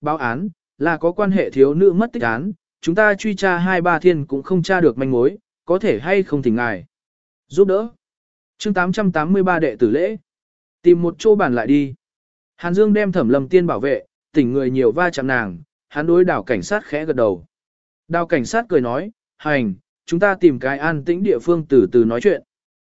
Báo án, là có quan hệ thiếu nữ mất tích án, chúng ta truy tra hai ba thiên cũng không tra được manh mối, có thể hay không thỉnh ngài. Giúp đỡ. chương 883 đệ tử lễ. Tìm một chỗ bản lại đi. Hàn Dương đem thẩm lâm tiên bảo vệ, tỉnh người nhiều va chạm nàng, hắn đối đảo cảnh sát khẽ gật đầu. Đào cảnh sát cười nói, hành, chúng ta tìm cái an tĩnh địa phương từ từ nói chuyện.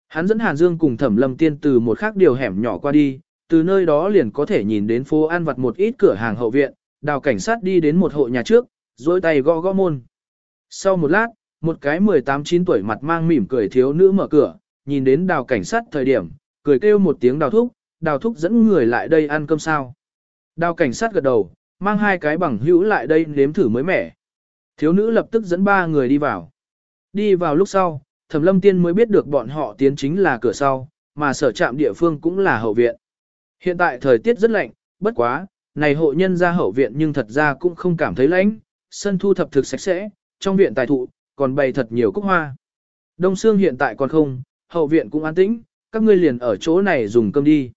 Hắn dẫn Hàn Dương cùng thẩm lâm tiên từ một khác điều hẻm nhỏ qua đi, từ nơi đó liền có thể nhìn đến phố ăn vặt một ít cửa hàng hậu viện, đào cảnh sát đi đến một hộ nhà trước, dối tay gõ gõ môn. Sau một lát, một cái 18-9 tuổi mặt mang mỉm cười thiếu nữ mở cửa, nhìn đến đào cảnh sát thời điểm, cười kêu một tiếng đào thúc, đào thúc dẫn người lại đây ăn cơm sao. Đào cảnh sát gật đầu, mang hai cái bằng hữu lại đây nếm thử mới mẻ. Thiếu nữ lập tức dẫn ba người đi vào. Đi vào lúc sau, thẩm lâm tiên mới biết được bọn họ tiến chính là cửa sau, mà sở trạm địa phương cũng là hậu viện. Hiện tại thời tiết rất lạnh, bất quá, này hộ nhân ra hậu viện nhưng thật ra cũng không cảm thấy lạnh, sân thu thập thực sạch sẽ, trong viện tài thụ, còn bày thật nhiều cúc hoa. Đông Sương hiện tại còn không, hậu viện cũng an tĩnh, các ngươi liền ở chỗ này dùng cơm đi.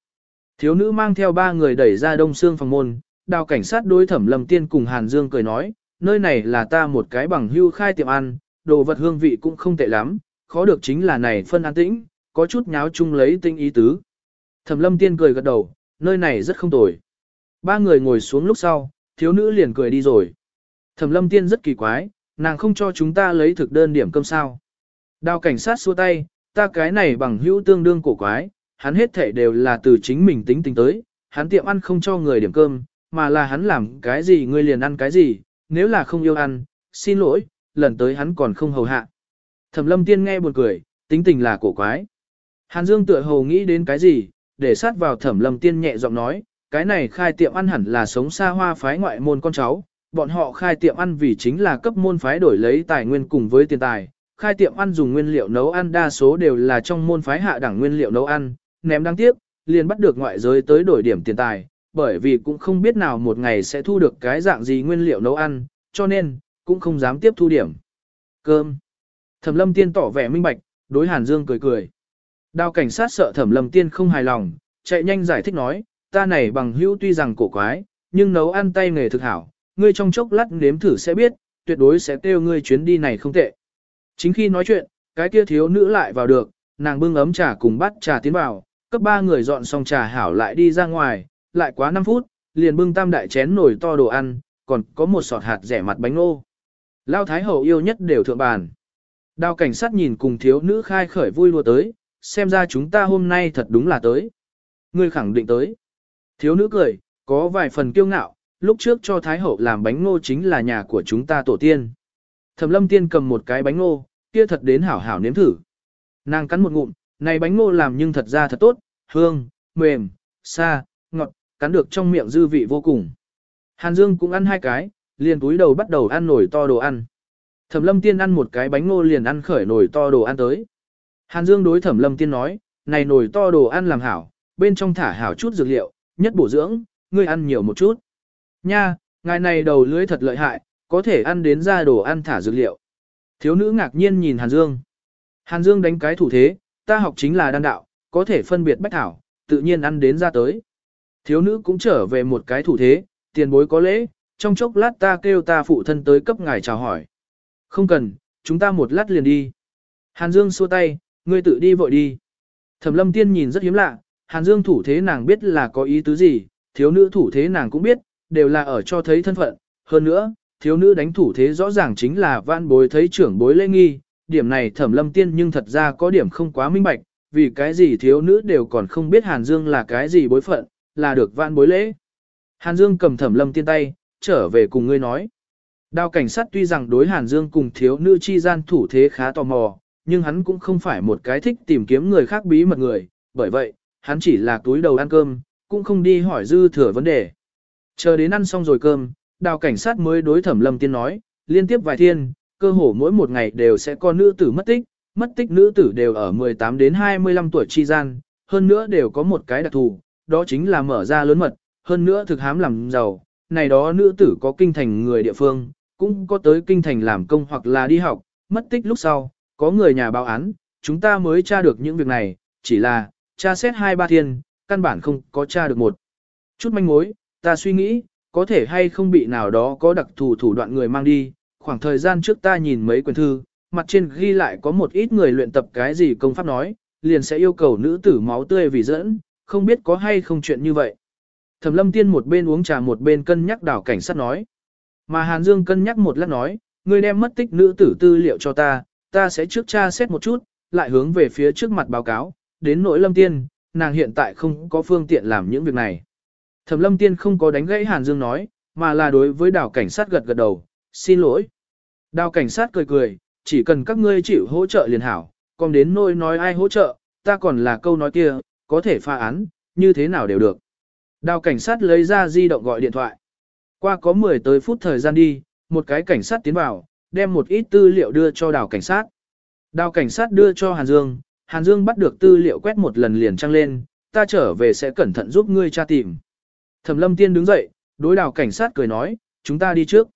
Thiếu nữ mang theo ba người đẩy ra Đông Sương phòng môn, đào cảnh sát đối thẩm lầm tiên cùng Hàn Dương cười nói, nơi này là ta một cái bằng hưu khai tiệm ăn, đồ vật hương vị cũng không tệ lắm, khó được chính là này phân an tĩnh, có chút nháo chung lấy tinh ý tứ. Thẩm lâm tiên cười gật đầu, nơi này rất không tồi. Ba người ngồi xuống lúc sau, thiếu nữ liền cười đi rồi. Thẩm lâm tiên rất kỳ quái, nàng không cho chúng ta lấy thực đơn điểm cơm sao. Đào cảnh sát xua tay, ta cái này bằng hữu tương đương cổ quái, hắn hết thể đều là từ chính mình tính tính tới, hắn tiệm ăn không cho người điểm cơm, mà là hắn làm cái gì người liền ăn cái gì, nếu là không yêu ăn, xin lỗi, lần tới hắn còn không hầu hạ. Thẩm lâm tiên nghe buồn cười, tính tình là cổ quái. Hàn Dương tựa hồ nghĩ đến cái gì, để sát vào thẩm lâm tiên nhẹ giọng nói, cái này khai tiệm ăn hẳn là sống xa hoa phái ngoại môn con cháu, bọn họ khai tiệm ăn vì chính là cấp môn phái đổi lấy tài nguyên cùng với tiền tài, khai tiệm ăn dùng nguyên liệu nấu ăn đa số đều là trong môn phái hạ đẳng nguyên liệu nấu ăn, ném đáng tiếc, liền bắt được ngoại giới tới đổi điểm tiền tài, bởi vì cũng không biết nào một ngày sẽ thu được cái dạng gì nguyên liệu nấu ăn, cho nên, cũng không dám tiếp thu điểm. Cơm. Thẩm lâm tiên tỏ vẻ minh bạch, đối Hàn Dương cười cười. Đào cảnh sát sợ thẩm lâm tiên không hài lòng, chạy nhanh giải thích nói, ta này bằng hữu tuy rằng cổ quái, nhưng nấu ăn tay nghề thực hảo, ngươi trong chốc lát nếm thử sẽ biết, tuyệt đối sẽ kêu ngươi chuyến đi này không tệ. Chính khi nói chuyện, cái kia thiếu nữ lại vào được, nàng bưng ấm trà cùng bắt trà tiến vào, cấp ba người dọn xong trà hảo lại đi ra ngoài, lại quá 5 phút, liền bưng tam đại chén nồi to đồ ăn, còn có một sọt hạt rẻ mặt bánh nô. Lao Thái Hậu yêu nhất đều thượng bàn. Đào cảnh sát nhìn cùng thiếu nữ khai khởi vui lùa tới, xem ra chúng ta hôm nay thật đúng là tới. Ngươi khẳng định tới. Thiếu nữ cười, có vài phần kiêu ngạo, lúc trước cho Thái Hậu làm bánh ngô chính là nhà của chúng ta tổ tiên. Thẩm lâm tiên cầm một cái bánh ngô, kia thật đến hảo hảo nếm thử. Nàng cắn một ngụm, này bánh ngô làm nhưng thật ra thật tốt, hương, mềm, xa, ngọt, cắn được trong miệng dư vị vô cùng. Hàn Dương cũng ăn hai cái, liền túi đầu bắt đầu ăn nổi to đồ ăn. Thẩm lâm tiên ăn một cái bánh ngô liền ăn khởi nổi to đồ ăn tới. Hàn Dương đối thẩm lâm tiên nói, này nổi to đồ ăn làm hảo, bên trong thả hảo chút dược liệu, nhất bổ dưỡng, ngươi ăn nhiều một chút. Nha, ngài này đầu lưới thật lợi hại, có thể ăn đến ra đồ ăn thả dược liệu. Thiếu nữ ngạc nhiên nhìn Hàn Dương. Hàn Dương đánh cái thủ thế, ta học chính là đan đạo, có thể phân biệt bách thảo, tự nhiên ăn đến ra tới. Thiếu nữ cũng trở về một cái thủ thế, tiền bối có lễ, trong chốc lát ta kêu ta phụ thân tới cấp ngài chào hỏi. Không cần, chúng ta một lát liền đi. Hàn Dương xua tay, ngươi tự đi vội đi. Thẩm lâm tiên nhìn rất hiếm lạ, Hàn Dương thủ thế nàng biết là có ý tứ gì, thiếu nữ thủ thế nàng cũng biết, đều là ở cho thấy thân phận. Hơn nữa, thiếu nữ đánh thủ thế rõ ràng chính là vãn bối thấy trưởng bối lễ nghi, điểm này thẩm lâm tiên nhưng thật ra có điểm không quá minh bạch, vì cái gì thiếu nữ đều còn không biết Hàn Dương là cái gì bối phận, là được vãn bối lễ. Hàn Dương cầm thẩm lâm tiên tay, trở về cùng ngươi nói. Đao cảnh sát tuy rằng đối Hàn Dương cùng thiếu nữ chi gian thủ thế khá tò mò, nhưng hắn cũng không phải một cái thích tìm kiếm người khác bí mật người, bởi vậy, hắn chỉ là túi đầu ăn cơm, cũng không đi hỏi dư thừa vấn đề. Chờ đến ăn xong rồi cơm, đào cảnh sát mới đối thẩm lâm tiên nói, liên tiếp vài thiên, cơ hồ mỗi một ngày đều sẽ có nữ tử mất tích, mất tích nữ tử đều ở 18 đến 25 tuổi chi gian, hơn nữa đều có một cái đặc thù, đó chính là mở ra lớn mật, hơn nữa thực hám làm giàu, này đó nữ tử có kinh thành người địa phương, cũng có tới kinh thành làm công hoặc là đi học, mất tích lúc sau, có người nhà báo án, chúng ta mới tra được những việc này, chỉ là, tra xét hai ba thiên, căn bản không có tra được một. Chút manh mối, ta suy nghĩ, có thể hay không bị nào đó có đặc thù thủ đoạn người mang đi. Khoảng thời gian trước ta nhìn mấy quyển thư, mặt trên ghi lại có một ít người luyện tập cái gì công pháp nói, liền sẽ yêu cầu nữ tử máu tươi vì dẫn, không biết có hay không chuyện như vậy. Thẩm lâm tiên một bên uống trà một bên cân nhắc đảo cảnh sát nói. Mà Hàn Dương cân nhắc một lát nói, ngươi đem mất tích nữ tử tư liệu cho ta, ta sẽ trước tra xét một chút, lại hướng về phía trước mặt báo cáo, đến nỗi lâm tiên, nàng hiện tại không có phương tiện làm những việc này. Thẩm lâm tiên không có đánh gãy Hàn Dương nói, mà là đối với Đào cảnh sát gật gật đầu, xin lỗi. Đào cảnh sát cười cười, chỉ cần các ngươi chịu hỗ trợ liền hảo, còn đến nỗi nói ai hỗ trợ, ta còn là câu nói kia, có thể pha án, như thế nào đều được. Đào cảnh sát lấy ra di động gọi điện thoại. Qua có 10 tới phút thời gian đi, một cái cảnh sát tiến vào, đem một ít tư liệu đưa cho đào cảnh sát. Đào cảnh sát đưa cho Hàn Dương, Hàn Dương bắt được tư liệu quét một lần liền trăng lên, ta trở về sẽ cẩn thận giúp ngươi tra tìm. Thẩm lâm tiên đứng dậy, đối đào cảnh sát cười nói, chúng ta đi trước.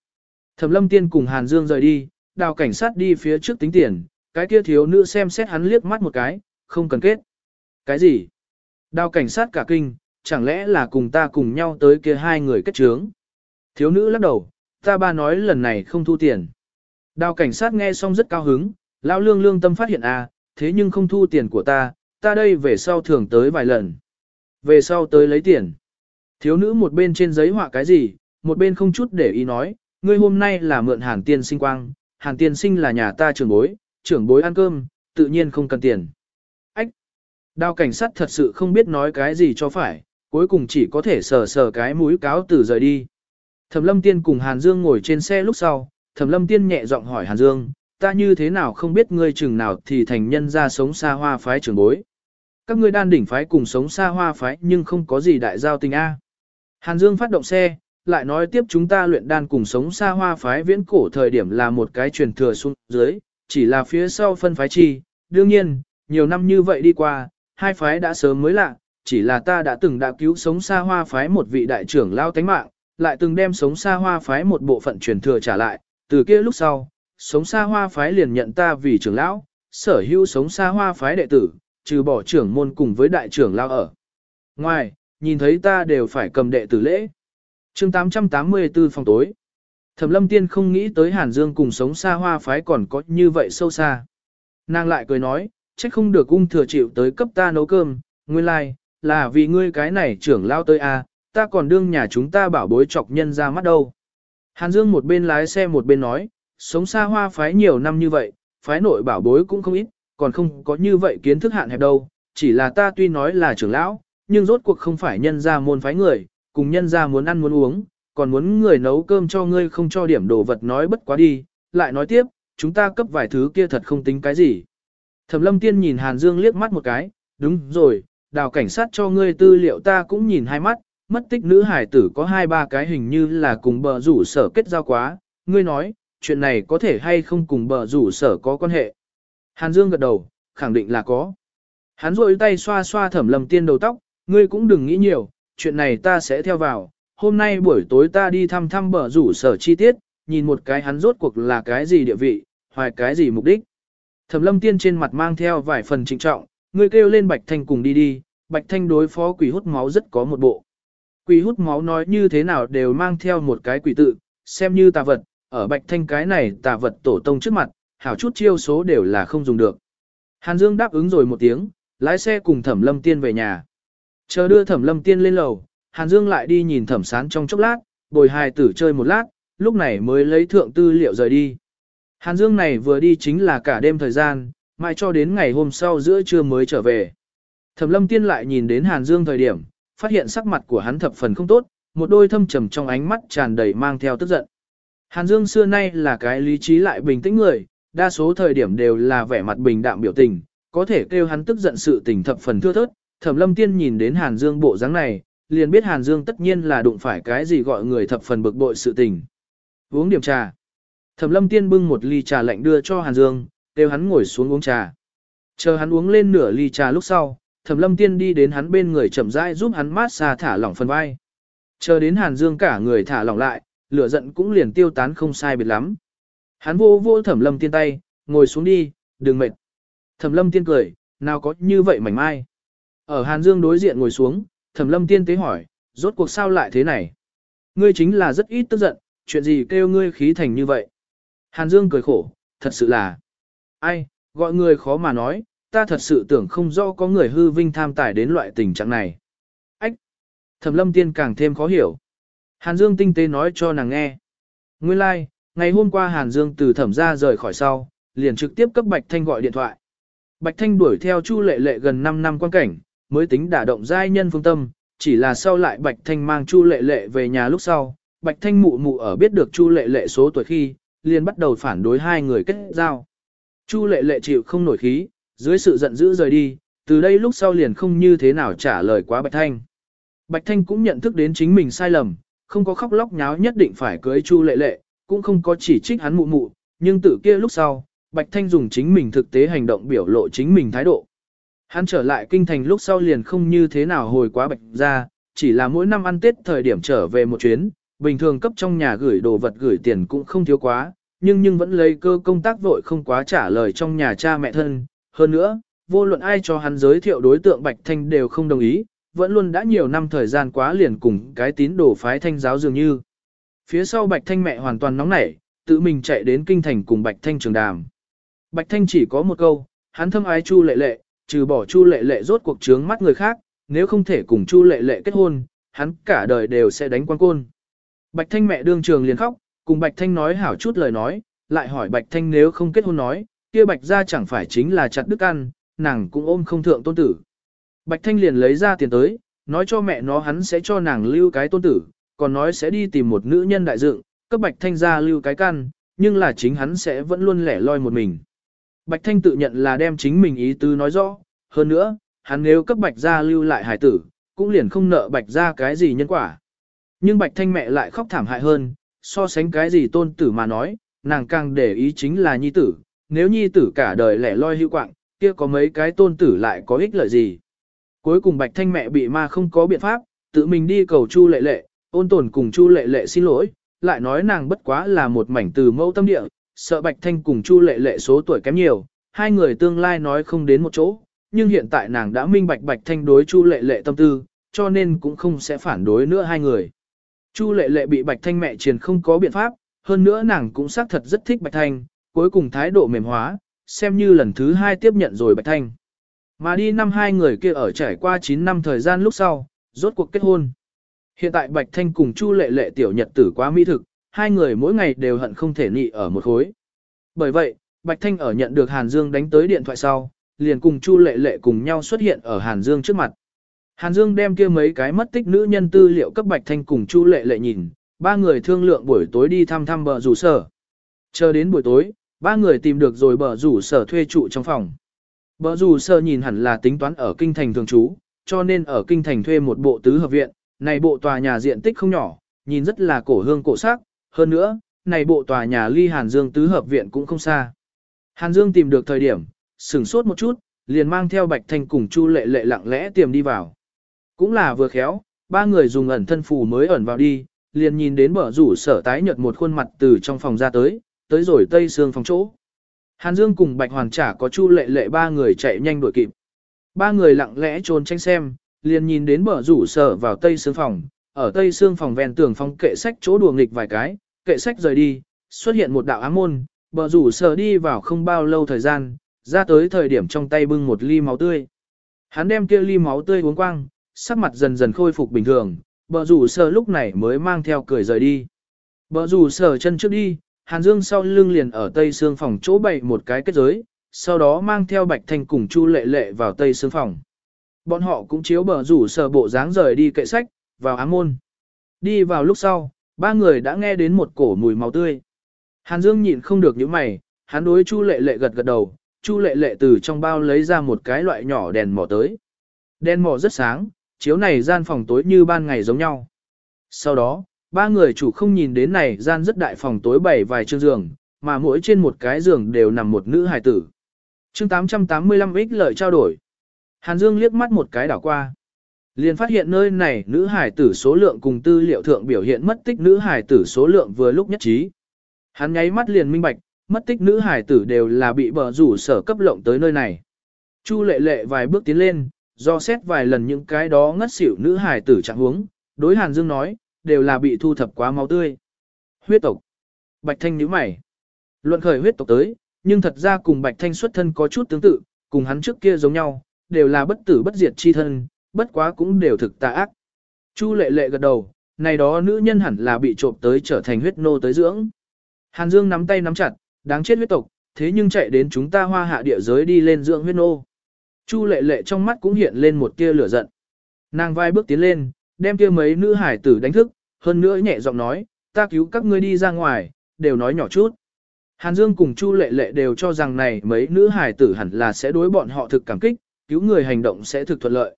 Thẩm lâm tiên cùng Hàn Dương rời đi, đào cảnh sát đi phía trước tính tiền, cái kia thiếu nữ xem xét hắn liếc mắt một cái, không cần kết. Cái gì? Đào cảnh sát cả kinh, chẳng lẽ là cùng ta cùng nhau tới kia hai người kết trướng? Thiếu nữ lắc đầu, ta ba nói lần này không thu tiền. Đào cảnh sát nghe xong rất cao hứng, lão lương lương tâm phát hiện à, thế nhưng không thu tiền của ta, ta đây về sau thường tới vài lần. Về sau tới lấy tiền. Thiếu nữ một bên trên giấy họa cái gì, một bên không chút để ý nói, ngươi hôm nay là mượn hàn tiên sinh quang, hàn tiên sinh là nhà ta trưởng bối, trưởng bối ăn cơm, tự nhiên không cần tiền. Ách! Đào cảnh sát thật sự không biết nói cái gì cho phải, cuối cùng chỉ có thể sờ sờ cái mũi cáo từ rời đi. Thẩm lâm tiên cùng Hàn Dương ngồi trên xe lúc sau, Thẩm lâm tiên nhẹ giọng hỏi Hàn Dương, ta như thế nào không biết ngươi chừng nào thì thành nhân ra sống xa hoa phái trưởng bối. Các ngươi đan đỉnh phái cùng sống xa hoa phái nhưng không có gì đại giao tình A. Hàn Dương phát động xe, lại nói tiếp chúng ta luyện đan cùng sống xa hoa phái viễn cổ thời điểm là một cái truyền thừa xuống dưới, chỉ là phía sau phân phái chi. Đương nhiên, nhiều năm như vậy đi qua, hai phái đã sớm mới lạ, chỉ là ta đã từng đã cứu sống xa hoa phái một vị đại trưởng lao tánh mạng, lại từng đem sống xa hoa phái một bộ phận truyền thừa trả lại, từ kia lúc sau, sống xa hoa phái liền nhận ta vì trưởng lão, sở hữu sống xa hoa phái đệ tử, trừ bỏ trưởng môn cùng với đại trưởng lao ở. Ngoài, nhìn thấy ta đều phải cầm đệ tử lễ. chương 884 phòng tối. Thẩm lâm tiên không nghĩ tới Hàn Dương cùng sống xa hoa phái còn có như vậy sâu xa. Nàng lại cười nói, trách không được cung thừa chịu tới cấp ta nấu cơm, nguyên lai, like, là vì ngươi cái này trưởng lao tới à, ta còn đương nhà chúng ta bảo bối chọc nhân ra mắt đâu. Hàn Dương một bên lái xe một bên nói, sống xa hoa phái nhiều năm như vậy, phái nội bảo bối cũng không ít, còn không có như vậy kiến thức hạn hẹp đâu, chỉ là ta tuy nói là trưởng lão, nhưng rốt cuộc không phải nhân ra môn phái người, cùng nhân ra muốn ăn muốn uống, còn muốn người nấu cơm cho ngươi không cho điểm đồ vật nói bất quá đi, lại nói tiếp, chúng ta cấp vài thứ kia thật không tính cái gì. Thẩm lâm tiên nhìn Hàn Dương liếc mắt một cái, đúng rồi, đào cảnh sát cho ngươi tư liệu ta cũng nhìn hai mắt, mất tích nữ hải tử có hai ba cái hình như là cùng bờ rủ sở kết giao quá, ngươi nói, chuyện này có thể hay không cùng bờ rủ sở có quan hệ. Hàn Dương gật đầu, khẳng định là có. Hắn rôi tay xoa xoa thẩm lầm tiên đầu tóc, ngươi cũng đừng nghĩ nhiều, chuyện này ta sẽ theo vào. Hôm nay buổi tối ta đi thăm thăm bờ rủ sở chi tiết, nhìn một cái hắn rốt cuộc là cái gì địa vị, hoài cái gì mục đích. Thẩm lâm tiên trên mặt mang theo vài phần trịnh trọng, ngươi kêu lên Bạch Thanh cùng đi đi, Bạch Thanh đối phó quỷ hút máu rất có một bộ. Quỷ hút máu nói như thế nào đều mang theo một cái quỷ tự, xem như tà vật, ở Bạch Thanh cái này tà vật tổ tông trước mặt, hảo chút chiêu số đều là không dùng được. Hàn Dương đáp ứng rồi một tiếng, lái xe cùng Thẩm Lâm Tiên về nhà. Chờ đưa Thẩm Lâm Tiên lên lầu, Hàn Dương lại đi nhìn Thẩm Sán trong chốc lát, bồi hài tử chơi một lát, lúc này mới lấy thượng tư liệu rời đi. Hàn Dương này vừa đi chính là cả đêm thời gian, mai cho đến ngày hôm sau giữa trưa mới trở về. Thẩm Lâm Tiên lại nhìn đến Hàn Dương thời điểm, phát hiện sắc mặt của hắn thập phần không tốt, một đôi thâm trầm trong ánh mắt tràn đầy mang theo tức giận. Hàn Dương xưa nay là cái lý trí lại bình tĩnh người, đa số thời điểm đều là vẻ mặt bình đạm biểu tình, có thể kêu hắn tức giận sự tình thập phần thưa thớt. Thẩm Lâm Tiên nhìn đến Hàn Dương bộ dáng này, liền biết Hàn Dương tất nhiên là đụng phải cái gì gọi người thập phần bực bội sự tình. Uống điểm trà. Thẩm Lâm Tiên bưng một ly trà lạnh đưa cho Hàn Dương, kêu hắn ngồi xuống uống trà. Chờ hắn uống lên nửa ly trà lúc sau, Thẩm Lâm Tiên đi đến hắn bên người chậm rãi giúp hắn mát xa thả lỏng phần vai. Chờ đến Hàn Dương cả người thả lỏng lại, lửa giận cũng liền tiêu tán không sai biệt lắm. Hắn vô vô Thẩm Lâm Tiên tay, ngồi xuống đi, đừng mệt. Thẩm Lâm Tiên cười, nào có như vậy mảnh mai. Ở Hàn Dương đối diện ngồi xuống, Thẩm Lâm Tiên tế hỏi, rốt cuộc sao lại thế này? ngươi chính là rất ít tức giận, chuyện gì kêu ngươi khí thành như vậy. Hàn Dương cười khổ, thật sự là, ai, gọi người khó mà nói, ta thật sự tưởng không rõ có người hư vinh tham tài đến loại tình trạng này. Ách! Thẩm lâm tiên càng thêm khó hiểu. Hàn Dương tinh tế nói cho nàng nghe. Nguyên lai, like, ngày hôm qua Hàn Dương từ thẩm ra rời khỏi sau, liền trực tiếp cấp Bạch Thanh gọi điện thoại. Bạch Thanh đuổi theo Chu Lệ Lệ gần 5 năm quan cảnh, mới tính đả động giai nhân phương tâm, chỉ là sau lại Bạch Thanh mang Chu Lệ Lệ về nhà lúc sau, Bạch Thanh mụ mụ ở biết được Chu Lệ Lệ số tuổi khi, liền bắt đầu phản đối hai người kết giao. Chu Lệ Lệ chịu không nổi khí, dưới sự giận dữ rời đi, từ đây lúc sau liền không như thế nào trả lời quá Bạch Thanh. Bạch Thanh cũng nhận thức đến chính mình sai lầm, không có khóc lóc nháo nhất định phải cưới Chu Lệ Lệ, cũng không có chỉ trích hắn mụ mụ, nhưng từ kia lúc sau, Bạch Thanh dùng chính mình thực tế hành động biểu lộ chính mình thái độ. Hắn trở lại kinh thành lúc sau liền không như thế nào hồi quá Bạch ra, chỉ là mỗi năm ăn Tết thời điểm trở về một chuyến, bình thường cấp trong nhà gửi đồ vật gửi tiền cũng không thiếu quá, nhưng nhưng vẫn lấy cơ công tác vội không quá trả lời trong nhà cha mẹ thân. Hơn nữa, vô luận ai cho hắn giới thiệu đối tượng Bạch Thanh đều không đồng ý, vẫn luôn đã nhiều năm thời gian quá liền cùng cái tín đồ phái thanh giáo dường như. Phía sau Bạch Thanh mẹ hoàn toàn nóng nảy, tự mình chạy đến kinh thành cùng Bạch Thanh trường đàm. Bạch Thanh chỉ có một câu, hắn thâm ái Chu Lệ Lệ, trừ bỏ Chu Lệ Lệ rốt cuộc trướng mắt người khác, nếu không thể cùng Chu Lệ Lệ kết hôn, hắn cả đời đều sẽ đánh quan côn. Bạch Thanh mẹ đương trường liền khóc, cùng Bạch Thanh nói hảo chút lời nói, lại hỏi Bạch Thanh nếu không kết hôn nói, kia Bạch gia chẳng phải chính là chặt đức ăn, nàng cũng ôm không thượng tôn tử. Bạch Thanh liền lấy ra tiền tới, nói cho mẹ nó hắn sẽ cho nàng lưu cái tôn tử, còn nói sẽ đi tìm một nữ nhân đại dựng, cấp Bạch Thanh ra lưu cái căn, nhưng là chính hắn sẽ vẫn luôn lẻ loi một mình. Bạch Thanh tự nhận là đem chính mình ý tứ nói rõ, hơn nữa, hắn nếu cấp Bạch gia lưu lại hải tử, cũng liền không nợ Bạch gia cái gì nhân quả. Nhưng Bạch Thanh mẹ lại khóc thảm hại hơn, so sánh cái gì tôn tử mà nói, nàng càng để ý chính là nhi tử, nếu nhi tử cả đời lẻ loi hữu quạng, kia có mấy cái tôn tử lại có ích lợi gì. Cuối cùng Bạch Thanh mẹ bị ma không có biện pháp, tự mình đi cầu Chu Lệ Lệ, ôn tồn cùng Chu Lệ Lệ xin lỗi, lại nói nàng bất quá là một mảnh từ mẫu tâm địa, sợ Bạch Thanh cùng Chu Lệ Lệ số tuổi kém nhiều, hai người tương lai nói không đến một chỗ, nhưng hiện tại nàng đã minh bạch Bạch Thanh đối Chu Lệ Lệ tâm tư, cho nên cũng không sẽ phản đối nữa hai người. Chu Lệ Lệ bị Bạch Thanh mẹ truyền không có biện pháp, hơn nữa nàng cũng xác thật rất thích Bạch Thanh, cuối cùng thái độ mềm hóa, xem như lần thứ hai tiếp nhận rồi Bạch Thanh. Mà đi năm hai người kia ở trải qua 9 năm thời gian lúc sau, rốt cuộc kết hôn. Hiện tại Bạch Thanh cùng Chu Lệ Lệ tiểu nhật tử quá mỹ thực, hai người mỗi ngày đều hận không thể nị ở một khối. Bởi vậy, Bạch Thanh ở nhận được Hàn Dương đánh tới điện thoại sau, liền cùng Chu Lệ Lệ cùng nhau xuất hiện ở Hàn Dương trước mặt. Hàn Dương đem kia mấy cái mất tích nữ nhân tư liệu cấp Bạch Thanh cùng Chu Lệ Lệ nhìn, ba người thương lượng buổi tối đi thăm thăm bờ rủ sở. Chờ đến buổi tối, ba người tìm được rồi bờ rủ sở thuê trụ trong phòng. Bờ rủ sơ nhìn hẳn là tính toán ở kinh thành thường trú, cho nên ở kinh thành thuê một bộ tứ hợp viện, này bộ tòa nhà diện tích không nhỏ, nhìn rất là cổ hương cổ sắc, hơn nữa, này bộ tòa nhà ly Hàn Dương tứ hợp viện cũng không xa. Hàn Dương tìm được thời điểm, sửng sốt một chút, liền mang theo Bạch Thanh cùng Chu Lệ Lệ lặng lẽ tìm đi vào. Cũng là vừa khéo, ba người dùng ẩn thân phù mới ẩn vào đi, liền nhìn đến bờ rủ sở tái nhợt một khuôn mặt từ trong phòng ra tới, tới rồi tây xương phòng chỗ. Hàn Dương cùng Bạch Hoàn trả có Chu Lệ Lệ ba người chạy nhanh đuổi kịp. Ba người lặng lẽ trốn tránh xem, liền nhìn đến bờ rủ sở vào tây xương phòng, ở tây xương phòng ven tường phong kệ sách chỗ đùa nghịch vài cái, kệ sách rời đi, xuất hiện một đạo ám môn, bờ rủ sở đi vào không bao lâu thời gian, ra tới thời điểm trong tay bưng một ly máu tươi. Hắn đem kia ly máu tươi uống quang, sắc mặt dần dần khôi phục bình thường, bờ rủ sở lúc này mới mang theo cười rời đi. Bờ rủ sở chân trước đi, Hàn Dương sau lưng liền ở tây Sương phòng chỗ bày một cái kết giới, sau đó mang theo Bạch Thanh cùng Chu Lệ Lệ vào tây Sương phòng. Bọn họ cũng chiếu bờ rủ sở bộ dáng rời đi kệ sách, vào ám môn. Đi vào lúc sau, ba người đã nghe đến một cổ mùi máu tươi. Hàn Dương nhịn không được những mày, hắn đối Chu Lệ Lệ gật gật đầu, Chu Lệ Lệ từ trong bao lấy ra một cái loại nhỏ đèn mỏ tới. Đèn mỏ rất sáng, chiếu này gian phòng tối như ban ngày giống nhau. Sau đó, ba người chủ không nhìn đến này gian rất đại phòng tối bảy vài chương giường, mà mỗi trên một cái giường đều nằm một nữ hài tử. Chương 885 ích lợi trao đổi. Hàn Dương liếc mắt một cái đảo qua. Liền phát hiện nơi này nữ hải tử số lượng cùng tư liệu thượng biểu hiện mất tích nữ hải tử số lượng vừa lúc nhất trí. Hắn nháy mắt liền minh bạch, mất tích nữ hải tử đều là bị bờ rủ sở cấp lộng tới nơi này. Chu lệ lệ vài bước tiến lên, do xét vài lần những cái đó ngất xỉu nữ hải tử trạng huống, đối Hàn Dương nói, đều là bị thu thập quá máu tươi. Huyết tộc. Bạch Thanh nhíu mày. Luận khởi huyết tộc tới, nhưng thật ra cùng Bạch Thanh xuất thân có chút tương tự, cùng hắn trước kia giống nhau, đều là bất tử bất diệt chi thân, bất quá cũng đều thực tà ác. Chu lệ lệ gật đầu, này đó nữ nhân hẳn là bị trộm tới trở thành huyết nô tới dưỡng. Hàn Dương nắm tay nắm chặt, đáng chết huyết tộc, thế nhưng chạy đến chúng ta hoa hạ địa giới đi lên dưỡng huyết nô. Chu lệ lệ trong mắt cũng hiện lên một tia lửa giận. Nàng vai bước tiến lên, đem kia mấy nữ hải tử đánh thức, hơn nữa nhẹ giọng nói, ta cứu các ngươi đi ra ngoài, đều nói nhỏ chút. Hàn Dương cùng Chu lệ lệ đều cho rằng này mấy nữ hải tử hẳn là sẽ đối bọn họ thực cảm kích, cứu người hành động sẽ thực thuận lợi.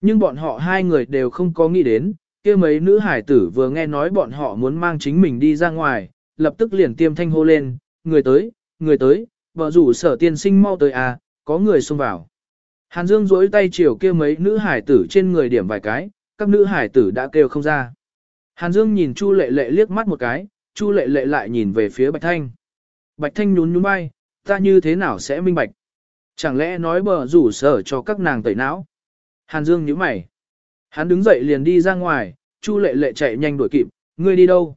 Nhưng bọn họ hai người đều không có nghĩ đến, kia mấy nữ hải tử vừa nghe nói bọn họ muốn mang chính mình đi ra ngoài, lập tức liền tiêm thanh hô lên, người tới, người tới, vợ rủ sở tiên sinh mau tới à, có người xông vào. Hàn Dương duỗi tay chiều kia mấy nữ hải tử trên người điểm vài cái, các nữ hải tử đã kêu không ra. Hàn Dương nhìn Chu Lệ Lệ liếc mắt một cái, Chu Lệ Lệ lại nhìn về phía Bạch Thanh. Bạch Thanh nhún nhún vai, ta như thế nào sẽ minh bạch? Chẳng lẽ nói bờ rủ sở cho các nàng tẩy não? Hàn Dương nhíu mày. Hắn đứng dậy liền đi ra ngoài, Chu Lệ Lệ chạy nhanh đuổi kịp, ngươi đi đâu?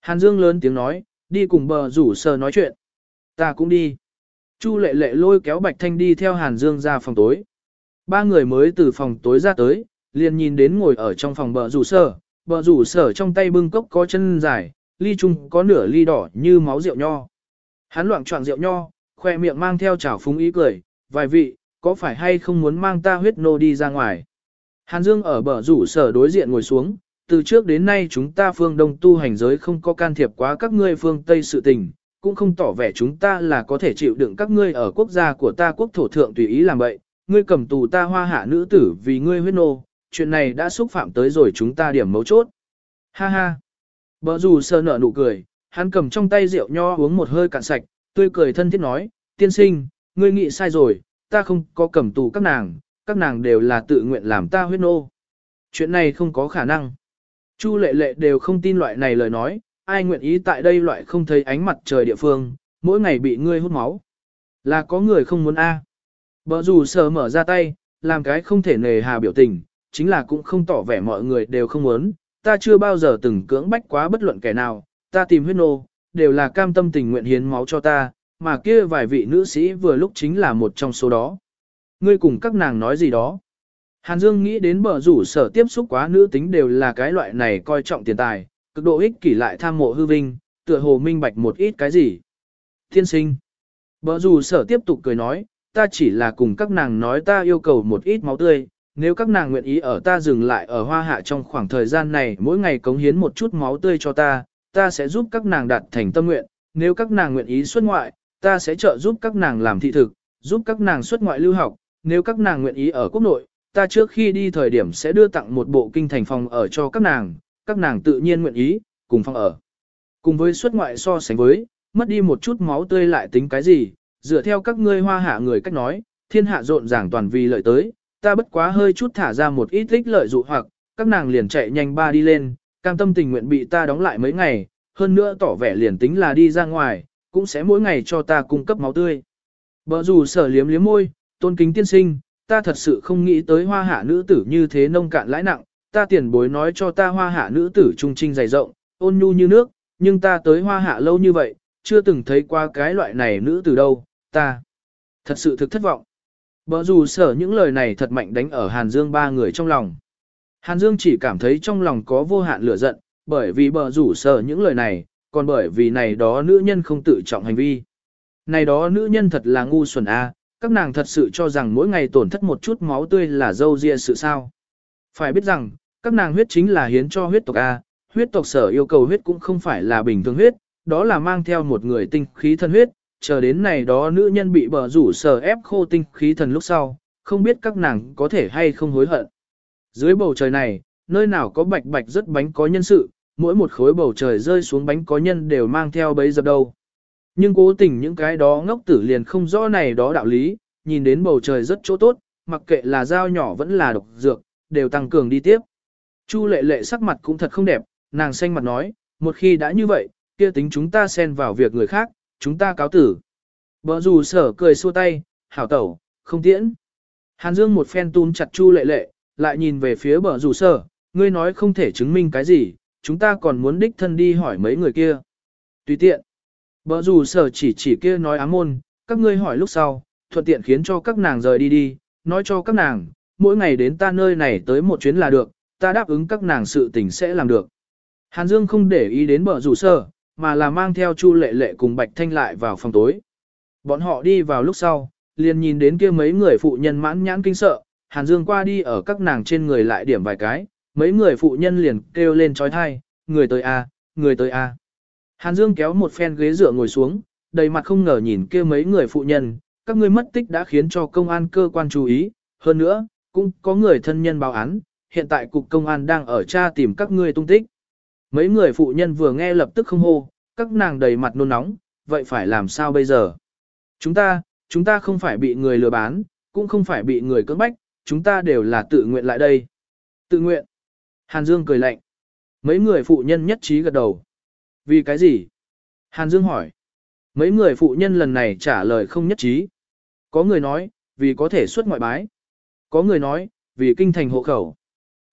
Hàn Dương lớn tiếng nói, đi cùng bờ rủ sở nói chuyện. Ta cũng đi. Chu Lệ Lệ lôi kéo Bạch Thanh đi theo Hàn Dương ra phòng tối. Ba người mới từ phòng tối ra tới, liền nhìn đến ngồi ở trong phòng bờ rủ sở, bờ rủ sở trong tay bưng cốc có chân dài, ly chung có nửa ly đỏ như máu rượu nho. Hắn loạn choạng rượu nho, khoe miệng mang theo chảo phúng ý cười, vài vị, có phải hay không muốn mang ta huyết nô đi ra ngoài? Hàn Dương ở bờ rủ sở đối diện ngồi xuống, từ trước đến nay chúng ta phương Đông tu hành giới không có can thiệp quá các ngươi phương Tây sự tình, cũng không tỏ vẻ chúng ta là có thể chịu đựng các ngươi ở quốc gia của ta quốc thổ thượng tùy ý làm vậy. Ngươi cầm tù ta hoa hạ nữ tử vì ngươi huyết nô, chuyện này đã xúc phạm tới rồi chúng ta điểm mấu chốt. Ha ha. Bờ dù sơ nở nụ cười, hắn cầm trong tay rượu nho uống một hơi cạn sạch, tươi cười thân thiết nói, tiên sinh, ngươi nghĩ sai rồi, ta không có cầm tù các nàng, các nàng đều là tự nguyện làm ta huyết nô. Chuyện này không có khả năng. Chu lệ lệ đều không tin loại này lời nói, ai nguyện ý tại đây loại không thấy ánh mặt trời địa phương, mỗi ngày bị ngươi hút máu. Là có người không muốn a. À. Bờ dù sờ mở ra tay, làm cái không thể nề hà biểu tình, chính là cũng không tỏ vẻ mọi người đều không muốn, ta chưa bao giờ từng cưỡng bách quá bất luận kẻ nào, ta tìm huyết nô, đều là cam tâm tình nguyện hiến máu cho ta, mà kia vài vị nữ sĩ vừa lúc chính là một trong số đó. Ngươi cùng các nàng nói gì đó. Hàn Dương nghĩ đến bờ rủ sở tiếp xúc quá nữ tính đều là cái loại này coi trọng tiền tài, cực độ ích kỷ lại tham mộ hư vinh, tựa hồ minh bạch một ít cái gì. Thiên sinh. Bờ rủ sở tiếp tục cười nói, ta chỉ là cùng các nàng nói ta yêu cầu một ít máu tươi, nếu các nàng nguyện ý ở ta dừng lại ở hoa hạ trong khoảng thời gian này mỗi ngày cống hiến một chút máu tươi cho ta, ta sẽ giúp các nàng đạt thành tâm nguyện, nếu các nàng nguyện ý xuất ngoại, ta sẽ trợ giúp các nàng làm thị thực, giúp các nàng xuất ngoại lưu học, nếu các nàng nguyện ý ở quốc nội, ta trước khi đi thời điểm sẽ đưa tặng một bộ kinh thành phòng ở cho các nàng, các nàng tự nhiên nguyện ý, cùng phòng ở. Cùng với xuất ngoại so sánh với, mất đi một chút máu tươi lại tính cái gì, dựa theo các ngươi hoa hạ người cách nói, thiên hạ rộn ràng toàn vì lợi tới, ta bất quá hơi chút thả ra một ít ích lợi dụ hoặc, các nàng liền chạy nhanh ba đi lên, cam tâm tình nguyện bị ta đóng lại mấy ngày, hơn nữa tỏ vẻ liền tính là đi ra ngoài, cũng sẽ mỗi ngày cho ta cung cấp máu tươi. Bờ dù sở liếm liếm môi, tôn kính tiên sinh, ta thật sự không nghĩ tới hoa hạ nữ tử như thế nông cạn lãi nặng, ta tiền bối nói cho ta hoa hạ nữ tử trung trinh dày rộng, ôn nhu như nước, nhưng ta tới hoa hạ lâu như vậy, chưa từng thấy qua cái loại này nữ tử đâu, ta thật sự thực thất vọng. Bờ dù sở những lời này thật mạnh đánh ở Hàn Dương ba người trong lòng. Hàn Dương chỉ cảm thấy trong lòng có vô hạn lửa giận, bởi vì bờ rủ sở những lời này, còn bởi vì này đó nữ nhân không tự trọng hành vi. Này đó nữ nhân thật là ngu xuẩn a, các nàng thật sự cho rằng mỗi ngày tổn thất một chút máu tươi là dâu ria sự sao. Phải biết rằng, các nàng huyết chính là hiến cho huyết tộc A, huyết tộc sở yêu cầu huyết cũng không phải là bình thường huyết, đó là mang theo một người tinh khí thân huyết, chờ đến này đó nữ nhân bị bờ rủ sở ép khô tinh khí thần lúc sau, không biết các nàng có thể hay không hối hận. Dưới bầu trời này, nơi nào có bạch bạch rất bánh có nhân sự, mỗi một khối bầu trời rơi xuống bánh có nhân đều mang theo bấy dập đâu. Nhưng cố tình những cái đó ngốc tử liền không rõ này đó đạo lý, nhìn đến bầu trời rất chỗ tốt, mặc kệ là dao nhỏ vẫn là độc dược, đều tăng cường đi tiếp. Chu lệ lệ sắc mặt cũng thật không đẹp, nàng xanh mặt nói, một khi đã như vậy, kia tính chúng ta xen vào việc người khác, chúng ta cáo tử. Bờ dù sở cười xua tay, hảo tẩu, không tiễn. Hàn Dương một phen túm chặt Chu lệ lệ, lại nhìn về phía bờ rủ sở, ngươi nói không thể chứng minh cái gì, chúng ta còn muốn đích thân đi hỏi mấy người kia. Tùy tiện. Bờ dù sở chỉ chỉ kia nói ám môn, các ngươi hỏi lúc sau, thuận tiện khiến cho các nàng rời đi đi, nói cho các nàng, mỗi ngày đến ta nơi này tới một chuyến là được, ta đáp ứng các nàng sự tình sẽ làm được. Hàn Dương không để ý đến bờ rủ sở, mà là mang theo Chu Lệ Lệ cùng Bạch Thanh lại vào phòng tối. Bọn họ đi vào lúc sau, liền nhìn đến kia mấy người phụ nhân mãn nhãn kinh sợ, Hàn Dương qua đi ở các nàng trên người lại điểm vài cái, mấy người phụ nhân liền kêu lên trói thai, người tới a, người tới a. Hàn Dương kéo một phen ghế dựa ngồi xuống, đầy mặt không ngờ nhìn kia mấy người phụ nhân, các ngươi mất tích đã khiến cho công an cơ quan chú ý, hơn nữa, cũng có người thân nhân báo án, hiện tại cục công an đang ở tra tìm các ngươi tung tích. Mấy người phụ nhân vừa nghe lập tức không hô, các nàng đầy mặt nôn nóng, vậy phải làm sao bây giờ? Chúng ta, chúng ta không phải bị người lừa bán, cũng không phải bị người cưỡng bách, chúng ta đều là tự nguyện lại đây. Tự nguyện. Hàn Dương cười lạnh. Mấy người phụ nhân nhất trí gật đầu. Vì cái gì? Hàn Dương hỏi. Mấy người phụ nhân lần này trả lời không nhất trí. Có người nói, vì có thể xuất ngoại bái. Có người nói, vì kinh thành hộ khẩu.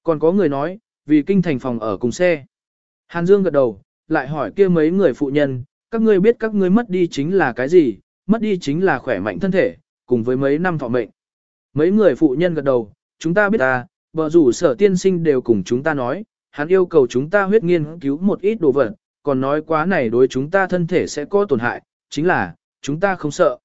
Còn có người nói, vì kinh thành phòng ở cùng xe. Hàn Dương gật đầu, lại hỏi kia mấy người phụ nhân, các ngươi biết các ngươi mất đi chính là cái gì, mất đi chính là khỏe mạnh thân thể, cùng với mấy năm thọ mệnh. Mấy người phụ nhân gật đầu, chúng ta biết ta, bờ rủ sở tiên sinh đều cùng chúng ta nói, hắn yêu cầu chúng ta huyết nghiên cứu một ít đồ vật, còn nói quá này đối chúng ta thân thể sẽ có tổn hại, chính là, chúng ta không sợ.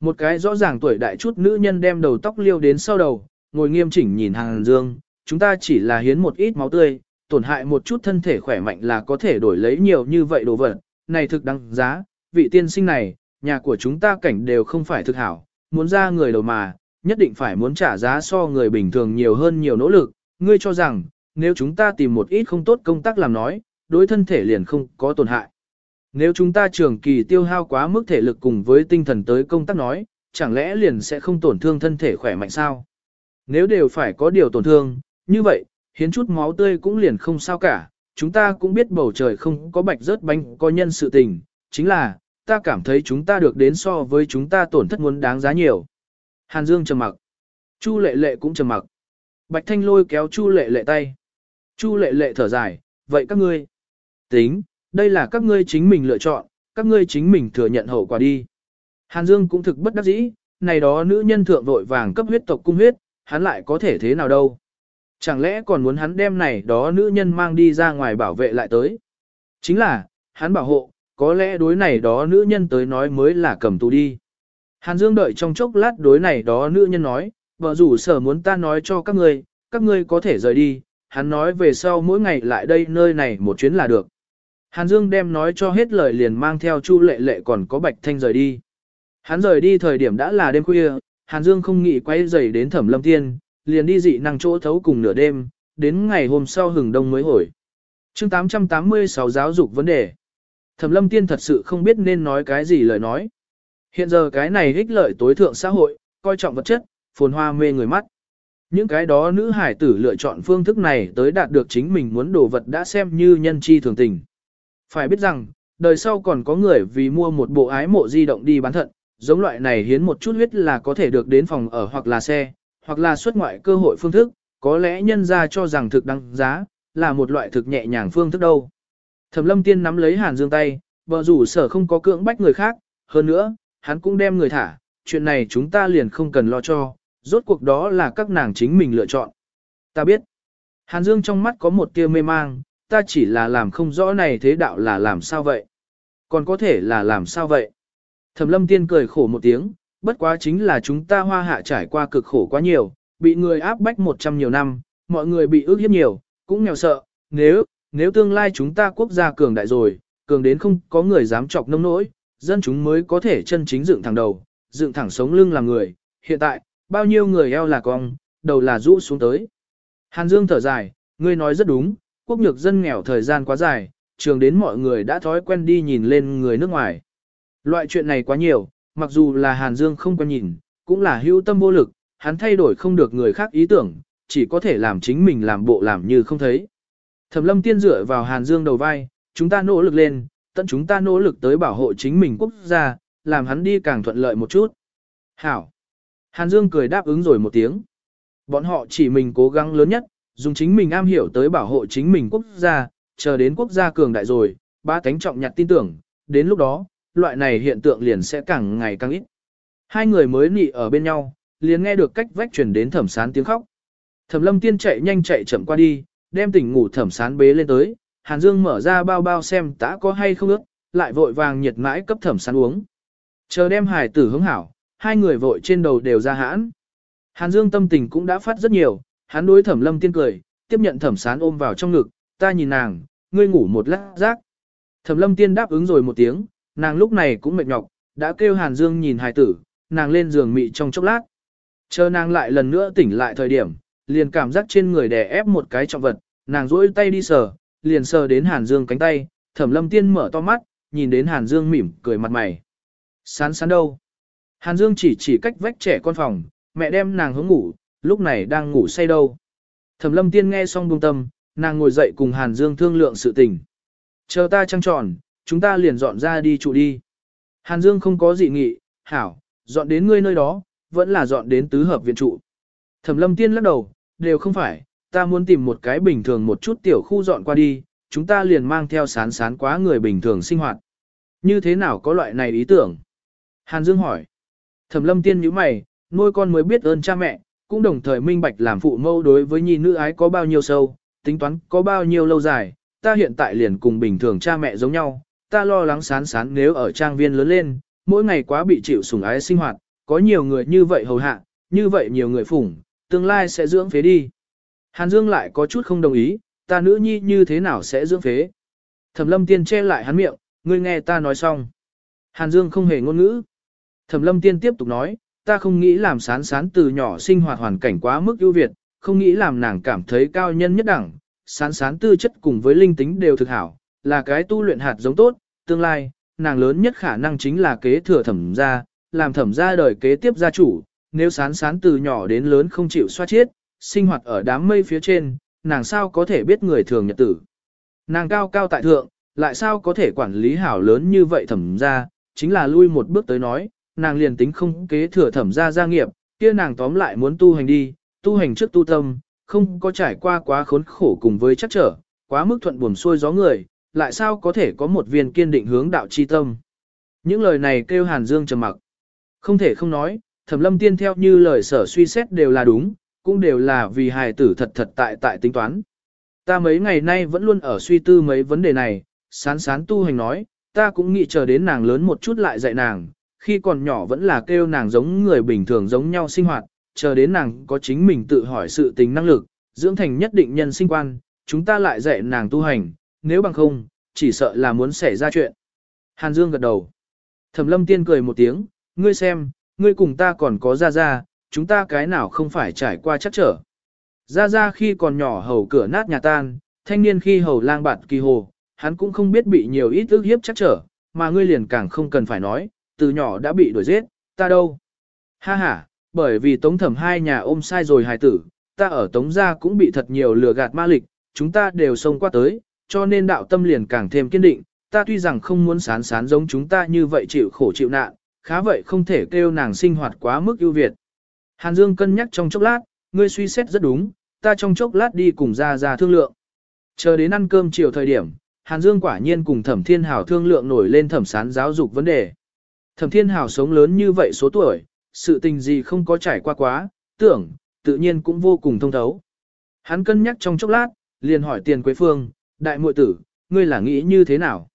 Một cái rõ ràng tuổi đại chút nữ nhân đem đầu tóc liêu đến sau đầu, ngồi nghiêm chỉnh nhìn Hàn dương, chúng ta chỉ là hiến một ít máu tươi, tổn hại một chút thân thể khỏe mạnh là có thể đổi lấy nhiều như vậy đồ vật, này thực đáng giá, vị tiên sinh này, nhà của chúng ta cảnh đều không phải thực hảo, muốn ra người đầu mà, nhất định phải muốn trả giá so người bình thường nhiều hơn nhiều nỗ lực, ngươi cho rằng, nếu chúng ta tìm một ít không tốt công tác làm nói, đối thân thể liền không có tổn hại. Nếu chúng ta trường kỳ tiêu hao quá mức thể lực cùng với tinh thần tới công tác nói, chẳng lẽ liền sẽ không tổn thương thân thể khỏe mạnh sao? Nếu đều phải có điều tổn thương, như vậy, hiến chút máu tươi cũng liền không sao cả, chúng ta cũng biết bầu trời không có bạch rớt bánh có nhân sự tình, chính là, ta cảm thấy chúng ta được đến so với chúng ta tổn thất muốn đáng giá nhiều. Hàn Dương trầm mặc. Chu lệ lệ cũng trầm mặc. Bạch Thanh lôi kéo Chu lệ lệ tay. Chu lệ lệ thở dài, vậy các ngươi. Tính, đây là các ngươi chính mình lựa chọn, các ngươi chính mình thừa nhận hậu quả đi. Hàn Dương cũng thực bất đắc dĩ, này đó nữ nhân thượng vội vàng cấp huyết tộc cung huyết, hắn lại có thể thế nào đâu. Chẳng lẽ còn muốn hắn đem này đó nữ nhân mang đi ra ngoài bảo vệ lại tới. Chính là, hắn bảo hộ, có lẽ đối này đó nữ nhân tới nói mới là cầm tù đi. Hàn Dương đợi trong chốc lát đối này đó nữ nhân nói, vợ rủ sở muốn ta nói cho các ngươi, các ngươi có thể rời đi, hắn nói về sau mỗi ngày lại đây nơi này một chuyến là được. Hàn Dương đem nói cho hết lời liền mang theo Chu Lệ Lệ còn có Bạch Thanh rời đi. Hắn rời đi thời điểm đã là đêm khuya, Hàn Dương không nghĩ quay dày đến Thẩm Lâm Tiên, liền đi dị năng chỗ thấu cùng nửa đêm, đến ngày hôm sau hừng đông mới hồi. Chương 886 giáo dục vấn đề. Thẩm Lâm Tiên thật sự không biết nên nói cái gì lời nói. Hiện giờ cái này ích lợi tối thượng xã hội, coi trọng vật chất, phồn hoa mê người mắt. Những cái đó nữ hải tử lựa chọn phương thức này tới đạt được chính mình muốn đồ vật đã xem như nhân chi thường tình. Phải biết rằng, đời sau còn có người vì mua một bộ ái mộ di động đi bán thận, giống loại này hiến một chút huyết là có thể được đến phòng ở hoặc là xe, hoặc là xuất ngoại cơ hội phương thức, có lẽ nhân ra cho rằng thực đăng giá, là một loại thực nhẹ nhàng phương thức đâu. Thẩm lâm tiên nắm lấy hàn dương tay, vợ rủ sở không có cưỡng bách người khác, hơn nữa, hắn cũng đem người thả, chuyện này chúng ta liền không cần lo cho, rốt cuộc đó là các nàng chính mình lựa chọn. Ta biết, hàn dương trong mắt có một tia mê mang, ta chỉ là làm không rõ này thế đạo là làm sao vậy. Còn có thể là làm sao vậy. Thẩm lâm tiên cười khổ một tiếng, bất quá chính là chúng ta hoa hạ trải qua cực khổ quá nhiều, bị người áp bách một trăm nhiều năm, mọi người bị ước hiếp nhiều, cũng nghèo sợ, nếu, nếu tương lai chúng ta quốc gia cường đại rồi, cường đến không có người dám chọc nông nỗi, dân chúng mới có thể chân chính dựng thẳng đầu, dựng thẳng sống lưng làm người, hiện tại, bao nhiêu người eo là cong, đầu là rũ xuống tới. Hàn Dương thở dài, ngươi nói rất đúng, quốc nhược dân nghèo thời gian quá dài, trường đến mọi người đã thói quen đi nhìn lên người nước ngoài. Loại chuyện này quá nhiều, mặc dù là Hàn Dương không quen nhìn, cũng là hữu tâm vô lực, hắn thay đổi không được người khác ý tưởng, chỉ có thể làm chính mình làm bộ làm như không thấy. Thẩm lâm tiên dựa vào Hàn Dương đầu vai, chúng ta nỗ lực lên, tận chúng ta nỗ lực tới bảo hộ chính mình quốc gia, làm hắn đi càng thuận lợi một chút. Hảo. Hàn Dương cười đáp ứng rồi một tiếng. Bọn họ chỉ mình cố gắng lớn nhất, dùng chính mình am hiểu tới bảo hộ chính mình quốc gia, chờ đến quốc gia cường đại rồi, ba tánh trọng nhặt tin tưởng, đến lúc đó, loại này hiện tượng liền sẽ càng ngày càng ít. Hai người mới nị ở bên nhau, liền nghe được cách vách truyền đến thẩm sán tiếng khóc. Thẩm lâm tiên chạy nhanh chạy chậm qua đi, đem tỉnh ngủ thẩm sán bế lên tới, Hàn Dương mở ra bao bao xem tã có hay không ước, lại vội vàng nhiệt mãi cấp thẩm sán uống. Chờ đem hải tử hướng hảo, hai người vội trên đầu đều ra hãn. Hàn Dương tâm tình cũng đã phát rất nhiều, hắn đối thẩm lâm tiên cười, tiếp nhận thẩm sán ôm vào trong ngực, ta nhìn nàng, ngươi ngủ một lát rác. Thẩm lâm tiên đáp ứng rồi một tiếng, nàng lúc này cũng mệt nhọc, đã kêu Hàn Dương nhìn hài tử, nàng lên giường mị trong chốc lát. Chờ nàng lại lần nữa tỉnh lại thời điểm, liền cảm giác trên người đè ép một cái trọng vật, nàng duỗi tay đi sờ, liền sờ đến Hàn Dương cánh tay, Thẩm Lâm Tiên mở to mắt, nhìn đến Hàn Dương mỉm cười mặt mày. Sán sán đâu? Hàn Dương chỉ chỉ cách vách trẻ con phòng, mẹ đem nàng hướng ngủ, lúc này đang ngủ say đâu. Thẩm Lâm Tiên nghe xong buông tâm, nàng ngồi dậy cùng Hàn Dương thương lượng sự tình. Chờ ta trăng tròn, chúng ta liền dọn ra đi trụ đi. Hàn Dương không có gì nghị, hảo, dọn đến ngươi nơi đó, vẫn là dọn đến tứ hợp viện trụ. Thẩm lâm tiên lắc đầu, đều không phải, ta muốn tìm một cái bình thường một chút tiểu khu dọn qua đi, chúng ta liền mang theo sán sán quá người bình thường sinh hoạt. Như thế nào có loại này ý tưởng? Hàn Dương hỏi. Thẩm lâm tiên nhíu mày, nuôi con mới biết ơn cha mẹ, cũng đồng thời minh bạch làm phụ mâu đối với nhi nữ ái có bao nhiêu sâu, tính toán có bao nhiêu lâu dài, ta hiện tại liền cùng bình thường cha mẹ giống nhau, ta lo lắng sán sán nếu ở trang viên lớn lên, mỗi ngày quá bị chịu sủng ái sinh hoạt, có nhiều người như vậy hầu hạ, như vậy nhiều người phủng, tương lai sẽ dưỡng phế đi. Hàn Dương lại có chút không đồng ý, ta nữ nhi như thế nào sẽ dưỡng phế. Thẩm lâm tiên che lại hắn miệng, ngươi nghe ta nói xong. Hàn Dương không hề ngôn ngữ. Thẩm lâm tiên tiếp tục nói, ta không nghĩ làm sán sán từ nhỏ sinh hoạt hoàn cảnh quá mức ưu việt, không nghĩ làm nàng cảm thấy cao nhân nhất đẳng, sán sán tư chất cùng với linh tính đều thực hảo, là cái tu luyện hạt giống tốt, tương lai, nàng lớn nhất khả năng chính là kế thừa thẩm gia, làm thẩm gia đời kế tiếp gia chủ, nếu sán sán từ nhỏ đến lớn không chịu xoa chiết, sinh hoạt ở đám mây phía trên, nàng sao có thể biết người thường nhật tử. Nàng cao cao tại thượng, lại sao có thể quản lý hảo lớn như vậy thẩm gia, chính là lui một bước tới nói, nàng liền tính không kế thừa thẩm gia gia nghiệp, kia nàng tóm lại muốn tu hành đi, tu hành trước tu tâm, không có trải qua quá khốn khổ cùng với chắc trở, quá mức thuận buồm xuôi gió người, lại sao có thể có một viên kiên định hướng đạo chi tâm. Những lời này kêu Hàn Dương trầm mặc. Không thể không nói, Thẩm Lâm Tiên theo như lời sở suy xét đều là đúng, cũng đều là vì hài tử thật thật tại tại tính toán. Ta mấy ngày nay vẫn luôn ở suy tư mấy vấn đề này, sán sán tu hành nói, ta cũng nghĩ chờ đến nàng lớn một chút lại dạy nàng, khi còn nhỏ vẫn là kêu nàng giống người bình thường giống nhau sinh hoạt, chờ đến nàng có chính mình tự hỏi sự tình năng lực, dưỡng thành nhất định nhân sinh quan, chúng ta lại dạy nàng tu hành, nếu bằng không, chỉ sợ là muốn xảy ra chuyện. Hàn Dương gật đầu. Thẩm lâm tiên cười một tiếng, ngươi xem, ngươi cùng ta còn có ra ra, chúng ta cái nào không phải trải qua chắc trở. Ra ra khi còn nhỏ hầu cửa nát nhà tan, thanh niên khi hầu lang bạt kỳ hồ, hắn cũng không biết bị nhiều ít ức hiếp chắc trở, mà ngươi liền càng không cần phải nói, từ nhỏ đã bị đuổi giết, ta đâu. Ha ha, bởi vì tống thẩm hai nhà ôm sai rồi hài tử, ta ở tống gia cũng bị thật nhiều lừa gạt ma lịch, chúng ta đều xông qua tới, cho nên đạo tâm liền càng thêm kiên định, ta tuy rằng không muốn sán sán giống chúng ta như vậy chịu khổ chịu nạn, khá vậy không thể kêu nàng sinh hoạt quá mức ưu việt. Hàn Dương cân nhắc trong chốc lát, ngươi suy xét rất đúng, ta trong chốc lát đi cùng ra ra thương lượng. Chờ đến ăn cơm chiều thời điểm, Hàn Dương quả nhiên cùng Thẩm Thiên Hảo thương lượng nổi lên thẩm sán giáo dục vấn đề. Thẩm Thiên Hảo sống lớn như vậy số tuổi, sự tình gì không có trải qua quá, tưởng, tự nhiên cũng vô cùng thông thấu. Hắn cân nhắc trong chốc lát, liền hỏi Tiền Quế Phương, đại muội tử, ngươi là nghĩ như thế nào?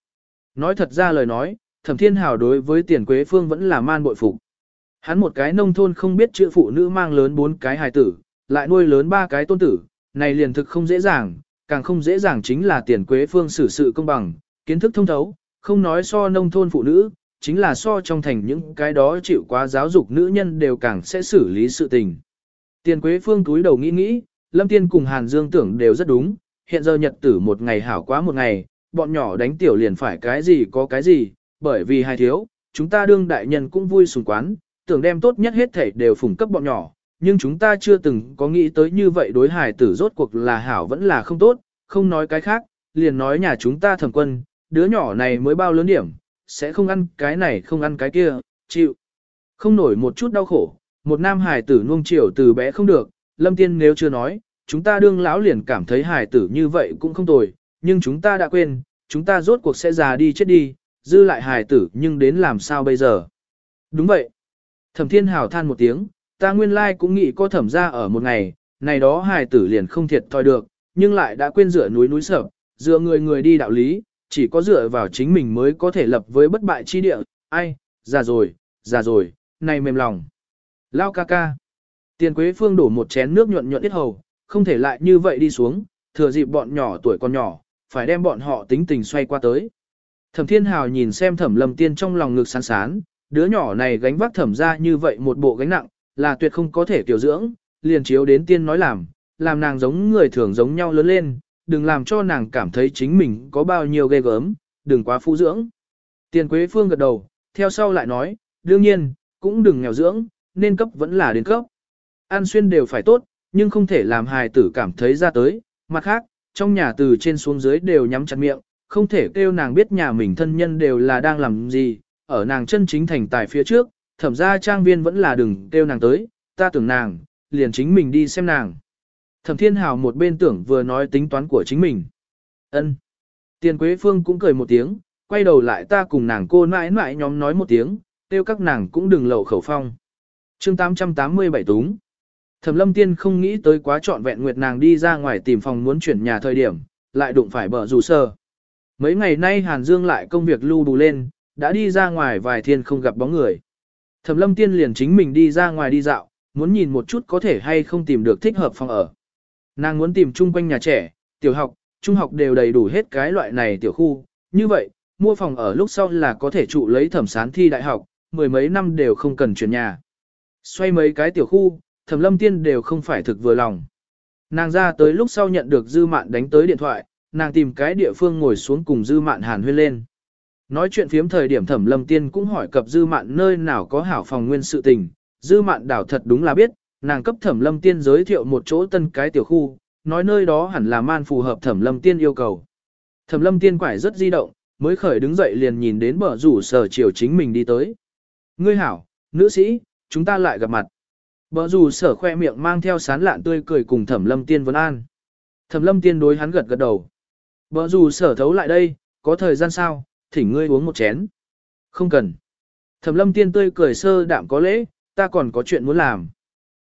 Nói thật ra lời nói, Thẩm Thiên Hảo đối với Tiền Quế Phương vẫn là man bội phục. Hắn một cái nông thôn không biết chữ phụ nữ mang lớn bốn cái hài tử, lại nuôi lớn ba cái tôn tử, này liền thực không dễ dàng, càng không dễ dàng chính là Tiền Quế Phương xử sự công bằng, kiến thức thông thấu, không nói so nông thôn phụ nữ, chính là so trong thành những cái đó chịu quá giáo dục nữ nhân đều càng sẽ xử lý sự tình. Tiền Quế Phương túi đầu nghĩ nghĩ, Lâm Tiên cùng Hàn Dương tưởng đều rất đúng, hiện giờ nhật tử một ngày hảo quá một ngày, bọn nhỏ đánh tiểu liền phải cái gì có cái gì, bởi vì hai thiếu, chúng ta đương đại nhân cũng vui sùng quán, tưởng đem tốt nhất hết thể đều phủng cấp bọn nhỏ, nhưng chúng ta chưa từng có nghĩ tới như vậy đối hài tử rốt cuộc là hảo vẫn là không tốt, không nói cái khác, liền nói nhà chúng ta thẩm quân, đứa nhỏ này mới bao lớn điểm, sẽ không ăn cái này không ăn cái kia, chịu. Không nổi một chút đau khổ, một nam hài tử nuông chiều từ bé không được, lâm tiên nếu chưa nói, chúng ta đương lão liền cảm thấy hài tử như vậy cũng không tồi, nhưng chúng ta đã quên, chúng ta rốt cuộc sẽ già đi chết đi, dư lại hài tử nhưng đến làm sao bây giờ. Đúng vậy. Thẩm thiên hào than một tiếng, ta nguyên lai cũng nghĩ có thẩm ra ở một ngày, này đó hài tử liền không thiệt thòi được, nhưng lại đã quên dựa núi núi sợ, dựa người người đi đạo lý, chỉ có dựa vào chính mình mới có thể lập với bất bại chi địa, ai, già rồi, già rồi, này mềm lòng. Lao ca ca. Tiền Quế Phương đổ một chén nước nhuận nhuận ít hầu, không thể lại như vậy đi xuống, thừa dịp bọn nhỏ tuổi còn nhỏ, phải đem bọn họ tính tình xoay qua tới. Thẩm Thiên Hào nhìn xem Thẩm Lâm Tiên trong lòng ngực sán sán, đứa nhỏ này gánh vác thẩm ra như vậy một bộ gánh nặng, là tuyệt không có thể tiểu dưỡng, liền chiếu đến tiên nói làm, làm nàng giống người thường giống nhau lớn lên, đừng làm cho nàng cảm thấy chính mình có bao nhiêu ghê gớm, đừng quá phú dưỡng. Tiền Quế Phương gật đầu, theo sau lại nói, đương nhiên, cũng đừng nghèo dưỡng, nên cấp vẫn là đến cấp. An xuyên đều phải tốt, nhưng không thể làm hài tử cảm thấy ra tới, mặt khác, trong nhà từ trên xuống dưới đều nhắm chặt miệng, không thể kêu nàng biết nhà mình thân nhân đều là đang làm gì, ở nàng chân chính thành tài phía trước, thẩm ra trang viên vẫn là đừng kêu nàng tới, ta tưởng nàng, liền chính mình đi xem nàng. Thẩm thiên hào một bên tưởng vừa nói tính toán của chính mình. ân Tiền Quế Phương cũng cười một tiếng, quay đầu lại ta cùng nàng cô mãi mãi nhóm nói một tiếng, kêu các nàng cũng đừng lậu khẩu phong. chương 887 túng. Thẩm lâm tiên không nghĩ tới quá trọn vẹn nguyệt nàng đi ra ngoài tìm phòng muốn chuyển nhà thời điểm, lại đụng phải bờ rủ sơ. Mấy ngày nay Hàn Dương lại công việc lưu bù lên, đã đi ra ngoài vài thiên không gặp bóng người. Thẩm lâm tiên liền chính mình đi ra ngoài đi dạo, muốn nhìn một chút có thể hay không tìm được thích hợp phòng ở. Nàng muốn tìm chung quanh nhà trẻ, tiểu học, trung học đều đầy đủ hết cái loại này tiểu khu, như vậy, mua phòng ở lúc sau là có thể trụ lấy thẩm sán thi đại học, mười mấy năm đều không cần chuyển nhà. Xoay mấy cái tiểu khu, thẩm lâm tiên đều không phải thực vừa lòng. Nàng ra tới lúc sau nhận được dư mạn đánh tới điện thoại, nàng tìm cái địa phương ngồi xuống cùng dư mạn hàn huyên lên. Nói chuyện phiếm thời điểm thẩm lâm tiên cũng hỏi cập dư mạn nơi nào có hảo phòng nguyên sự tình, dư mạn đảo thật đúng là biết, nàng cấp thẩm lâm tiên giới thiệu một chỗ tân cái tiểu khu, nói nơi đó hẳn là man phù hợp thẩm lâm tiên yêu cầu. Thẩm lâm tiên quải rất di động, mới khởi đứng dậy liền nhìn đến bờ rủ sở chiều chính mình đi tới. Ngươi hảo, nữ sĩ, chúng ta lại gặp mặt. Bở rủ sở khoe miệng mang theo sán lạn tươi cười cùng thẩm lâm tiên vấn an. Thẩm lâm tiên đối hắn gật gật đầu. Bở rủ sở thấu lại đây, có thời gian sao, thỉnh ngươi uống một chén. Không cần. Thẩm lâm tiên tươi cười sơ đạm có lễ, ta còn có chuyện muốn làm.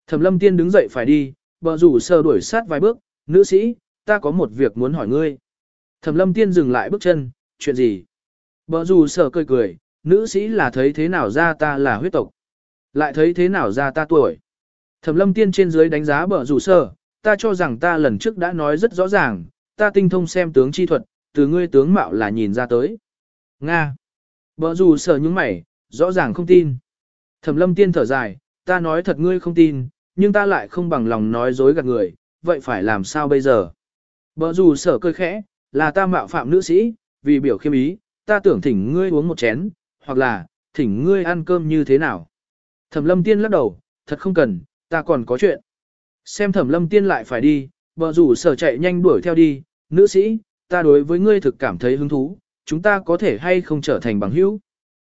Thẩm lâm tiên đứng dậy phải đi, bở rủ sơ đuổi sát vài bước, nữ sĩ, ta có một việc muốn hỏi ngươi. Thẩm lâm tiên dừng lại bước chân, chuyện gì? Bở rủ sơ cười cười, nữ sĩ là thấy thế nào ra ta là huyết tộc. Lại thấy thế nào ra ta tuổi. Thẩm lâm tiên trên dưới đánh giá bờ rủ sơ, ta cho rằng ta lần trước đã nói rất rõ ràng, ta tinh thông xem tướng chi thuật, từ ngươi tướng mạo là nhìn ra tới. Nga. Bờ rủ sơ những mày, rõ ràng không tin. Thẩm lâm tiên thở dài, ta nói thật ngươi không tin, nhưng ta lại không bằng lòng nói dối gạt người, vậy phải làm sao bây giờ? Bờ rủ sở cười khẽ, là ta mạo phạm nữ sĩ, vì biểu khiêm ý, ta tưởng thỉnh ngươi uống một chén, hoặc là, thỉnh ngươi ăn cơm như thế nào? Thẩm lâm tiên lắc đầu, thật không cần, ta còn có chuyện. Xem thẩm lâm tiên lại phải đi, bờ rủ sở chạy nhanh đuổi theo đi, nữ sĩ, ta đối với ngươi thực cảm thấy hứng thú, chúng ta có thể hay không trở thành bằng hữu.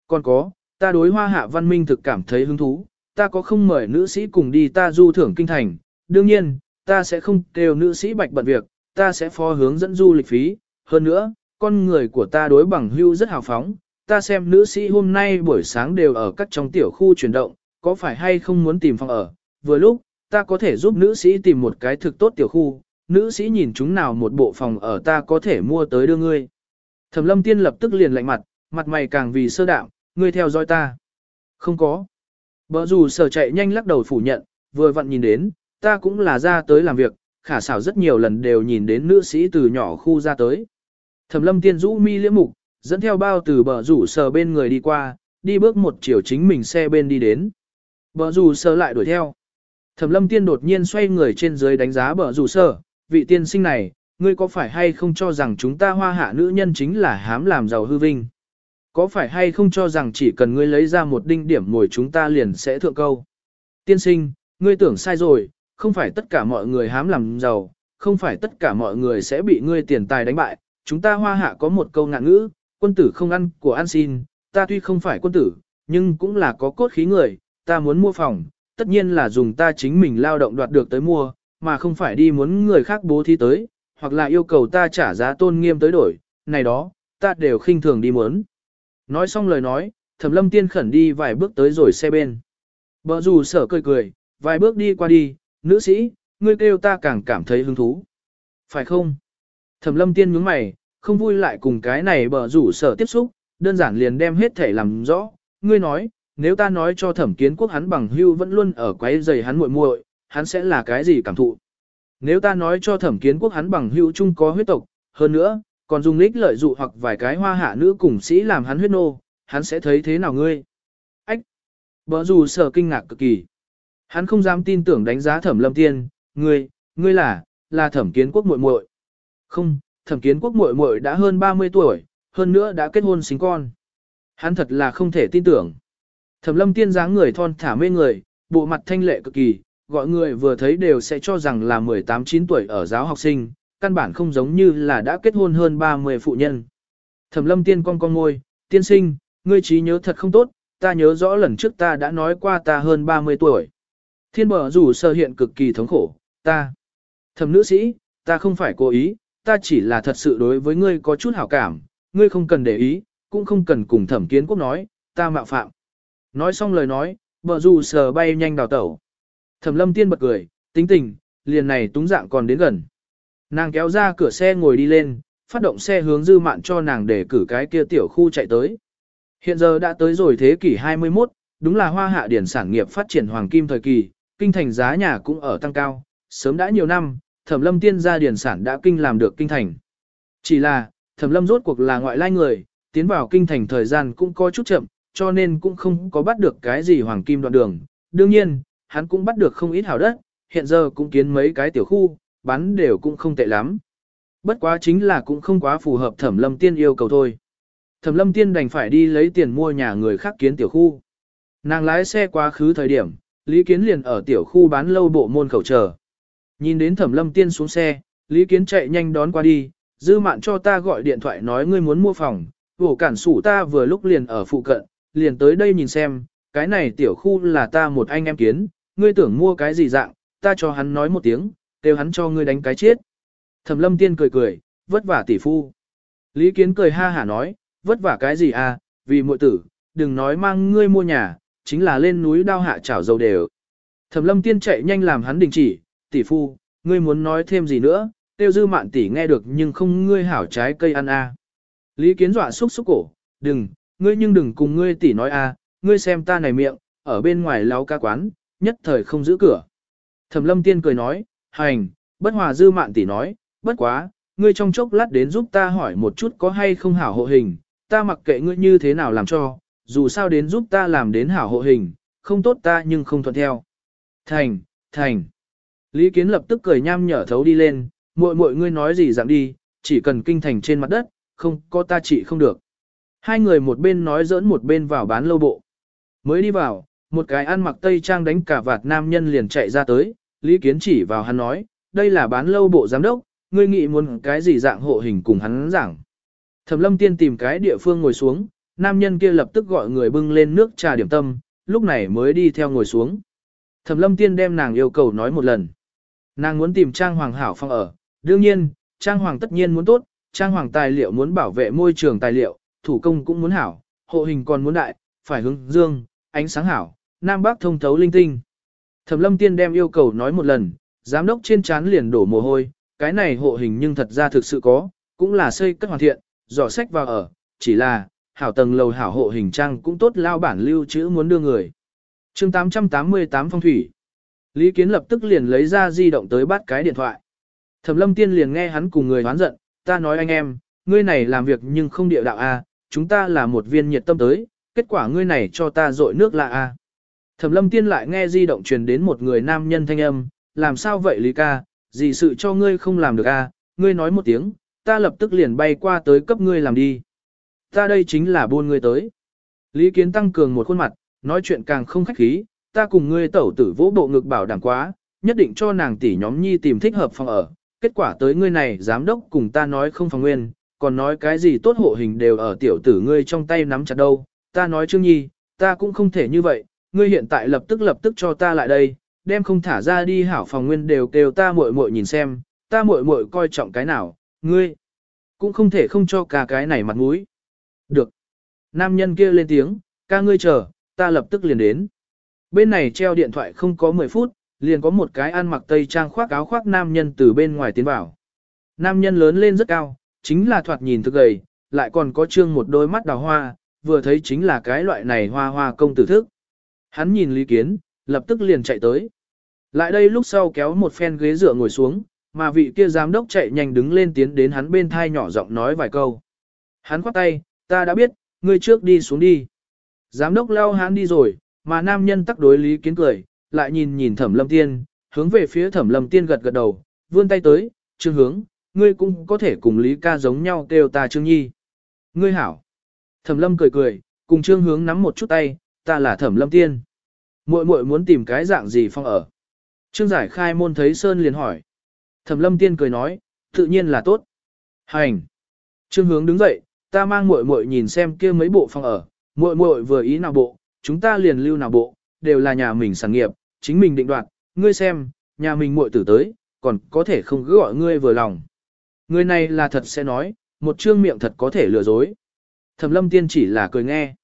Còn có, ta đối hoa hạ văn minh thực cảm thấy hứng thú, ta có không mời nữ sĩ cùng đi ta du thưởng kinh thành, đương nhiên, ta sẽ không kêu nữ sĩ bạch bận việc, ta sẽ phó hướng dẫn du lịch phí, hơn nữa, con người của ta đối bằng hữu rất hào phóng, ta xem nữ sĩ hôm nay buổi sáng đều ở các trong tiểu khu chuyển động, có phải hay không muốn tìm phòng ở, vừa lúc, ta có thể giúp nữ sĩ tìm một cái thực tốt tiểu khu, nữ sĩ nhìn chúng nào một bộ phòng ở ta có thể mua tới đưa ngươi. Thẩm lâm tiên lập tức liền lạnh mặt, mặt mày càng vì sơ đạo, ngươi theo dõi ta. Không có. Bờ dù sở chạy nhanh lắc đầu phủ nhận, vừa vặn nhìn đến, ta cũng là ra tới làm việc, khả xảo rất nhiều lần đều nhìn đến nữ sĩ từ nhỏ khu ra tới. Thẩm lâm tiên rũ mi liễm mục, dẫn theo bao từ bờ rủ sở bên người đi qua, đi bước một chiều chính mình xe bên đi đến. Bờ rủ sở lại đuổi theo. Thẩm lâm tiên đột nhiên xoay người trên dưới đánh giá bờ rủ sở, vị tiên sinh này, ngươi có phải hay không cho rằng chúng ta hoa hạ nữ nhân chính là hám làm giàu hư vinh? Có phải hay không cho rằng chỉ cần ngươi lấy ra một đinh điểm ngồi chúng ta liền sẽ thượng câu? Tiên sinh, ngươi tưởng sai rồi, không phải tất cả mọi người hám làm giàu, không phải tất cả mọi người sẽ bị ngươi tiền tài đánh bại. Chúng ta hoa hạ có một câu ngạn ngữ, quân tử không ăn của ăn xin, ta tuy không phải quân tử, nhưng cũng là có cốt khí người, ta muốn mua phòng, tất nhiên là dùng ta chính mình lao động đoạt được tới mua, mà không phải đi muốn người khác bố thí tới, hoặc là yêu cầu ta trả giá tôn nghiêm tới đổi, này đó, ta đều khinh thường đi muốn. Nói xong lời nói, thẩm lâm tiên khẩn đi vài bước tới rồi xe bên. Bờ dù sở cười cười, vài bước đi qua đi, nữ sĩ, ngươi kêu ta càng cảm thấy hứng thú. Phải không? Thẩm lâm tiên nhướng mày, không vui lại cùng cái này bờ rủ sở tiếp xúc, đơn giản liền đem hết thể làm rõ. Ngươi nói, nếu ta nói cho thẩm kiến quốc hắn bằng hưu vẫn luôn ở quấy giày hắn muội muội, hắn sẽ là cái gì cảm thụ? Nếu ta nói cho thẩm kiến quốc hắn bằng hưu chung có huyết tộc, hơn nữa, còn dùng lích lợi dụ hoặc vài cái hoa hạ nữ cùng sĩ làm hắn huyết nô, hắn sẽ thấy thế nào ngươi? Ách! Bờ dù sở kinh ngạc cực kỳ. Hắn không dám tin tưởng đánh giá thẩm lâm tiên, ngươi, ngươi là, là thẩm kiến quốc muội muội. Không, thẩm kiến quốc muội muội đã hơn 30 tuổi, hơn nữa đã kết hôn sinh con. Hắn thật là không thể tin tưởng. Thẩm lâm tiên dáng người thon thả mê người, bộ mặt thanh lệ cực kỳ, gọi người vừa thấy đều sẽ cho rằng là 18-9 tuổi ở giáo học sinh, căn bản không giống như là đã kết hôn hơn 30 phụ nhân. Thẩm lâm tiên con con ngôi, tiên sinh, ngươi trí nhớ thật không tốt, ta nhớ rõ lần trước ta đã nói qua ta hơn 30 tuổi. Thiên bờ rủ sơ hiện cực kỳ thống khổ, ta. Thẩm nữ sĩ, ta không phải cố ý, ta chỉ là thật sự đối với ngươi có chút hảo cảm, ngươi không cần để ý, cũng không cần cùng thẩm kiến quốc nói, ta mạo phạm. Nói xong lời nói, bờ rủ sờ bay nhanh đào tẩu. Thẩm lâm tiên bật cười, tính tình, liền này túng dạng còn đến gần. Nàng kéo ra cửa xe ngồi đi lên, phát động xe hướng dư mạn cho nàng để cử cái kia tiểu khu chạy tới. Hiện giờ đã tới rồi thế kỷ 21, đúng là hoa hạ điển sản nghiệp phát triển hoàng kim thời kỳ, kinh thành giá nhà cũng ở tăng cao, sớm đã nhiều năm, thẩm lâm tiên gia điển sản đã kinh làm được kinh thành. Chỉ là, thẩm lâm rốt cuộc là ngoại lai người, tiến vào kinh thành thời gian cũng có chút chậm, cho nên cũng không có bắt được cái gì hoàng kim đoạn đường. Đương nhiên, hắn cũng bắt được không ít hảo đất, hiện giờ cũng kiến mấy cái tiểu khu, bán đều cũng không tệ lắm. Bất quá chính là cũng không quá phù hợp thẩm lâm tiên yêu cầu thôi. Thẩm lâm tiên đành phải đi lấy tiền mua nhà người khác kiến tiểu khu. Nàng lái xe quá khứ thời điểm, Lý Kiến liền ở tiểu khu bán lâu bộ môn khẩu chờ. Nhìn đến thẩm lâm tiên xuống xe, Lý Kiến chạy nhanh đón qua đi, dư mạn cho ta gọi điện thoại nói ngươi muốn mua phòng, vổ cản sủ ta vừa lúc liền ở phụ cận, liền tới đây nhìn xem, cái này tiểu khu là ta một anh em kiến, ngươi tưởng mua cái gì dạng, ta cho hắn nói một tiếng, kêu hắn cho ngươi đánh cái chết. Thẩm lâm tiên cười cười, vất vả tỷ phu. Lý Kiến cười ha hả nói, vất vả cái gì à, vì muội tử, đừng nói mang ngươi mua nhà, chính là lên núi đao hạ chảo dầu đều. Thẩm lâm tiên chạy nhanh làm hắn đình chỉ, tỷ phu, ngươi muốn nói thêm gì nữa, tiêu dư mạn tỷ nghe được nhưng không ngươi hảo trái cây ăn a. À. Lý kiến dọa xúc xúc cổ, đừng, ngươi nhưng đừng cùng ngươi tỷ nói a, à, ngươi xem ta này miệng, ở bên ngoài láo ca quán, nhất thời không giữ cửa. Thẩm lâm tiên cười nói, hành, bất hòa dư mạn tỷ nói, bất quá, ngươi trong chốc lát đến giúp ta hỏi một chút có hay không hảo hộ hình, ta mặc kệ ngươi như thế nào làm cho, dù sao đến giúp ta làm đến hảo hộ hình, không tốt ta nhưng không thuận theo. Thành, thành. Lý Kiến lập tức cười nham nhở thấu đi lên, muội muội ngươi nói gì dạng đi, chỉ cần kinh thành trên mặt đất, không có ta trị không được. Hai người một bên nói giỡn một bên vào bán lâu bộ. Mới đi vào, một cái ăn mặc tây trang đánh cả vạt nam nhân liền chạy ra tới, Lý Kiến chỉ vào hắn nói, đây là bán lâu bộ giám đốc, ngươi nghĩ muốn cái gì dạng hộ hình cùng hắn giảng. Thẩm lâm tiên tìm cái địa phương ngồi xuống, nam nhân kia lập tức gọi người bưng lên nước trà điểm tâm, lúc này mới đi theo ngồi xuống. Thẩm lâm tiên đem nàng yêu cầu nói một lần. Nàng muốn tìm trang hoàng hảo phong ở, đương nhiên, trang hoàng tất nhiên muốn tốt, trang hoàng tài liệu muốn bảo vệ môi trường tài liệu, thủ công cũng muốn hảo, hộ hình còn muốn đại, phải hướng dương, ánh sáng hảo, nam bắc thông thấu linh tinh. Thẩm lâm tiên đem yêu cầu nói một lần, giám đốc trên chán liền đổ mồ hôi, cái này hộ hình nhưng thật ra thực sự có, cũng là xây cất hoàn thiện, dò sách vào ở, chỉ là, hảo tầng lầu hảo hộ hình trang cũng tốt lao bản lưu trữ muốn đưa người. chương 888 phong thủy. Lý Kiến lập tức liền lấy ra di động tới bắt cái điện thoại. Thẩm lâm tiên liền nghe hắn cùng người hoán giận, ta nói anh em, ngươi này làm việc nhưng không địa đạo a, chúng ta là một viên nhiệt tâm tới, kết quả ngươi này cho ta dội nước lạ a. Thẩm lâm tiên lại nghe di động truyền đến một người nam nhân thanh âm, làm sao vậy Lý ca, gì sự cho ngươi không làm được a, ngươi nói một tiếng, ta lập tức liền bay qua tới cấp ngươi làm đi. Ta đây chính là buôn ngươi tới. Lý Kiến tăng cường một khuôn mặt, nói chuyện càng không khách khí, ta cùng ngươi tẩu tử vỗ bộ ngực bảo đảm quá, nhất định cho nàng tỷ nhóm nhi tìm thích hợp phòng ở. Kết quả tới ngươi này giám đốc cùng ta nói không phòng nguyên, còn nói cái gì tốt hộ hình đều ở tiểu tử ngươi trong tay nắm chặt đâu. Ta nói Trương Nhi, ta cũng không thể như vậy, ngươi hiện tại lập tức lập tức cho ta lại đây, đem không thả ra đi hảo phòng nguyên đều kêu ta muội muội nhìn xem, ta muội muội coi trọng cái nào, ngươi cũng không thể không cho cả cái này mặt mũi. Được. Nam nhân kia lên tiếng, ca ngươi chờ, ta lập tức liền đến. Bên này treo điện thoại không có 10 phút, liền có một cái ăn mặc tây trang khoác áo khoác nam nhân từ bên ngoài tiến vào. Nam nhân lớn lên rất cao, chính là thoạt nhìn thực gầy, lại còn có trương một đôi mắt đào hoa, vừa thấy chính là cái loại này hoa hoa công tử thức. Hắn nhìn Lý Kiến, lập tức liền chạy tới. Lại đây lúc sau kéo một phen ghế dựa ngồi xuống, mà vị kia giám đốc chạy nhanh đứng lên tiến đến hắn bên thai nhỏ giọng nói vài câu. Hắn khoát tay, ta đã biết, ngươi trước đi xuống đi. Giám đốc lao hắn đi rồi, mà nam nhân tắc đối Lý Kiến cười, lại nhìn nhìn thẩm lâm tiên, hướng về phía thẩm lâm tiên gật gật đầu, vươn tay tới, trương hướng, ngươi cũng có thể cùng Lý ca giống nhau kêu ta trương nhi. Ngươi hảo. Thẩm lâm cười cười, cùng trương hướng nắm một chút tay, ta là thẩm lâm tiên. muội muội muốn tìm cái dạng gì phong ở. Trương giải khai môn thấy Sơn liền hỏi. Thẩm lâm tiên cười nói, tự nhiên là tốt. Hành. Trương hướng đứng dậy, ta mang muội muội nhìn xem kia mấy bộ phong ở, muội muội vừa ý nào bộ, chúng ta liền lưu nào bộ, đều là nhà mình sản nghiệp, chính mình định đoạt, ngươi xem, nhà mình muội tử tới, còn có thể không cứ gọi ngươi vừa lòng. Người này là thật sẽ nói, một trương miệng thật có thể lừa dối. Thẩm lâm tiên chỉ là cười nghe.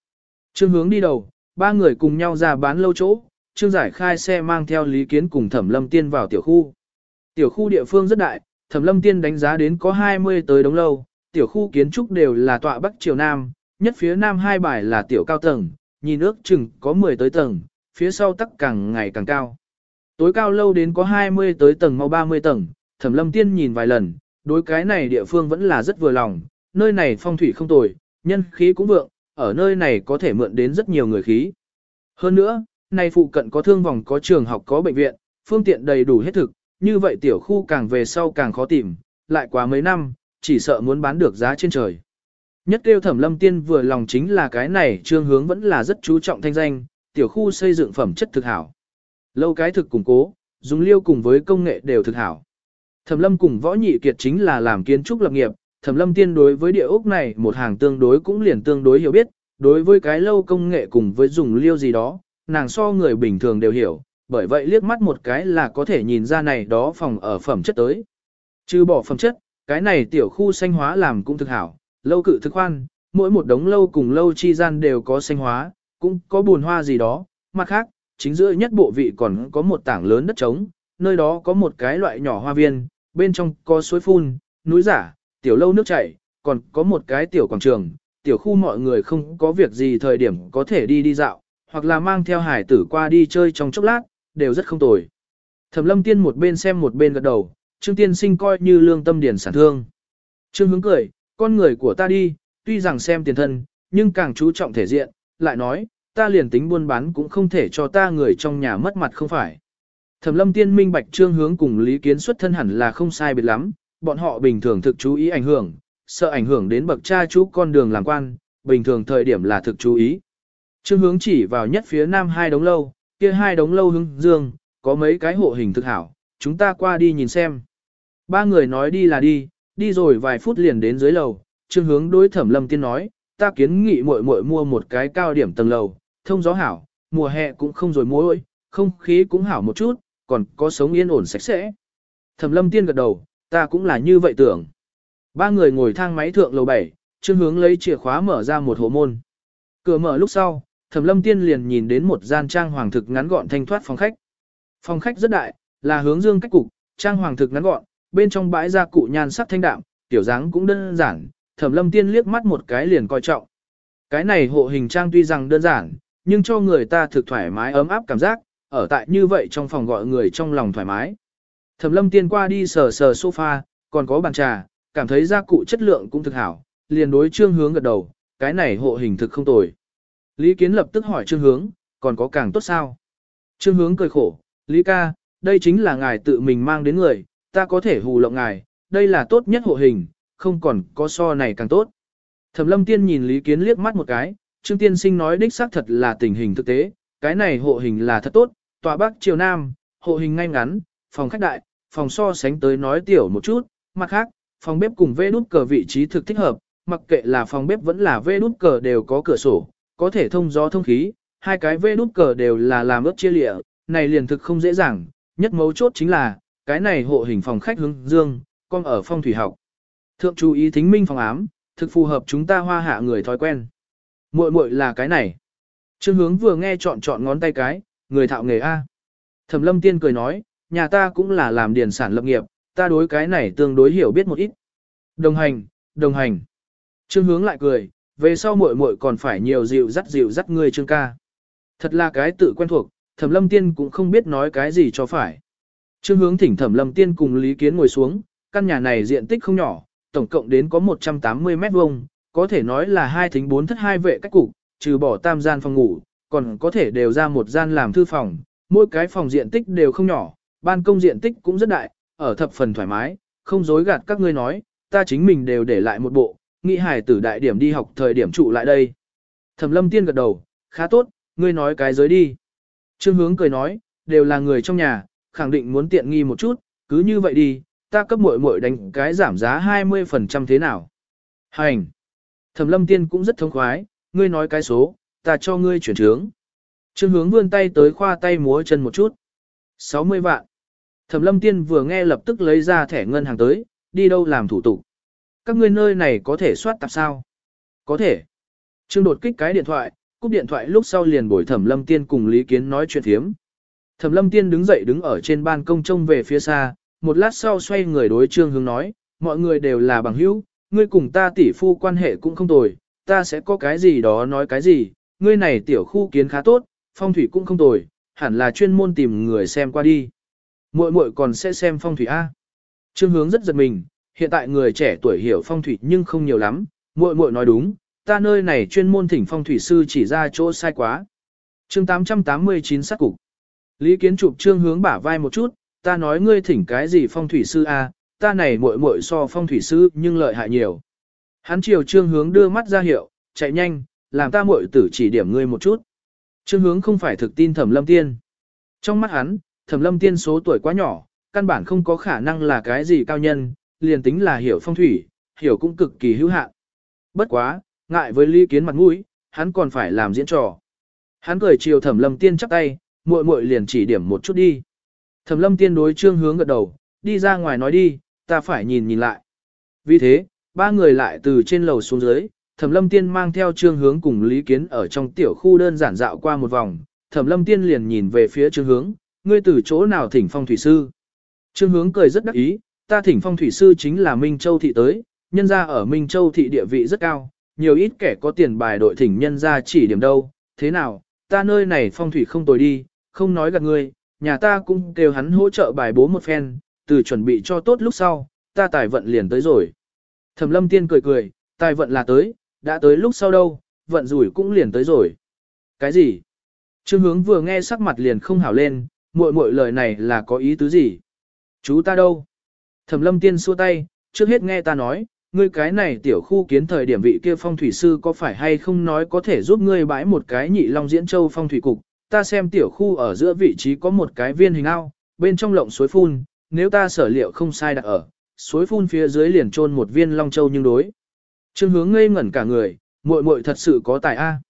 Trương hướng đi đầu, ba người cùng nhau ra bán lâu chỗ, trương giải khai xe mang theo lý kiến cùng thẩm lâm tiên vào tiểu khu. Tiểu khu địa phương rất đại, thẩm lâm tiên đánh giá đến có 20 tới đống lâu, tiểu khu kiến trúc đều là tọa bắc triều nam, nhất phía nam hai bài là tiểu cao tầng, nhìn ước chừng có 10 tới tầng, phía sau tắc càng ngày càng cao. Tối cao lâu đến có 20 tới tầng mau 30 tầng, thẩm lâm tiên nhìn vài lần, đối cái này địa phương vẫn là rất vừa lòng, nơi này phong thủy không tồi, nhân khí cũng vượng, ở nơi này có thể mượn đến rất nhiều người khí. Hơn nữa, này phụ cận có thương vòng có trường học có bệnh viện, phương tiện đầy đủ hết thực, như vậy tiểu khu càng về sau càng khó tìm, lại quá mấy năm, chỉ sợ muốn bán được giá trên trời. Nhất kêu thẩm lâm tiên vừa lòng chính là cái này trương hướng vẫn là rất chú trọng thanh danh, tiểu khu xây dựng phẩm chất thực hảo. Lâu cái thực củng cố, dùng liêu cùng với công nghệ đều thực hảo. Thẩm lâm cùng võ nhị kiệt chính là làm kiến trúc lập nghiệp, thẩm lâm tiên đối với địa ốc này một hàng tương đối cũng liền tương đối hiểu biết, đối với cái lâu công nghệ cùng với dùng liêu gì đó, nàng so người bình thường đều hiểu, bởi vậy liếc mắt một cái là có thể nhìn ra này đó phòng ở phẩm chất tới. Trừ bỏ phẩm chất, cái này tiểu khu xanh hóa làm cũng thực hảo, lâu cự thực khoan, mỗi một đống lâu cùng lâu chi gian đều có xanh hóa, cũng có buồn hoa gì đó, mặt khác, chính giữa nhất bộ vị còn có một tảng lớn đất trống, nơi đó có một cái loại nhỏ hoa viên, bên trong có suối phun, núi giả, tiểu lâu nước chảy, còn có một cái tiểu quảng trường, tiểu khu mọi người không có việc gì thời điểm có thể đi đi dạo, hoặc là mang theo hải tử qua đi chơi trong chốc lát, đều rất không tồi. Thẩm lâm tiên một bên xem một bên gật đầu, Trương Tiên sinh coi như lương tâm điển sản thương. Trương hướng cười, con người của ta đi, tuy rằng xem tiền thân, nhưng càng chú trọng thể diện, lại nói, ta liền tính buôn bán cũng không thể cho ta người trong nhà mất mặt không phải. Thẩm lâm tiên minh bạch trương hướng cùng lý kiến xuất thân hẳn là không sai biệt lắm, bọn họ bình thường thực chú ý ảnh hưởng, sợ ảnh hưởng đến bậc cha chú con đường làm quan, bình thường thời điểm là thực chú ý. Trương hướng chỉ vào nhất phía nam hai đống lâu, kia hai đống lâu hướng dương, có mấy cái hộ hình thực hảo, chúng ta qua đi nhìn xem. Ba người nói đi là đi, đi rồi vài phút liền đến dưới lầu, trương hướng đối thẩm lâm tiên nói, ta kiến nghị muội muội mua một cái cao điểm tầng lầu, thông gió hảo, mùa hè cũng không rồi mối, không khí cũng hảo một chút, còn có sống yên ổn sạch sẽ. Thẩm lâm tiên gật đầu, ta cũng là như vậy tưởng. Ba người ngồi thang máy thượng lầu 7, trương hướng lấy chìa khóa mở ra một hộ môn. Cửa mở lúc sau, thẩm lâm tiên liền nhìn đến một gian trang hoàng thực ngắn gọn thanh thoát phòng khách. Phòng khách rất đại, là hướng dương cách cục, trang hoàng thực ngắn gọn, bên trong bãi gia cụ nhan sắc thanh đạm, tiểu dáng cũng đơn giản, thẩm lâm tiên liếc mắt một cái liền coi trọng. Cái này hộ hình trang tuy rằng đơn giản, nhưng cho người ta thực thoải mái ấm áp cảm giác, ở tại như vậy trong phòng gọi người trong lòng thoải mái. Thẩm lâm tiên qua đi sờ sờ sofa, còn có bàn trà, cảm thấy gia cụ chất lượng cũng thực hảo, liền đối trương hướng gật đầu, cái này hộ hình thực không tồi. Lý Kiến lập tức hỏi trương hướng, còn có càng tốt sao? Trương hướng cười khổ, Lý ca, đây chính là ngài tự mình mang đến người, ta có thể hù lộng ngài, đây là tốt nhất hộ hình, không còn có so này càng tốt. Thẩm lâm tiên nhìn Lý Kiến liếc mắt một cái, Trương Tiên Sinh nói đích xác thật là tình hình thực tế, cái này hộ hình là thật tốt, tòa bắc triều nam, hộ hình ngay ngắn, phòng khách đại, phòng so sánh tới nói tiểu một chút, mặt khác, phòng bếp cùng vê đút cờ vị trí thực thích hợp, mặc kệ là phòng bếp vẫn là vê đút cờ đều có cửa sổ, có thể thông gió thông khí, hai cái vê đút cờ đều là làm ướp chia lịa, này liền thực không dễ dàng, nhất mấu chốt chính là, cái này hộ hình phòng khách hướng dương, con ở phong thủy học. Thượng chú ý thính minh phòng ám, thực phù hợp chúng ta hoa hạ người thói quen. Muội muội là cái này. Trương hướng vừa nghe chọn chọn ngón tay cái, người thạo nghề A. Thẩm lâm tiên cười nói, nhà ta cũng là làm điền sản lập nghiệp, ta đối cái này tương đối hiểu biết một ít. Đồng hành, đồng hành. Trương hướng lại cười, về sau muội muội còn phải nhiều dịu dắt dịu dắt ngươi trương ca. Thật là cái tự quen thuộc, thẩm lâm tiên cũng không biết nói cái gì cho phải. Trương hướng thỉnh thẩm lâm tiên cùng Lý Kiến ngồi xuống, căn nhà này diện tích không nhỏ, tổng cộng đến có 180 mét vuông, có thể nói là hai thính bốn thất hai vệ cách cục, trừ bỏ tam gian phòng ngủ, còn có thể đều ra một gian làm thư phòng, mỗi cái phòng diện tích đều không nhỏ, ban công diện tích cũng rất đại, ở thập phần thoải mái, không dối gạt các ngươi nói, ta chính mình đều để lại một bộ, nghĩ hải tử đại điểm đi học thời điểm trụ lại đây. Thẩm lâm tiên gật đầu, khá tốt, ngươi nói cái giới đi. Trương hướng cười nói, đều là người trong nhà, khẳng định muốn tiện nghi một chút, cứ như vậy đi, ta cấp muội muội đánh cái giảm giá 20% thế nào. Hành! Thẩm lâm tiên cũng rất thông khoái, ngươi nói cái số, ta cho ngươi chuyển trướng. Trương hướng vươn tay tới khoa tay múa chân một chút. 60 vạn. Thẩm lâm tiên vừa nghe lập tức lấy ra thẻ ngân hàng tới, đi đâu làm thủ tục. Các ngươi nơi này có thể soát tạp sao? Có thể. Trương đột kích cái điện thoại, cúp điện thoại lúc sau liền bồi thẩm lâm tiên cùng Lý Kiến nói chuyện thiếm. Thẩm lâm tiên đứng dậy đứng ở trên ban công trông về phía xa, một lát sau xoay người đối trương hướng nói, mọi người đều là bằng hữu, ngươi cùng ta tỷ phu quan hệ cũng không tồi, ta sẽ có cái gì đó nói cái gì, ngươi này tiểu khu kiến khá tốt, phong thủy cũng không tồi, hẳn là chuyên môn tìm người xem qua đi. Muội muội còn sẽ xem phong thủy A. Trương hướng rất giật mình, hiện tại người trẻ tuổi hiểu phong thủy nhưng không nhiều lắm, muội muội nói đúng, ta nơi này chuyên môn thỉnh phong thủy sư chỉ ra chỗ sai quá. chương 889 sát cục. Lý kiến chụp trương hướng bả vai một chút, ta nói ngươi thỉnh cái gì phong thủy sư a, ta này muội muội so phong thủy sư nhưng lợi hại nhiều. Hắn chiều trương hướng đưa mắt ra hiệu, chạy nhanh, làm ta muội tử chỉ điểm ngươi một chút. Trương hướng không phải thực tin thẩm lâm tiên. Trong mắt hắn, thẩm lâm tiên số tuổi quá nhỏ, căn bản không có khả năng là cái gì cao nhân, liền tính là hiểu phong thủy, hiểu cũng cực kỳ hữu hạn. Bất quá, ngại với lý kiến mặt mũi, hắn còn phải làm diễn trò. Hắn cười chiều thẩm lâm tiên chắp tay, muội muội liền chỉ điểm một chút đi. Thẩm lâm tiên đối trương hướng gật đầu, đi ra ngoài nói đi, ta phải nhìn nhìn lại. Vì thế, ba người lại từ trên lầu xuống dưới, thẩm lâm tiên mang theo trương hướng cùng Lý Kiến ở trong tiểu khu đơn giản dạo qua một vòng, thẩm lâm tiên liền nhìn về phía trương hướng, ngươi từ chỗ nào thỉnh phong thủy sư. Trương hướng cười rất đắc ý, ta thỉnh phong thủy sư chính là Minh Châu Thị tới, nhân gia ở Minh Châu Thị địa vị rất cao, nhiều ít kẻ có tiền bài đội thỉnh nhân gia chỉ điểm đâu, thế nào, ta nơi này phong thủy không tồi đi, không nói gạt ngươi, nhà ta cũng kêu hắn hỗ trợ bài bố một phen, từ chuẩn bị cho tốt lúc sau, ta tài vận liền tới rồi. Thẩm lâm tiên cười cười, tài vận là tới, đã tới lúc sau đâu, vận rủi cũng liền tới rồi. Cái gì? Trương hướng vừa nghe sắc mặt liền không hảo lên, muội muội lời này là có ý tứ gì? Chú ta đâu? Thẩm lâm tiên xua tay, trước hết nghe ta nói, ngươi cái này tiểu khu kiến thời điểm vị kia phong thủy sư có phải hay không nói có thể giúp ngươi bãi một cái nhị long diễn châu phong thủy cục, ta xem tiểu khu ở giữa vị trí có một cái viên hình ao, bên trong lộng suối phun, nếu ta sở liệu không sai đặt ở, suối phun phía dưới liền trôn một viên long châu nhưng đối. Trương hướng ngây ngẩn cả người, muội muội thật sự có tài a.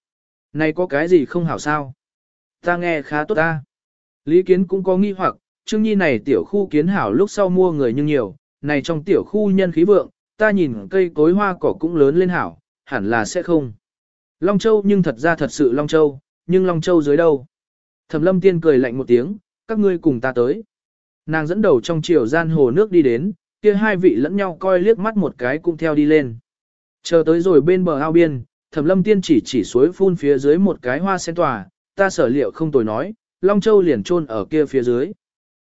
Này có cái gì không hảo sao? Ta nghe khá tốt ta. Lý kiến cũng có nghi hoặc, Trương Nhi này tiểu khu kiến hảo lúc sau mua người nhưng nhiều, này trong tiểu khu nhân khí vượng, ta nhìn cây cối hoa cỏ cũng lớn lên hảo, hẳn là sẽ không. Long Châu nhưng thật ra thật sự Long Châu, nhưng Long Châu dưới đâu? Thẩm lâm tiên cười lạnh một tiếng, các ngươi cùng ta tới. Nàng dẫn đầu trong chiều gian hồ nước đi đến, kia hai vị lẫn nhau coi liếc mắt một cái cũng theo đi lên. Chờ tới rồi bên bờ ao biên, thẩm lâm tiên chỉ chỉ suối phun phía dưới một cái hoa sen tòa, ta sở liệu không tồi nói, Long Châu liền trôn ở kia phía dưới.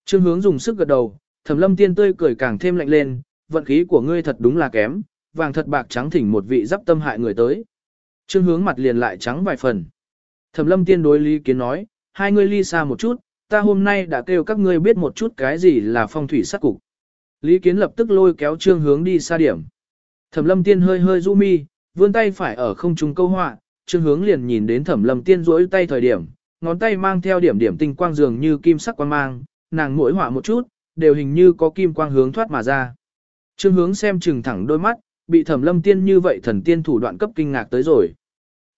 Trương hướng dùng sức gật đầu, thẩm lâm tiên tươi cười càng thêm lạnh lên, vận khí của ngươi thật đúng là kém, vàng thật bạc trắng thỉnh một vị giáp tâm hại người tới. Trương hướng mặt liền lại trắng vài phần. Thẩm lâm tiên đối lý kiến nói, hai ngươi ly xa một chút, ta hôm nay đã kêu các ngươi biết một chút cái gì là phong thủy sát cục. Lý kiến lập tức lôi kéo trương hướng đi xa điểm. Thẩm lâm tiên hơi hơi du mi, vươn tay phải ở không trung câu họa, trương hướng liền nhìn đến thẩm lâm tiên duỗi tay thời điểm, ngón tay mang theo điểm điểm tinh quang dường như kim sắc quang mang, nàng mỗi họa một chút, đều hình như có kim quang hướng thoát mà ra. Trương hướng xem chừng thẳng đôi mắt, bị thẩm lâm tiên như vậy thần tiên thủ đoạn cấp kinh ngạc tới rồi.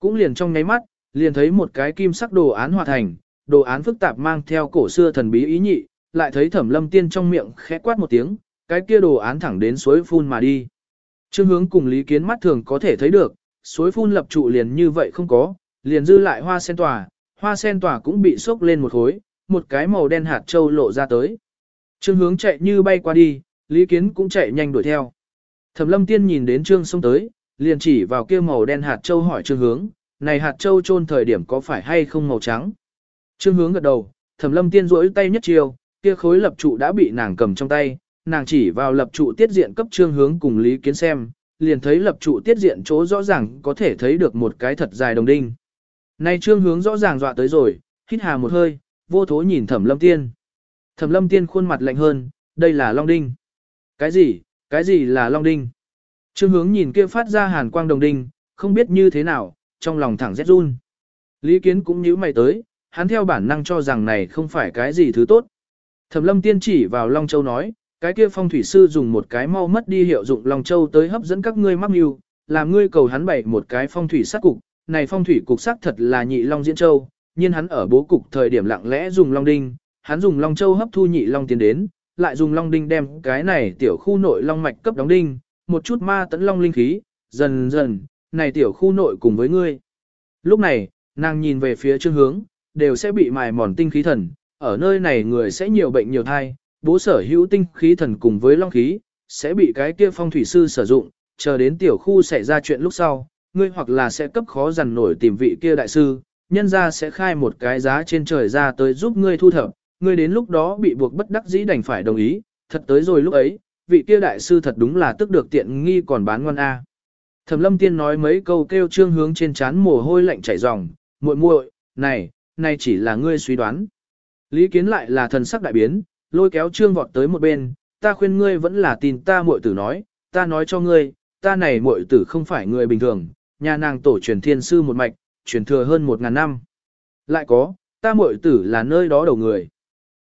Cũng liền trong nháy mắt, liền thấy một cái kim sắc đồ án hòa thành, đồ án phức tạp mang theo cổ xưa thần bí ý nhị, lại thấy thẩm lâm tiên trong miệng khẽ quát một tiếng, cái kia đồ án thẳng đến suối phun mà đi. Trương hướng cùng Lý Kiến mắt thường có thể thấy được, suối phun lập trụ liền như vậy không có, liền dư lại hoa sen tòa, hoa sen tòa cũng bị sốc lên một khối, một cái màu đen hạt châu lộ ra tới. Trương hướng chạy như bay qua đi, Lý Kiến cũng chạy nhanh đuổi theo. Thẩm lâm tiên nhìn đến trương xông tới, liền chỉ vào kia màu đen hạt châu hỏi trương hướng, này hạt châu trôn thời điểm có phải hay không màu trắng? Trương hướng gật đầu, thẩm lâm tiên rỗi tay nhất chiều, kia khối lập trụ đã bị nàng cầm trong tay, nàng chỉ vào lập trụ tiết diện cấp trương hướng cùng Lý Kiến xem, liền thấy lập trụ tiết diện chỗ rõ ràng có thể thấy được một cái thật dài đồng đinh. Này trương hướng rõ ràng dọa tới rồi, hít hà một hơi, vô thố nhìn thẩm lâm tiên. Thẩm lâm tiên khuôn mặt lạnh hơn, đây là Long Đinh. Cái gì, cái gì là Long Đinh? Trương hướng nhìn kia phát ra hàn quang đồng đinh, không biết như thế nào, trong lòng thẳng rét run. Lý kiến cũng nhíu mày tới, hắn theo bản năng cho rằng này không phải cái gì thứ tốt. Thẩm lâm tiên chỉ vào Long Châu nói, cái kia phong thủy sư dùng một cái mau mất đi hiệu dụng Long Châu tới hấp dẫn các ngươi mắc mưu, làm ngươi cầu hắn bày một cái phong thủy sát cục, này phong thủy cục sắc thật là nhị Long Diễn Châu, nhưng hắn ở bố cục thời điểm lặng lẽ dùng Long Đinh, hắn dùng Long Châu hấp thu nhị Long tiến đến, lại dùng Long Đinh đem cái này tiểu khu nội Long Mạch cấp đóng đinh, một chút ma tấn Long linh khí, dần dần, này tiểu khu nội cùng với ngươi. Lúc này, nàng nhìn về phía trương hướng, đều sẽ bị mài mòn tinh khí thần, ở nơi này người sẽ nhiều bệnh nhiều thai, bố sở hữu tinh khí thần cùng với long khí, sẽ bị cái kia phong thủy sư sử dụng, chờ đến tiểu khu xảy ra chuyện lúc sau, ngươi hoặc là sẽ cấp khó dằn nổi tìm vị kia đại sư, nhân ra sẽ khai một cái giá trên trời ra tới giúp ngươi thu thập, ngươi đến lúc đó bị buộc bất đắc dĩ đành phải đồng ý, thật tới rồi lúc ấy, vị kia đại sư thật đúng là tức được tiện nghi còn bán ngon a. Thẩm Lâm Tiên nói mấy câu kêu trương hướng trên trán mồ hôi lạnh chảy ròng, muội muội, này, này chỉ là ngươi suy đoán. Lý Kiến lại là thần sắc đại biến, lôi kéo trương vọt tới một bên, ta khuyên ngươi vẫn là tin ta muội tử nói, ta nói cho ngươi, ta này muội tử không phải người bình thường, nhà nàng tổ truyền thiên sư một mạch, truyền thừa hơn một ngàn năm. Lại có, ta muội tử là nơi đó đầu người.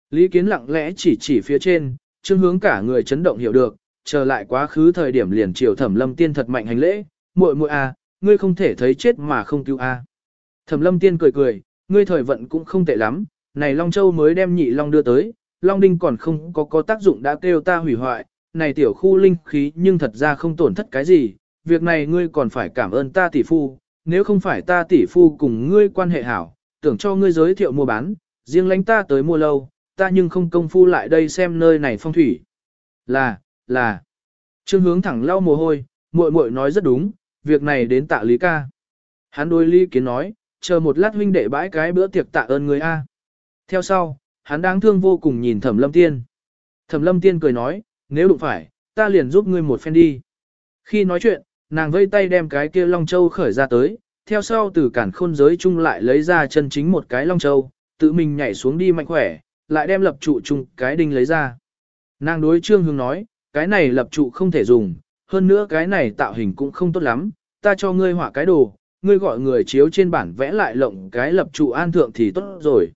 Lý Kiến lặng lẽ chỉ chỉ phía trên, trương hướng cả người chấn động hiểu được, trở lại quá khứ thời điểm liền chiều thẩm lâm tiên thật mạnh hành lễ, muội muội a, à, ngươi không thể thấy chết mà không cứu a. À. Thẩm lâm tiên cười cười, ngươi thời vận cũng không tệ lắm, này Long Châu mới đem nhị Long đưa tới, Long Đinh còn không có có tác dụng đã kêu ta hủy hoại, này tiểu khu linh khí nhưng thật ra không tổn thất cái gì, việc này ngươi còn phải cảm ơn ta tỷ phu, nếu không phải ta tỷ phu cùng ngươi quan hệ hảo, tưởng cho ngươi giới thiệu mua bán, riêng lánh ta tới mua lâu, ta nhưng không công phu lại đây xem nơi này phong thủy. Là, là. Trương hướng thẳng lau mồ hôi, muội muội nói rất đúng, việc này đến tạ Lý ca. Hắn đôi Lý Kiến nói, chờ một lát huynh đệ bãi cái bữa tiệc tạ ơn người A. Theo sau, hắn đáng thương vô cùng nhìn Thẩm Lâm Tiên. Thẩm Lâm Tiên cười nói, nếu đụng phải, ta liền giúp ngươi một phen đi. Khi nói chuyện, nàng vây tay đem cái kia Long Châu khởi ra tới, theo sau từ cản khôn giới chung lại lấy ra chân chính một cái Long Châu, tự mình nhảy xuống đi mạnh khỏe, lại đem lập trụ chung cái đinh lấy ra. Nàng đối Trương Hương nói, cái này lập trụ không thể dùng, hơn nữa cái này tạo hình cũng không tốt lắm, ta cho ngươi họa cái đồ, ngươi gọi người chiếu trên bản vẽ lại lộng cái lập trụ an thượng thì tốt rồi.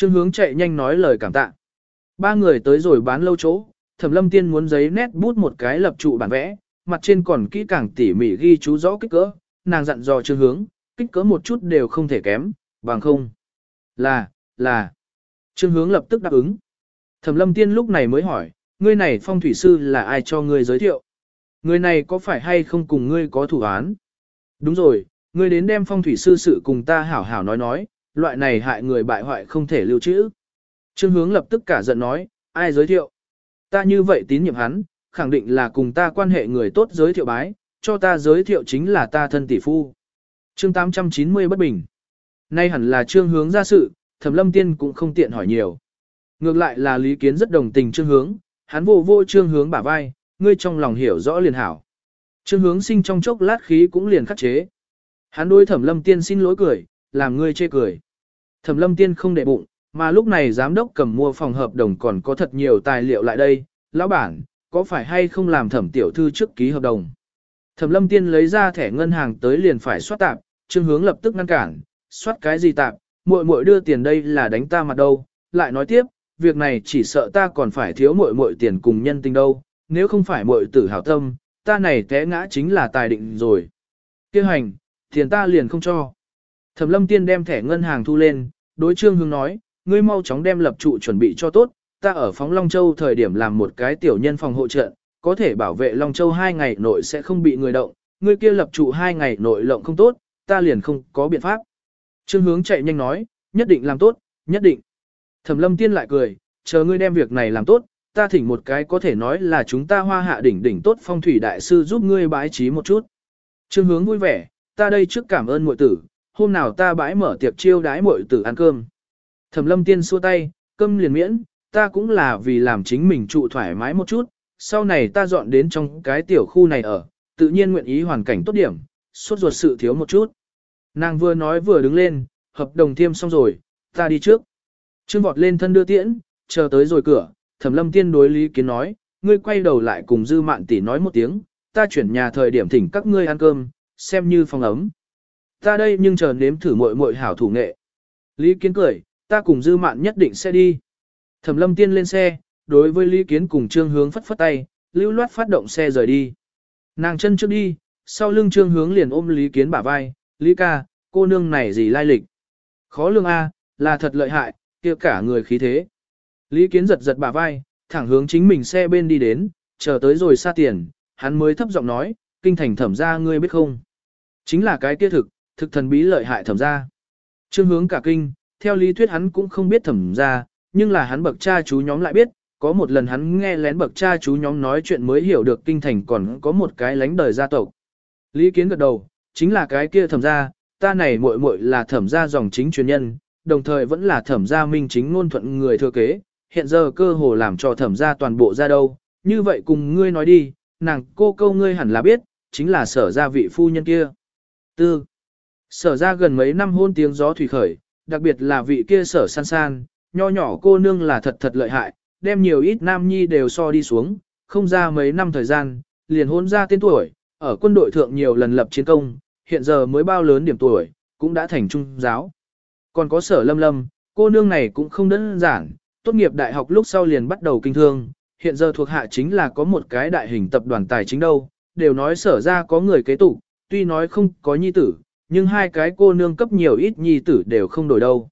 Trương hướng chạy nhanh nói lời cảm tạ. Ba người tới rồi bán lâu chỗ, thẩm lâm tiên muốn giấy nét bút một cái lập trụ bản vẽ, mặt trên còn kỹ càng tỉ mỉ ghi chú rõ kích cỡ, nàng dặn dò trương hướng, kích cỡ một chút đều không thể kém, bằng không. Là, là. Trương hướng lập tức đáp ứng. Thẩm lâm tiên lúc này mới hỏi, ngươi này phong thủy sư là ai cho ngươi giới thiệu? Người này có phải hay không cùng ngươi có thủ án? Đúng rồi, ngươi đến đem phong thủy sư sự cùng ta hảo hảo nói nói, loại này hại người bại hoại không thể lưu trữ. Trương hướng lập tức cả giận nói, ai giới thiệu? Ta như vậy tín nhiệm hắn, khẳng định là cùng ta quan hệ người tốt giới thiệu bái, cho ta giới thiệu chính là ta thân tỷ phu. Chương 890 bất bình. Nay hẳn là trương hướng ra sự, thẩm lâm tiên cũng không tiện hỏi nhiều. Ngược lại là lý kiến rất đồng tình trương hướng, hắn vô vô trương hướng bả vai, ngươi trong lòng hiểu rõ liền hảo. Trương hướng sinh trong chốc lát khí cũng liền khắc chế. Hắn đối thẩm lâm tiên xin lỗi cười, làm ngươi chê cười. Thẩm lâm tiên không để bụng, mà lúc này giám đốc cầm mua phòng hợp đồng còn có thật nhiều tài liệu lại đây. Lão bản, có phải hay không làm thẩm tiểu thư trước ký hợp đồng? Thẩm lâm tiên lấy ra thẻ ngân hàng tới liền phải soát tạp, trương hướng lập tức ngăn cản, soát cái gì tạp, muội muội đưa tiền đây là đánh ta mặt đâu, lại nói tiếp, việc này chỉ sợ ta còn phải thiếu muội muội tiền cùng nhân tình đâu, nếu không phải muội tử hảo tâm, ta này té ngã chính là tài định rồi. Kêu hành, tiền ta liền không cho. Thẩm lâm tiên đem thẻ ngân hàng thu lên, đối trương hướng nói, ngươi mau chóng đem lập trụ chuẩn bị cho tốt, ta ở phóng Long Châu thời điểm làm một cái tiểu nhân phòng hộ trợ, có thể bảo vệ Long Châu hai ngày nội sẽ không bị người động, Ngươi kia lập trụ hai ngày nội lộng không tốt, ta liền không có biện pháp. Trương hướng chạy nhanh nói, nhất định làm tốt, nhất định. Thẩm lâm tiên lại cười, chờ ngươi đem việc này làm tốt, ta thỉnh một cái có thể nói là chúng ta hoa hạ đỉnh đỉnh tốt phong thủy đại sư giúp ngươi bái trí một chút. Trương hướng vui vẻ, ta đây trước cảm ơn muội tử, hôm nào ta bãi mở tiệc chiêu đái muội tử ăn cơm. Thẩm lâm tiên xua tay, cơm liền miễn, ta cũng là vì làm chính mình trụ thoải mái một chút, sau này ta dọn đến trong cái tiểu khu này ở, tự nhiên nguyện ý hoàn cảnh tốt điểm, suốt ruột sự thiếu một chút. Nàng vừa nói vừa đứng lên, hợp đồng thiêm xong rồi, ta đi trước. Trương vọt lên thân đưa tiễn, chờ tới rồi cửa, thẩm lâm tiên đối lý kiến nói, ngươi quay đầu lại cùng dư mạn tỷ nói một tiếng, ta chuyển nhà thời điểm thỉnh các ngươi ăn cơm, xem như phòng ấm. Ta đây nhưng chờ nếm thử muội muội hảo thủ nghệ. Lý kiến cười, ta cùng dư mạn nhất định sẽ đi. Thẩm lâm tiên lên xe, đối với Lý Kiến cùng Trương Hướng phất phất tay, lưu loát phát động xe rời đi. Nàng chân trước đi, sau lưng Trương Hướng liền ôm Lý Kiến bả vai, Lý ca, cô nương này gì lai lịch. Khó lương A, là thật lợi hại, kia cả người khí thế. Lý Kiến giật giật bả vai, thẳng hướng chính mình xe bên đi đến, chờ tới rồi xa tiền, hắn mới thấp giọng nói, kinh thành thẩm ra ngươi biết không. Chính là cái kia thực, thực thần bí lợi hại thẩm ra. Trương hướng cả kinh, theo lý thuyết hắn cũng không biết thẩm ra, nhưng là hắn bậc cha chú nhóm lại biết, có một lần hắn nghe lén bậc cha chú nhóm nói chuyện mới hiểu được kinh thành còn có một cái lánh đời gia tộc. Lý kiến gật đầu, chính là cái kia thẩm gia, ta này muội muội là thẩm gia dòng chính truyền nhân, đồng thời vẫn là thẩm gia minh chính ngôn thuận người thừa kế, hiện giờ cơ hồ làm cho thẩm gia toàn bộ ra đâu, như vậy cùng ngươi nói đi, nàng cô câu ngươi hẳn là biết, chính là sở gia vị phu nhân kia. Tư. Sở ra gần mấy năm hôn tiếng gió thủy khởi, đặc biệt là vị kia sở san san, nho nhỏ cô nương là thật thật lợi hại, đem nhiều ít nam nhi đều so đi xuống, không ra mấy năm thời gian, liền hôn ra tên tuổi, ở quân đội thượng nhiều lần lập chiến công, hiện giờ mới bao lớn điểm tuổi, cũng đã thành trung giáo. Còn có sở lâm lâm, cô nương này cũng không đơn giản, tốt nghiệp đại học lúc sau liền bắt đầu kinh thương, hiện giờ thuộc hạ chính là có một cái đại hình tập đoàn tài chính đâu, đều nói sở ra có người kế tục, tuy nói không có nhi tử, nhưng hai cái cô nương cấp nhiều ít nhi tử đều không đổi đâu.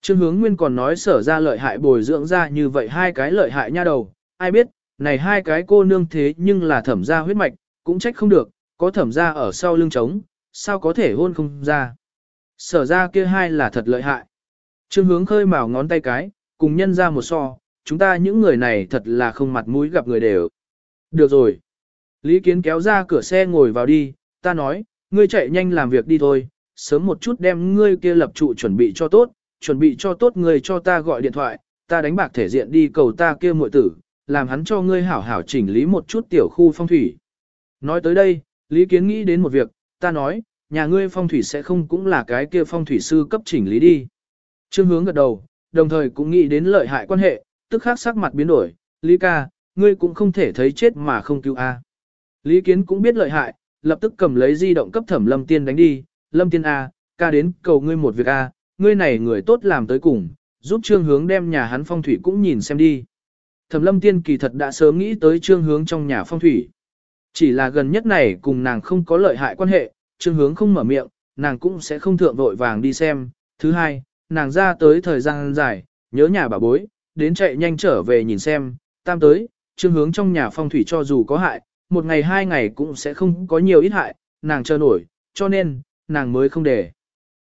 Trương hướng nguyên còn nói sở ra lợi hại bồi dưỡng ra như vậy hai cái lợi hại nha đầu, ai biết, này hai cái cô nương thế nhưng là thẩm ra huyết mạch, cũng trách không được, có thẩm ra ở sau lưng trống, sao có thể hôn không ra. Sở ra kia hai là thật lợi hại. Trương hướng khơi mào ngón tay cái, cùng nhân ra một so, chúng ta những người này thật là không mặt mũi gặp người đều. Được rồi. Lý Kiến kéo ra cửa xe ngồi vào đi, ta nói, ngươi chạy nhanh làm việc đi thôi, sớm một chút đem ngươi kia lập trụ chuẩn bị cho tốt, chuẩn bị cho tốt người cho ta gọi điện thoại, ta đánh bạc thể diện đi cầu ta kia muội tử, làm hắn cho ngươi hảo hảo chỉnh lý một chút tiểu khu phong thủy. Nói tới đây, Lý Kiến nghĩ đến một việc, ta nói, nhà ngươi phong thủy sẽ không cũng là cái kia phong thủy sư cấp chỉnh lý đi. Trương hướng gật đầu, đồng thời cũng nghĩ đến lợi hại quan hệ, tức khắc sắc mặt biến đổi, Lý ca, ngươi cũng không thể thấy chết mà không cứu a. Lý Kiến cũng biết lợi hại, lập tức cầm lấy di động cấp thẩm Lâm Tiên đánh đi, Lâm Tiên a, ca đến cầu ngươi một việc a, ngươi này người tốt làm tới cùng, giúp trương hướng đem nhà hắn phong thủy cũng nhìn xem đi. Thẩm lâm tiên kỳ thật đã sớm nghĩ tới trương hướng trong nhà phong thủy. Chỉ là gần nhất này cùng nàng không có lợi hại quan hệ, trương hướng không mở miệng, nàng cũng sẽ không thượng vội vàng đi xem. Thứ hai, nàng ra tới thời gian dài, nhớ nhà bà bối, đến chạy nhanh trở về nhìn xem. Tam tới, trương hướng trong nhà phong thủy cho dù có hại, một ngày hai ngày cũng sẽ không có nhiều ít hại, nàng chờ nổi, cho nên, nàng mới không để.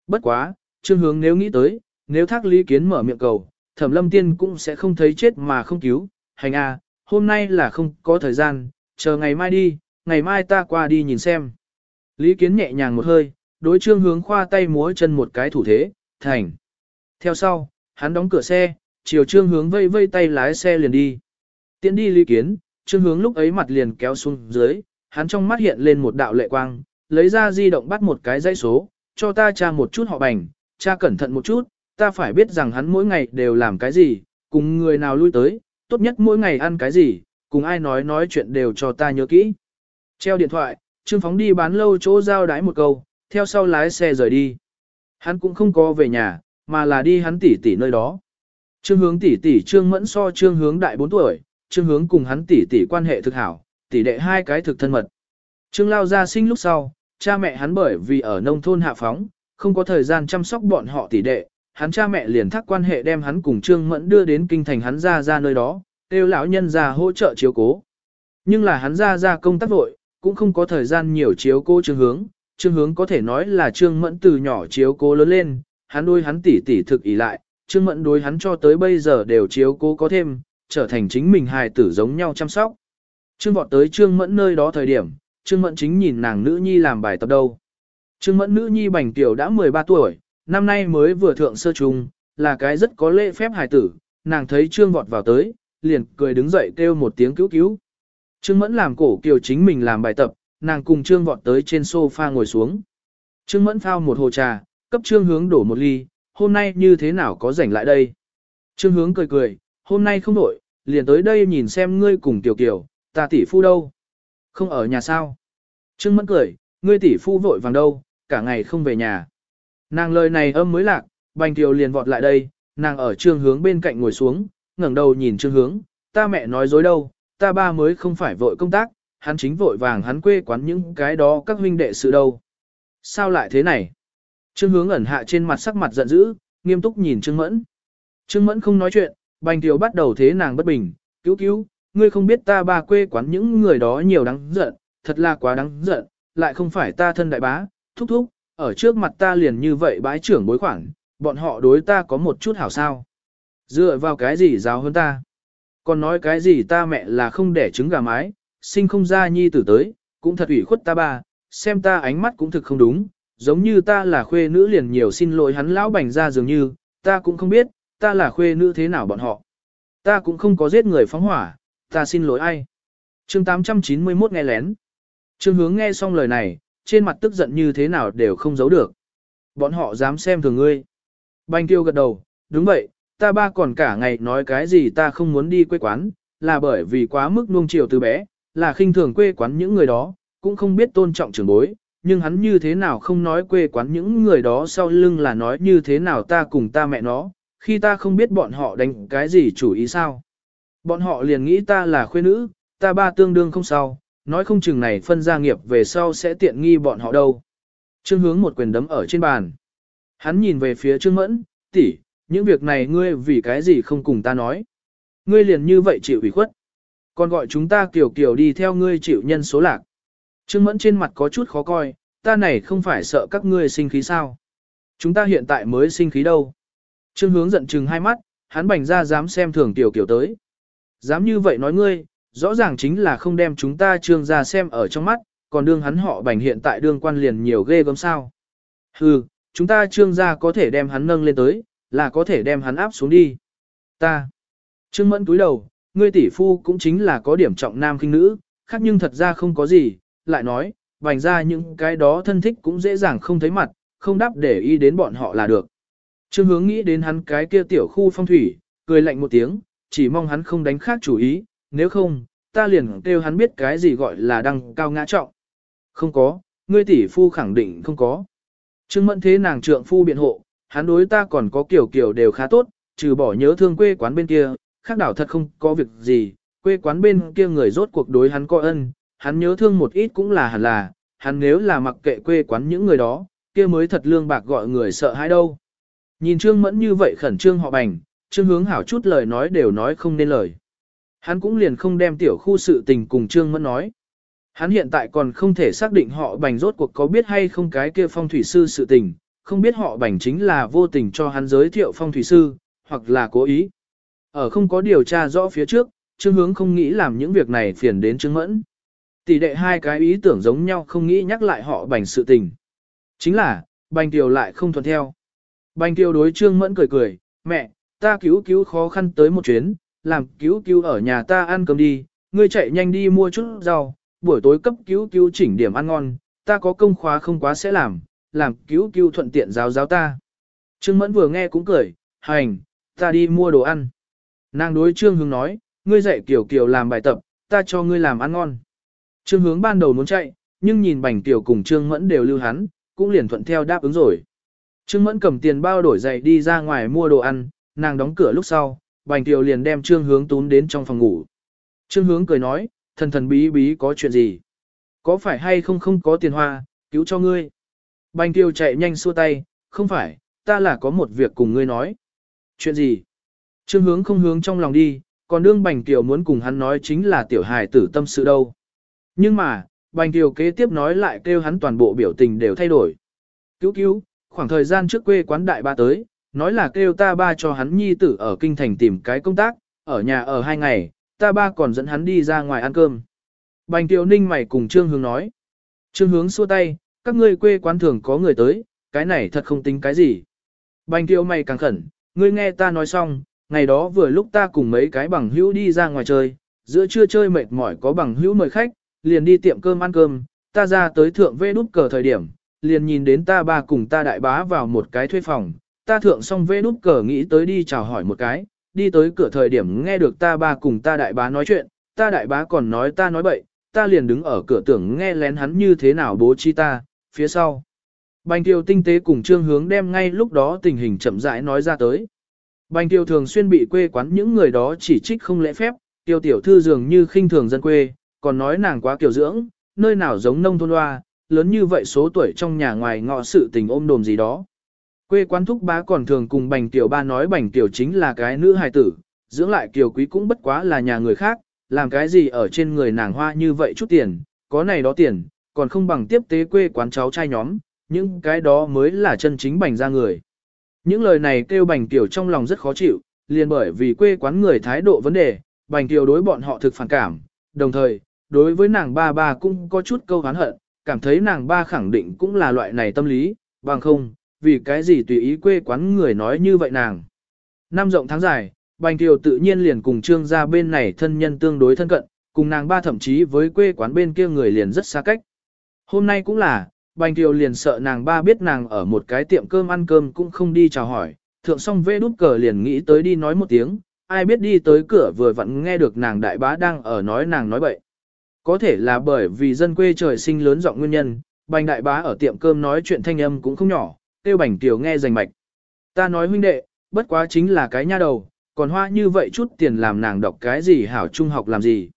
Bất quá, Trương Hướng nếu nghĩ tới, nếu thác lý kiến mở miệng cầu, thẩm lâm tiên cũng sẽ không thấy chết mà không cứu, hành a, hôm nay là không có thời gian, chờ ngày mai đi, ngày mai ta qua đi nhìn xem. Lý kiến nhẹ nhàng một hơi, đối trương hướng khoa tay múa chân một cái thủ thế, thành. Theo sau, hắn đóng cửa xe, chiều trương hướng vây vây tay lái xe liền đi. Tiến đi lý kiến, trương hướng lúc ấy mặt liền kéo xuống dưới, hắn trong mắt hiện lên một đạo lệ quang, lấy ra di động bắt một cái dãy số, cho ta tra một chút họ bành, cha cẩn thận một chút, ta phải biết rằng hắn mỗi ngày đều làm cái gì, cùng người nào lui tới, tốt nhất mỗi ngày ăn cái gì, cùng ai nói nói chuyện đều cho ta nhớ kỹ. Treo điện thoại, Trương Phóng đi bán lâu chỗ giao đái một câu, theo sau lái xe rời đi. Hắn cũng không có về nhà, mà là đi hắn tỷ tỷ nơi đó. Trương hướng tỷ tỷ Trương Mẫn so Trương hướng đại 4 tuổi, Trương hướng cùng hắn tỷ tỷ quan hệ thực hảo, tỷ đệ hai cái thực thân mật. Trương Lao ra sinh lúc sau, cha mẹ hắn bởi vì ở nông thôn hạ phóng, không có thời gian chăm sóc bọn họ tỷ đệ, hắn cha mẹ liền thác quan hệ đem hắn cùng Trương Mẫn đưa đến kinh thành hắn ra ra nơi đó, kêu lão nhân ra hỗ trợ chiếu cố. Nhưng là hắn ra ra công tác vội, cũng không có thời gian nhiều chiếu cố Trương Hướng, Trương Hướng có thể nói là Trương Mẫn từ nhỏ chiếu cố lớn lên, hắn đôi hắn tỷ tỷ thực ý lại, Trương Mẫn đối hắn cho tới bây giờ đều chiếu cố có thêm, trở thành chính mình hài tử giống nhau chăm sóc. Trương vọt tới Trương Mẫn nơi đó thời điểm, Trương Mẫn chính nhìn nàng nữ nhi làm bài tập đâu. Trương Mẫn nữ nhi bành tiểu đã 13 tuổi, năm nay mới vừa thượng sơ trung, là cái rất có lễ phép hài tử, nàng thấy Trương vọt vào tới, liền cười đứng dậy kêu một tiếng cứu cứu. Trương Mẫn làm cổ kiều chính mình làm bài tập, nàng cùng Trương vọt tới trên sofa ngồi xuống. Trương Mẫn phao một hồ trà, cấp Trương hướng đổ một ly, hôm nay như thế nào có rảnh lại đây. Trương hướng cười cười, hôm nay không đổi, liền tới đây nhìn xem ngươi cùng Tiểu Kiều, ta tỷ phu đâu? Không ở nhà sao? Trương Mẫn cười, ngươi tỷ phu vội vàng đâu, cả ngày không về nhà. Nàng lời này âm mới lạc, Bành Tiểu liền vọt lại đây, nàng ở trương hướng bên cạnh ngồi xuống, ngẩng đầu nhìn trương hướng, ta mẹ nói dối đâu, ta ba mới không phải vội công tác, hắn chính vội vàng hắn quê quán những cái đó các huynh đệ sự đâu. Sao lại thế này? Trương hướng ẩn hạ trên mặt sắc mặt giận dữ, nghiêm túc nhìn Trương Mẫn. Trương Mẫn không nói chuyện, Bành Kiều bắt đầu thế nàng bất bình, cứu cứu, ngươi không biết ta ba quê quán những người đó nhiều đáng giận, thật là quá đáng giận, lại không phải ta thân đại bá, thúc thúc, ở trước mặt ta liền như vậy bái trưởng bối khoản, bọn họ đối ta có một chút hảo sao. Dựa vào cái gì giáo hơn ta? Còn nói cái gì ta mẹ là không đẻ trứng gà mái, sinh không ra nhi tử tới, cũng thật ủy khuất ta ba, xem ta ánh mắt cũng thực không đúng, giống như ta là khuê nữ liền nhiều xin lỗi hắn lão bành ra dường như, ta cũng không biết, ta là khuê nữ thế nào bọn họ. Ta cũng không có giết người phóng hỏa, ta xin lỗi ai. chương 891 nghe lén. Trương hướng nghe xong lời này, trên mặt tức giận như thế nào đều không giấu được. Bọn họ dám xem thường ngươi. Banh tiêu gật đầu, đúng vậy, ta ba còn cả ngày nói cái gì ta không muốn đi quê quán, là bởi vì quá mức nuông chiều từ bé, là khinh thường quê quán những người đó, cũng không biết tôn trọng trưởng bối, nhưng hắn như thế nào không nói quê quán những người đó sau lưng là nói như thế nào ta cùng ta mẹ nó, khi ta không biết bọn họ đánh cái gì chủ ý sao. Bọn họ liền nghĩ ta là khuê nữ, ta ba tương đương không sao, nói không chừng này phân gia nghiệp về sau sẽ tiện nghi bọn họ đâu. Trương hướng một quyền đấm ở trên bàn. Hắn nhìn về phía Trương Mẫn, tỷ, những việc này ngươi vì cái gì không cùng ta nói. Ngươi liền như vậy chịu ủy khuất. Còn gọi chúng ta kiểu kiểu đi theo ngươi chịu nhân số lạc. Trương Mẫn trên mặt có chút khó coi, ta này không phải sợ các ngươi sinh khí sao. Chúng ta hiện tại mới sinh khí đâu. Trương hướng giận chừng hai mắt, hắn bành ra dám xem thường tiểu kiểu tới. Dám như vậy nói ngươi, rõ ràng chính là không đem chúng ta trương ra xem ở trong mắt, còn đương hắn họ bành hiện tại đương quan liền nhiều ghê gớm sao. Hừ, chúng ta trương ra có thể đem hắn nâng lên tới, là có thể đem hắn áp xuống đi. Ta. Trương mẫn túi đầu, ngươi tỷ phu cũng chính là có điểm trọng nam khinh nữ, khác nhưng thật ra không có gì, lại nói, bành ra những cái đó thân thích cũng dễ dàng không thấy mặt, không đáp để ý đến bọn họ là được. Trương hướng nghĩ đến hắn cái kia tiểu khu phong thủy, cười lạnh một tiếng, chỉ mong hắn không đánh khác chủ ý, nếu không, ta liền kêu hắn biết cái gì gọi là đăng cao ngã trọng. Không có, ngươi tỷ phu khẳng định không có. Trương mẫn thế nàng trượng phu biện hộ, hắn đối ta còn có kiểu kiểu đều khá tốt, trừ bỏ nhớ thương quê quán bên kia, khác đảo thật không có việc gì, quê quán bên kia người rốt cuộc đối hắn có ân, hắn nhớ thương một ít cũng là hẳn là, hắn nếu là mặc kệ quê quán những người đó, kia mới thật lương bạc gọi người sợ hãi đâu. Nhìn Trương Mẫn như vậy khẩn trương họ bành, Trương Hướng Hảo chút lời nói đều nói không nên lời. Hắn cũng liền không đem tiểu khu sự tình cùng Trương Mẫn nói. Hắn hiện tại còn không thể xác định họ bành rốt cuộc có biết hay không cái kia phong thủy sư sự tình, không biết họ bành chính là vô tình cho hắn giới thiệu phong thủy sư, hoặc là cố ý. Ở không có điều tra rõ phía trước, Trương Hướng không nghĩ làm những việc này phiền đến Trương Mẫn. Tỷ đệ hai cái ý tưởng giống nhau không nghĩ nhắc lại họ bành sự tình. Chính là, bành tiểu lại không thuận theo. Bành Tiêu đối Trương Mẫn cười cười, mẹ, ta cứu cứu khó khăn tới một chuyến, làm cứu cứu ở nhà ta ăn cơm đi, ngươi chạy nhanh đi mua chút rau, buổi tối cấp cứu cứu chỉnh điểm ăn ngon, ta có công khóa không quá sẽ làm, làm cứu cứu thuận tiện giáo giáo ta. Trương Mẫn vừa nghe cũng cười, hành, ta đi mua đồ ăn. Nàng đối Trương Hướng nói, ngươi dạy Kiều Kiều làm bài tập, ta cho ngươi làm ăn ngon. Trương Hướng ban đầu muốn chạy, nhưng nhìn Bành Kiều cùng Trương Mẫn đều lưu hắn, cũng liền thuận theo đáp ứng rồi. Trương Mẫn cầm tiền bao đổi giày đi ra ngoài mua đồ ăn, nàng đóng cửa lúc sau, Bành Kiều liền đem Trương Hướng tún đến trong phòng ngủ. Trương Hướng cười nói, thần thần bí bí có chuyện gì? Có phải hay không không có tiền hoa, cứu cho ngươi? Bành Kiều chạy nhanh xua tay, không phải, ta là có một việc cùng ngươi nói. Chuyện gì? Trương hướng không hướng trong lòng đi, còn đương Bành Kiều muốn cùng hắn nói chính là tiểu hài tử tâm sự đâu. Nhưng mà, Bành Kiều kế tiếp nói lại kêu hắn toàn bộ biểu tình đều thay đổi. Cứu cứu, khoảng thời gian trước quê quán đại ba tới, nói là kêu ta ba cho hắn nhi tử ở kinh thành tìm cái công tác, ở nhà ở hai ngày, ta ba còn dẫn hắn đi ra ngoài ăn cơm. Bành Tiểu Ninh mày cùng Trương Hướng nói. Trương Hướng xua tay, các ngươi quê quán thường có người tới, cái này thật không tính cái gì. Bành Tiểu mày càng khẩn, ngươi nghe ta nói xong, ngày đó vừa lúc ta cùng mấy cái bằng hữu đi ra ngoài chơi, giữa trưa chơi mệt mỏi có bằng hữu mời khách, liền đi tiệm cơm ăn cơm, ta ra tới thượng vê đút cờ thời điểm, liền nhìn đến ta ba cùng ta đại bá vào một cái thuê phòng, ta thượng xong vê đút cờ nghĩ tới đi chào hỏi một cái, đi tới cửa thời điểm nghe được ta ba cùng ta đại bá nói chuyện, ta đại bá còn nói ta nói bậy, ta liền đứng ở cửa tưởng nghe lén hắn như thế nào bố trí ta, phía sau. Bành tiêu tinh tế cùng trương hướng đem ngay lúc đó tình hình chậm rãi nói ra tới. Bành tiêu thường xuyên bị quê quán những người đó chỉ trích không lễ phép, tiêu tiểu thư dường như khinh thường dân quê, còn nói nàng quá kiểu dưỡng, nơi nào giống nông thôn hoa, lớn như vậy số tuổi trong nhà ngoài ngọ sự tình ôm đồm gì đó. Quê quán thúc bá còn thường cùng bành tiểu ba nói bành tiểu chính là cái nữ hài tử, dưỡng lại kiều quý cũng bất quá là nhà người khác, làm cái gì ở trên người nàng hoa như vậy chút tiền, có này đó tiền, còn không bằng tiếp tế quê quán cháu trai nhóm, những cái đó mới là chân chính bành ra người. Những lời này kêu bành tiểu trong lòng rất khó chịu, liền bởi vì quê quán người thái độ vấn đề, bành tiểu đối bọn họ thực phản cảm, đồng thời, đối với nàng ba ba cũng có chút câu hán hận, cảm thấy nàng ba khẳng định cũng là loại này tâm lý, bằng không, vì cái gì tùy ý quê quán người nói như vậy nàng. Năm rộng tháng dài, Bành Kiều tự nhiên liền cùng trương gia bên này thân nhân tương đối thân cận, cùng nàng ba thậm chí với quê quán bên kia người liền rất xa cách. Hôm nay cũng là, Bành Kiều liền sợ nàng ba biết nàng ở một cái tiệm cơm ăn cơm cũng không đi chào hỏi, thượng xong vê đút cờ liền nghĩ tới đi nói một tiếng, ai biết đi tới cửa vừa vặn nghe được nàng đại bá đang ở nói nàng nói bậy. Có thể là bởi vì dân quê trời sinh lớn giọng nguyên nhân, Bành đại bá ở tiệm cơm nói chuyện thanh âm cũng không nhỏ, tiêu Bành tiểu nghe rành mạch. Ta nói huynh đệ, bất quá chính là cái nha đầu, còn hoa như vậy chút tiền làm nàng đọc cái gì hảo trung học làm gì.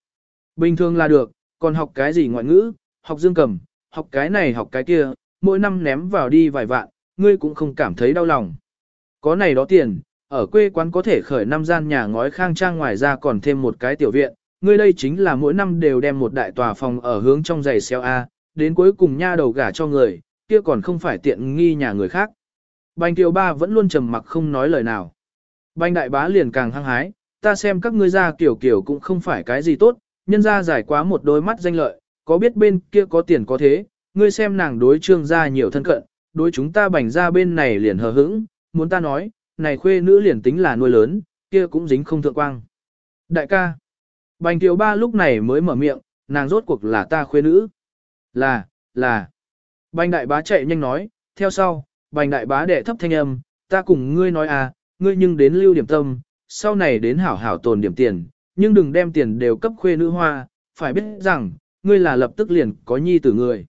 Bình thường là được, còn học cái gì ngoại ngữ, học dương cầm, học cái này học cái kia, mỗi năm ném vào đi vài vạn, ngươi cũng không cảm thấy đau lòng. Có này đó tiền, ở quê quán có thể khởi năm gian nhà ngói khang trang ngoài ra còn thêm một cái tiểu viện, ngươi đây chính là mỗi năm đều đem một đại tòa phòng ở hướng trong giày xeo A, đến cuối cùng nha đầu gả cho người, kia còn không phải tiện nghi nhà người khác. Bành tiểu ba vẫn luôn trầm mặc không nói lời nào. Bành đại bá liền càng hăng hái, ta xem các ngươi ra kiểu kiểu cũng không phải cái gì tốt, nhân ra giải quá một đôi mắt danh lợi, có biết bên kia có tiền có thế, ngươi xem nàng đối trương gia nhiều thân cận, đối chúng ta bành ra bên này liền hờ hững, muốn ta nói, này khuê nữ liền tính là nuôi lớn, kia cũng dính không thượng quang. Đại ca, bành Kiều ba lúc này mới mở miệng, nàng rốt cuộc là ta khuê nữ. Là, là. Bành đại bá chạy nhanh nói, theo sau, bành đại bá đệ thấp thanh âm, ta cùng ngươi nói à, ngươi nhưng đến lưu điểm tâm, sau này đến hảo hảo tồn điểm tiền, nhưng đừng đem tiền đều cấp khuê nữ hoa, phải biết rằng, ngươi là lập tức liền có nhi tử người.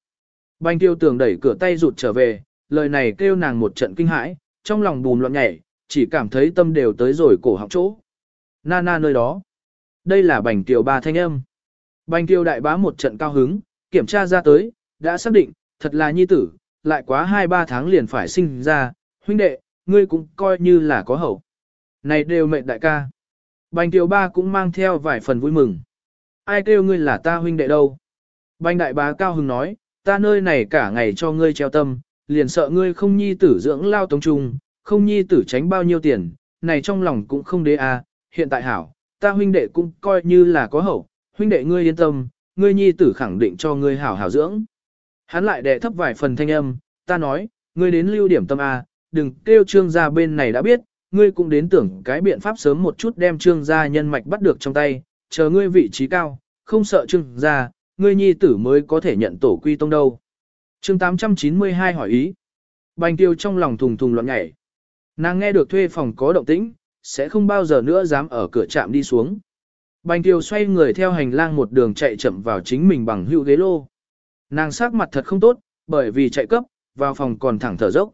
Bành tiêu tường đẩy cửa tay rụt trở về, lời này kêu nàng một trận kinh hãi, trong lòng bùn loạn nhảy, chỉ cảm thấy tâm đều tới rồi cổ họng chỗ. Na na nơi đó. Đây là bành tiêu ba thanh âm. Bành tiêu đại bá một trận cao hứng, kiểm tra ra tới, đã xác định, thật là nhi tử, lại quá 2-3 tháng liền phải sinh ra, huynh đệ, ngươi cũng coi như là có hậu. Này đều mệnh đại ca. Bành tiểu ba cũng mang theo vài phần vui mừng. Ai kêu ngươi là ta huynh đệ đâu. Bành đại bá cao hứng nói, ta nơi này cả ngày cho ngươi treo tâm, liền sợ ngươi không nhi tử dưỡng lao tống trung, không nhi tử tránh bao nhiêu tiền, này trong lòng cũng không đế à, hiện tại hảo, ta huynh đệ cũng coi như là có hậu, huynh đệ ngươi yên tâm, ngươi nhi tử khẳng định cho ngươi hảo hảo dưỡng. Hắn lại đệ thấp vài phần thanh âm, ta nói, ngươi đến lưu điểm tâm A, đừng kêu trương gia bên này đã biết, ngươi cũng đến tưởng cái biện pháp sớm một chút đem trương gia nhân mạch bắt được trong tay, chờ ngươi vị trí cao, không sợ trương gia, ngươi nhi tử mới có thể nhận tổ quy tông đâu. chương 892 hỏi ý. Bành tiêu trong lòng thùng thùng loạn nhảy. Nàng nghe được thuê phòng có động tĩnh, sẽ không bao giờ nữa dám ở cửa trạm đi xuống. Bành tiêu xoay người theo hành lang một đường chạy chậm vào chính mình bằng hữu ghế lô. Nàng sắc mặt thật không tốt, bởi vì chạy cấp, vào phòng còn thẳng thở dốc.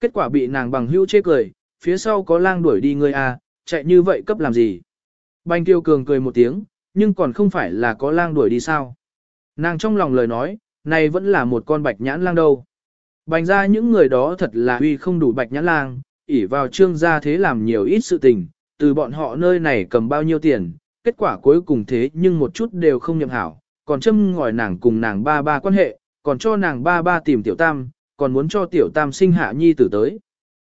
Kết quả bị nàng bằng hữu chê cười, phía sau có lang đuổi đi ngươi à, chạy như vậy cấp làm gì. Bành tiêu cường cười một tiếng, nhưng còn không phải là có lang đuổi đi sao. Nàng trong lòng lời nói, này vẫn là một con bạch nhãn lang đâu. Bành ra những người đó thật là uy không đủ bạch nhãn lang, ỉ vào trương gia thế làm nhiều ít sự tình, từ bọn họ nơi này cầm bao nhiêu tiền, kết quả cuối cùng thế nhưng một chút đều không nhậm hảo, còn châm ngòi nàng cùng nàng ba ba quan hệ, còn cho nàng ba ba tìm tiểu tam, còn muốn cho tiểu tam sinh hạ nhi tử tới.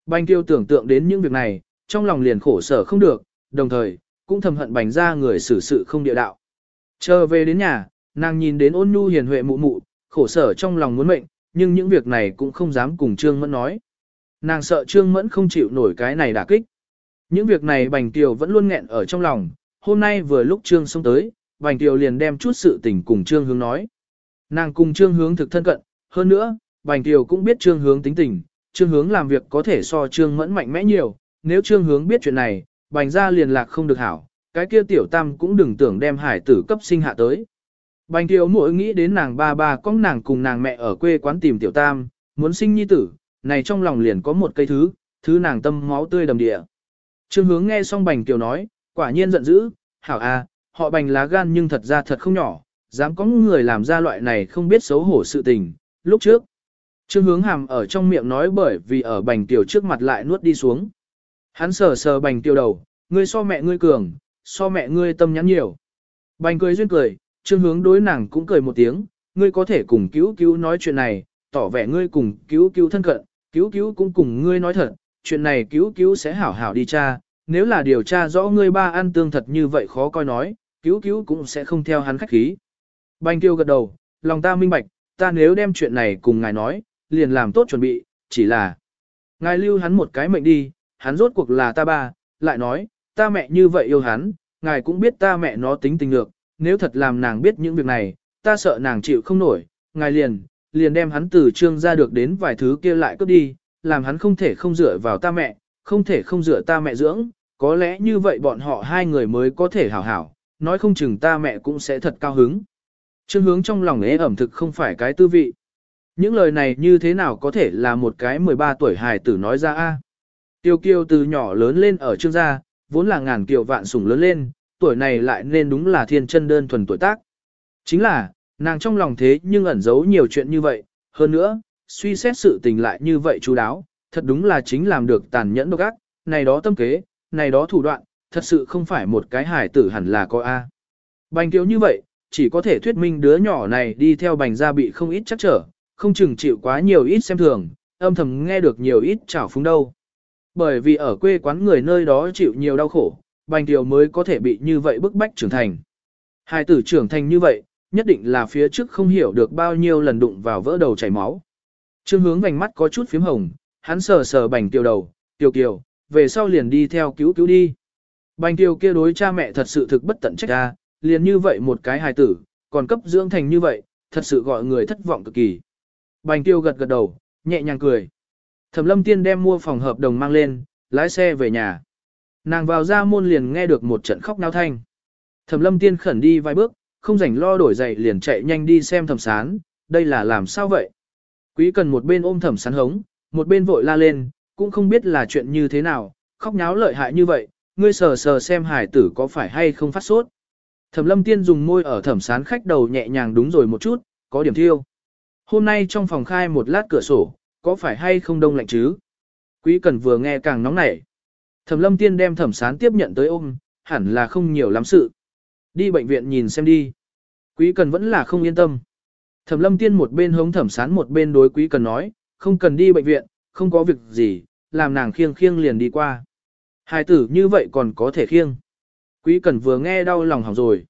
Bành tiêu tưởng tượng đến những việc này, trong lòng liền khổ sở không được, đồng thời, cũng thầm hận bành ra người xử sự không địa đạo. Trở về đến nhà, nàng nhìn đến ôn nhu hiền huệ mụ mụ, khổ sở trong lòng muốn mệnh, nhưng những việc này cũng không dám cùng Trương Mẫn nói. Nàng sợ Trương Mẫn không chịu nổi cái này đả kích. Những việc này Bành Tiều vẫn luôn nghẹn ở trong lòng, hôm nay vừa lúc Trương xông tới, Bành Tiều liền đem chút sự tình cùng Trương Hướng nói. Nàng cùng Trương Hướng thực thân cận, hơn nữa, Bành Tiều cũng biết Trương Hướng tính tình, Trương Hướng làm việc có thể so Trương Mẫn mạnh mẽ nhiều, nếu Trương Hướng biết chuyện này, Bành ra liền lạc không được hảo, cái kia tiểu tam cũng đừng tưởng đem hải tử cấp sinh hạ tới. Bành Tiều mỗi nghĩ đến nàng ba ba con nàng cùng nàng mẹ ở quê quán tìm tiểu tam, muốn sinh nhi tử, này trong lòng liền có một cây thứ, thứ nàng tâm máu tươi đầm địa. Trương hướng nghe xong Bành Tiều nói, quả nhiên giận dữ, hảo a, họ Bành lá gan nhưng thật ra thật không nhỏ, dám có người làm ra loại này không biết xấu hổ sự tình, lúc trước. Trương hướng hàm ở trong miệng nói bởi vì ở Bành Tiều trước mặt lại nuốt đi xuống. Hắn sờ sờ Bành Tiều đầu, ngươi so mẹ ngươi cường, so mẹ ngươi tâm nhắn nhiều. Bành cười duyên cười, trương hướng đối nàng cũng cười một tiếng, ngươi có thể cùng cứu cứu nói chuyện này, tỏ vẻ ngươi cùng cứu cứu thân cận, cứu cứu cũng cùng ngươi nói thật, chuyện này cứu cứu sẽ hảo hảo đi tra, nếu là điều tra rõ ngươi ba ăn tương thật như vậy khó coi nói, cứu cứu cũng sẽ không theo hắn khách khí. Bành Kiêu gật đầu, lòng ta minh bạch, ta nếu đem chuyện này cùng ngài nói, liền làm tốt chuẩn bị, chỉ là ngài lưu hắn một cái mệnh đi, hắn rốt cuộc là ta ba, lại nói, ta mẹ như vậy yêu hắn, ngài cũng biết ta mẹ nó tính tình được, nếu thật làm nàng biết những việc này, ta sợ nàng chịu không nổi, ngài liền, liền đem hắn từ trương ra được đến vài thứ kia lại cướp đi, làm hắn không thể không dựa vào ta mẹ, không thể không dựa ta mẹ dưỡng, có lẽ như vậy bọn họ hai người mới có thể hảo hảo, nói không chừng ta mẹ cũng sẽ thật cao hứng. Trương hướng trong lòng ế ẩm thực không phải cái tư vị. Những lời này như thế nào có thể là một cái 13 tuổi hài tử nói ra a? Tiêu kiêu từ nhỏ lớn lên ở trương gia, vốn là ngàn kiều vạn sủng lớn lên, tuổi này lại nên đúng là thiên chân đơn thuần tuổi tác. Chính là, nàng trong lòng thế nhưng ẩn giấu nhiều chuyện như vậy, hơn nữa, suy xét sự tình lại như vậy chú đáo, thật đúng là chính làm được tàn nhẫn độc ác, này đó tâm kế, này đó thủ đoạn, thật sự không phải một cái hải tử hẳn là có A. Bành kiều như vậy, chỉ có thể thuyết minh đứa nhỏ này đi theo bành gia bị không ít chắc trở, không chừng chịu quá nhiều ít xem thường, âm thầm nghe được nhiều ít trào phúng đâu. Bởi vì ở quê quán người nơi đó chịu nhiều đau khổ, Bành Kiều mới có thể bị như vậy bức bách trưởng thành. Hai tử trưởng thành như vậy, nhất định là phía trước không hiểu được bao nhiêu lần đụng vào vỡ đầu chảy máu. Trương hướng vành mắt có chút phím hồng, hắn sờ sờ Bành tiểu đầu, tiểu Kiều, về sau liền đi theo cứu cứu đi. Bành tiểu kia đối cha mẹ thật sự thực bất tận trách ra, liền như vậy một cái hài tử, còn cấp dưỡng thành như vậy, thật sự gọi người thất vọng cực kỳ. Bành tiêu gật gật đầu, nhẹ nhàng cười. Thẩm lâm tiên đem mua phòng hợp đồng mang lên, lái xe về nhà. Nàng vào ra môn liền nghe được một trận khóc náo thanh. Thẩm lâm tiên khẩn đi vài bước, không rảnh lo đổi dậy liền chạy nhanh đi xem thẩm sán, đây là làm sao vậy? Quý cần một bên ôm thẩm sán hống, một bên vội la lên, cũng không biết là chuyện như thế nào, khóc nháo lợi hại như vậy, ngươi sờ sờ xem hải tử có phải hay không phát sốt. Thẩm lâm tiên dùng môi ở thẩm sán khách đầu nhẹ nhàng đúng rồi một chút, có điểm thiêu. Hôm nay trong phòng khai một lát cửa sổ, có phải hay không đông lạnh chứ? Quý cần vừa nghe càng nóng nảy. Thẩm lâm tiên đem thẩm sán tiếp nhận tới ôm, hẳn là không nhiều lắm sự. Đi bệnh viện nhìn xem đi. Quý cần vẫn là không yên tâm. Thẩm lâm tiên một bên hống thẩm sán một bên đối quý cần nói, không cần đi bệnh viện, không có việc gì, làm nàng khiêng khiêng liền đi qua. Hài tử như vậy còn có thể khiêng. Quý cần vừa nghe đau lòng hỏng rồi.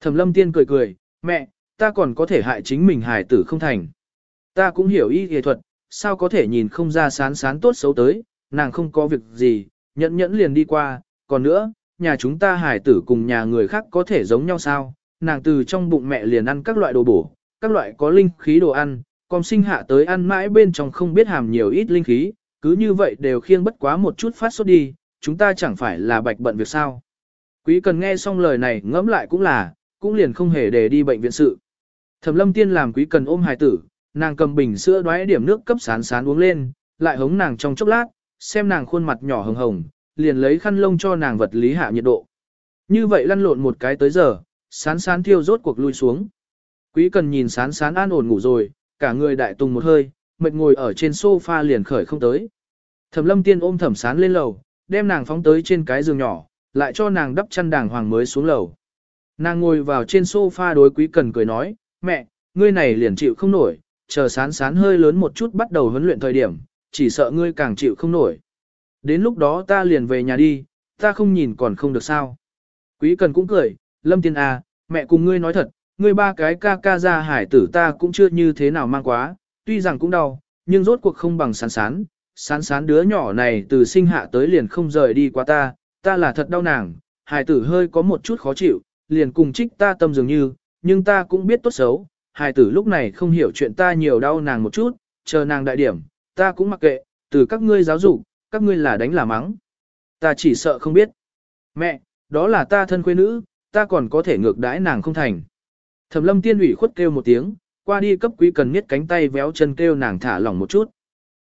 Thẩm lâm tiên cười cười, mẹ, ta còn có thể hại chính mình hài tử không thành. Ta cũng hiểu y nghệ thuật, sao có thể nhìn không ra sán sán tốt xấu tới, nàng không có việc gì, nhẫn nhẫn liền đi qua, còn nữa, nhà chúng ta hải tử cùng nhà người khác có thể giống nhau sao, nàng từ trong bụng mẹ liền ăn các loại đồ bổ, các loại có linh khí đồ ăn, còn sinh hạ tới ăn mãi bên trong không biết hàm nhiều ít linh khí, cứ như vậy đều khiêng bất quá một chút phát sốt đi, chúng ta chẳng phải là bạch bận việc sao. Quý cần nghe xong lời này ngẫm lại cũng là, cũng liền không hề để đi bệnh viện sự. Thẩm lâm tiên làm quý cần ôm hài tử, nàng cầm bình sữa đoái điểm nước cấp sán sán uống lên, lại hống nàng trong chốc lát, xem nàng khuôn mặt nhỏ hồng hồng, liền lấy khăn lông cho nàng vật lý hạ nhiệt độ. Như vậy lăn lộn một cái tới giờ, sán sán thiêu rốt cuộc lui xuống. Quý cần nhìn sán sán an ổn ngủ rồi, cả người đại tùng một hơi, mệt ngồi ở trên sofa liền khởi không tới. Thẩm lâm tiên ôm thẩm sán lên lầu, đem nàng phóng tới trên cái giường nhỏ, lại cho nàng đắp chăn đàng hoàng mới xuống lầu. Nàng ngồi vào trên sofa đối quý cần cười nói, mẹ, ngươi này liền chịu không nổi, chờ sán sán hơi lớn một chút bắt đầu huấn luyện thời điểm, chỉ sợ ngươi càng chịu không nổi. Đến lúc đó ta liền về nhà đi, ta không nhìn còn không được sao. Quý cần cũng cười, lâm tiên à, mẹ cùng ngươi nói thật, ngươi ba cái ca ca ra hải tử ta cũng chưa như thế nào mang quá, tuy rằng cũng đau, nhưng rốt cuộc không bằng sán sán. Sán sán đứa nhỏ này từ sinh hạ tới liền không rời đi qua ta, ta là thật đau nàng, hải tử hơi có một chút khó chịu, liền cùng trích ta tâm dường như, nhưng ta cũng biết tốt xấu, hải tử lúc này không hiểu chuyện ta nhiều đau nàng một chút, chờ nàng đại điểm, ta cũng mặc kệ, từ các ngươi giáo dục, các ngươi là đánh là mắng. Ta chỉ sợ không biết. Mẹ, đó là ta thân quê nữ, ta còn có thể ngược đãi nàng không thành. Thẩm lâm tiên ủy khuất kêu một tiếng, qua đi cấp quý cần miết cánh tay véo chân kêu nàng thả lỏng một chút.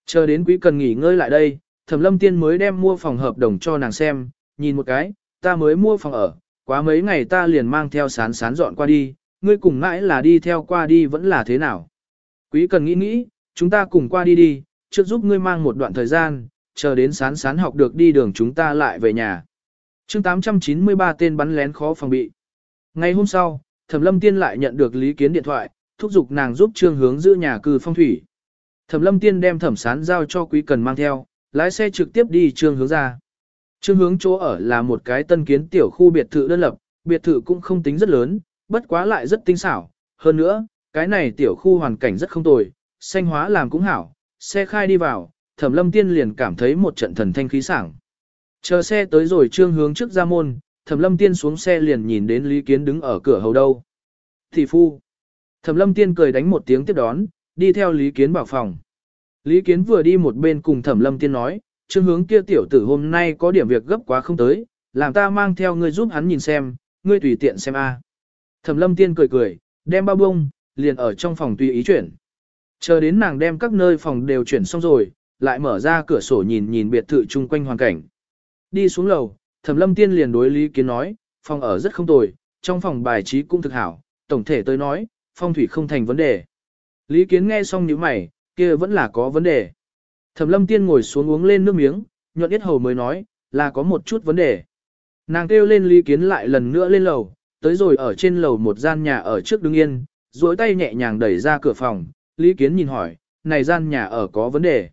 Chờ đến quý cần nghỉ ngơi lại đây, thẩm lâm tiên mới đem mua phòng hợp đồng cho nàng xem, nhìn một cái, ta mới mua phòng ở, quá mấy ngày ta liền mang theo sán sán dọn qua đi, ngươi cùng mãi là đi theo qua đi vẫn là thế nào. Quý cần nghĩ nghĩ, chúng ta cùng qua đi đi, trước giúp ngươi mang một đoạn thời gian, chờ đến sán sán học được đi đường chúng ta lại về nhà. chương 893 tên bắn lén khó phòng bị. Ngày hôm sau, Thẩm Lâm Tiên lại nhận được Lý Kiến điện thoại, thúc giục nàng giúp Trương Hướng giữ nhà cư phong thủy. Thẩm Lâm Tiên đem Thẩm Sán giao cho Quý Cần mang theo, lái xe trực tiếp đi Trương Hướng ra. Trương Hướng chỗ ở là một cái tân kiến tiểu khu biệt thự đơn lập, biệt thự cũng không tính rất lớn, bất quá lại rất tinh xảo. Hơn nữa, cái này tiểu khu hoàn cảnh rất không tồi, xanh hóa làm cũng hảo, xe khai đi vào, Thẩm Lâm Tiên liền cảm thấy một trận thần thanh khí sảng. Chờ xe tới rồi Trương Hướng trước ra môn, Thẩm Lâm Tiên xuống xe liền nhìn đến Lý Kiến đứng ở cửa hầu đâu. Thị phu. Thẩm Lâm Tiên cười đánh một tiếng tiếp đón, đi theo Lý Kiến bảo phòng. Lý Kiến vừa đi một bên cùng Thẩm Lâm Tiên nói, Trương hướng kia tiểu tử hôm nay có điểm việc gấp quá không tới, làm ta mang theo ngươi giúp hắn nhìn xem, ngươi tùy tiện xem a. Thẩm Lâm Tiên cười cười, đem bao bông, liền ở trong phòng tùy ý chuyển. Chờ đến nàng đem các nơi phòng đều chuyển xong rồi, lại mở ra cửa sổ nhìn nhìn biệt thự chung quanh hoàn cảnh. Đi xuống lầu, Thẩm Lâm Tiên liền đối Lý Kiến nói, phòng ở rất không tồi, trong phòng bài trí cũng thực hảo, tổng thể tới nói, phong thủy không thành vấn đề. Lý Kiến nghe xong nhíu mày, kia vẫn là có vấn đề. Thẩm Lâm Tiên ngồi xuống uống lên nước miếng, nhuận yết hầu mới nói, là có một chút vấn đề. Nàng kêu lên Lý Kiến lại lần nữa lên lầu, tới rồi ở trên lầu một gian nhà ở trước đứng yên, duỗi tay nhẹ nhàng đẩy ra cửa phòng, Lý Kiến nhìn hỏi, này gian nhà ở có vấn đề.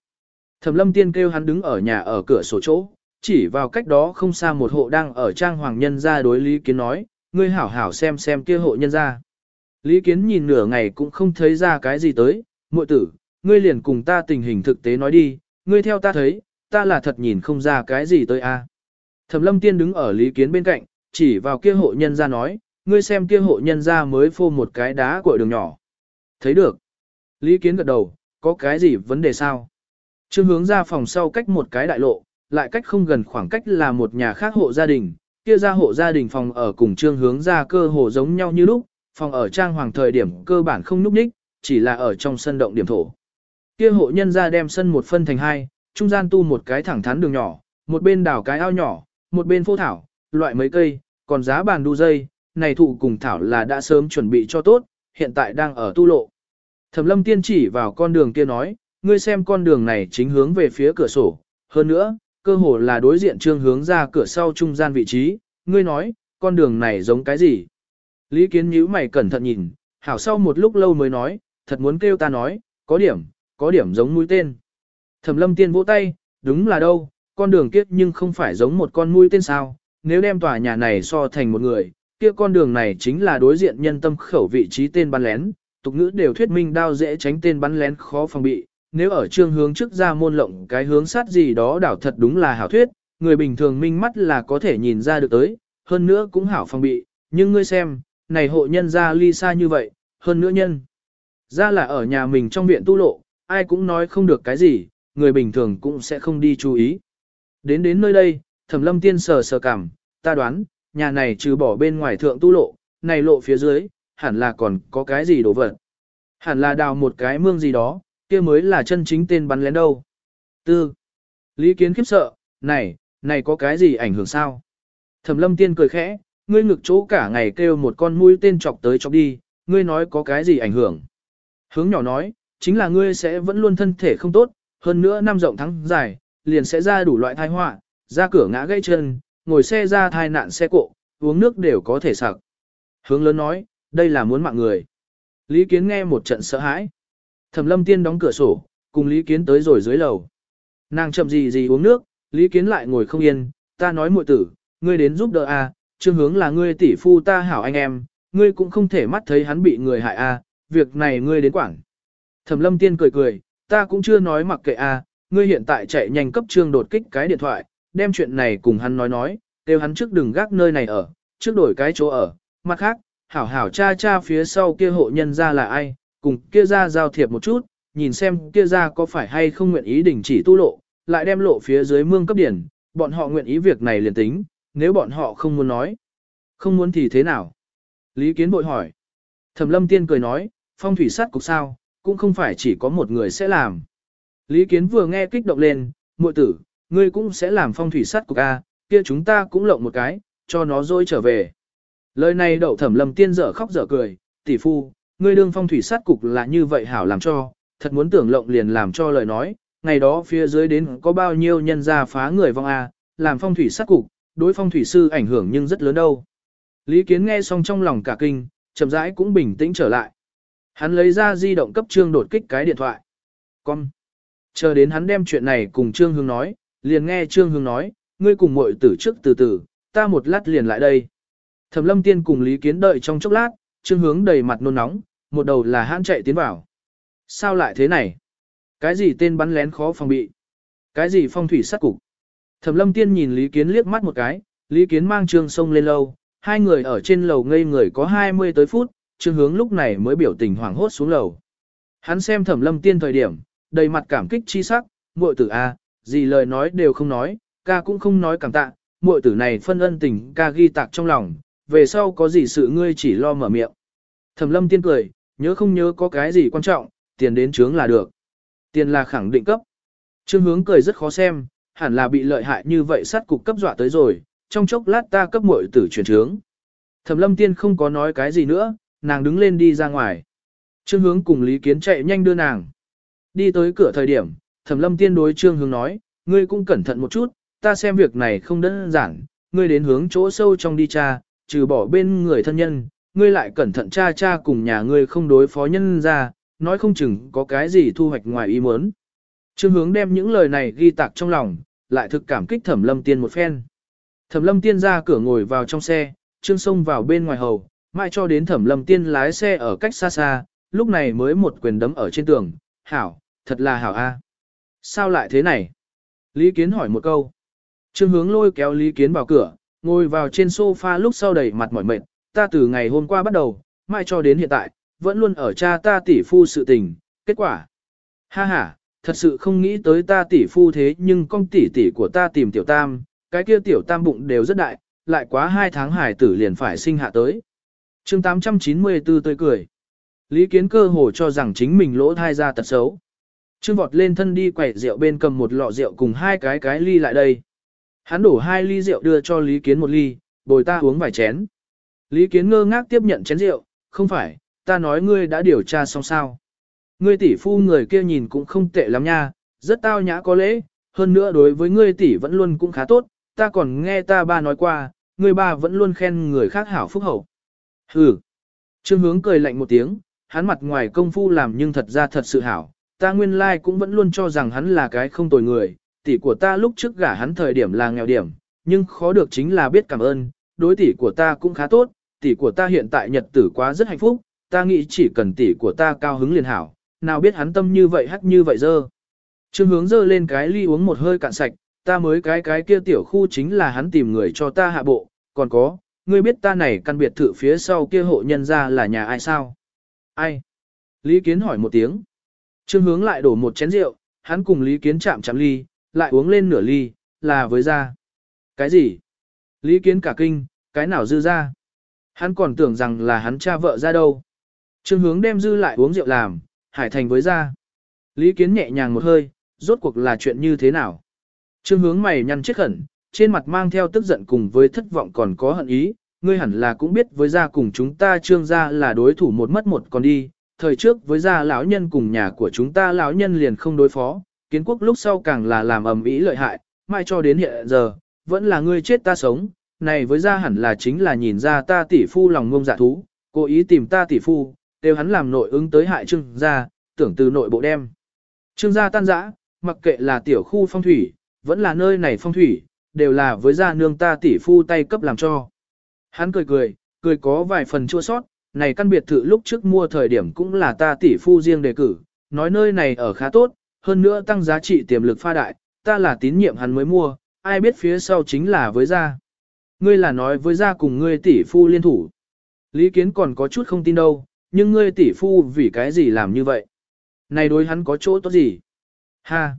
Thẩm Lâm Tiên kêu hắn đứng ở nhà ở cửa sổ chỗ, chỉ vào cách đó không xa một hộ đang ở trang hoàng nhân ra đối Lý Kiến nói, ngươi hảo hảo xem xem kia hộ nhân ra. Lý Kiến nhìn nửa ngày cũng không thấy ra cái gì tới, muội tử, ngươi liền cùng ta tình hình thực tế nói đi, ngươi theo ta thấy, ta là thật nhìn không ra cái gì tới a. Thẩm Lâm Tiên đứng ở Lý Kiến bên cạnh, chỉ vào kia hộ nhân ra nói, ngươi xem kia hộ nhân ra mới phô một cái đá của đường nhỏ. Thấy được. Lý Kiến gật đầu, có cái gì vấn đề sao? Trương hướng ra phòng sau cách một cái đại lộ, lại cách không gần khoảng cách là một nhà khác hộ gia đình, kia ra hộ gia đình phòng ở cùng trương hướng ra cơ hồ giống nhau như lúc, phòng ở trang hoàng thời điểm cơ bản không núp ních, chỉ là ở trong sân động điểm thổ. Kia hộ nhân ra đem sân một phân thành hai, trung gian tu một cái thẳng thắn đường nhỏ, một bên đào cái ao nhỏ, một bên phô thảo, loại mấy cây, còn giá bàn đu dây, này thụ cùng thảo là đã sớm chuẩn bị cho tốt, hiện tại đang ở tu lộ. Thẩm lâm tiên chỉ vào con đường kia nói, ngươi xem con đường này chính hướng về phía cửa sổ, hơn nữa, cơ hồ là đối diện trương hướng ra cửa sau trung gian vị trí, ngươi nói, con đường này giống cái gì? Lý kiến nhíu mày cẩn thận nhìn, hảo sau một lúc lâu mới nói, thật muốn kêu ta nói, có điểm, có điểm giống mũi tên. Thẩm lâm tiên vỗ tay, đúng là đâu, con đường kiếp nhưng không phải giống một con mũi tên sao, nếu đem tòa nhà này so thành một người, kia con đường này chính là đối diện nhân tâm khẩu vị trí tên bắn lén, tục ngữ đều thuyết minh đao dễ tránh tên bắn lén khó phòng bị, nếu ở trương hướng trước ra môn lộng cái hướng sát gì đó đảo thật đúng là hảo thuyết, người bình thường minh mắt là có thể nhìn ra được tới, hơn nữa cũng hảo phòng bị, nhưng ngươi xem, này hộ nhân ra ly xa như vậy, hơn nữa nhân. Ra là ở nhà mình trong viện tu lộ, ai cũng nói không được cái gì, người bình thường cũng sẽ không đi chú ý. Đến đến nơi đây, thẩm lâm tiên sờ sờ cảm, ta đoán, nhà này trừ bỏ bên ngoài thượng tu lộ, này lộ phía dưới, hẳn là còn có cái gì đổ vật. Hẳn là đào một cái mương gì đó, kia mới là chân chính tên bắn lén đâu. Tư. Lý Kiến khiếp sợ, này, này có cái gì ảnh hưởng sao? Thẩm lâm tiên cười khẽ, ngươi ngực chỗ cả ngày kêu một con mũi tên chọc tới chọc đi, ngươi nói có cái gì ảnh hưởng. Hướng nhỏ nói, chính là ngươi sẽ vẫn luôn thân thể không tốt, hơn nữa năm rộng tháng dài, liền sẽ ra đủ loại tai họa, ra cửa ngã gãy chân, ngồi xe ra tai nạn xe cộ, uống nước đều có thể sặc. Hướng lớn nói, đây là muốn mạng người. Lý Kiến nghe một trận sợ hãi. Thẩm lâm tiên đóng cửa sổ, cùng Lý Kiến tới rồi dưới lầu. Nàng chậm gì gì uống nước, Lý Kiến lại ngồi không yên, ta nói muội tử, ngươi đến giúp đỡ a, trương hướng là ngươi tỷ phu ta hảo anh em, ngươi cũng không thể mắt thấy hắn bị người hại a, việc này ngươi đến quản. Thẩm lâm tiên cười cười, ta cũng chưa nói mặc kệ a, ngươi hiện tại chạy nhanh cấp trương đột kích cái điện thoại, đem chuyện này cùng hắn nói nói, kêu hắn trước đừng gác nơi này ở, trước đổi cái chỗ ở, mặt khác, hảo hảo cha cha phía sau kia hộ nhân ra là ai, cùng kia ra giao thiệp một chút, nhìn xem kia ra có phải hay không nguyện ý đình chỉ tu lộ, lại đem lộ phía dưới mương cấp điển, bọn họ nguyện ý việc này liền tính, nếu bọn họ không muốn nói. Không muốn thì thế nào? Lý Kiến bội hỏi. Thẩm lâm tiên cười nói, phong thủy sát cục sao, cũng không phải chỉ có một người sẽ làm. Lý Kiến vừa nghe kích động lên, muội tử, ngươi cũng sẽ làm phong thủy sát cục A, kia chúng ta cũng lộng một cái, cho nó dôi trở về. Lời này đậu thẩm lâm tiên dở khóc dở cười, tỷ phu, ngươi đương phong thủy sát cục là như vậy hảo làm cho, thật muốn tưởng lộng liền làm cho lời nói, ngày đó phía dưới đến có bao nhiêu nhân gia phá người vong A, làm phong thủy sát cục, đối phong thủy sư ảnh hưởng nhưng rất lớn đâu. Lý Kiến nghe xong trong lòng cả kinh, chậm rãi cũng bình tĩnh trở lại. Hắn lấy ra di động cấp Trương đột kích cái điện thoại. Con. Chờ đến hắn đem chuyện này cùng Trương Hương nói, liền nghe Trương Hương nói, ngươi cùng muội tử trước từ từ, ta một lát liền lại đây. Thẩm lâm tiên cùng Lý Kiến đợi trong chốc lát, Trương Hướng đầy mặt nôn nóng, một đầu là hãn chạy tiến vào. Sao lại thế này? Cái gì tên bắn lén khó phòng bị? Cái gì phong thủy sát cục? Thẩm lâm tiên nhìn Lý Kiến liếc mắt một cái, Lý Kiến mang Trương sông lên lâu, hai người ở trên lầu ngây người có 20 tới phút, Trương Hướng lúc này mới biểu tình hoảng hốt xuống lầu. Hắn xem Thẩm lâm tiên thời điểm, đầy mặt cảm kích chi sắc, muội tử a, gì lời nói đều không nói, ca cũng không nói cảm tạ, muội tử này phân ân tình ca ghi tạc trong lòng, về sau có gì sự ngươi chỉ lo mở miệng. Thẩm lâm tiên cười, nhớ không nhớ có cái gì quan trọng, tiền đến trướng là được. Tiền là khẳng định cấp. Trương hướng cười rất khó xem, hẳn là bị lợi hại như vậy sát cục cấp dọa tới rồi, trong chốc lát ta cấp muội tử chuyển trướng. Thẩm lâm tiên không có nói cái gì nữa, nàng đứng lên đi ra ngoài. Trương hướng cùng Lý Kiến chạy nhanh đưa nàng. Đi tới cửa thời điểm, thẩm lâm tiên đối trương hướng nói, ngươi cũng cẩn thận một chút, ta xem việc này không đơn giản, ngươi đến hướng chỗ sâu trong đi cha, trừ bỏ bên người thân nhân, ngươi lại cẩn thận cha cha cùng nhà ngươi không đối phó nhân ra, nói không chừng có cái gì thu hoạch ngoài ý muốn. Trương hướng đem những lời này ghi tạc trong lòng, lại thực cảm kích thẩm lâm tiên một phen. Thẩm lâm tiên ra cửa ngồi vào trong xe, trương xông vào bên ngoài hầu, mãi cho đến thẩm lâm tiên lái xe ở cách xa xa, lúc này mới một quyền đấm ở trên tường, hảo, thật là hảo a. À. Sao lại thế này? Lý Kiến hỏi một câu. Trương hướng lôi kéo Lý Kiến vào cửa, ngồi vào trên sofa lúc sau đầy mặt mỏi mệt, ta từ ngày hôm qua bắt đầu, mai cho đến hiện tại, vẫn luôn ở cha ta tỷ phu sự tình, kết quả. Ha ha, thật sự không nghĩ tới ta tỷ phu thế nhưng con tỷ tỷ của ta tìm tiểu tam, cái kia tiểu tam bụng đều rất đại, lại quá hai tháng hải tử liền phải sinh hạ tới. chương 894 tươi cười. Lý Kiến cơ hồ cho rằng chính mình lỗ thai ra tật xấu. Trương vọt lên thân đi quẩy rượu bên cầm một lọ rượu cùng hai cái cái ly lại đây. Hắn đổ hai ly rượu đưa cho Lý Kiến một ly, bồi ta uống vài chén. Lý Kiến ngơ ngác tiếp nhận chén rượu, không phải, ta nói ngươi đã điều tra xong sao. Ngươi tỷ phu người kia nhìn cũng không tệ lắm nha, rất tao nhã có lễ, hơn nữa đối với ngươi tỷ vẫn luôn cũng khá tốt, ta còn nghe ta ba nói qua, ngươi ba vẫn luôn khen người khác hảo phúc hậu. Hừ. Trương hướng cười lạnh một tiếng, hắn mặt ngoài công phu làm nhưng thật ra thật sự hảo, ta nguyên lai like cũng vẫn luôn cho rằng hắn là cái không tồi người, tỷ của ta lúc trước gả hắn thời điểm là nghèo điểm, nhưng khó được chính là biết cảm ơn, đối tỷ của ta cũng khá tốt, tỷ của ta hiện tại nhật tử quá rất hạnh phúc, ta nghĩ chỉ cần tỷ của ta cao hứng liền hảo, nào biết hắn tâm như vậy hắc như vậy dơ. Trương hướng dơ lên cái ly uống một hơi cạn sạch, ta mới cái cái kia tiểu khu chính là hắn tìm người cho ta hạ bộ, còn có, ngươi biết ta này căn biệt thự phía sau kia hộ nhân ra là nhà ai sao? Ai? Lý Kiến hỏi một tiếng. Trương hướng lại đổ một chén rượu, hắn cùng Lý Kiến chạm chạm ly, lại uống lên nửa ly, là với ra. Cái gì? Lý Kiến cả kinh, cái nào dư ra? Hắn còn tưởng rằng là hắn cha vợ ra đâu. Trương hướng đem dư lại uống rượu làm, hải thành với ra. Lý Kiến nhẹ nhàng một hơi, rốt cuộc là chuyện như thế nào? Trương hướng mày nhăn chết khẩn, trên mặt mang theo tức giận cùng với thất vọng còn có hận ý, ngươi hẳn là cũng biết với gia cùng chúng ta trương gia là đối thủ một mất một còn đi, thời trước với gia lão nhân cùng nhà của chúng ta lão nhân liền không đối phó, kiến quốc lúc sau càng là làm ầm ĩ lợi hại, mai cho đến hiện giờ, vẫn là ngươi chết ta sống, này với gia hẳn là chính là nhìn ra ta tỷ phu lòng ngông dạ thú, cố ý tìm ta tỷ phu, đều hắn làm nội ứng tới hại trương gia, tưởng từ nội bộ đem. Trương gia tan rã, mặc kệ là tiểu khu phong thủy, vẫn là nơi này phong thủy, đều là với gia nương ta tỷ phu tay cấp làm cho. Hắn cười cười, cười có vài phần chua sót, này căn biệt thự lúc trước mua thời điểm cũng là ta tỷ phu riêng đề cử, nói nơi này ở khá tốt, hơn nữa tăng giá trị tiềm lực pha đại, ta là tín nhiệm hắn mới mua, ai biết phía sau chính là với gia. Ngươi là nói với gia cùng ngươi tỷ phu liên thủ. Lý kiến còn có chút không tin đâu, nhưng ngươi tỷ phu vì cái gì làm như vậy? Này đối hắn có chỗ tốt gì? Ha!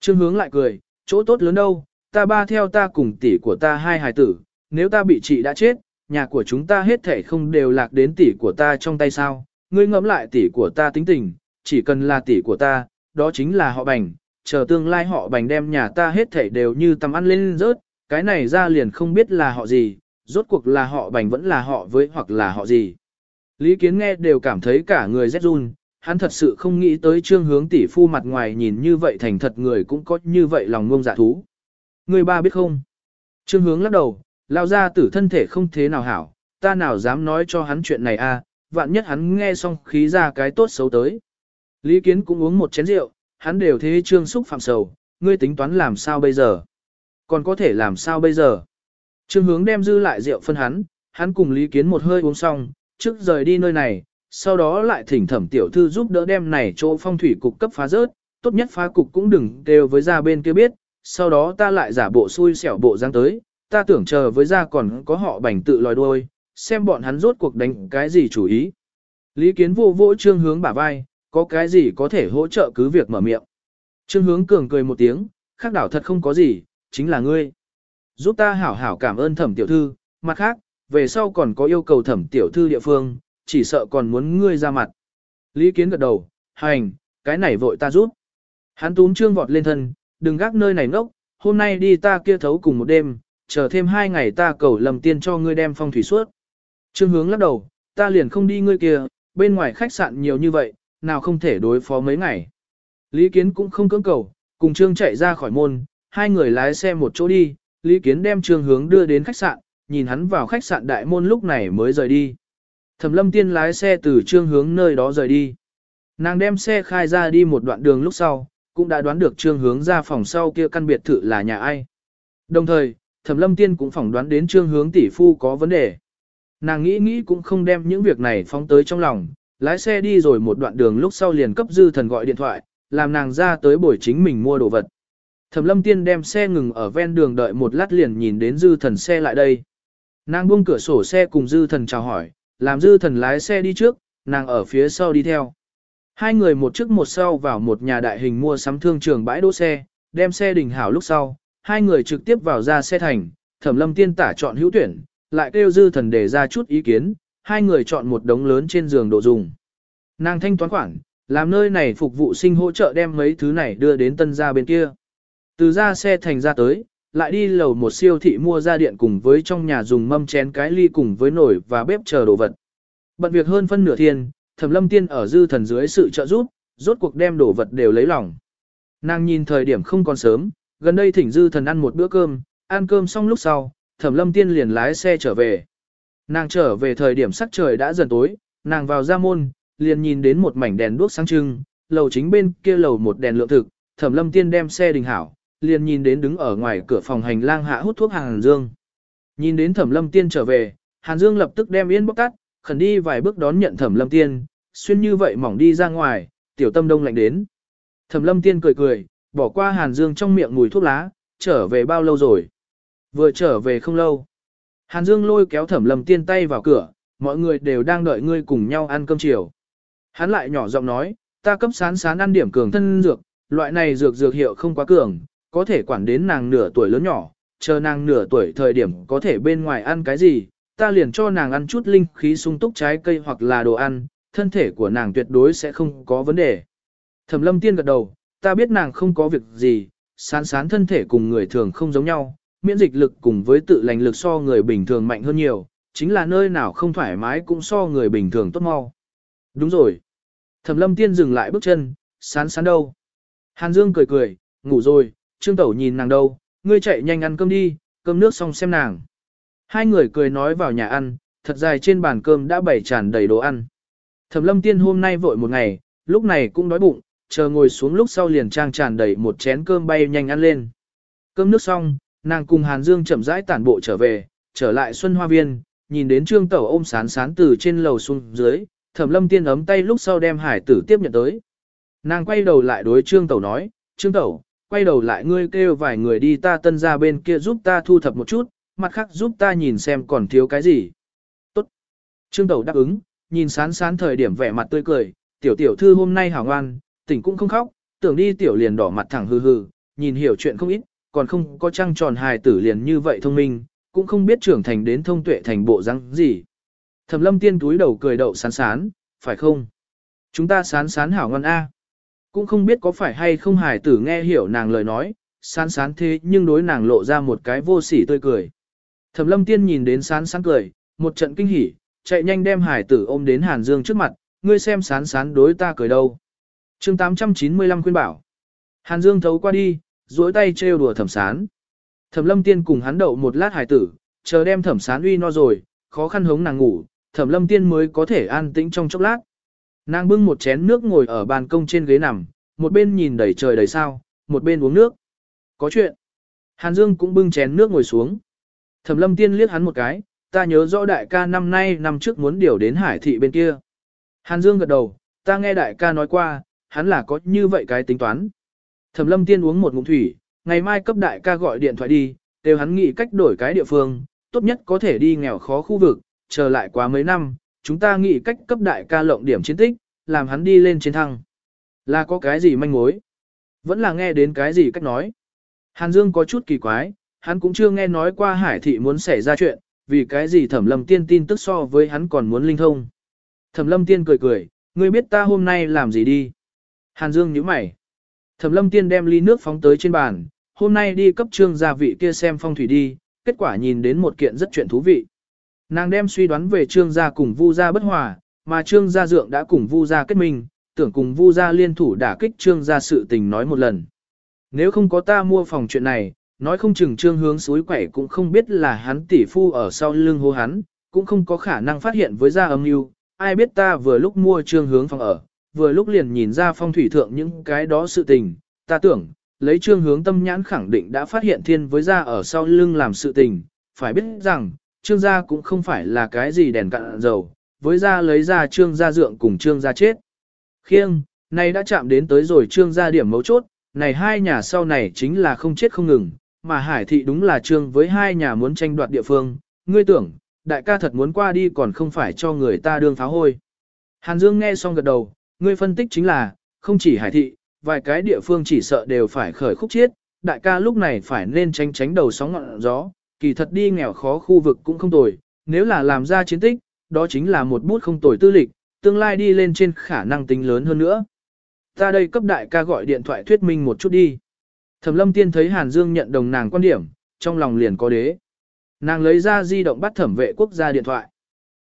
Trương hướng lại cười, chỗ tốt lớn đâu, ta ba theo ta cùng tỷ của ta hai hài tử, nếu ta bị chị đã chết, nhà của chúng ta hết thể không đều lạc đến tỷ của ta trong tay sao, ngươi ngẫm lại tỷ của ta tính tình, chỉ cần là tỷ của ta, đó chính là họ bành, chờ tương lai họ bành đem nhà ta hết thể đều như tầm ăn lên rớt, cái này ra liền không biết là họ gì, rốt cuộc là họ bành vẫn là họ với hoặc là họ gì. Lý Kiến nghe đều cảm thấy cả người rét run, hắn thật sự không nghĩ tới trương hướng tỷ phu mặt ngoài nhìn như vậy thành thật người cũng có như vậy lòng ngông dạ thú. Người ba biết không? Trương hướng lắc đầu, lao ra tử thân thể không thế nào hảo, ta nào dám nói cho hắn chuyện này a? À, vạn nhất hắn nghe xong khí ra cái tốt xấu tới. Lý Kiến cũng uống một chén rượu, hắn đều thế trương xúc phạm sầu, ngươi tính toán làm sao bây giờ? Còn có thể làm sao bây giờ? Trương hướng đem dư lại rượu phân hắn, hắn cùng Lý Kiến một hơi uống xong, trước rời đi nơi này, sau đó lại thỉnh thẩm tiểu thư giúp đỡ đem này chỗ phong thủy cục cấp phá rớt, tốt nhất phá cục cũng đừng đều với ra bên kia biết, sau đó ta lại giả bộ xui xẻo bộ dáng tới, ta tưởng chờ với ra còn có họ bành tự lòi đuôi, xem bọn hắn rốt cuộc đánh cái gì chủ ý. Lý kiến vô vỗ trương hướng bả vai, có cái gì có thể hỗ trợ cứ việc mở miệng. Trương hướng cường cười một tiếng, khác đảo thật không có gì, chính là ngươi. Giúp ta hảo hảo cảm ơn thẩm tiểu thư, mặt khác, về sau còn có yêu cầu thẩm tiểu thư địa phương, chỉ sợ còn muốn ngươi ra mặt. Lý Kiến gật đầu, hành, cái này vội ta giúp. Hắn túm trương vọt lên thân, đừng gác nơi này ngốc, hôm nay đi ta kia thấu cùng một đêm, chờ thêm hai ngày ta cầu lầm tiên cho ngươi đem phong thủy suốt. Trương hướng lắc đầu, ta liền không đi ngươi kia, bên ngoài khách sạn nhiều như vậy, nào không thể đối phó mấy ngày. Lý Kiến cũng không cưỡng cầu, cùng Trương chạy ra khỏi môn, hai người lái xe một chỗ đi, Lý Kiến đem Trương hướng đưa đến khách sạn, nhìn hắn vào khách sạn đại môn lúc này mới rời đi. Thẩm lâm tiên lái xe từ trương hướng nơi đó rời đi. Nàng đem xe khai ra đi một đoạn đường lúc sau, cũng đã đoán được trương hướng ra phòng sau kia căn biệt thự là nhà ai. Đồng thời, thẩm lâm tiên cũng phỏng đoán đến trương hướng tỷ phu có vấn đề. Nàng nghĩ nghĩ cũng không đem những việc này phóng tới trong lòng, lái xe đi rồi một đoạn đường lúc sau liền cấp dư thần gọi điện thoại, làm nàng ra tới buổi chính mình mua đồ vật. Thẩm lâm tiên đem xe ngừng ở ven đường đợi một lát liền nhìn đến dư thần xe lại đây. Nàng buông cửa sổ xe cùng dư thần chào hỏi, làm dư thần lái xe đi trước, nàng ở phía sau đi theo. Hai người một trước một sau vào một nhà đại hình mua sắm thương trường bãi đỗ xe, đem xe đình hảo lúc sau, hai người trực tiếp vào ra xe thành, thẩm lâm tiên tả chọn hữu tuyển, lại kêu dư thần để ra chút ý kiến, hai người chọn một đống lớn trên giường đồ dùng. Nàng thanh toán khoản, làm nơi này phục vụ sinh hỗ trợ đem mấy thứ này đưa đến tân gia bên kia. Từ ra xe thành ra tới, lại đi lầu một siêu thị mua ra điện cùng với trong nhà dùng mâm chén cái ly cùng với nồi và bếp chờ đồ vật. Bận việc hơn phân nửa thiên, Thẩm Lâm Tiên ở dư thần dưới sự trợ giúp, rốt cuộc đem đồ vật đều lấy lòng. Nàng nhìn thời điểm không còn sớm, gần đây thỉnh dư thần ăn một bữa cơm, ăn cơm xong lúc sau, Thẩm Lâm Tiên liền lái xe trở về. Nàng trở về thời điểm sắc trời đã dần tối, nàng vào ra môn, liền nhìn đến một mảnh đèn đuốc sáng trưng, lầu chính bên kia lầu một đèn lượng thực, Thẩm Lâm Tiên đem xe đình hảo, liền nhìn đến đứng ở ngoài cửa phòng hành lang hạ hút thuốc Hàn Dương. Nhìn đến Thẩm Lâm Tiên trở về, Hàn Dương lập tức đem yên bóc tắt, khẩn đi vài bước đón nhận Thẩm Lâm Tiên, xuyên như vậy mỏng đi ra ngoài, tiểu tâm đông lạnh đến. Thẩm Lâm Tiên cười cười, bỏ qua Hàn Dương trong miệng mùi thuốc lá, trở về bao lâu rồi? Vừa trở về không lâu. Hàn Dương lôi kéo Thẩm Lâm Tiên tay vào cửa, mọi người đều đang đợi ngươi cùng nhau ăn cơm chiều. Hắn lại nhỏ giọng nói, ta cấp sán sán ăn điểm cường thân dược, loại này dược dược hiệu không quá cường, có thể quản đến nàng nửa tuổi lớn nhỏ, chờ nàng nửa tuổi thời điểm có thể bên ngoài ăn cái gì, ta liền cho nàng ăn chút linh khí sung túc trái cây hoặc là đồ ăn, thân thể của nàng tuyệt đối sẽ không có vấn đề. Thẩm lâm tiên gật đầu, ta biết nàng không có việc gì, sán sán thân thể cùng người thường không giống nhau, miễn dịch lực cùng với tự lành lực so người bình thường mạnh hơn nhiều, chính là nơi nào không thoải mái cũng so người bình thường tốt mau. Đúng rồi. Thẩm lâm tiên dừng lại bước chân, sán sán đâu. Hàn Dương cười cười, ngủ rồi, Trương Tẩu nhìn nàng đâu, ngươi chạy nhanh ăn cơm đi, cơm nước xong xem nàng. Hai người cười nói vào nhà ăn, thật dài trên bàn cơm đã bày tràn đầy đồ ăn. Thẩm lâm tiên hôm nay vội một ngày, lúc này cũng đói bụng, chờ ngồi xuống lúc sau liền trang tràn đầy một chén cơm bay nhanh ăn lên. Cơm nước xong, nàng cùng Hàn Dương chậm rãi tản bộ trở về, trở lại Xuân Hoa Viên, nhìn đến Trương Tẩu ôm sán sán từ trên lầu xuống dưới, Thẩm Lâm Tiên ấm tay lúc sau đem hải tử tiếp nhận tới. Nàng quay đầu lại đối Trương Tẩu nói, Trương Tẩu, quay đầu lại ngươi kêu vài người đi ta tân ra bên kia giúp ta thu thập một chút, mặt khác giúp ta nhìn xem còn thiếu cái gì. Tốt. Trương Tẩu đáp ứng, nhìn sán sán thời điểm vẻ mặt tươi cười, tiểu tiểu thư hôm nay hảo ngoan, tỉnh cũng không khóc, tưởng đi tiểu liền đỏ mặt thẳng hừ hừ, nhìn hiểu chuyện không ít, còn không có trăng tròn hài tử liền như vậy thông minh, cũng không biết trưởng thành đến thông tuệ thành bộ răng gì. Thẩm lâm tiên túi đầu cười đậu sán sán, phải không? Chúng ta sán sán hảo ngon a. Cũng không biết có phải hay không hài tử nghe hiểu nàng lời nói, sán sán thế nhưng đối nàng lộ ra một cái vô sỉ tươi cười. Thẩm lâm tiên nhìn đến sán sán cười, một trận kinh hỉ, chạy nhanh đem hải tử ôm đến Hàn Dương trước mặt, ngươi xem sán sán đối ta cười đâu. chương 895 khuyên bảo. Hàn Dương thấu qua đi, duỗi tay trêu đùa thẩm sán. Thẩm lâm tiên cùng hắn đậu một lát hải tử, chờ đem thẩm sán uy no rồi, khó khăn hống nàng ngủ, thẩm lâm tiên mới có thể an tĩnh trong chốc lát. Nàng bưng một chén nước ngồi ở ban công trên ghế nằm, một bên nhìn đầy trời đầy sao, một bên uống nước. Có chuyện. Hàn Dương cũng bưng chén nước ngồi xuống. Thẩm lâm tiên liếc hắn một cái, ta nhớ rõ đại ca năm nay năm trước muốn điều đến hải thị bên kia. Hàn Dương gật đầu, ta nghe đại ca nói qua, hắn là có như vậy cái tính toán. Thẩm lâm tiên uống một ngụm thủy, ngày mai cấp đại ca gọi điện thoại đi, đều hắn nghĩ cách đổi cái địa phương, tốt nhất có thể đi nghèo khó khu vực, chờ lại quá mấy năm, chúng ta nghĩ cách cấp đại ca lộng điểm chiến tích, làm hắn đi lên chiến thăng. Là có cái gì manh mối? Vẫn là nghe đến cái gì cách nói. Hàn Dương có chút kỳ quái, hắn cũng chưa nghe nói qua hải thị muốn xảy ra chuyện, vì cái gì thẩm lâm tiên tin tức so với hắn còn muốn linh thông. Thẩm lâm tiên cười cười, ngươi biết ta hôm nay làm gì đi. Hàn Dương nhíu mày. Thẩm lâm tiên đem ly nước phóng tới trên bàn, hôm nay đi cấp trương gia vị kia xem phong thủy đi, kết quả nhìn đến một kiện rất chuyện thú vị. Nàng đem suy đoán về trương gia cùng vu gia bất hòa, mà trương gia dượng đã cùng vu gia kết minh, tưởng cùng vu gia liên thủ đả kích trương gia sự tình nói một lần. Nếu không có ta mua phòng chuyện này, nói không chừng trương hướng suối quẩy cũng không biết là hắn tỷ phu ở sau lưng hô hắn, cũng không có khả năng phát hiện với gia âm mưu ai biết ta vừa lúc mua trương hướng phòng ở, vừa lúc liền nhìn ra phong thủy thượng những cái đó sự tình, ta tưởng, lấy trương hướng tâm nhãn khẳng định đã phát hiện thiên với gia ở sau lưng làm sự tình, phải biết rằng, trương gia cũng không phải là cái gì đèn cạn dầu, với gia lấy ra trương gia dượng cùng trương gia chết. Khiêng, này đã chạm đến tới rồi trương gia điểm mấu chốt, này hai nhà sau này chính là không chết không ngừng, mà hải thị đúng là trương với hai nhà muốn tranh đoạt địa phương, ngươi tưởng, đại ca thật muốn qua đi còn không phải cho người ta đương pháo hôi. Hàn Dương nghe xong gật đầu, ngươi phân tích chính là, không chỉ hải thị, vài cái địa phương chỉ sợ đều phải khởi khúc chiết, đại ca lúc này phải nên tránh tránh đầu sóng ngọn gió, kỳ thật đi nghèo khó khu vực cũng không tồi, nếu là làm ra chiến tích, đó chính là một bút không tồi tư lịch, tương lai đi lên trên khả năng tính lớn hơn nữa. Ta đây cấp đại ca gọi điện thoại thuyết minh một chút đi. Thẩm lâm tiên thấy Hàn Dương nhận đồng nàng quan điểm, trong lòng liền có đế. Nàng lấy ra di động bắt thẩm vệ quốc gia điện thoại.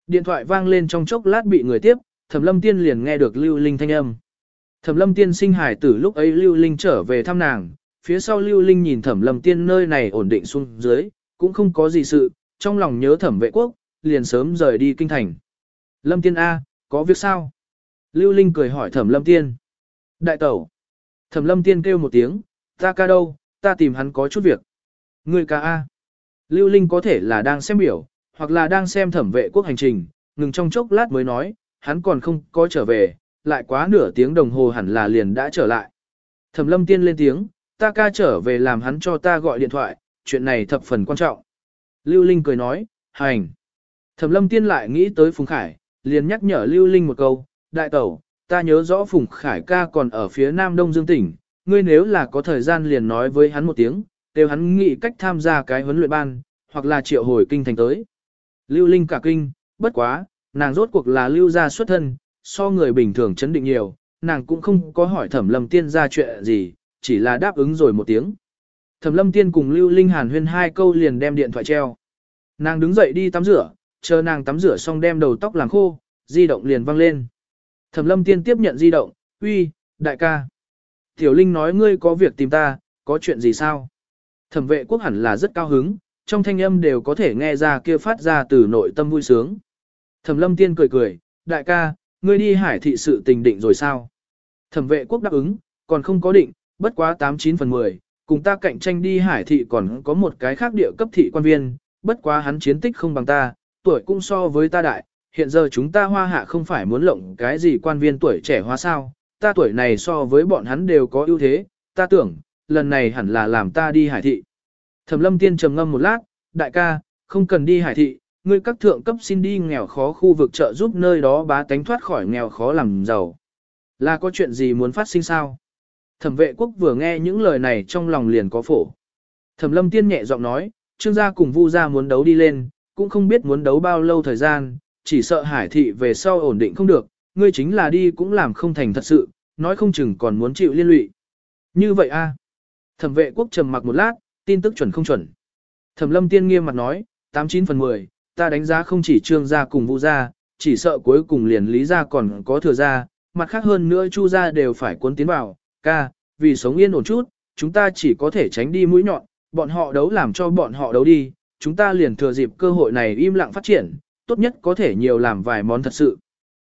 Điện thoại vang lên trong chốc lát bị người tiếp, thẩm lâm tiên liền nghe được lưu linh thanh âm. Thẩm lâm tiên sinh hải tử lúc ấy lưu linh trở về thăm nàng, phía sau lưu linh nhìn thẩm lâm tiên nơi này ổn định xuống dưới, cũng không có gì sự, trong lòng nhớ thẩm vệ quốc, liền sớm rời đi kinh thành. Lâm tiên A, có việc sao? Lưu linh cười hỏi thẩm lâm tiên. Đại tẩu. Thẩm lâm tiên kêu một tiếng, ta ca đâu, ta tìm hắn có chút việc. Người ca A. Lưu Linh có thể là đang xem biểu, hoặc là đang xem thẩm vệ quốc hành trình, ngừng trong chốc lát mới nói, hắn còn không có trở về, lại quá nửa tiếng đồng hồ hẳn là liền đã trở lại. Thẩm lâm tiên lên tiếng, ta ca trở về làm hắn cho ta gọi điện thoại, chuyện này thập phần quan trọng. Lưu Linh cười nói, hành. Thẩm lâm tiên lại nghĩ tới Phùng Khải, liền nhắc nhở Lưu Linh một câu, đại tẩu, ta nhớ rõ Phùng Khải ca còn ở phía nam đông dương tỉnh, ngươi nếu là có thời gian liền nói với hắn một tiếng, đều hắn nghĩ cách tham gia cái huấn luyện ban, hoặc là triệu hồi kinh thành tới. Lưu Linh cả kinh, bất quá, nàng rốt cuộc là lưu gia xuất thân, so người bình thường chấn định nhiều, nàng cũng không có hỏi thẩm lâm tiên ra chuyện gì, chỉ là đáp ứng rồi một tiếng. Thẩm lâm tiên cùng Lưu Linh hàn huyên hai câu liền đem điện thoại treo. Nàng đứng dậy đi tắm rửa, chờ nàng tắm rửa xong đem đầu tóc làm khô, di động liền văng lên. Thẩm lâm tiên tiếp nhận di động, uy, đại ca. Tiểu Linh nói ngươi có việc tìm ta, có chuyện gì sao? Thẩm vệ quốc hẳn là rất cao hứng, trong thanh âm đều có thể nghe ra kia phát ra từ nội tâm vui sướng. Thẩm lâm tiên cười cười, đại ca, ngươi đi hải thị sự tình định rồi sao? Thẩm vệ quốc đáp ứng, còn không có định, bất quá 89 phần 10, cùng ta cạnh tranh đi hải thị còn có một cái khác địa cấp thị quan viên, bất quá hắn chiến tích không bằng ta, tuổi cũng so với ta đại, hiện giờ chúng ta hoa hạ không phải muốn lộng cái gì quan viên tuổi trẻ hoa sao, ta tuổi này so với bọn hắn đều có ưu thế, ta tưởng, lần này hẳn là làm ta đi hải thị. Thẩm lâm tiên trầm ngâm một lát, đại ca, không cần đi hải thị, ngươi các thượng cấp xin đi nghèo khó khu vực trợ giúp nơi đó bá tánh thoát khỏi nghèo khó làm giàu. Là có chuyện gì muốn phát sinh sao? Thẩm vệ quốc vừa nghe những lời này trong lòng liền có phổ. Thẩm lâm tiên nhẹ giọng nói, trương gia cùng vu gia muốn đấu đi lên, cũng không biết muốn đấu bao lâu thời gian, chỉ sợ hải thị về sau ổn định không được, ngươi chính là đi cũng làm không thành thật sự, nói không chừng còn muốn chịu liên lụy. Như vậy a Thẩm vệ quốc trầm mặc một lát, tin tức chuẩn không chuẩn. Thẩm lâm tiên nghiêm mặt nói, 89 phần 10, ta đánh giá không chỉ trương gia cùng vũ gia, chỉ sợ cuối cùng liền lý gia còn có thừa gia, mặt khác hơn nữa chu gia đều phải cuốn tiến vào, ca, vì sống yên ổn chút, chúng ta chỉ có thể tránh đi mũi nhọn, bọn họ đấu làm cho bọn họ đấu đi, chúng ta liền thừa dịp cơ hội này im lặng phát triển, tốt nhất có thể nhiều làm vài món thật sự.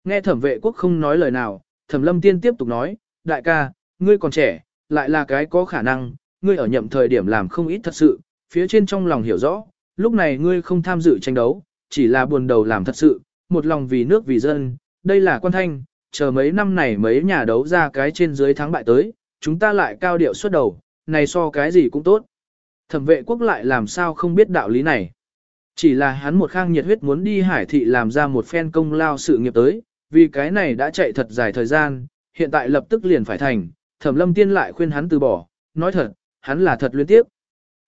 Nghe thẩm vệ quốc không nói lời nào, thẩm lâm tiên tiếp tục nói, đại ca, ngươi còn trẻ, lại là cái có khả năng, ngươi ở nhậm thời điểm làm không ít thật sự, phía trên trong lòng hiểu rõ, lúc này ngươi không tham dự tranh đấu, chỉ là buồn đầu làm thật sự, một lòng vì nước vì dân, đây là quan thanh, chờ mấy năm này mấy nhà đấu ra cái trên dưới thắng bại tới, chúng ta lại cao điệu xuất đầu, này so cái gì cũng tốt. Thẩm vệ quốc lại làm sao không biết đạo lý này. Chỉ là hắn một khang nhiệt huyết muốn đi hải thị làm ra một phen công lao sự nghiệp tới, vì cái này đã chạy thật dài thời gian, hiện tại lập tức liền phải thành, thẩm lâm tiên lại khuyên hắn từ bỏ, nói thật, hắn là thật luyến tiếp.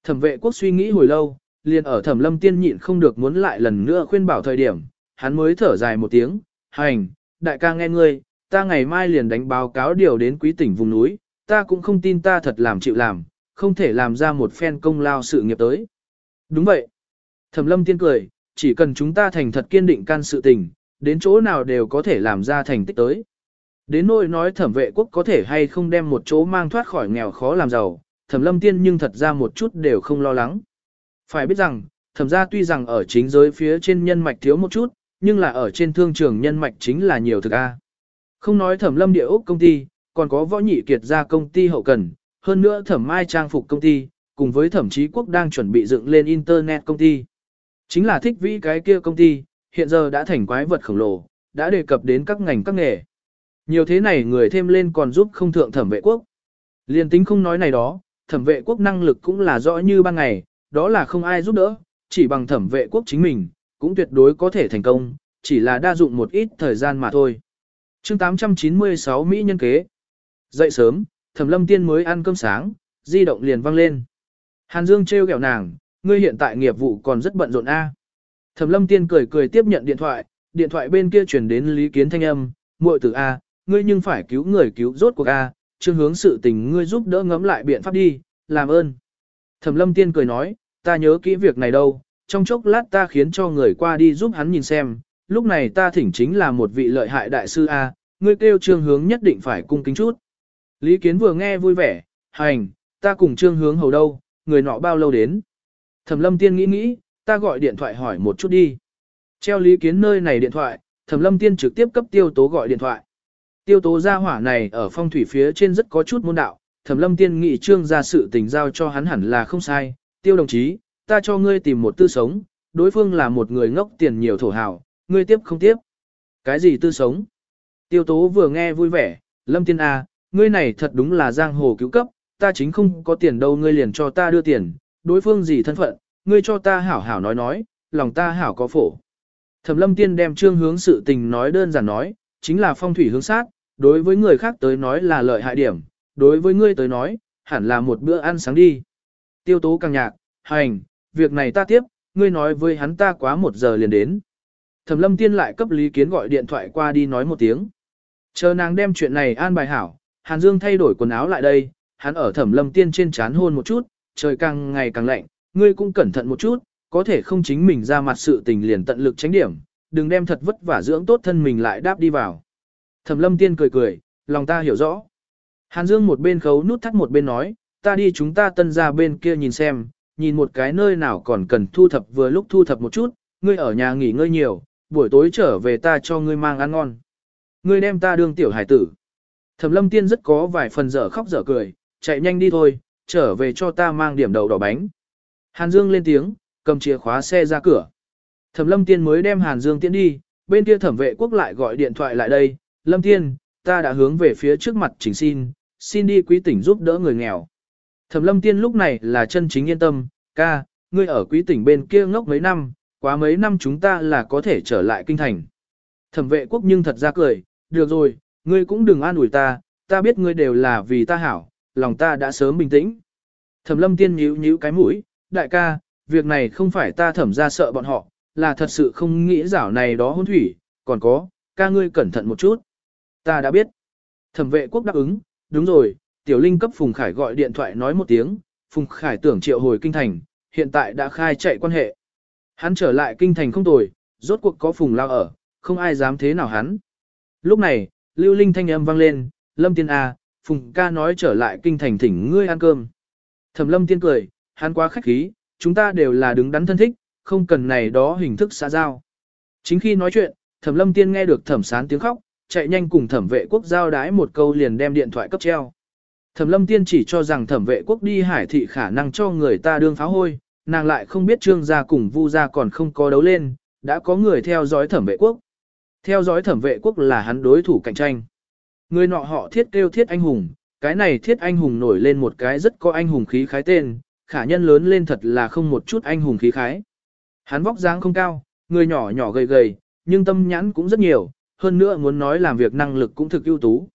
Thẩm vệ quốc suy nghĩ hồi lâu, liền ở thẩm lâm tiên nhịn không được muốn lại lần nữa khuyên bảo thời điểm, hắn mới thở dài một tiếng, hành, đại ca nghe ngươi, ta ngày mai liền đánh báo cáo điều đến quý tỉnh vùng núi, ta cũng không tin ta thật làm chịu làm, không thể làm ra một phen công lao sự nghiệp tới. Đúng vậy. Thẩm lâm tiên cười, chỉ cần chúng ta thành thật kiên định can sự tình, đến chỗ nào đều có thể làm ra thành tích tới. Đến nỗi nói thẩm vệ quốc có thể hay không đem một chỗ mang thoát khỏi nghèo khó làm giàu, thẩm lâm tiên nhưng thật ra một chút đều không lo lắng. Phải biết rằng, thẩm ra tuy rằng ở chính giới phía trên nhân mạch thiếu một chút, nhưng là ở trên thương trường nhân mạch chính là nhiều thực A. Không nói thẩm lâm địa ốc công ty, còn có võ nhị kiệt ra công ty hậu cần, hơn nữa thẩm mai trang phục công ty, cùng với thẩm chí quốc đang chuẩn bị dựng lên internet công ty. Chính là thích vĩ cái kia công ty, hiện giờ đã thành quái vật khổng lồ, đã đề cập đến các ngành các nghề. Nhiều thế này người thêm lên còn giúp không thượng thẩm vệ quốc. Liên tính không nói này đó, thẩm vệ quốc năng lực cũng là rõ như ban ngày, đó là không ai giúp đỡ, chỉ bằng thẩm vệ quốc chính mình, cũng tuyệt đối có thể thành công, chỉ là đa dụng một ít thời gian mà thôi. chương 896 Mỹ nhân kế. Dậy sớm, thẩm lâm tiên mới ăn cơm sáng, di động liền vang lên. Hàn Dương trêu ghẹo nàng, ngươi hiện tại nghiệp vụ còn rất bận rộn a. Thẩm lâm tiên cười cười tiếp nhận điện thoại, điện thoại bên kia chuyển đến lý kiến thanh âm, muội tử a, ngươi nhưng phải cứu người cứu rốt cuộc a, chương hướng sự tình ngươi giúp đỡ ngẫm lại biện pháp đi, làm ơn. Thẩm lâm tiên cười nói, ta nhớ kỹ việc này đâu, trong chốc lát ta khiến cho người qua đi giúp hắn nhìn xem, lúc này ta thỉnh chính là một vị lợi hại đại sư A, ngươi kêu trương hướng nhất định phải cung kính chút. Lý Kiến vừa nghe vui vẻ, hành, ta cùng trương hướng hầu đâu, người nọ bao lâu đến. Thẩm lâm tiên nghĩ nghĩ, ta gọi điện thoại hỏi một chút đi. Treo Lý Kiến nơi này điện thoại, Thẩm lâm tiên trực tiếp cấp tiêu tố gọi điện thoại. Tiêu tố gia hỏa này ở phong thủy phía trên rất có chút môn đạo, Thẩm lâm tiên nghị trương ra sự tình giao cho hắn hẳn là không sai, tiêu đồng chí, ta cho ngươi tìm một tư sống, đối phương là một người ngốc tiền nhiều thổ hào, ngươi tiếp không tiếp. Cái gì tư sống? Tiêu tố vừa nghe vui vẻ, lâm tiên A, à, ngươi này thật đúng là giang hồ cứu cấp, ta chính không có tiền đâu ngươi liền cho ta đưa tiền, đối phương gì thân phận, ngươi cho ta hảo hảo nói nói, lòng ta hảo có phổ. Thẩm lâm tiên đem trương hướng sự tình nói đơn giản nói, chính là phong thủy hướng sát, đối với người khác tới nói là lợi hại điểm, đối với ngươi tới nói, hẳn là một bữa ăn sáng đi. Tiêu tố càng nhạc, hành, việc này ta tiếp, ngươi nói với hắn ta quá một giờ liền đến. Thẩm lâm tiên lại cấp lý kiến gọi điện thoại qua đi nói một tiếng. Chờ nàng đem chuyện này an bài hảo, Hàn Dương thay đổi quần áo lại đây, hắn ở thẩm lâm tiên trên chán hôn một chút, trời càng ngày càng lạnh, ngươi cũng cẩn thận một chút, có thể không chính mình ra mặt sự tình liền tận lực tránh điểm, đừng đem thật vất vả dưỡng tốt thân mình lại đáp đi vào. Thẩm lâm tiên cười cười, lòng ta hiểu rõ. Hàn Dương một bên khấu nút thắt một bên nói, ta đi chúng ta tân ra bên kia nhìn xem, nhìn một cái nơi nào còn cần thu thập vừa lúc thu thập một chút, ngươi ở nhà nghỉ ngơi nhiều, buổi tối trở về ta cho ngươi mang ăn ngon. Ngươi đem ta đương tiểu hải tử. Thẩm lâm tiên rất có vài phần dở khóc dở cười, chạy nhanh đi thôi, trở về cho ta mang điểm đầu đỏ bánh. Hàn Dương lên tiếng, cầm chìa khóa xe ra cửa. Thẩm lâm tiên mới đem Hàn Dương tiến đi, bên kia thẩm vệ quốc lại gọi điện thoại lại đây, lâm tiên, ta đã hướng về phía trước mặt chính xin, xin đi quý tỉnh giúp đỡ người nghèo. Thẩm lâm tiên lúc này là chân chính yên tâm, ca, ngươi ở quý tỉnh bên kia ngốc mấy năm, quá mấy năm chúng ta là có thể trở lại kinh thành. Thẩm vệ quốc nhưng thật ra cười, được rồi, ngươi cũng đừng an ủi ta, ta biết ngươi đều là vì ta hảo, lòng ta đã sớm bình tĩnh. Thẩm lâm tiên nhíu nhíu cái mũi, đại ca, việc này không phải ta thẩm ra sợ bọn họ, là thật sự không nghĩ rảo này đó hôn thủy, còn có, ca ngươi cẩn thận một chút. Ta đã biết. Thẩm vệ quốc đáp ứng, đúng rồi, tiểu linh cấp Phùng Khải gọi điện thoại nói một tiếng, Phùng Khải tưởng triệu hồi kinh thành, hiện tại đã khai chạy quan hệ. Hắn trở lại kinh thành không tồi, rốt cuộc có Phùng Lao ở, không ai dám thế nào hắn. Lúc này, lưu linh thanh âm vang lên, Lâm Tiên A, à, Phùng ca nói trở lại kinh thành thỉnh ngươi ăn cơm. Thẩm Lâm Tiên cười, hắn quá khách khí, chúng ta đều là đứng đắn thân thích, không cần này đó hình thức xã giao. Chính khi nói chuyện, Thẩm Lâm Tiên nghe được Thẩm Sán tiếng khóc, chạy nhanh cùng Thẩm Vệ Quốc giao đái một câu liền đem điện thoại cấp treo. Thẩm Lâm Tiên chỉ cho rằng Thẩm Vệ Quốc đi hải thị khả năng cho người ta đương pháo hôi, nàng lại không biết Trương gia cùng Vu gia còn không có đấu lên, đã có người theo dõi Thẩm Vệ Quốc. Theo dõi Thẩm Vệ Quốc là hắn đối thủ cạnh tranh. Người nọ họ thiết kêu thiết anh hùng, cái này thiết anh hùng nổi lên một cái rất có anh hùng khí khái tên, khả nhân lớn lên thật là không một chút anh hùng khí khái. Hắn vóc dáng không cao, người nhỏ nhỏ gầy gầy, nhưng tâm nhãn cũng rất nhiều, hơn nữa muốn nói làm việc năng lực cũng thực ưu tú.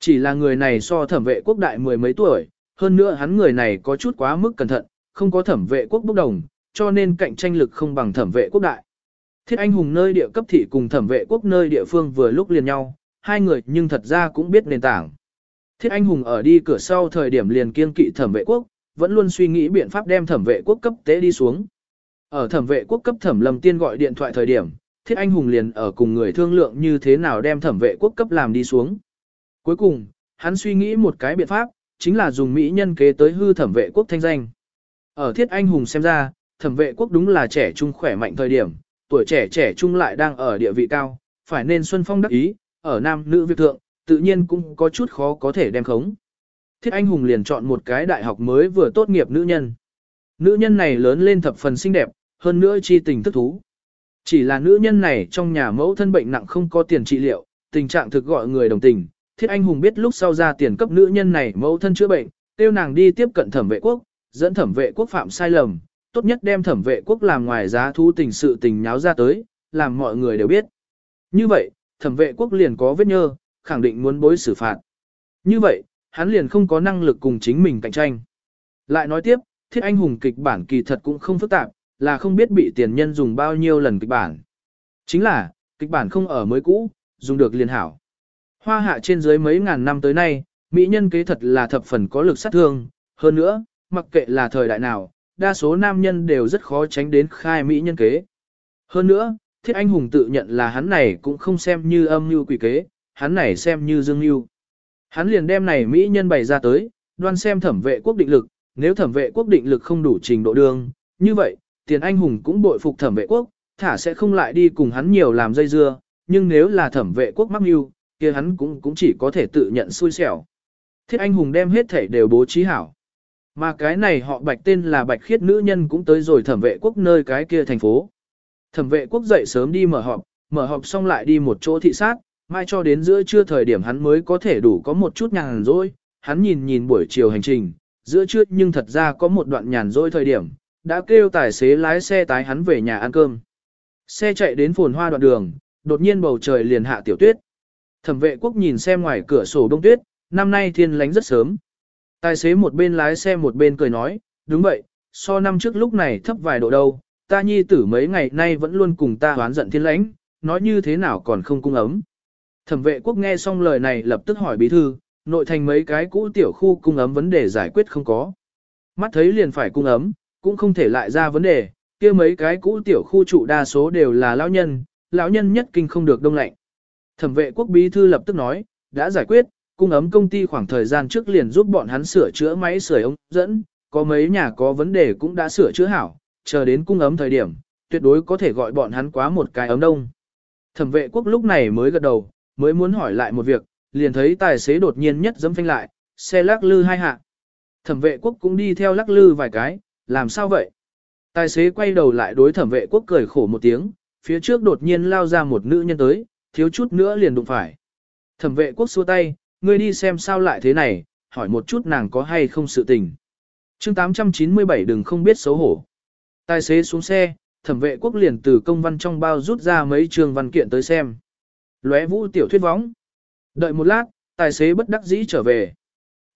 Chỉ là người này so thẩm vệ quốc đại mười mấy tuổi, hơn nữa hắn người này có chút quá mức cẩn thận, không có thẩm vệ quốc bốc đồng, cho nên cạnh tranh lực không bằng thẩm vệ quốc đại. Thiết anh hùng nơi địa cấp thị cùng thẩm vệ quốc nơi địa phương vừa lúc liền nhau, hai người nhưng thật ra cũng biết nền tảng. Thiết anh hùng ở đi cửa sau thời điểm liền kiên kỵ thẩm vệ quốc, vẫn luôn suy nghĩ biện pháp đem thẩm vệ quốc cấp tế đi xuống. Ở thẩm vệ quốc cấp thẩm lâm tiên gọi điện thoại thời điểm, thiết anh hùng liền ở cùng người thương lượng như thế nào đem thẩm vệ quốc cấp làm đi xuống. Cuối cùng, hắn suy nghĩ một cái biện pháp, chính là dùng mỹ nhân kế tới hư thẩm vệ quốc thanh danh. Ở thiết anh hùng xem ra, thẩm vệ quốc đúng là trẻ trung khỏe mạnh thời điểm, tuổi trẻ trẻ trung lại đang ở địa vị cao, phải nên xuân phong đắc ý, ở nam nữ việc thượng, tự nhiên cũng có chút khó có thể đem khống. Thiết anh hùng liền chọn một cái đại học mới vừa tốt nghiệp nữ nhân. Nữ nhân này lớn lên thập phần xinh đẹp, hơn nữa chi tình thức thú. Chỉ là nữ nhân này trong nhà mẫu thân bệnh nặng không có tiền trị liệu, tình trạng thực gọi người đồng tình. Thiết anh hùng biết lúc sau ra tiền cấp nữ nhân này mẫu thân chữa bệnh, tiêu nàng đi tiếp cận thẩm vệ quốc, dẫn thẩm vệ quốc phạm sai lầm, tốt nhất đem thẩm vệ quốc làm ngoài giá thu tình sự tình nháo ra tới, làm mọi người đều biết. Như vậy, thẩm vệ quốc liền có vết nhơ, khẳng định muốn bối xử phạt. Như vậy, hắn liền không có năng lực cùng chính mình cạnh tranh. Lại nói tiếp, thiết anh hùng kịch bản kỳ thật cũng không phức tạp, là không biết bị tiền nhân dùng bao nhiêu lần kịch bản. Chính là, kịch bản không ở mới cũ, dùng được liền hảo. Hoa hạ trên dưới mấy ngàn năm tới nay, mỹ nhân kế thật là thập phần có lực sát thương, hơn nữa, mặc kệ là thời đại nào, đa số nam nhân đều rất khó tránh đến khai mỹ nhân kế. Hơn nữa, thiết anh hùng tự nhận là hắn này cũng không xem như âm mưu quỷ kế, hắn này xem như dương mưu. Hắn liền đem này mỹ nhân bày ra tới, đoan xem thẩm vệ quốc định lực, nếu thẩm vệ quốc định lực không đủ trình độ đường, như vậy, tiền anh hùng cũng bội phục thẩm vệ quốc, thả sẽ không lại đi cùng hắn nhiều làm dây dưa, nhưng nếu là thẩm vệ quốc mắc mưu, kia hắn cũng cũng chỉ có thể tự nhận xui xẻo. Thiết anh hùng đem hết thể đều bố trí hảo. Mà cái này họ bạch tên là bạch khiết nữ nhân cũng tới rồi thẩm vệ quốc nơi cái kia thành phố. Thẩm vệ quốc dậy sớm đi mở họp, mở họp xong lại đi một chỗ thị sát, mai cho đến giữa trưa thời điểm hắn mới có thể đủ có một chút nhàn rỗi. Hắn nhìn nhìn buổi chiều hành trình, giữa trưa nhưng thật ra có một đoạn nhàn rỗi thời điểm, đã kêu tài xế lái xe tái hắn về nhà ăn cơm. Xe chạy đến phồn hoa đoạn đường, đột nhiên bầu trời liền hạ tiểu tuyết. Thẩm vệ quốc nhìn xem ngoài cửa sổ đông tuyết, năm nay thiên lánh rất sớm. Tài xế một bên lái xe một bên cười nói, đúng vậy, so năm trước lúc này thấp vài độ đâu, ta nhi tử mấy ngày nay vẫn luôn cùng ta hoán giận thiên lánh, nói như thế nào còn không cung ấm. Thẩm vệ quốc nghe xong lời này lập tức hỏi bí thư, nội thành mấy cái cũ tiểu khu cung ấm vấn đề giải quyết không có. Mắt thấy liền phải cung ấm, cũng không thể lại ra vấn đề, kia mấy cái cũ tiểu khu trụ đa số đều là lão nhân, lão nhân nhất kinh không được đông lạnh. Thẩm vệ quốc bí thư lập tức nói, đã giải quyết, cung ấm công ty khoảng thời gian trước liền giúp bọn hắn sửa chữa máy sưởi ống dẫn, có mấy nhà có vấn đề cũng đã sửa chữa hảo, chờ đến cung ấm thời điểm, tuyệt đối có thể gọi bọn hắn quá một cái ấm đông. Thẩm vệ quốc lúc này mới gật đầu, mới muốn hỏi lại một việc, liền thấy tài xế đột nhiên nhất dẫm phanh lại, xe lắc lư hai hạ. Thẩm vệ quốc cũng đi theo lắc lư vài cái, làm sao vậy? Tài xế quay đầu lại đối thẩm vệ quốc cười khổ một tiếng, phía trước đột nhiên lao ra một nữ nhân tới, thiếu chút nữa liền đụng phải. Thẩm vệ quốc xua tay, ngươi đi xem sao lại thế này, hỏi một chút nàng có hay không sự tình. chương 897 đừng không biết xấu hổ. Tài xế xuống xe, thẩm vệ quốc liền từ công văn trong bao rút ra mấy trường văn kiện tới xem. Lóe vũ tiểu thuyết võng. Đợi một lát, tài xế bất đắc dĩ trở về.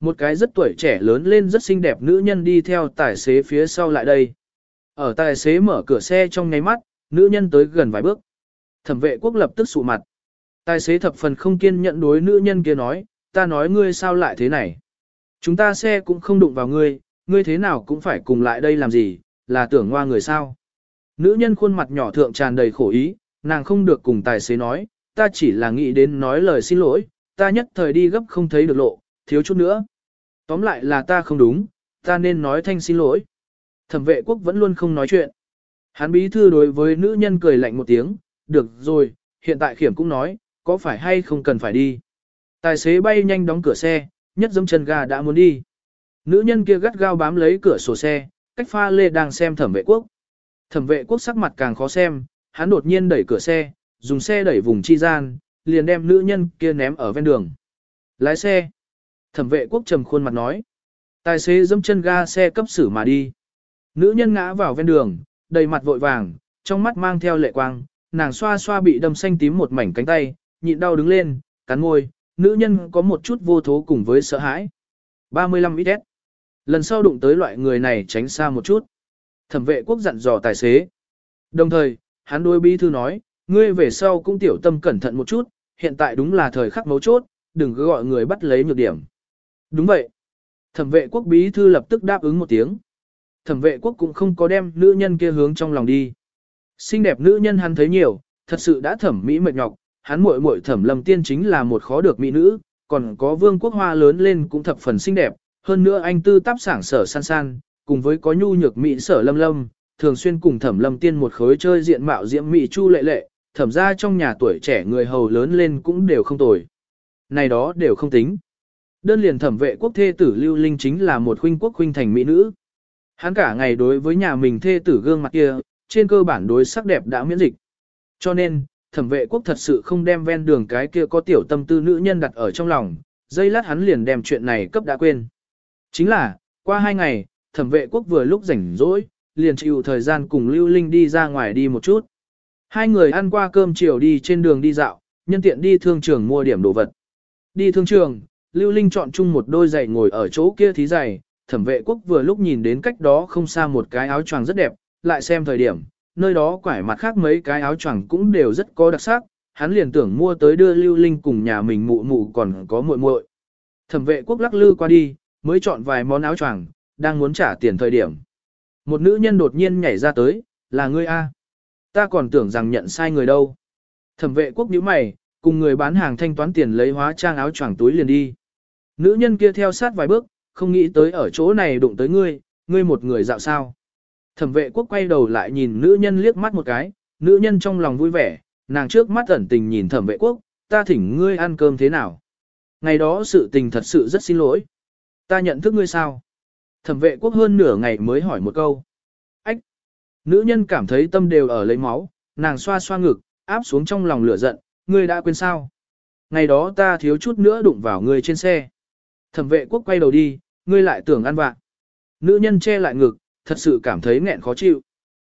Một cái rất tuổi trẻ lớn lên rất xinh đẹp nữ nhân đi theo tài xế phía sau lại đây. Ở tài xế mở cửa xe trong nháy mắt, nữ nhân tới gần vài bước. Thẩm vệ quốc lập tức sụ mặt. Tài xế thập phần không kiên nhẫn đối nữ nhân kia nói, ta nói ngươi sao lại thế này. Chúng ta xe cũng không đụng vào ngươi, ngươi thế nào cũng phải cùng lại đây làm gì, là tưởng hoa người sao. Nữ nhân khuôn mặt nhỏ thượng tràn đầy khổ ý, nàng không được cùng tài xế nói, ta chỉ là nghĩ đến nói lời xin lỗi, ta nhất thời đi gấp không thấy được lộ, thiếu chút nữa. Tóm lại là ta không đúng, ta nên nói thanh xin lỗi. Thẩm vệ quốc vẫn luôn không nói chuyện. Hán bí thư đối với nữ nhân cười lạnh một tiếng, được rồi, hiện tại khiểm cũng nói, có phải hay không cần phải đi. Tài xế bay nhanh đóng cửa xe, nhất dâm chân gà đã muốn đi. Nữ nhân kia gắt gao bám lấy cửa sổ xe, cách pha lê đang xem thẩm vệ quốc. Thẩm vệ quốc sắc mặt càng khó xem, hắn đột nhiên đẩy cửa xe, dùng xe đẩy vùng chi gian, liền đem nữ nhân kia ném ở ven đường. Lái xe. Thẩm vệ quốc trầm khuôn mặt nói. Tài xế dâm chân ga xe cấp xử mà đi. Nữ nhân ngã vào ven đường, đầy mặt vội vàng, trong mắt mang theo lệ quang, nàng xoa xoa bị đâm xanh tím một mảnh cánh tay, nhịn đau đứng lên, cắn môi, nữ nhân có một chút vô thố cùng với sợ hãi. 35 ít Lần sau đụng tới loại người này tránh xa một chút. Thẩm vệ quốc dặn dò tài xế. Đồng thời, hắn đối bí thư nói, ngươi về sau cũng tiểu tâm cẩn thận một chút, hiện tại đúng là thời khắc mấu chốt, đừng cứ gọi người bắt lấy nhược điểm. Đúng vậy. Thẩm vệ quốc bí thư lập tức đáp ứng một tiếng. Thẩm vệ quốc cũng không có đem nữ nhân kia hướng trong lòng đi. Xinh đẹp nữ nhân hắn thấy nhiều, thật sự đã thẩm mỹ mệt nhọc, hắn muội muội thẩm lâm tiên chính là một khó được mỹ nữ, còn có vương quốc hoa lớn lên cũng thập phần xinh đẹp, hơn nữa anh tư táp sảng sở san san, cùng với có nhu nhược mỹ sở lâm lâm, thường xuyên cùng thẩm lâm tiên một khối chơi diện mạo diễm mỹ chu lệ lệ, thẩm ra trong nhà tuổi trẻ người hầu lớn lên cũng đều không tồi. Này đó đều không tính. Đơn liền thẩm vệ quốc thê tử lưu linh chính là một huynh quốc huynh thành mỹ nữ. Hắn cả ngày đối với nhà mình thê tử gương mặt kia, trên cơ bản đối sắc đẹp đã miễn dịch. Cho nên, thẩm vệ quốc thật sự không đem ven đường cái kia có tiểu tâm tư nữ nhân đặt ở trong lòng, dây lát hắn liền đem chuyện này cấp đã quên. Chính là, qua hai ngày, thẩm vệ quốc vừa lúc rảnh rỗi, liền chịu thời gian cùng Lưu Linh đi ra ngoài đi một chút. Hai người ăn qua cơm chiều đi trên đường đi dạo, nhân tiện đi thương trường mua điểm đồ vật. Đi thương trường, Lưu Linh chọn chung một đôi giày ngồi ở chỗ kia thí giày, thẩm vệ quốc vừa lúc nhìn đến cách đó không xa một cái áo choàng rất đẹp, lại xem thời điểm, nơi đó quải mặt khác mấy cái áo choàng cũng đều rất có đặc sắc, hắn liền tưởng mua tới đưa Lưu Linh cùng nhà mình mụ mụ còn có muội muội. Thẩm vệ quốc lắc lư qua đi, mới chọn vài món áo choàng, đang muốn trả tiền thời điểm. Một nữ nhân đột nhiên nhảy ra tới, là ngươi A. Ta còn tưởng rằng nhận sai người đâu. Thẩm vệ quốc nhíu mày, cùng người bán hàng thanh toán tiền lấy hóa trang áo choàng túi liền đi. Nữ nhân kia theo sát vài bước, không nghĩ tới ở chỗ này đụng tới ngươi, ngươi một người dạo sao. Thẩm vệ quốc quay đầu lại nhìn nữ nhân liếc mắt một cái, nữ nhân trong lòng vui vẻ, nàng trước mắt ẩn tình nhìn thẩm vệ quốc, ta thỉnh ngươi ăn cơm thế nào. Ngày đó sự tình thật sự rất xin lỗi. Ta nhận thức ngươi sao? Thẩm vệ quốc hơn nửa ngày mới hỏi một câu. Ách! Nữ nhân cảm thấy tâm đều ở lấy máu, nàng xoa xoa ngực, áp xuống trong lòng lửa giận, ngươi đã quên sao? Ngày đó ta thiếu chút nữa đụng vào ngươi trên xe. Thẩm vệ quốc quay đầu đi, ngươi lại tưởng ăn vạ. Nữ nhân che lại ngực, thật sự cảm thấy nghẹn khó chịu.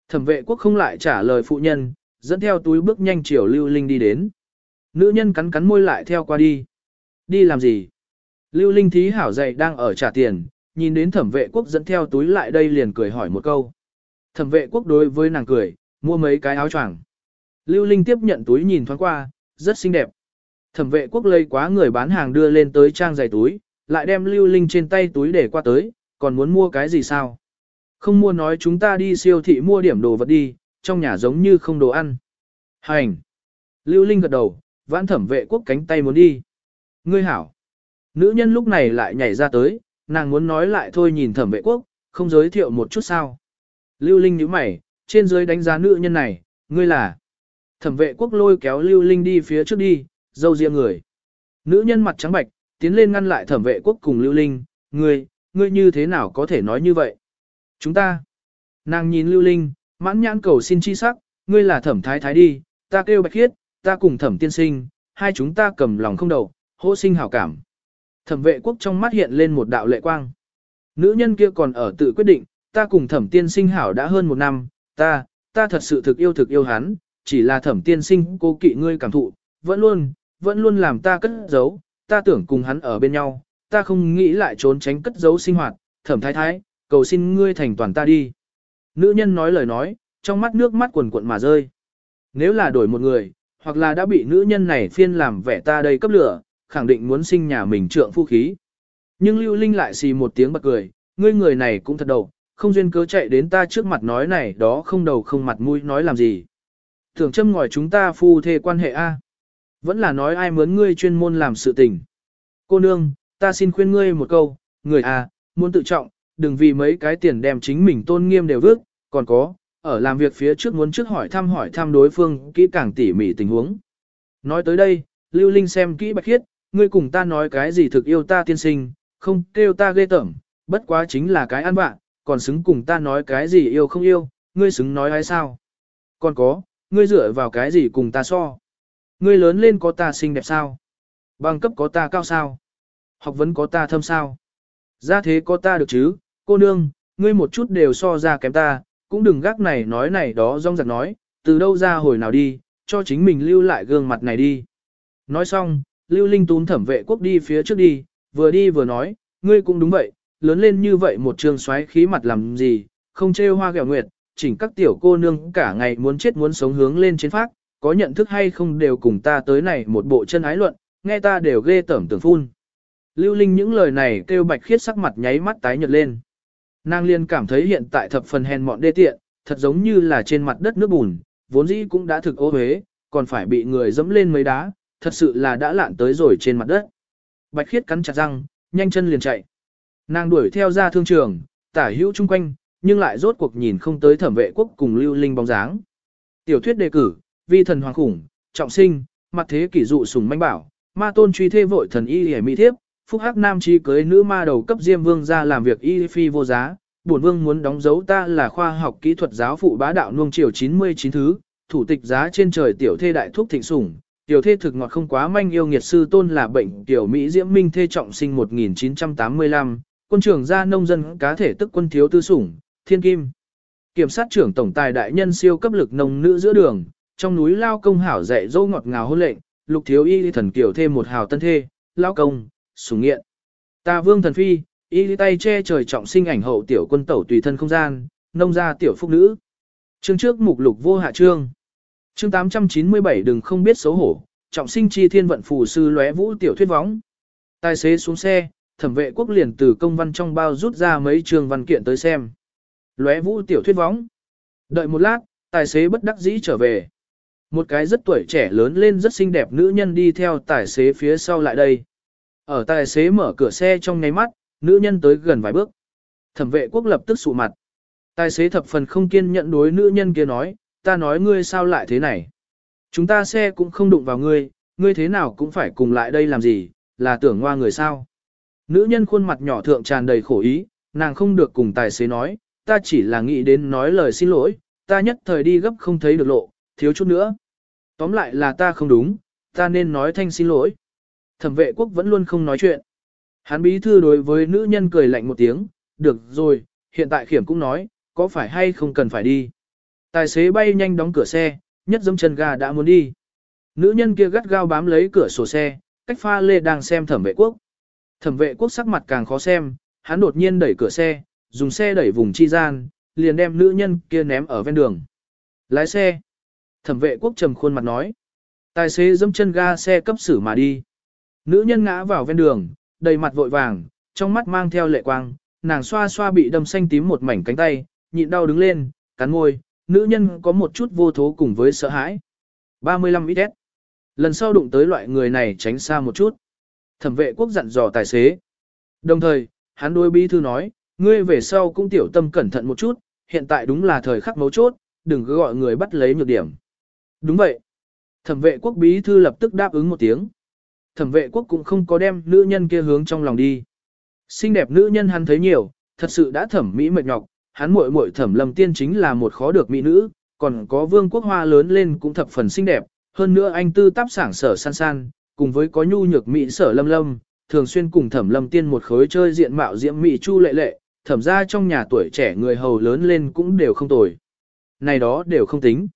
Thẩm vệ quốc không lại trả lời phụ nhân, dẫn theo túi bước nhanh chiều Lưu Linh đi đến. Nữ nhân cắn cắn môi lại theo qua đi. Đi làm gì? Lưu Linh thí hảo dậy đang ở trả tiền, nhìn đến thẩm vệ quốc dẫn theo túi lại đây liền cười hỏi một câu. Thẩm vệ quốc đối với nàng cười, mua mấy cái áo choàng. Lưu Linh tiếp nhận túi nhìn thoáng qua, rất xinh đẹp. Thẩm vệ quốc lây quá người bán hàng đưa lên tới trang giày túi, lại đem Lưu Linh trên tay túi để qua tới, còn muốn mua cái gì sao? Không mua nói chúng ta đi siêu thị mua điểm đồ vật đi, trong nhà giống như không đồ ăn. Hành! Lưu Linh gật đầu, vãn thẩm vệ quốc cánh tay muốn đi. Ngươi hảo. Nữ nhân lúc này lại nhảy ra tới, nàng muốn nói lại thôi nhìn thẩm vệ quốc, không giới thiệu một chút sao. Lưu Linh nhíu mày, trên dưới đánh giá nữ nhân này, ngươi là. Thẩm vệ quốc lôi kéo Lưu Linh đi phía trước đi, dâu riêng người. Nữ nhân mặt trắng bạch, tiến lên ngăn lại thẩm vệ quốc cùng Lưu Linh, ngươi, ngươi như thế nào có thể nói như vậy? Chúng ta. Nàng nhìn Lưu Linh, mãn nhãn cầu xin chi sắc, ngươi là thẩm thái thái đi, ta kêu bạch khiết, ta cùng thẩm tiên sinh, hai chúng ta cầm lòng không đầu, hô sinh hảo cảm. Thẩm vệ quốc trong mắt hiện lên một đạo lệ quang. Nữ nhân kia còn ở tự quyết định, ta cùng thẩm tiên sinh hảo đã hơn một năm, ta, ta thật sự thực yêu thực yêu hắn, chỉ là thẩm tiên sinh cô kỵ ngươi cảm thụ, vẫn luôn, vẫn luôn làm ta cất giấu, ta tưởng cùng hắn ở bên nhau, ta không nghĩ lại trốn tránh cất giấu sinh hoạt, thẩm thái thái, cầu xin ngươi thành toàn ta đi. Nữ nhân nói lời nói, trong mắt nước mắt quần cuộn mà rơi. Nếu là đổi một người, hoặc là đã bị nữ nhân này phiên làm vẻ ta đây cấp lửa, khẳng định muốn sinh nhà mình trượng phu khí. Nhưng Lưu Linh lại xì một tiếng bật cười, ngươi người này cũng thật đầu, không duyên cớ chạy đến ta trước mặt nói này đó không đầu không mặt mũi nói làm gì. Thường châm ngòi chúng ta phu thê quan hệ A. Vẫn là nói ai mướn ngươi chuyên môn làm sự tình. Cô nương, ta xin khuyên ngươi một câu, người A, muốn tự trọng, đừng vì mấy cái tiền đem chính mình tôn nghiêm đều vước, còn có, ở làm việc phía trước muốn trước hỏi thăm hỏi thăm đối phương kỹ càng tỉ mỉ tình huống. Nói tới đây, Lưu Linh xem kỹ bạch khiết, ngươi cùng ta nói cái gì thực yêu ta tiên sinh, không kêu ta ghê tởm, bất quá chính là cái ăn bạn, còn xứng cùng ta nói cái gì yêu không yêu, ngươi xứng nói ai sao. Còn có, ngươi dựa vào cái gì cùng ta so. Ngươi lớn lên có ta xinh đẹp sao? Bằng cấp có ta cao sao? Học vấn có ta thâm sao? Ra thế có ta được chứ? Cô nương, ngươi một chút đều so ra kém ta, cũng đừng gác này nói này đó rong giặc nói, từ đâu ra hồi nào đi, cho chính mình lưu lại gương mặt này đi. Nói xong, Lưu Linh tún thẩm vệ quốc đi phía trước đi, vừa đi vừa nói, ngươi cũng đúng vậy, lớn lên như vậy một trường xoáy khí mặt làm gì, không trêu hoa gẹo nguyệt, chỉnh các tiểu cô nương cả ngày muốn chết muốn sống hướng lên trên phát, có nhận thức hay không đều cùng ta tới này một bộ chân ái luận, nghe ta đều ghê tởm tưởng phun. Lưu Linh những lời này kêu bạch khiết sắc mặt nháy mắt tái nhợt lên. Nàng liên cảm thấy hiện tại thập phần hèn mọn đê tiện, thật giống như là trên mặt đất nước bùn, vốn dĩ cũng đã thực ô huế, còn phải bị người dẫm lên mấy đá, thật sự là đã lạn tới rồi trên mặt đất. Bạch khiết cắn chặt răng, nhanh chân liền chạy. Nàng đuổi theo ra thương trường, tả hữu chung quanh, nhưng lại rốt cuộc nhìn không tới thẩm vệ quốc cùng lưu linh bóng dáng. Tiểu thuyết đề cử, vi thần hoàng khủng, trọng sinh, mặt thế kỷ dụ sùng manh bảo, ma tôn truy thê vội thần y hề mỹ thiếp, phúc hắc nam chi cưới nữ ma đầu cấp diêm vương ra làm việc y phi vô giá. Bổn vương muốn đóng dấu ta là khoa học kỹ thuật giáo phụ bá đạo nuông chiều 99 thứ, thủ tịch giá trên trời tiểu thê đại thúc thịnh sủng, tiểu thê thực ngọt không quá manh yêu nghiệt sư tôn là bệnh tiểu Mỹ diễm minh thê trọng sinh 1985, quân trưởng gia nông dân cá thể tức quân thiếu tư sủng, thiên kim. Kiểm sát trưởng tổng tài đại nhân siêu cấp lực nông nữ giữa đường, trong núi lao công hảo dạy dâu ngọt ngào hôn lệnh, lục thiếu y thần kiểu thêm một hào tân thê, lao công, sủng nghiện. Ta vương thần phi, y tay che trời trọng sinh ảnh hậu tiểu quân tẩu tùy thân không gian, nông gia tiểu phúc nữ. Chương trước mục lục vô hạ trương. Chương 897 đừng không biết xấu hổ, trọng sinh chi thiên vận phù sư lóe vũ tiểu thuyết võng. Tài xế xuống xe, thẩm vệ quốc liền từ công văn trong bao rút ra mấy trường văn kiện tới xem. Lóe vũ tiểu thuyết vóng. Đợi một lát, tài xế bất đắc dĩ trở về. Một cái rất tuổi trẻ lớn lên rất xinh đẹp nữ nhân đi theo tài xế phía sau lại đây. Ở tài xế mở cửa xe trong nháy mắt, nữ nhân tới gần vài bước. Thẩm vệ quốc lập tức sụ mặt. Tài xế thập phần không kiên nhẫn đối nữ nhân kia nói, ta nói ngươi sao lại thế này. Chúng ta xe cũng không đụng vào ngươi, ngươi thế nào cũng phải cùng lại đây làm gì, là tưởng ngoa người sao. Nữ nhân khuôn mặt nhỏ thượng tràn đầy khổ ý, nàng không được cùng tài xế nói, ta chỉ là nghĩ đến nói lời xin lỗi, ta nhất thời đi gấp không thấy được lộ, thiếu chút nữa. Tóm lại là ta không đúng, ta nên nói thanh xin lỗi. Thẩm vệ quốc vẫn luôn không nói chuyện. Hắn bí thư đối với nữ nhân cười lạnh một tiếng, được rồi, hiện tại khiểm cũng nói, có phải hay không cần phải đi. Tài xế bay nhanh đóng cửa xe, nhất dâm chân ga đã muốn đi. Nữ nhân kia gắt gao bám lấy cửa sổ xe, cách pha lê đang xem thẩm vệ quốc. Thẩm vệ quốc sắc mặt càng khó xem, hắn đột nhiên đẩy cửa xe, dùng xe đẩy vùng chi gian, liền đem nữ nhân kia ném ở ven đường. Lái xe. Thẩm vệ quốc trầm khuôn mặt nói. Tài xế dâm chân ga xe cấp xử mà đi. Nữ nhân ngã vào ven đường, đầy mặt vội vàng, trong mắt mang theo lệ quang, nàng xoa xoa bị đâm xanh tím một mảnh cánh tay, nhịn đau đứng lên, cắn môi, nữ nhân có một chút vô thố cùng với sợ hãi. 35 ít Lần sau đụng tới loại người này tránh xa một chút. Thẩm vệ quốc dặn dò tài xế. Đồng thời, hắn đối bí thư nói, ngươi về sau cũng tiểu tâm cẩn thận một chút, hiện tại đúng là thời khắc mấu chốt, đừng cứ gọi người bắt lấy nhược điểm. Đúng vậy. Thẩm vệ quốc bí thư lập tức đáp ứng một tiếng. Thẩm vệ quốc cũng không có đem nữ nhân kia hướng trong lòng đi. Xinh đẹp nữ nhân hắn thấy nhiều, thật sự đã thẩm mỹ mệt nhọc, hắn muội muội thẩm lâm tiên chính là một khó được mỹ nữ, còn có vương quốc hoa lớn lên cũng thập phần xinh đẹp, hơn nữa anh tư táp sảng sở san san, cùng với có nhu nhược mỹ sở lâm lâm, thường xuyên cùng thẩm lâm tiên một khối chơi diện mạo diễm mỹ chu lệ lệ, thẩm ra trong nhà tuổi trẻ người hầu lớn lên cũng đều không tồi. Này đó đều không tính.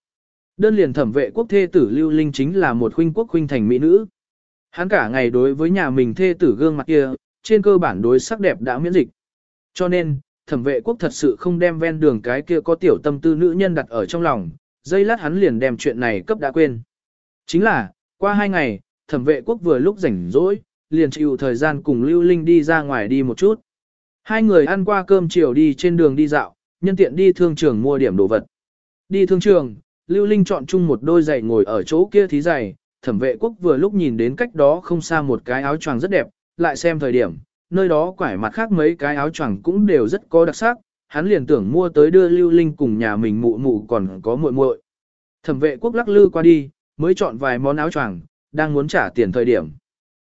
Đơn liền thẩm vệ quốc thê tử lưu linh chính là một huynh quốc huynh thành mỹ nữ. Hắn cả ngày đối với nhà mình thê tử gương mặt kia, trên cơ bản đối sắc đẹp đã miễn dịch. Cho nên, thẩm vệ quốc thật sự không đem ven đường cái kia có tiểu tâm tư nữ nhân đặt ở trong lòng, dây lát hắn liền đem chuyện này cấp đã quên. Chính là, qua hai ngày, thẩm vệ quốc vừa lúc rảnh rỗi, liền chịu thời gian cùng Lưu Linh đi ra ngoài đi một chút. Hai người ăn qua cơm chiều đi trên đường đi dạo, nhân tiện đi thương trường mua điểm đồ vật. Đi thương trường, Lưu Linh chọn chung một đôi giày ngồi ở chỗ kia thí giày, thẩm vệ quốc vừa lúc nhìn đến cách đó không xa một cái áo choàng rất đẹp, lại xem thời điểm, nơi đó quải mặt khác mấy cái áo choàng cũng đều rất có đặc sắc, hắn liền tưởng mua tới đưa Lưu Linh cùng nhà mình mụ mụ còn có muội muội. Thẩm vệ quốc lắc lư qua đi, mới chọn vài món áo choàng, đang muốn trả tiền thời điểm.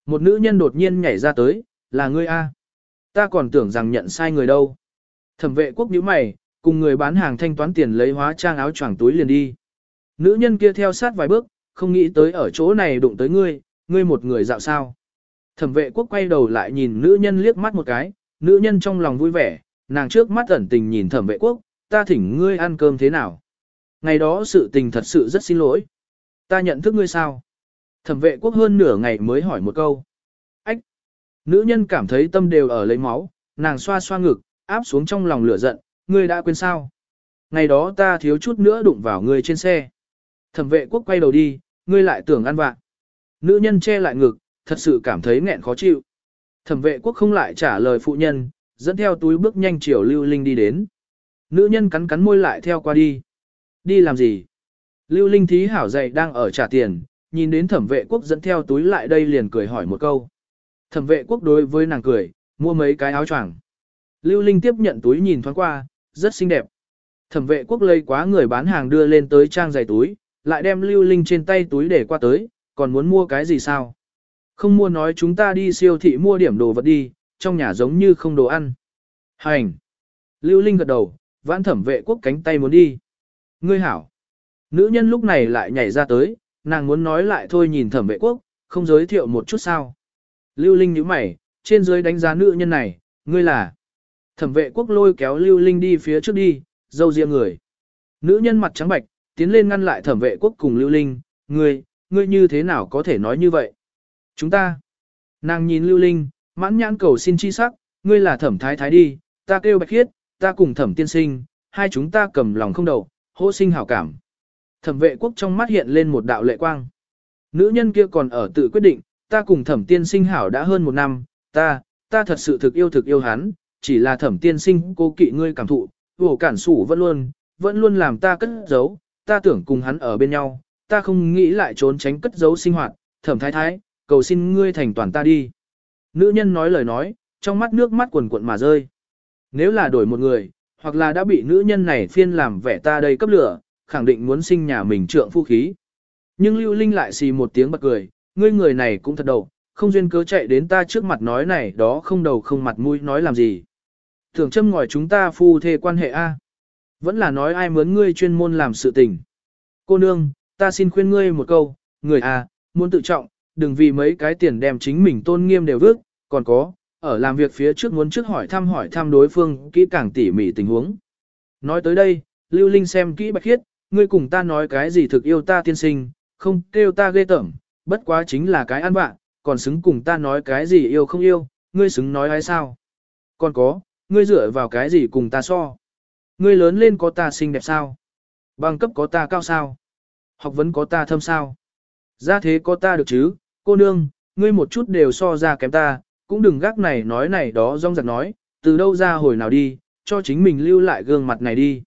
Một nữ nhân đột nhiên nhảy ra tới, là ngươi A. Ta còn tưởng rằng nhận sai người đâu. Thẩm vệ quốc nhíu mày, cùng người bán hàng thanh toán tiền lấy hóa trang áo choàng túi liền đi. Nữ nhân kia theo sát vài bước, không nghĩ tới ở chỗ này đụng tới ngươi, ngươi một người dạo sao. Thẩm vệ quốc quay đầu lại nhìn nữ nhân liếc mắt một cái, nữ nhân trong lòng vui vẻ, nàng trước mắt ẩn tình nhìn thẩm vệ quốc, ta thỉnh ngươi ăn cơm thế nào. Ngày đó sự tình thật sự rất xin lỗi. Ta nhận thức ngươi sao? Thẩm vệ quốc hơn nửa ngày mới hỏi một câu. Nữ nhân cảm thấy tâm đều ở lấy máu, nàng xoa xoa ngực, áp xuống trong lòng lửa giận, ngươi đã quên sao? Ngày đó ta thiếu chút nữa đụng vào ngươi trên xe. Thẩm vệ quốc quay đầu đi, ngươi lại tưởng ăn vạ. Nữ nhân che lại ngực, thật sự cảm thấy nghẹn khó chịu. Thẩm vệ quốc không lại trả lời phụ nhân, dẫn theo túi bước nhanh chiều Lưu Linh đi đến. Nữ nhân cắn cắn môi lại theo qua đi. Đi làm gì? Lưu Linh thí hảo dậy đang ở trả tiền, nhìn đến thẩm vệ quốc dẫn theo túi lại đây liền cười hỏi một câu. Thẩm vệ quốc đối với nàng cười, mua mấy cái áo choàng. Lưu Linh tiếp nhận túi nhìn thoáng qua, rất xinh đẹp. Thẩm vệ quốc lây quá người bán hàng đưa lên tới trang giày túi, lại đem Lưu Linh trên tay túi để qua tới, còn muốn mua cái gì sao? Không mua nói chúng ta đi siêu thị mua điểm đồ vật đi, trong nhà giống như không đồ ăn. Hành! Lưu Linh gật đầu, vãn thẩm vệ quốc cánh tay muốn đi. Ngươi hảo! Nữ nhân lúc này lại nhảy ra tới, nàng muốn nói lại thôi nhìn thẩm vệ quốc, không giới thiệu một chút sao. Lưu Linh nhíu mày, trên dưới đánh giá nữ nhân này, ngươi là. Thẩm vệ quốc lôi kéo Lưu Linh đi phía trước đi, dâu riêng người. Nữ nhân mặt trắng bạch, tiến lên ngăn lại thẩm vệ quốc cùng Lưu Linh, ngươi, ngươi như thế nào có thể nói như vậy? Chúng ta. Nàng nhìn Lưu Linh, mãn nhãn cầu xin chi sắc, ngươi là thẩm thái thái đi, ta kêu bạch khiết, ta cùng thẩm tiên sinh, hai chúng ta cầm lòng không đầu, hô sinh hảo cảm. Thẩm vệ quốc trong mắt hiện lên một đạo lệ quang. Nữ nhân kia còn ở tự quyết định, ta cùng thẩm tiên sinh hảo đã hơn một năm, ta, ta thật sự thực yêu thực yêu hắn, chỉ là thẩm tiên sinh cố kỵ ngươi cảm thụ, vổ cản sủ vẫn luôn, vẫn luôn làm ta cất giấu, ta tưởng cùng hắn ở bên nhau, ta không nghĩ lại trốn tránh cất giấu sinh hoạt, thẩm thái thái, cầu xin ngươi thành toàn ta đi. Nữ nhân nói lời nói, trong mắt nước mắt quần cuộn mà rơi. Nếu là đổi một người, hoặc là đã bị nữ nhân này phiên làm vẻ ta đây cấp lửa, khẳng định muốn sinh nhà mình trượng phu khí. Nhưng Lưu Linh lại xì một tiếng bật cười, ngươi người này cũng thật đầu, không duyên cớ chạy đến ta trước mặt nói này đó không đầu không mặt mũi nói làm gì. Thường châm ngòi chúng ta phu thê quan hệ A. Vẫn là nói ai mướn ngươi chuyên môn làm sự tình. Cô nương, ta xin khuyên ngươi một câu, người A, muốn tự trọng, đừng vì mấy cái tiền đem chính mình tôn nghiêm đều vước, còn có, ở làm việc phía trước muốn trước hỏi thăm hỏi thăm đối phương kỹ càng tỉ mỉ tình huống. Nói tới đây, Lưu Linh xem kỹ bạch khiết, ngươi cùng ta nói cái gì thực yêu ta tiên sinh, không kêu ta ghê tởm, bất quá chính là cái ăn bạn, còn xứng cùng ta nói cái gì yêu không yêu, ngươi xứng nói ai sao. Còn có, ngươi dựa vào cái gì cùng ta so. Ngươi lớn lên có ta xinh đẹp sao? Bằng cấp có ta cao sao? Học vấn có ta thâm sao? Ra thế có ta được chứ, cô nương, ngươi một chút đều so ra kém ta, cũng đừng gác này nói này đó rong giặc nói, từ đâu ra hồi nào đi, cho chính mình lưu lại gương mặt này đi.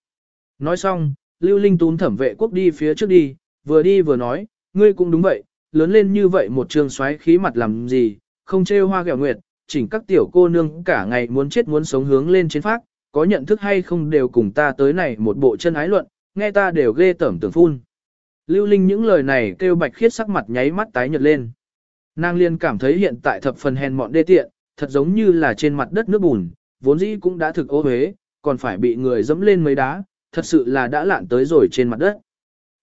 Nói xong, Lưu Linh tún thẩm vệ quốc đi phía trước đi, vừa đi vừa nói, ngươi cũng đúng vậy, lớn lên như vậy một trường xoáy khí mặt làm gì, không trêu hoa gẹo nguyệt, chỉnh các tiểu cô nương cả ngày muốn chết muốn sống hướng lên trên phát, có nhận thức hay không đều cùng ta tới này một bộ chân ái luận, nghe ta đều ghê tởm tưởng phun. Lưu Linh những lời này kêu bạch khiết sắc mặt nháy mắt tái nhợt lên. Nàng liên cảm thấy hiện tại thập phần hèn mọn đê tiện, thật giống như là trên mặt đất nước bùn, vốn dĩ cũng đã thực ô huế, còn phải bị người dẫm lên mấy đá, thật sự là đã lạn tới rồi trên mặt đất.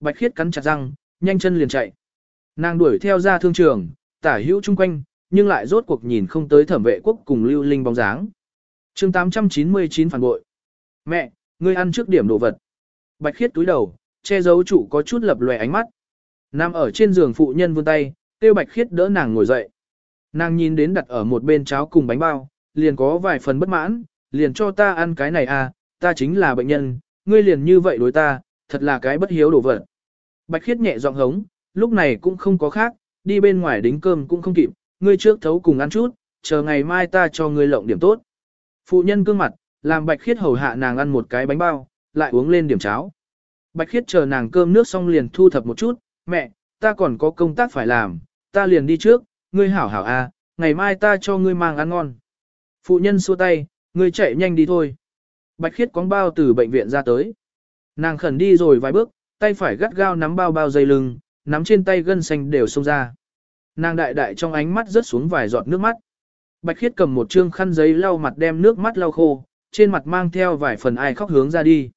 Bạch khiết cắn chặt răng, nhanh chân liền chạy. Nàng đuổi theo ra thương trường, tả hữu chung quanh, nhưng lại rốt cuộc nhìn không tới thẩm vệ quốc cùng lưu linh bóng dáng. chương 899 phản bội. Mẹ, ngươi ăn trước điểm đồ vật. Bạch khiết túi đầu, che giấu chủ có chút lập lòe ánh mắt. Nằm ở trên giường phụ nhân vươn tay, tiêu bạch khiết đỡ nàng ngồi dậy. Nàng nhìn đến đặt ở một bên cháo cùng bánh bao, liền có vài phần bất mãn, liền cho ta ăn cái này à, ta chính là bệnh nhân, ngươi liền như vậy đối ta, thật là cái bất hiếu đồ vật. Bạch khiết nhẹ giọng hống, lúc này cũng không có khác, đi bên ngoài đính cơm cũng không kịp, ngươi trước thấu cùng ăn chút, chờ ngày mai ta cho ngươi lộng điểm tốt. Phụ nhân cương mặt, làm bạch khiết hầu hạ nàng ăn một cái bánh bao, lại uống lên điểm cháo. Bạch khiết chờ nàng cơm nước xong liền thu thập một chút, mẹ, ta còn có công tác phải làm, ta liền đi trước, ngươi hảo hảo a, à, ngày mai ta cho ngươi mang ăn ngon. Phụ nhân xua tay, ngươi chạy nhanh đi thôi. Bạch khiết quóng bao từ bệnh viện ra tới. Nàng khẩn đi rồi vài bước, tay phải gắt gao nắm bao bao dây lưng, nắm trên tay gân xanh đều xông ra. Nàng đại đại trong ánh mắt rớt xuống vài giọt nước mắt. Bạch khiết cầm một trương khăn giấy lau mặt đem nước mắt lau khô, trên mặt mang theo vài phần ai khóc hướng ra đi.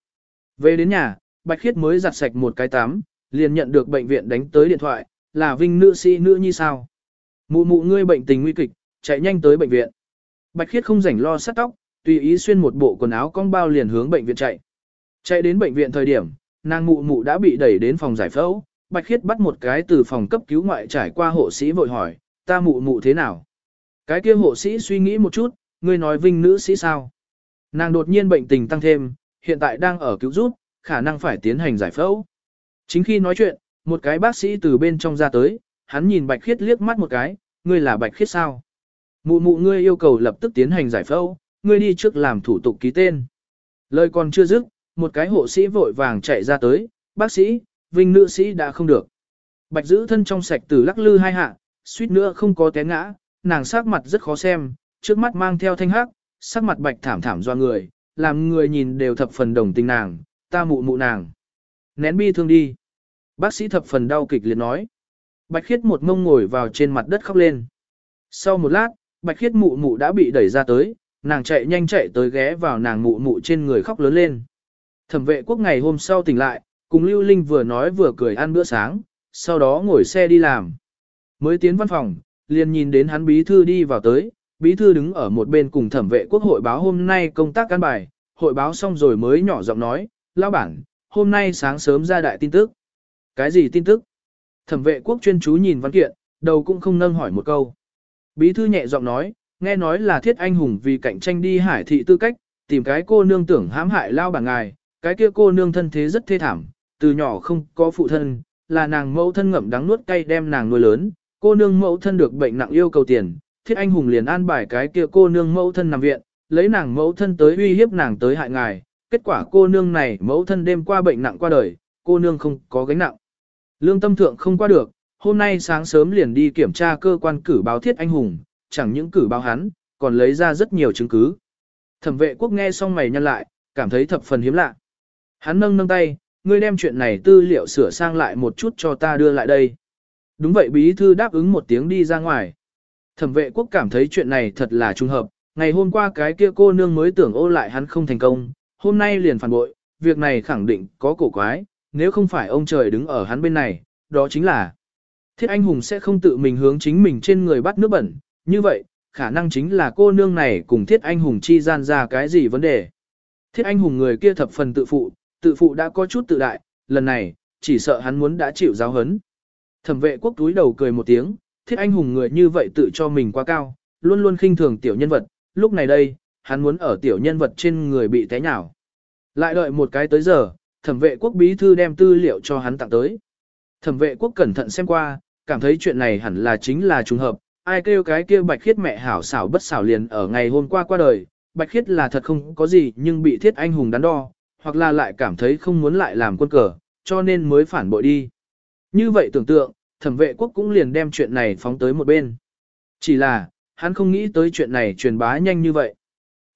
Về đến nhà, Bạch khiết mới giặt sạch một cái tắm, liền nhận được bệnh viện đánh tới điện thoại, là Vinh nữ sĩ nữ nhi sao. Mụ mụ ngươi bệnh tình nguy kịch, chạy nhanh tới bệnh viện. Bạch khiết không rảnh lo sắt tóc, tùy ý xuyên một bộ quần áo cong bao liền hướng bệnh viện chạy. Chạy đến bệnh viện thời điểm, nàng mụ mụ đã bị đẩy đến phòng giải phẫu, Bạch Khiết bắt một cái từ phòng cấp cứu ngoại trải qua hộ sĩ vội hỏi, ta mụ mụ thế nào? Cái kia hộ sĩ suy nghĩ một chút, ngươi nói vinh nữ sĩ sao? Nàng đột nhiên bệnh tình tăng thêm, hiện tại đang ở cứu giúp, khả năng phải tiến hành giải phẫu. Chính khi nói chuyện, một cái bác sĩ từ bên trong ra tới, hắn nhìn Bạch Khiết liếc mắt một cái, ngươi là Bạch Khiết sao? Mụ mụ ngươi yêu cầu lập tức tiến hành giải phẫu, ngươi đi trước làm thủ tục ký tên. Lời còn chưa dứt, một cái hộ sĩ vội vàng chạy ra tới, bác sĩ, vinh nữ sĩ đã không được. Bạch giữ thân trong sạch từ lắc lư hai hạ, suýt nữa không có té ngã, nàng sắc mặt rất khó xem, trước mắt mang theo thanh hắc, sắc mặt bạch thảm thảm do người, làm người nhìn đều thập phần đồng tình nàng, ta mụ mụ nàng. Nén bi thương đi. Bác sĩ thập phần đau kịch liệt nói. Bạch khiết một mông ngồi vào trên mặt đất khóc lên. Sau một lát, bạch khiết mụ mụ đã bị đẩy ra tới, nàng chạy nhanh chạy tới ghé vào nàng mụ mụ trên người khóc lớn lên. Thẩm vệ quốc ngày hôm sau tỉnh lại, cùng Lưu Linh vừa nói vừa cười ăn bữa sáng, sau đó ngồi xe đi làm. Mới tiến văn phòng, liền nhìn đến hắn bí thư đi vào tới, bí thư đứng ở một bên cùng thẩm vệ quốc hội báo hôm nay công tác căn bài, hội báo xong rồi mới nhỏ giọng nói, lao bản, hôm nay sáng sớm ra đại tin tức. Cái gì tin tức? Thẩm vệ quốc chuyên chú nhìn văn kiện, đầu cũng không nâng hỏi một câu. Bí thư nhẹ giọng nói, nghe nói là thiết anh hùng vì cạnh tranh đi hải thị tư cách, tìm cái cô nương tưởng hãm hại lao bản ngài, cái kia cô nương thân thế rất thê thảm, từ nhỏ không có phụ thân, là nàng mẫu thân ngậm đắng nuốt cay đem nàng nuôi lớn, cô nương mẫu thân được bệnh nặng yêu cầu tiền, thiết anh hùng liền an bài cái kia cô nương mẫu thân nằm viện, lấy nàng mẫu thân tới uy hiếp nàng tới hại ngài, kết quả cô nương này mẫu thân đêm qua bệnh nặng qua đời, cô nương không có gánh nặng. Lương tâm thượng không qua được, hôm nay sáng sớm liền đi kiểm tra cơ quan cử báo thiết anh hùng, chẳng những cử báo hắn, còn lấy ra rất nhiều chứng cứ. Thẩm vệ quốc nghe xong mày nhăn lại, cảm thấy thập phần hiếm lạ. Hắn nâng nâng tay, ngươi đem chuyện này tư liệu sửa sang lại một chút cho ta đưa lại đây. Đúng vậy bí thư đáp ứng một tiếng đi ra ngoài. Thẩm vệ quốc cảm thấy chuyện này thật là trùng hợp, ngày hôm qua cái kia cô nương mới tưởng ô lại hắn không thành công, hôm nay liền phản bội, việc này khẳng định có cổ quái, nếu không phải ông trời đứng ở hắn bên này, đó chính là Thiết anh hùng sẽ không tự mình hướng chính mình trên người bắt nước bẩn, như vậy, khả năng chính là cô nương này cùng thiết anh hùng chi gian ra cái gì vấn đề. Thiết anh hùng người kia thập phần tự phụ, tự phụ đã có chút tự đại, lần này, chỉ sợ hắn muốn đã chịu giáo hấn. Thẩm vệ quốc túi đầu cười một tiếng, thiết anh hùng người như vậy tự cho mình quá cao, luôn luôn khinh thường tiểu nhân vật, lúc này đây, hắn muốn ở tiểu nhân vật trên người bị té nhào. Lại đợi một cái tới giờ, thẩm vệ quốc bí thư đem tư liệu cho hắn tặng tới. Thẩm vệ quốc cẩn thận xem qua, cảm thấy chuyện này hẳn là chính là trùng hợp, ai kêu cái kia bạch khiết mẹ hảo xảo bất xảo liền ở ngày hôm qua qua đời, bạch khiết là thật không có gì nhưng bị thiết anh hùng đắn đo, hoặc là lại cảm thấy không muốn lại làm quân cờ, cho nên mới phản bội đi. Như vậy tưởng tượng, thẩm vệ quốc cũng liền đem chuyện này phóng tới một bên. Chỉ là, hắn không nghĩ tới chuyện này truyền bá nhanh như vậy.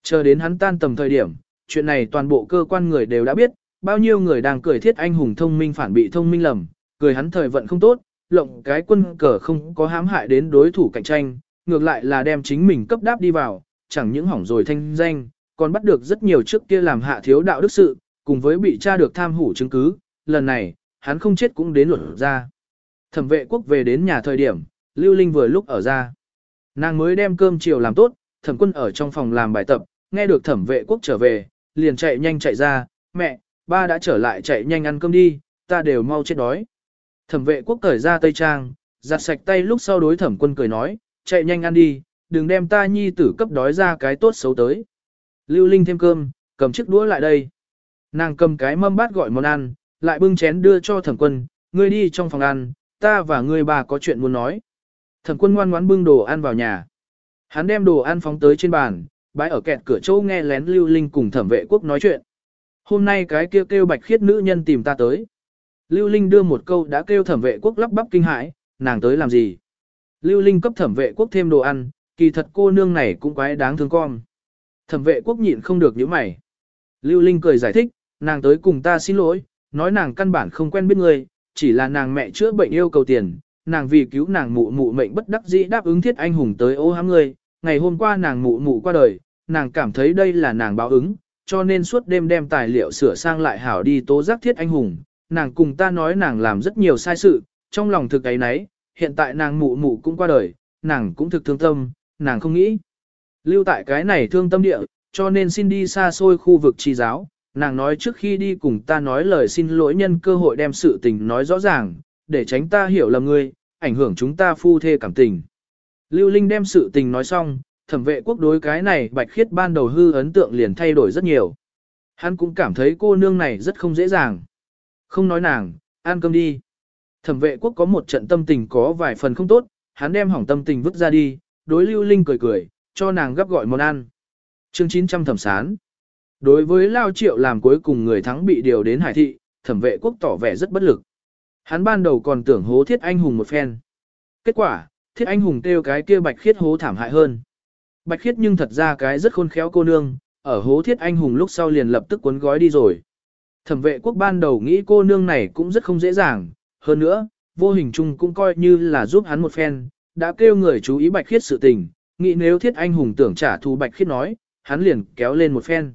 Chờ đến hắn tan tầm thời điểm, chuyện này toàn bộ cơ quan người đều đã biết, bao nhiêu người đang cười thiết anh hùng thông minh phản bị thông minh lầm, cười hắn thời vận không tốt, lộng cái quân cờ không có hãm hại đến đối thủ cạnh tranh, ngược lại là đem chính mình cấp đáp đi vào, chẳng những hỏng rồi thanh danh, còn bắt được rất nhiều trước kia làm hạ thiếu đạo đức sự, cùng với bị tra được tham hủ chứng cứ, lần này, hắn không chết cũng đến luật ra. Thẩm vệ quốc về đến nhà thời điểm, Lưu Linh vừa lúc ở ra. Nàng mới đem cơm chiều làm tốt, thẩm quân ở trong phòng làm bài tập, nghe được thẩm vệ quốc trở về, liền chạy nhanh chạy ra, mẹ, ba đã trở lại chạy nhanh ăn cơm đi, ta đều mau chết đói. Thẩm vệ quốc cởi ra tây trang, giặt sạch tay lúc sau đối thẩm quân cười nói, chạy nhanh ăn đi, đừng đem ta nhi tử cấp đói ra cái tốt xấu tới. Lưu Linh thêm cơm, cầm chiếc đũa lại đây. Nàng cầm cái mâm bát gọi món ăn, lại bưng chén đưa cho thẩm quân, ngươi đi trong phòng ăn, ta và ngươi bà có chuyện muốn nói. Thẩm quân ngoan ngoãn bưng đồ ăn vào nhà. Hắn đem đồ ăn phóng tới trên bàn, bãi ở kẹt cửa chỗ nghe lén Lưu Linh cùng thẩm vệ quốc nói chuyện. Hôm nay cái kia kêu, kêu bạch khiết nữ nhân tìm ta tới. Lưu Linh đưa một câu đã kêu thẩm vệ quốc lắp bắp kinh hãi, nàng tới làm gì? Lưu Linh cấp thẩm vệ quốc thêm đồ ăn, kỳ thật cô nương này cũng quái đáng thương con. Thẩm vệ quốc nhịn không được những mày. Lưu Linh cười giải thích, nàng tới cùng ta xin lỗi, nói nàng căn bản không quen biết người, chỉ là nàng mẹ chữa bệnh yêu cầu tiền, nàng vì cứu nàng mụ mụ mệnh bất đắc dĩ đáp ứng thiết anh hùng tới ô hám người, ngày hôm qua nàng mụ mụ qua đời, nàng cảm thấy đây là nàng báo ứng, cho nên suốt đêm đem tài liệu sửa sang lại hảo đi tố giác thiết anh hùng, nàng cùng ta nói nàng làm rất nhiều sai sự, trong lòng thực ấy nấy, hiện tại nàng mụ mụ cũng qua đời, nàng cũng thực thương tâm, nàng không nghĩ. Lưu tại cái này thương tâm địa, cho nên xin đi xa xôi khu vực trì giáo, nàng nói trước khi đi cùng ta nói lời xin lỗi nhân cơ hội đem sự tình nói rõ ràng, để tránh ta hiểu lầm ngươi, ảnh hưởng chúng ta phu thê cảm tình. Lưu Linh đem sự tình nói xong, thẩm vệ quốc đối cái này bạch khiết ban đầu hư ấn tượng liền thay đổi rất nhiều. Hắn cũng cảm thấy cô nương này rất không dễ dàng. Không nói nàng, ăn cơm đi. Thẩm vệ quốc có một trận tâm tình có vài phần không tốt, hắn đem hỏng tâm tình vứt ra đi, đối lưu linh cười cười, cho nàng gấp gọi món ăn. Chương 900 thẩm sán. Đối với Lao Triệu làm cuối cùng người thắng bị điều đến hải thị, thẩm vệ quốc tỏ vẻ rất bất lực. Hắn ban đầu còn tưởng hố thiết anh hùng một phen. Kết quả, thiết anh hùng kêu cái kia bạch khiết hố thảm hại hơn. Bạch khiết nhưng thật ra cái rất khôn khéo cô nương, ở hố thiết anh hùng lúc sau liền lập tức cuốn gói đi rồi. Thẩm vệ quốc ban đầu nghĩ cô nương này cũng rất không dễ dàng, hơn nữa, vô hình chung cũng coi như là giúp hắn một phen, đã kêu người chú ý bạch khiết sự tình, nghĩ nếu thiết anh hùng tưởng trả thù bạch khiết nói, hắn liền kéo lên một phen.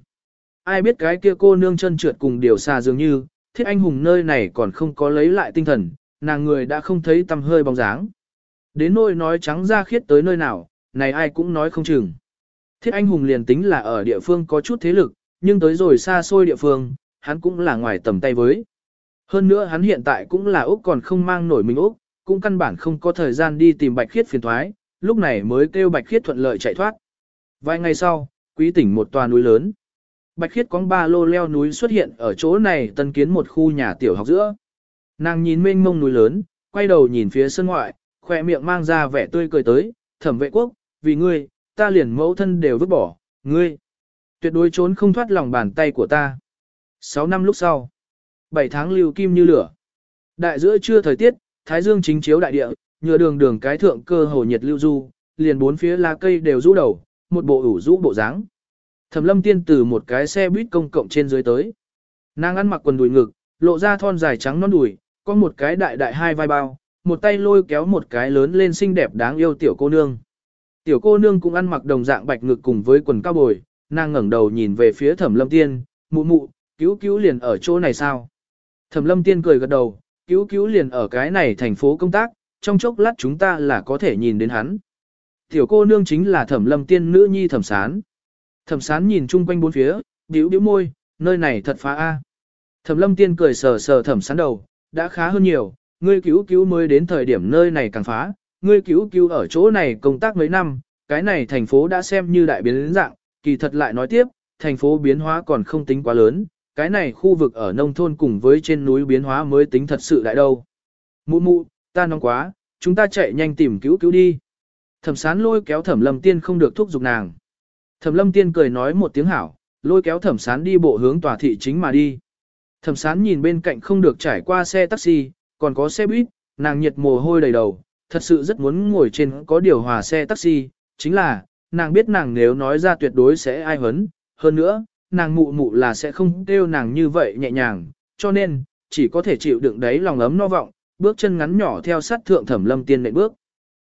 Ai biết cái kia cô nương chân trượt cùng điều xa dường như, thiết anh hùng nơi này còn không có lấy lại tinh thần, nàng người đã không thấy tầm hơi bóng dáng. Đến nỗi nói trắng ra khiết tới nơi nào, này ai cũng nói không chừng. Thiết anh hùng liền tính là ở địa phương có chút thế lực, nhưng tới rồi xa xôi địa phương, hắn cũng là ngoài tầm tay với. Hơn nữa hắn hiện tại cũng là Úc còn không mang nổi mình Úc, cũng căn bản không có thời gian đi tìm Bạch Khiết phiền thoái, lúc này mới kêu Bạch Khiết thuận lợi chạy thoát. Vài ngày sau, quý tỉnh một tòa núi lớn. Bạch Khiết có ba lô leo núi xuất hiện ở chỗ này tân kiến một khu nhà tiểu học giữa. Nàng nhìn mênh mông núi lớn, quay đầu nhìn phía sân ngoại, khỏe miệng mang ra vẻ tươi cười tới, thẩm vệ quốc, vì ngươi, ta liền mẫu thân đều vứt bỏ, ngươi. Tuyệt đối trốn không thoát lòng bàn tay của ta. 6 năm lúc sau, 7 tháng lưu kim như lửa. Đại giữa trưa thời tiết, thái dương chính chiếu đại địa, nhựa đường đường cái thượng cơ hồ nhiệt lưu du, liền bốn phía lá cây đều rũ đầu, một bộ ủ rũ bộ dáng. Thẩm lâm tiên từ một cái xe buýt công cộng trên dưới tới. Nàng ăn mặc quần đùi ngực, lộ ra thon dài trắng non đùi, có một cái đại đại hai vai bao, một tay lôi kéo một cái lớn lên xinh đẹp đáng yêu tiểu cô nương. Tiểu cô nương cũng ăn mặc đồng dạng bạch ngực cùng với quần cao bồi, nàng ngẩng đầu nhìn về phía thẩm lâm tiên, mụ mụ, cứu cứu liền ở chỗ này sao? Thẩm lâm tiên cười gật đầu, cứu cứu liền ở cái này thành phố công tác, trong chốc lát chúng ta là có thể nhìn đến hắn. Tiểu cô nương chính là thẩm lâm tiên nữ nhi thẩm sán. Thẩm sán nhìn chung quanh bốn phía, điếu điếu môi, nơi này thật phá a. Thẩm lâm tiên cười sờ sờ thẩm sán đầu, đã khá hơn nhiều, ngươi cứu cứu mới đến thời điểm nơi này càng phá, ngươi cứu cứu ở chỗ này công tác mấy năm, cái này thành phố đã xem như đại biến dạng, kỳ thật lại nói tiếp, thành phố biến hóa còn không tính quá lớn, cái này khu vực ở nông thôn cùng với trên núi biến hóa mới tính thật sự đại đâu. Mụ mụ, ta nóng quá, chúng ta chạy nhanh tìm cứu cứu đi. Thẩm sán lôi kéo thẩm lâm tiên không được thúc giục nàng. Thẩm lâm tiên cười nói một tiếng hảo, lôi kéo thẩm sán đi bộ hướng tòa thị chính mà đi. Thẩm sán nhìn bên cạnh không được trải qua xe taxi, còn có xe buýt, nàng nhiệt mồ hôi đầy đầu, thật sự rất muốn ngồi trên có điều hòa xe taxi, chính là, nàng biết nàng nếu nói ra tuyệt đối sẽ ai hấn, hơn nữa, nàng mụ mụ là sẽ không kêu nàng như vậy nhẹ nhàng, cho nên, chỉ có thể chịu đựng đấy lòng ấm no vọng, bước chân ngắn nhỏ theo sát thượng thẩm lâm tiên nệm bước.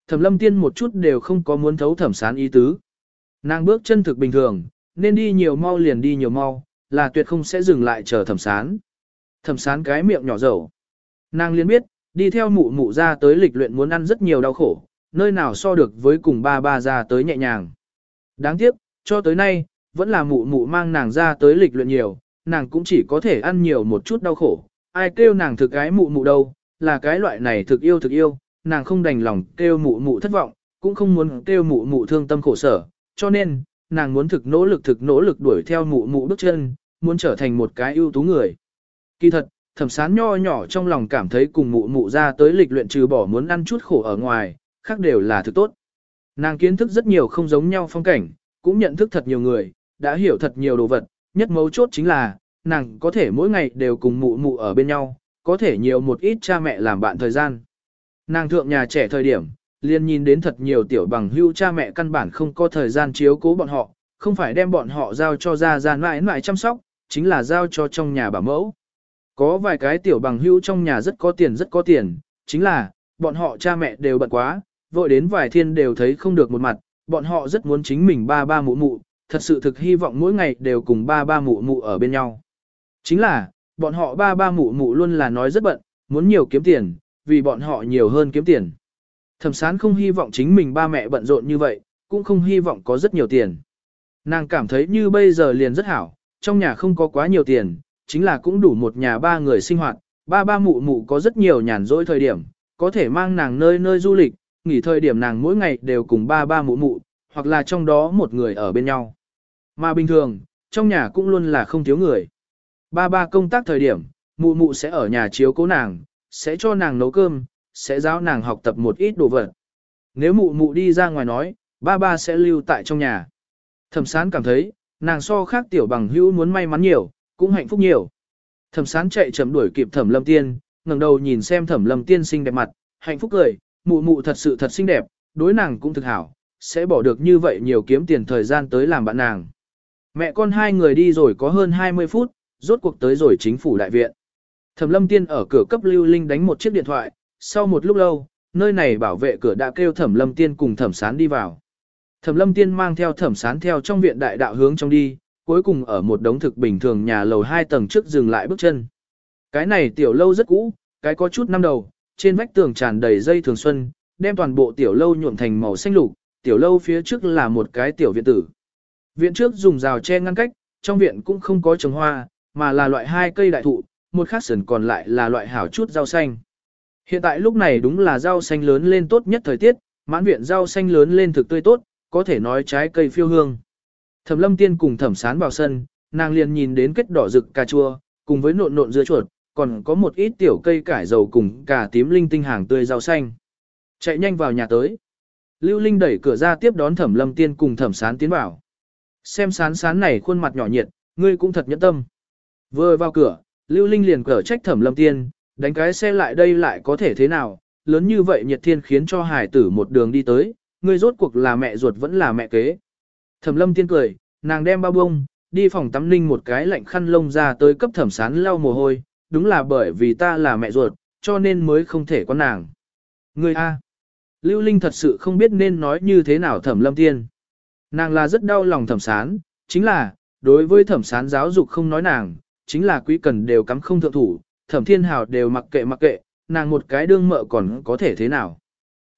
Thẩm lâm tiên một chút đều không có muốn thấu thẩm sán ý tứ. Nàng bước chân thực bình thường, nên đi nhiều mau liền đi nhiều mau, là tuyệt không sẽ dừng lại chờ thẩm sán. Thẩm sán cái miệng nhỏ dầu. Nàng liền biết, đi theo mụ mụ ra tới lịch luyện muốn ăn rất nhiều đau khổ, nơi nào so được với cùng ba ba ra tới nhẹ nhàng. Đáng tiếc, cho tới nay, vẫn là mụ mụ mang nàng ra tới lịch luyện nhiều, nàng cũng chỉ có thể ăn nhiều một chút đau khổ. Ai kêu nàng thực cái mụ mụ đâu, là cái loại này thực yêu thực yêu, nàng không đành lòng kêu mụ mụ thất vọng, cũng không muốn kêu mụ mụ thương tâm khổ sở, cho nên, nàng muốn thực nỗ lực thực nỗ lực đuổi theo mụ mụ bước chân, muốn trở thành một cái ưu tú người. Kỳ thật, thẩm sán nho nhỏ trong lòng cảm thấy cùng mụ mụ ra tới lịch luyện trừ bỏ muốn ăn chút khổ ở ngoài, khác đều là thực tốt. Nàng kiến thức rất nhiều không giống nhau phong cảnh, cũng nhận thức thật nhiều người, đã hiểu thật nhiều đồ vật, nhất mấu chốt chính là, nàng có thể mỗi ngày đều cùng mụ mụ ở bên nhau, có thể nhiều một ít cha mẹ làm bạn thời gian. Nàng thượng nhà trẻ thời điểm, liền nhìn đến thật nhiều tiểu bằng hưu cha mẹ căn bản không có thời gian chiếu cố bọn họ, không phải đem bọn họ giao cho ra ra mãi mãi chăm sóc, chính là giao cho trong nhà bà mẫu. Có vài cái tiểu bằng hưu trong nhà rất có tiền rất có tiền, chính là, bọn họ cha mẹ đều bận quá, vội đến vài thiên đều thấy không được một mặt, bọn họ rất muốn chính mình ba ba mụ mụ, thật sự thực hy vọng mỗi ngày đều cùng ba ba mụ mụ ở bên nhau. Chính là, bọn họ ba ba mụ mụ luôn là nói rất bận, muốn nhiều kiếm tiền, vì bọn họ nhiều hơn kiếm tiền. Thẩm sán không hy vọng chính mình ba mẹ bận rộn như vậy, cũng không hy vọng có rất nhiều tiền. Nàng cảm thấy như bây giờ liền rất hảo, trong nhà không có quá nhiều tiền, chính là cũng đủ một nhà ba người sinh hoạt, ba ba mụ mụ có rất nhiều nhàn rỗi thời điểm, có thể mang nàng nơi nơi du lịch, nghỉ thời điểm nàng mỗi ngày đều cùng ba ba mụ mụ, hoặc là trong đó một người ở bên nhau. Mà bình thường, trong nhà cũng luôn là không thiếu người. Ba ba công tác thời điểm, mụ mụ sẽ ở nhà chiếu cố nàng, sẽ cho nàng nấu cơm, sẽ giáo nàng học tập một ít đồ vật. Nếu mụ mụ đi ra ngoài nói, ba ba sẽ lưu tại trong nhà. Thẩm sán cảm thấy, nàng so khác tiểu bằng hữu muốn may mắn nhiều, cũng hạnh phúc nhiều. Thẩm sán chạy chậm đuổi kịp thẩm lâm tiên, ngẩng đầu nhìn xem thẩm lâm tiên xinh đẹp mặt, hạnh phúc cười, mụ mụ thật sự thật xinh đẹp, đối nàng cũng thực hảo, sẽ bỏ được như vậy nhiều kiếm tiền thời gian tới làm bạn nàng. Mẹ con hai người đi rồi có hơn 20 phút, rốt cuộc tới rồi chính phủ đại viện. Thẩm lâm tiên ở cửa cấp lưu linh đánh một chiếc điện thoại, sau một lúc lâu, nơi này bảo vệ cửa đã kêu thẩm lâm tiên cùng thẩm sán đi vào. Thẩm lâm tiên mang theo thẩm sán theo trong viện đại đạo hướng trong đi, cuối cùng ở một đống thực bình thường nhà lầu hai tầng trước dừng lại bước chân. Cái này tiểu lâu rất cũ, cái có chút năm đầu, trên vách tường tràn đầy dây thường xuân, đem toàn bộ tiểu lâu nhuộm thành màu xanh lục, tiểu lâu phía trước là một cái tiểu viện tử. Viện trước dùng rào che ngăn cách, trong viện cũng không có trồng hoa, mà là loại hai cây đại thụ, một khác sườn còn lại là loại hảo chút rau xanh. Hiện tại lúc này đúng là rau xanh lớn lên tốt nhất thời tiết, mãn viện rau xanh lớn lên thực tươi tốt, có thể nói trái cây phiêu hương. Thẩm lâm tiên cùng thẩm sán vào sân, nàng liền nhìn đến kết đỏ rực cà chua, cùng với nộn nộn dưa chuột, còn có một ít tiểu cây cải dầu cùng cà tím linh tinh hàng tươi rau xanh. Chạy nhanh vào nhà tới. Lưu Linh đẩy cửa ra tiếp đón thẩm lâm tiên cùng thẩm sán tiến vào. Xem sán sán này khuôn mặt nhỏ nhiệt, ngươi cũng thật nhẫn tâm. Vừa vào cửa, Lưu Linh liền cở trách thẩm lâm tiên, đánh cái xe lại đây lại có thể thế nào, lớn như vậy nhiệt thiên khiến cho hải tử một đường đi tới, ngươi rốt cuộc là mẹ ruột vẫn là mẹ kế. Thẩm lâm tiên cười, nàng đem bao bông, đi phòng tắm ninh một cái lạnh khăn lông ra tới cấp thẩm sán lau mồ hôi, đúng là bởi vì ta là mẹ ruột, cho nên mới không thể có nàng. Ngươi A. Lưu Linh thật sự không biết nên nói như thế nào thẩm lâm tiên. Nàng là rất đau lòng thẩm sán, chính là, đối với thẩm sán giáo dục không nói nàng, chính là quý cần đều cắm không thượng thủ, thẩm thiên hào đều mặc kệ mặc kệ, nàng một cái đương mợ còn có thể thế nào.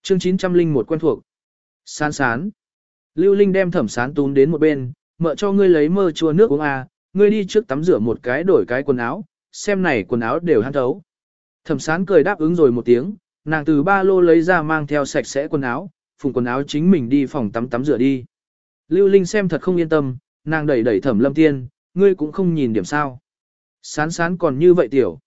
Chương 901 quen thuộc. Sán sán. Lưu Linh đem thẩm sán tún đến một bên, mợ cho ngươi lấy mơ chua nước uống à, ngươi đi trước tắm rửa một cái đổi cái quần áo, xem này quần áo đều hắn thấu. Thẩm sán cười đáp ứng rồi một tiếng, nàng từ ba lô lấy ra mang theo sạch sẽ quần áo, phùng quần áo chính mình đi phòng tắm tắm rửa đi. Lưu Linh xem thật không yên tâm, nàng đẩy đẩy thẩm lâm tiên, ngươi cũng không nhìn điểm sao. Sán sán còn như vậy tiểu.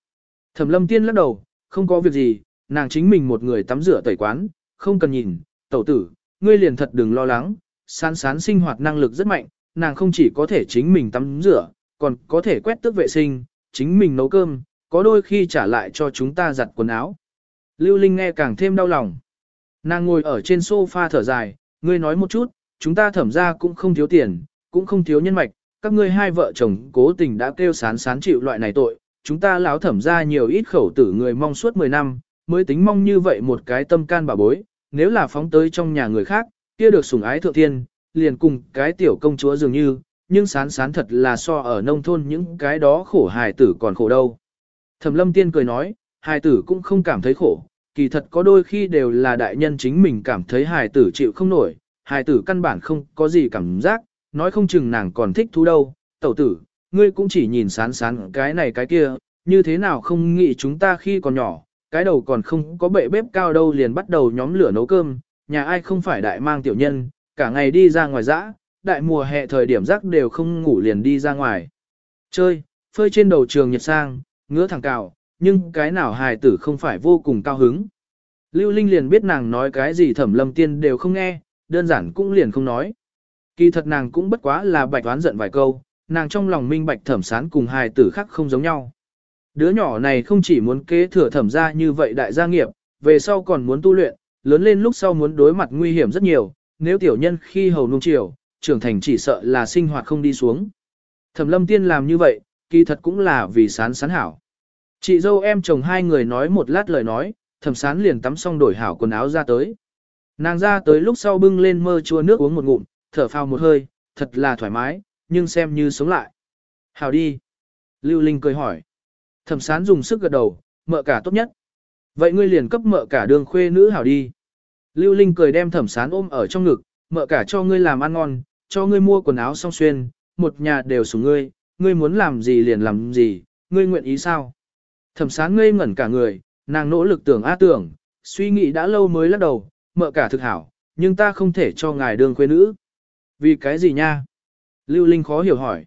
Thẩm lâm tiên lắc đầu, không có việc gì, nàng chính mình một người tắm rửa tẩy quán, không cần nhìn, tẩu tử, ngươi liền thật đừng lo lắng, sán sán sinh hoạt năng lực rất mạnh, nàng không chỉ có thể chính mình tắm rửa, còn có thể quét tước vệ sinh, chính mình nấu cơm, có đôi khi trả lại cho chúng ta giặt quần áo. Lưu Linh nghe càng thêm đau lòng. Nàng ngồi ở trên sofa thở dài, ngươi nói một chút, chúng ta thẩm ra cũng không thiếu tiền, cũng không thiếu nhân mạch, các ngươi hai vợ chồng cố tình đã kêu sán sán chịu loại này tội, chúng ta láo thẩm ra nhiều ít khẩu tử người mong suốt 10 năm, mới tính mong như vậy một cái tâm can bà bối, nếu là phóng tới trong nhà người khác, kia được sủng ái thượng thiên, liền cùng cái tiểu công chúa dường như, nhưng sán sán thật là so ở nông thôn những cái đó khổ hài tử còn khổ đâu. Thẩm lâm tiên cười nói, hài tử cũng không cảm thấy khổ, kỳ thật có đôi khi đều là đại nhân chính mình cảm thấy hài tử chịu không nổi, hài tử căn bản không có gì cảm giác, nói không chừng nàng còn thích thú đâu, tẩu tử, ngươi cũng chỉ nhìn sán sán cái này cái kia, như thế nào không nghĩ chúng ta khi còn nhỏ, cái đầu còn không có bệ bếp cao đâu liền bắt đầu nhóm lửa nấu cơm, nhà ai không phải đại mang tiểu nhân, cả ngày đi ra ngoài dã, đại mùa hè thời điểm rắc đều không ngủ liền đi ra ngoài. Chơi, phơi trên đầu trường nhật sang, ngứa thẳng cào, nhưng cái nào hài tử không phải vô cùng cao hứng. Lưu Linh liền biết nàng nói cái gì thẩm lâm tiên đều không nghe, đơn giản cũng liền không nói. Kỳ thật nàng cũng bất quá là bạch đoán giận vài câu, nàng trong lòng minh bạch thẩm sán cùng hài tử khác không giống nhau. Đứa nhỏ này không chỉ muốn kế thừa thẩm ra như vậy đại gia nghiệp, về sau còn muốn tu luyện, lớn lên lúc sau muốn đối mặt nguy hiểm rất nhiều, nếu tiểu nhân khi hầu nung chiều, trưởng thành chỉ sợ là sinh hoạt không đi xuống. Thẩm lâm tiên làm như vậy, kỳ thật cũng là vì sán sán hảo. Chị dâu em chồng hai người nói một lát lời nói, thẩm sán liền tắm xong đổi hảo quần áo ra tới. Nàng ra tới lúc sau bưng lên mơ chua nước uống một ngụm, thở phào một hơi, thật là thoải mái, nhưng xem như sống lại. Hảo đi. Lưu Linh cười hỏi. Thẩm sán dùng sức gật đầu, mợ cả tốt nhất. Vậy ngươi liền cấp mợ cả đường khuê nữ hảo đi. Lưu Linh cười đem thẩm sán ôm ở trong ngực, mợ cả cho ngươi làm ăn ngon, cho ngươi mua quần áo song xuyên, một nhà đều sủng ngươi, ngươi muốn làm gì liền làm gì, ngươi nguyện ý sao? Thẩm sán ngây ngẩn cả người, nàng nỗ lực tưởng á tưởng, suy nghĩ đã lâu mới lắc đầu, mợ cả thực hảo, nhưng ta không thể cho ngài đường khuê nữ. Vì cái gì nha? Lưu Linh khó hiểu hỏi.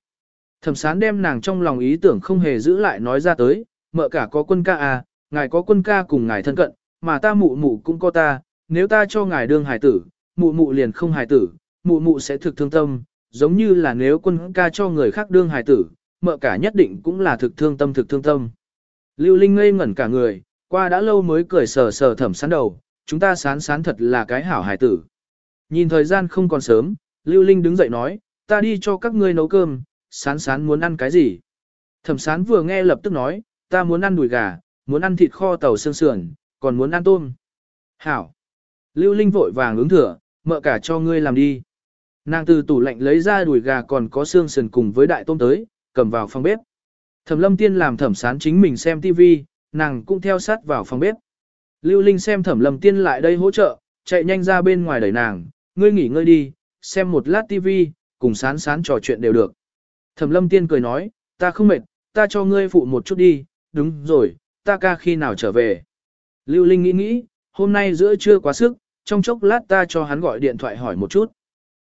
Thẩm sán đem nàng trong lòng ý tưởng không hề giữ lại nói ra tới, mợ cả có quân ca à, ngài có quân ca cùng ngài thân cận, mà ta mụ mụ cũng có ta, nếu ta cho ngài đương hài tử, mụ mụ liền không hài tử, mụ mụ sẽ thực thương tâm, giống như là nếu quân ca cho người khác đương hài tử, mợ cả nhất định cũng là thực thương tâm thực thương tâm. Lưu Linh ngây ngẩn cả người, qua đã lâu mới cười sờ sờ thẩm sán đầu, chúng ta sán sán thật là cái hảo hài tử. Nhìn thời gian không còn sớm, Lưu Linh đứng dậy nói, ta đi cho các ngươi nấu cơm, sán sán muốn ăn cái gì? Thẩm sán vừa nghe lập tức nói, ta muốn ăn đùi gà, muốn ăn thịt kho tàu xương sườn, còn muốn ăn tôm. Hảo. Lưu Linh vội vàng ứng thửa, mợ cả cho ngươi làm đi. Nàng từ tủ lạnh lấy ra đùi gà còn có xương sườn cùng với đại tôm tới, cầm vào phòng bếp. Thẩm lâm tiên làm thẩm sán chính mình xem TV, nàng cũng theo sát vào phòng bếp. Lưu Linh xem thẩm lâm tiên lại đây hỗ trợ, chạy nhanh ra bên ngoài đẩy nàng, ngươi nghỉ ngơi đi, xem một lát TV, cùng sán sán trò chuyện đều được. Thẩm lâm tiên cười nói, ta không mệt, ta cho ngươi phụ một chút đi, đúng rồi, ta ca khi nào trở về. Lưu Linh nghĩ nghĩ, hôm nay giữa trưa quá sức, trong chốc lát ta cho hắn gọi điện thoại hỏi một chút.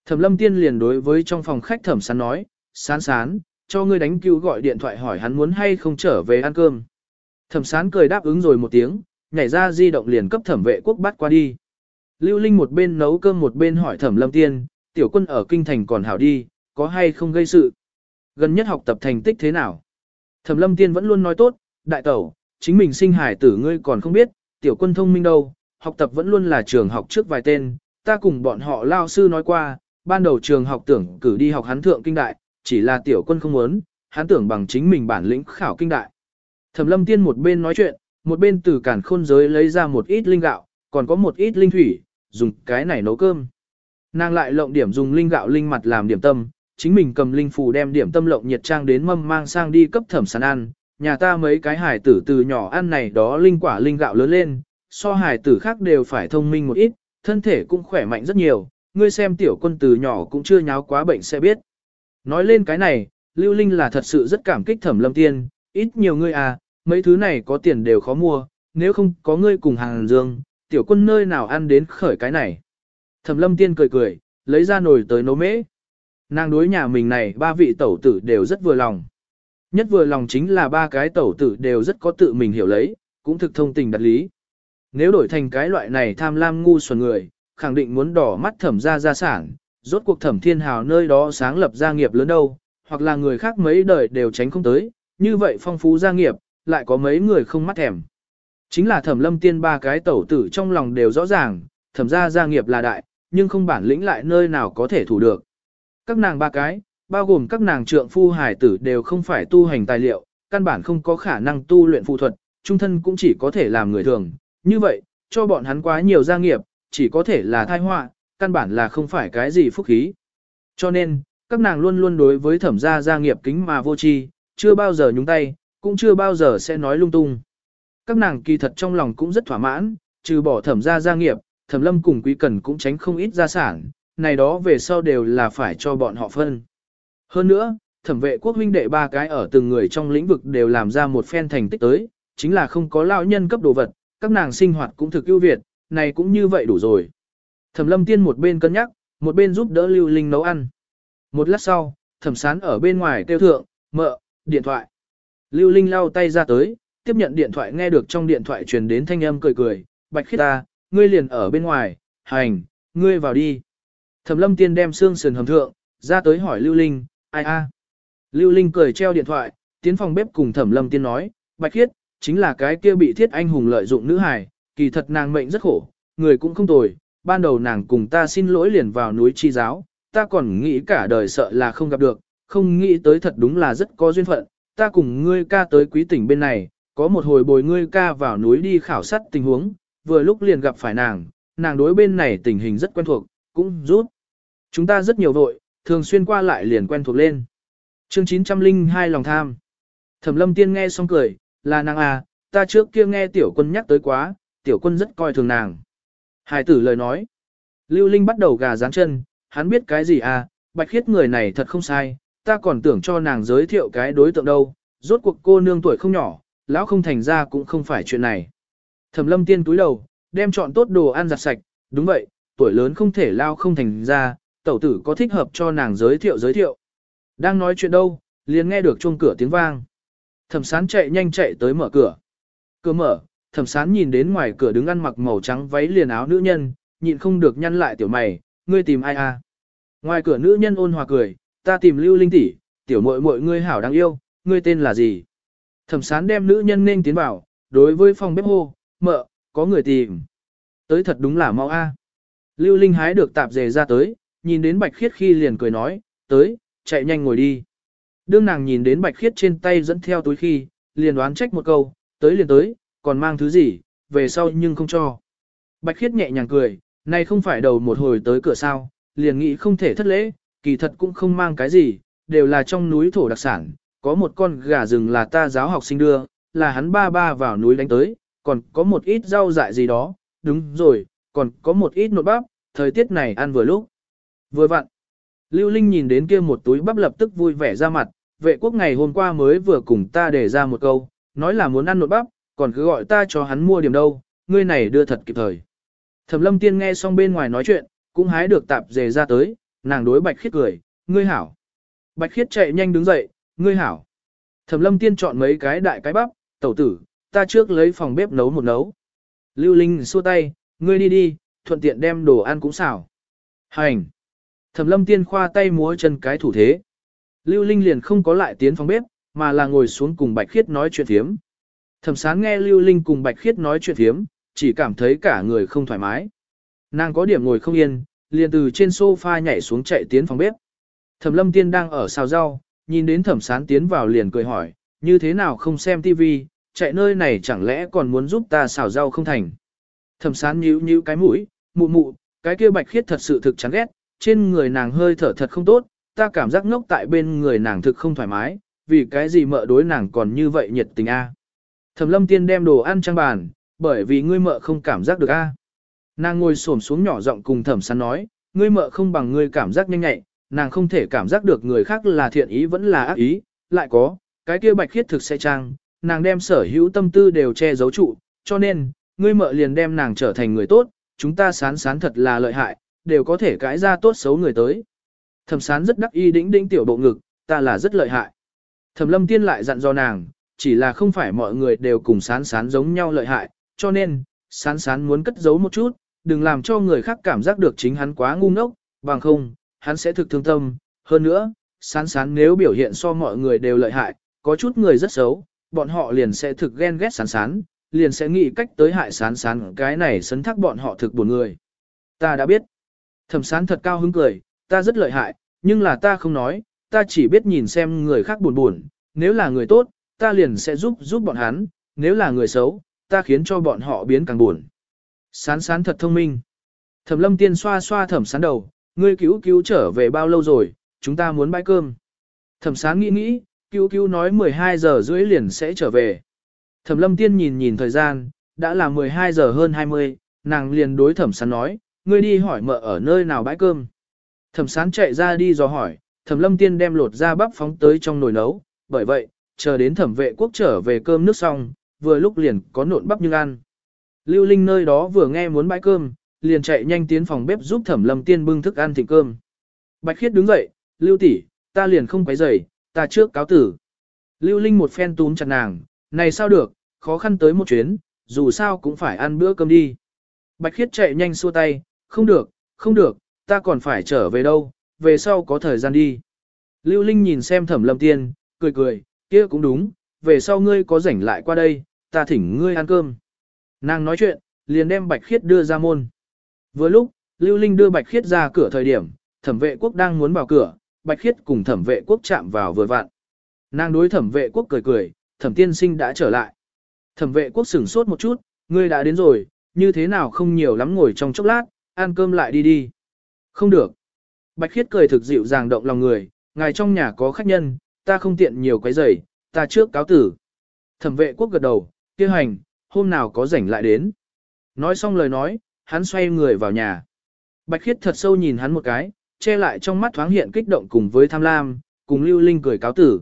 Thẩm lâm tiên liền đối với trong phòng khách thẩm sán nói, sán sán, cho ngươi đánh cứu gọi điện thoại hỏi hắn muốn hay không trở về ăn cơm. Thẩm sán cười đáp ứng rồi một tiếng, nhảy ra di động liền cấp thẩm vệ quốc bắt qua đi. Lưu Linh một bên nấu cơm một bên hỏi thẩm lâm tiên, tiểu quân ở kinh thành còn hảo đi, có hay không gây sự. Gần nhất học tập thành tích thế nào? Thẩm lâm tiên vẫn luôn nói tốt, đại tẩu, chính mình sinh hải tử ngươi còn không biết, tiểu quân thông minh đâu, học tập vẫn luôn là trường học trước vài tên, ta cùng bọn họ lao sư nói qua, ban đầu trường học tưởng cử đi học hắn thượng kinh đại, chỉ là tiểu quân không muốn, hắn tưởng bằng chính mình bản lĩnh khảo kinh đại. Thẩm lâm tiên một bên nói chuyện, một bên từ cản khôn giới lấy ra một ít linh gạo, còn có một ít linh thủy, dùng cái này nấu cơm. Nàng lại lộng điểm dùng linh gạo linh mặt làm điểm tâm, chính mình cầm linh phù đem điểm tâm lộng nhiệt trang đến mâm mang sang đi cấp thẩm sán ăn. Nhà ta mấy cái hải tử từ nhỏ ăn này đó linh quả linh gạo lớn lên, so hải tử khác đều phải thông minh một ít, thân thể cũng khỏe mạnh rất nhiều, ngươi xem tiểu quân từ nhỏ cũng chưa nháo quá bệnh sẽ biết. Nói lên cái này, Lưu Linh là thật sự rất cảm kích thẩm lâm tiên, ít nhiều ngươi à, mấy thứ này có tiền đều khó mua, nếu không có ngươi cùng hàng dương, tiểu quân nơi nào ăn đến khởi cái này. Thẩm lâm tiên cười cười, lấy ra nồi tới nấu mễ. Nàng đối nhà mình này ba vị tẩu tử đều rất vừa lòng. Nhất vừa lòng chính là ba cái tẩu tử đều rất có tự mình hiểu lấy, cũng thực thông tình đặt lý. Nếu đổi thành cái loại này tham lam ngu xuẩn người, khẳng định muốn đỏ mắt thẩm ra gia sản, rốt cuộc thẩm thiên hào nơi đó sáng lập gia nghiệp lớn đâu, hoặc là người khác mấy đời đều tránh không tới, như vậy phong phú gia nghiệp, lại có mấy người không mắt thèm. Chính là thẩm lâm tiên ba cái tẩu tử trong lòng đều rõ ràng, thẩm ra gia nghiệp là đại, nhưng không bản lĩnh lại nơi nào có thể thủ được. Các nàng ba cái, bao gồm các nàng trượng phu hải tử đều không phải tu hành tài liệu, căn bản không có khả năng tu luyện phụ thuật, trung thân cũng chỉ có thể làm người thường. Như vậy, cho bọn hắn quá nhiều gia nghiệp, chỉ có thể là thai họa, căn bản là không phải cái gì phúc khí. Cho nên, các nàng luôn luôn đối với thẩm gia gia nghiệp kính mà vô tri, chưa bao giờ nhúng tay, cũng chưa bao giờ sẽ nói lung tung. Các nàng kỳ thật trong lòng cũng rất thỏa mãn, trừ bỏ thẩm gia gia nghiệp, thẩm lâm cùng quý cần cũng tránh không ít gia sản, này đó về sau đều là phải cho bọn họ phân. Hơn nữa, thẩm vệ quốc huynh đệ ba cái ở từng người trong lĩnh vực đều làm ra một phen thành tích tới, chính là không có lão nhân cấp đồ vật, các nàng sinh hoạt cũng thực ưu việt, này cũng như vậy đủ rồi. Thẩm lâm tiên một bên cân nhắc, một bên giúp đỡ lưu linh nấu ăn. Một lát sau, thẩm sán ở bên ngoài kêu thượng, mợ, điện thoại. Lưu linh lau tay ra tới, tiếp nhận điện thoại nghe được trong điện thoại truyền đến thanh âm cười cười, bạch khiết ta, ngươi liền ở bên ngoài, hành, ngươi vào đi. Thẩm lâm tiên đem xương sườn hầm thượng, ra tới hỏi Lưu Linh, ai a? Lưu Linh cười treo điện thoại, tiến phòng bếp cùng Thẩm lâm tiên nói, bạch khiết, chính là cái kia bị thiết anh hùng lợi dụng nữ hài, kỳ thật nàng mệnh rất khổ, người cũng không tồi, ban đầu nàng cùng ta xin lỗi liền vào núi chi giáo, ta còn nghĩ cả đời sợ là không gặp được, không nghĩ tới thật đúng là rất có duyên phận, ta cùng ngươi ca tới quý tỉnh bên này, có một hồi bồi ngươi ca vào núi đi khảo sát tình huống, vừa lúc liền gặp phải nàng, nàng đối bên này tình hình rất quen thuộc, cũng rút. Chúng ta rất nhiều vội, thường xuyên qua lại liền quen thuộc lên. Chương 902 lòng tham. Thẩm lâm tiên nghe xong cười, là nàng à, ta trước kia nghe tiểu quân nhắc tới quá, tiểu quân rất coi thường nàng. Hải tử lời nói. Lưu Linh bắt đầu gà rán chân, hắn biết cái gì à, bạch khiết người này thật không sai, ta còn tưởng cho nàng giới thiệu cái đối tượng đâu, rốt cuộc cô nương tuổi không nhỏ, lão không thành ra cũng không phải chuyện này. Thẩm lâm tiên túi đầu, đem chọn tốt đồ ăn giặt sạch, đúng vậy, tuổi lớn không thể lao không thành ra, tẩu tử có thích hợp cho nàng giới thiệu giới thiệu. Đang nói chuyện đâu, liền nghe được chuông cửa tiếng vang. Thẩm sán chạy nhanh chạy tới mở cửa. Cửa mở, thẩm sán nhìn đến ngoài cửa đứng ăn mặc màu trắng váy liền áo nữ nhân, nhịn không được nhăn lại tiểu mày, ngươi tìm ai à? Ngoài cửa nữ nhân ôn hòa cười, ta tìm lưu linh tỷ, tiểu muội muội ngươi hảo đáng yêu, ngươi tên là gì? Thẩm sán đem nữ nhân nên tiến vào, đối với phòng bếp hô, mợ, có người tìm. Tới thật đúng là mau a. Lưu Linh hái được tạp dề ra tới, nhìn đến Bạch Khiết khi liền cười nói, tới, chạy nhanh ngồi đi. Đương nàng nhìn đến Bạch Khiết trên tay dẫn theo túi khi, liền đoán trách một câu, tới liền tới, còn mang thứ gì, về sau nhưng không cho. Bạch Khiết nhẹ nhàng cười, này không phải đầu một hồi tới cửa sao, liền nghĩ không thể thất lễ, kỳ thật cũng không mang cái gì, đều là trong núi thổ đặc sản, có một con gà rừng là ta giáo học sinh đưa, là hắn ba ba vào núi đánh tới, còn có một ít rau dại gì đó, đúng rồi, còn có một ít nột bắp, thời tiết này ăn vừa lúc. Vừa vặn, Lưu Linh nhìn đến kia một túi bắp lập tức vui vẻ ra mặt, vệ quốc ngày hôm qua mới vừa cùng ta để ra một câu, nói là muốn ăn nột bắp, còn cứ gọi ta cho hắn mua điểm đâu, ngươi này đưa thật kịp thời. Thẩm lâm tiên nghe xong bên ngoài nói chuyện, cũng hái được tạp dề ra tới, nàng đối bạch khiết cười, ngươi hảo. Bạch khiết chạy nhanh đứng dậy, ngươi hảo. Thẩm lâm tiên chọn mấy cái đại cái bắp, tẩu tử, ta trước lấy phòng bếp nấu một nấu. Lưu Linh xua tay, ngươi đi đi, thuận tiện đem đồ ăn cũng xảo. Hành. Thẩm lâm tiên khoa tay múa chân cái thủ thế. Lưu Linh liền không có lại tiến phòng bếp, mà là ngồi xuống cùng Bạch Khiết nói chuyện thiếm. Thẩm sáng nghe Lưu Linh cùng Bạch Khiết nói chuyện thiếm, chỉ cảm thấy cả người không thoải mái. Nàng có điểm ngồi không yên, liền từ trên sofa nhảy xuống chạy tiến phòng bếp. Thẩm lâm tiên đang ở xào rau, nhìn đến thẩm sán tiến vào liền cười hỏi, như thế nào không xem tivi, chạy nơi này chẳng lẽ còn muốn giúp ta xào rau không thành. Thẩm sán nhíu nhíu cái mũi, mụ mụ, cái kia bạch khiết thật sự thực chán ghét, trên người nàng hơi thở thật không tốt, ta cảm giác ngốc tại bên người nàng thực không thoải mái, vì cái gì mợ đối nàng còn như vậy nhiệt tình a. Thẩm lâm tiên đem đồ ăn trang bàn, bởi vì ngươi mợ không cảm giác được a. Nàng ngồi xổm xuống nhỏ giọng cùng thẩm sán nói, ngươi mợ không bằng ngươi cảm giác nhanh nhạy, nàng không thể cảm giác được người khác là thiện ý vẫn là ác ý, lại có, cái kia bạch khiết thực sẽ trang, nàng đem sở hữu tâm tư đều che giấu trụ, cho nên, ngươi mợ liền đem nàng trở thành người tốt, chúng ta sán sán thật là lợi hại, đều có thể cãi ra tốt xấu người tới. Thẩm sán rất đắc y đĩnh đĩnh tiểu bộ ngực, ta là rất lợi hại. Thẩm lâm tiên lại dặn dò nàng, chỉ là không phải mọi người đều cùng sán sán giống nhau lợi hại, cho nên, sán sán muốn cất giấu một chút, đừng làm cho người khác cảm giác được chính hắn quá ngu ngốc, bằng không, hắn sẽ thực thương tâm. Hơn nữa, sán sán nếu biểu hiện so mọi người đều lợi hại, có chút người rất xấu, bọn họ liền sẽ thực ghen ghét sán sán, liền sẽ nghĩ cách tới hại sán sán cái này sấn thác bọn họ thực buồn người. Ta đã biết. Thẩm sán thật cao hứng cười, ta rất lợi hại, nhưng là ta không nói, ta chỉ biết nhìn xem người khác buồn buồn, nếu là người tốt, ta liền sẽ giúp giúp bọn hắn, nếu là người xấu, ta khiến cho bọn họ biến càng buồn. Sán sán thật thông minh. Thẩm lâm tiên xoa xoa thẩm sán đầu, ngươi cứu cứu trở về bao lâu rồi, chúng ta muốn bãi cơm. Thẩm sán nghĩ nghĩ, cứu cứu nói 12 giờ rưỡi liền sẽ trở về. Thẩm lâm tiên nhìn nhìn thời gian, đã là 12 giờ hơn 20, nàng liền đối thẩm sán nói, ngươi đi hỏi mợ ở nơi nào bãi cơm. Thẩm sán chạy ra đi dò hỏi, thẩm lâm tiên đem lột ra bắp phóng tới trong nồi nấu, bởi vậy, chờ đến thẩm vệ quốc trở về cơm nước xong, vừa lúc liền có nộn bắp nhưng ăn. Lưu Linh nơi đó vừa nghe muốn bãi cơm, liền chạy nhanh tiến phòng bếp giúp thẩm lâm tiên bưng thức ăn thịnh cơm. Bạch khiết đứng dậy, Lưu tỷ, ta liền không quấy rầy, ta trước cáo tử. Lưu Linh một phen túm chặt nàng, này sao được, khó khăn tới một chuyến, dù sao cũng phải ăn bữa cơm đi. Bạch khiết chạy nhanh xua tay, không được, không được, ta còn phải trở về đâu, về sau có thời gian đi. Lưu Linh nhìn xem thẩm lâm tiên, cười cười, kia cũng đúng, về sau ngươi có rảnh lại qua đây, ta thỉnh ngươi ăn cơm. Nàng nói chuyện, liền đem Bạch Khiết đưa ra môn. Vừa lúc, Lưu Linh đưa Bạch Khiết ra cửa thời điểm, thẩm vệ quốc đang muốn vào cửa, Bạch Khiết cùng thẩm vệ quốc chạm vào vừa vặn. Nàng đối thẩm vệ quốc cười cười, thẩm tiên sinh đã trở lại. Thẩm vệ quốc sửng sốt một chút, ngươi đã đến rồi, như thế nào không nhiều lắm ngồi trong chốc lát, ăn cơm lại đi đi. Không được. Bạch Khiết cười thực dịu dàng động lòng người, ngài trong nhà có khách nhân, ta không tiện nhiều quấy rầy, ta trước cáo tử. Thẩm vệ quốc gật đầu, kia hành, hôm nào có rảnh lại đến. Nói xong lời nói, hắn xoay người vào nhà. Bạch Khiết thật sâu nhìn hắn một cái, che lại trong mắt thoáng hiện kích động cùng với tham lam, cùng Lưu Linh cười cáo tử.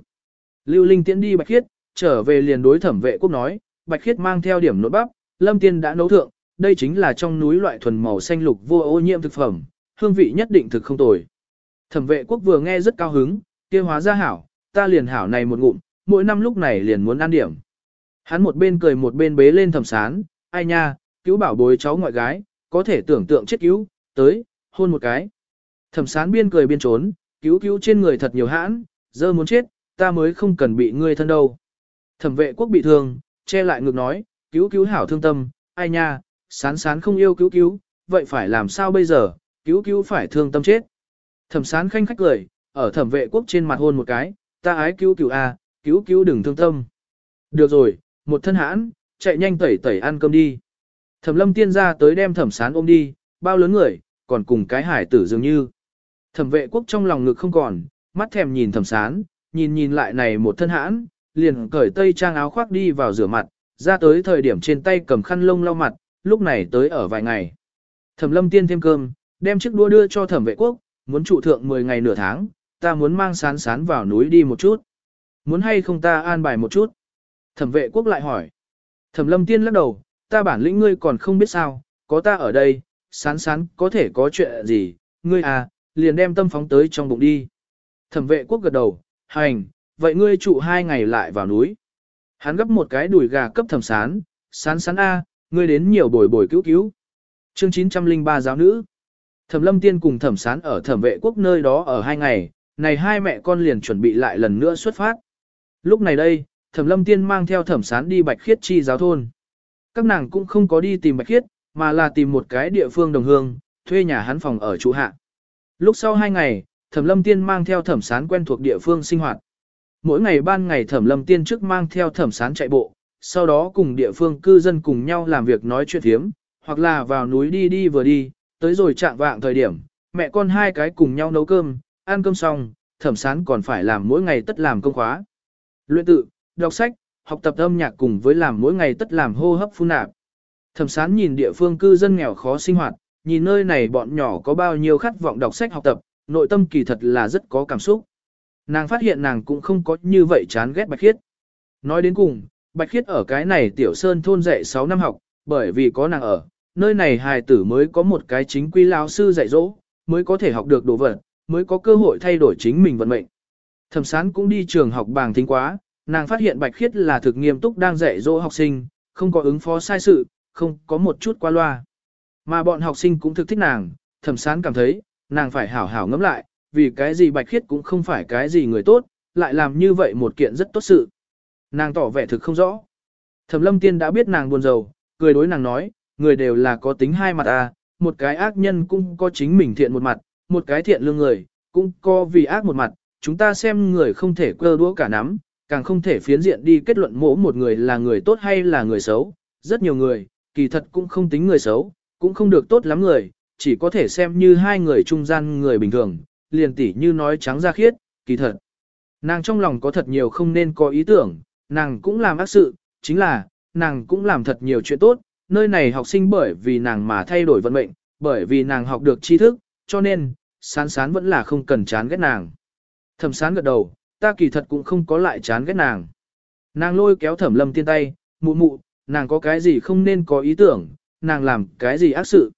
Lưu Linh tiễn đi Bạch Khiết, trở về liền đối thẩm vệ quốc nói, Bạch Khiết mang theo điểm nốt bắp, Lâm Tiên đã nấu thượng, đây chính là trong núi loại thuần màu xanh lục vô ô nhiễm thực phẩm, hương vị nhất định thực không tồi. Thẩm vệ quốc vừa nghe rất cao hứng, kia hóa ra hảo, ta liền hảo này một ngụm, mỗi năm lúc này liền muốn ăn điểm. Hắn một bên cười một bên bế lên thẩm sán, ai nha, cứu bảo bối cháu ngoại gái, có thể tưởng tượng chết cứu, tới, hôn một cái. Thẩm sán biên cười biên trốn, cứu cứu trên người thật nhiều hãn, giờ muốn chết, ta mới không cần bị ngươi thân đâu. Thẩm vệ quốc bị thương, che lại ngực nói, cứu cứu hảo thương tâm, ai nha, sán sán không yêu cứu cứu, vậy phải làm sao bây giờ, cứu cứu phải thương tâm chết. Thẩm sán khanh khách cười, ở thẩm vệ quốc trên mặt hôn một cái, ta ái cứu cứu à, cứu cứu đừng thương tâm. Được rồi, một thân hãn, chạy nhanh tẩy tẩy ăn cơm đi. Thẩm lâm tiên ra tới đem thẩm sán ôm đi, bao lớn người, còn cùng cái hải tử dường như. Thẩm vệ quốc trong lòng ngực không còn, mắt thèm nhìn thẩm sán, nhìn nhìn lại này một thân hãn, liền cởi tây trang áo khoác đi vào rửa mặt, ra tới thời điểm trên tay cầm khăn lông lau mặt, lúc này tới ở vài ngày. Thẩm lâm tiên thêm cơm, đem chiếc đũa đưa cho thẩm vệ quốc, muốn trụ thượng 10 ngày nửa tháng, ta muốn mang sán sán vào núi đi một chút. Muốn hay không ta an bài một chút? Thẩm vệ quốc lại hỏi. Thẩm lâm tiên lắc đầu, ta bản lĩnh ngươi còn không biết sao, có ta ở đây, sán sán có thể có chuyện gì, ngươi à, liền đem tâm phóng tới trong bụng đi. Thẩm vệ quốc gật đầu, hành, vậy ngươi trụ hai ngày lại vào núi. Hắn gấp một cái đùi gà cấp thẩm sán, sán sán A, ngươi đến nhiều bồi bồi cứu cứu. Chương 903 giáo nữ. Thẩm lâm tiên cùng thẩm sán ở thẩm vệ quốc nơi đó ở hai ngày, này hai mẹ con liền chuẩn bị lại lần nữa xuất phát. Lúc này đây, thẩm lâm tiên mang theo thẩm sán đi bạch khiết chi giáo thôn. Các nàng cũng không có đi tìm bạch khiết, mà là tìm một cái địa phương đồng hương, thuê nhà hắn phòng ở trụ hạ. Lúc sau hai ngày, thẩm lâm tiên mang theo thẩm sán quen thuộc địa phương sinh hoạt. Mỗi ngày ban ngày thẩm lâm tiên trước mang theo thẩm sán chạy bộ, sau đó cùng địa phương cư dân cùng nhau làm việc nói chuyện thiếm, hoặc là vào núi đi đi vừa đi, tới rồi chạm vạng thời điểm, mẹ con hai cái cùng nhau nấu cơm, ăn cơm xong, thẩm sán còn phải làm mỗi ngày tất làm công khóa. Luyện tự, đọc sách, học tập âm nhạc cùng với làm mỗi ngày tất làm hô hấp phun nạp. Thẩm sán nhìn địa phương cư dân nghèo khó sinh hoạt, nhìn nơi này bọn nhỏ có bao nhiêu khát vọng đọc sách học tập, nội tâm kỳ thật là rất có cảm xúc. Nàng phát hiện nàng cũng không có như vậy chán ghét Bạch Khiết. Nói đến cùng, Bạch Khiết ở cái này tiểu sơn thôn dạy 6 năm học, bởi vì có nàng ở, nơi này hài tử mới có một cái chính quy lao sư dạy dỗ, mới có thể học được đồ vật, mới có cơ hội thay đổi chính mình vận mệnh. Thẩm sán cũng đi trường học bàng thính quá, nàng phát hiện Bạch Khiết là thực nghiêm túc đang dạy dỗ học sinh, không có ứng phó sai sự, không có một chút qua loa. Mà bọn học sinh cũng thực thích nàng, thẩm sán cảm thấy, nàng phải hảo hảo ngẫm lại, vì cái gì Bạch Khiết cũng không phải cái gì người tốt, lại làm như vậy một kiện rất tốt sự. Nàng tỏ vẻ thực không rõ. Thẩm lâm tiên đã biết nàng buồn rầu, cười đối nàng nói, người đều là có tính hai mặt à, một cái ác nhân cũng có chính mình thiện một mặt, một cái thiện lương người, cũng có vì ác một mặt, chúng ta xem người không thể quơ đũa cả nắm, càng không thể phiến diện đi kết luận mỗ một người là người tốt hay là người xấu, rất nhiều người, kỳ thật cũng không tính người xấu, cũng không được tốt lắm người, chỉ có thể xem như hai người trung gian người bình thường, liền tỉ như nói trắng ra khiết, kỳ thật. Nàng trong lòng có thật nhiều không nên có ý tưởng, nàng cũng làm ác sự, chính là, nàng cũng làm thật nhiều chuyện tốt, nơi này học sinh bởi vì nàng mà thay đổi vận mệnh, bởi vì nàng học được tri thức, cho nên, sán sán vẫn là không cần chán ghét nàng. Thẩm sán gật đầu, ta kỳ thật cũng không có lại chán ghét nàng. Nàng lôi kéo thẩm lâm tiên tay, mụ mụ, nàng có cái gì không nên có ý tưởng, nàng làm cái gì ác sự.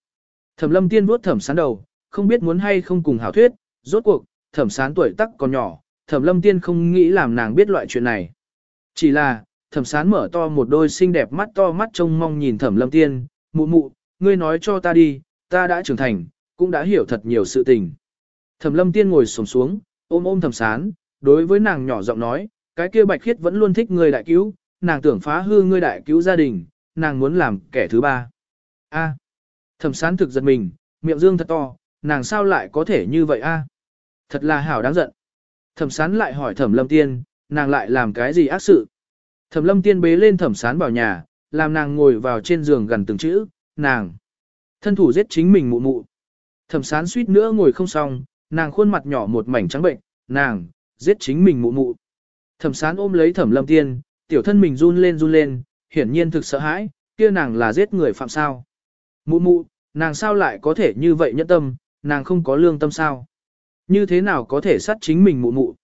Thẩm lâm tiên vuốt thẩm sán đầu, không biết muốn hay không cùng hảo thuyết, rốt cuộc, thẩm sán tuổi tắc còn nhỏ, thẩm lâm tiên không nghĩ làm nàng biết loại chuyện này. Chỉ là, thẩm sán mở to một đôi xinh đẹp mắt to mắt trông mong nhìn thẩm lâm tiên, mụ mụ, ngươi nói cho ta đi, ta đã trưởng thành, cũng đã hiểu thật nhiều sự tình. Thẩm lâm tiên ngồi xổm xuống, ôm ôm thẩm sán, đối với nàng nhỏ giọng nói, cái kia bạch khiết vẫn luôn thích người đại cứu, nàng tưởng phá hư ngươi đại cứu gia đình, nàng muốn làm kẻ thứ ba. A. Thẩm sán thực giật mình, miệng dương thật to, nàng sao lại có thể như vậy a? Thật là hảo đáng giận. Thẩm sán lại hỏi thẩm lâm tiên, nàng lại làm cái gì ác sự? Thẩm lâm tiên bế lên thẩm sán vào nhà, làm nàng ngồi vào trên giường gần từng chữ, nàng. Thân thủ giết chính mình mụ mụ. Thẩm sán suýt nữa ngồi không xong, nàng khuôn mặt nhỏ một mảnh trắng bệnh, nàng, giết chính mình mụ mụ. Thẩm sán ôm lấy thẩm lâm tiên, tiểu thân mình run lên run lên, hiển nhiên thực sợ hãi, kia nàng là giết người phạm sao. Mụ mụ, nàng sao lại có thể như vậy nhẫn tâm, nàng không có lương tâm sao. Như thế nào có thể sát chính mình mụ mụ.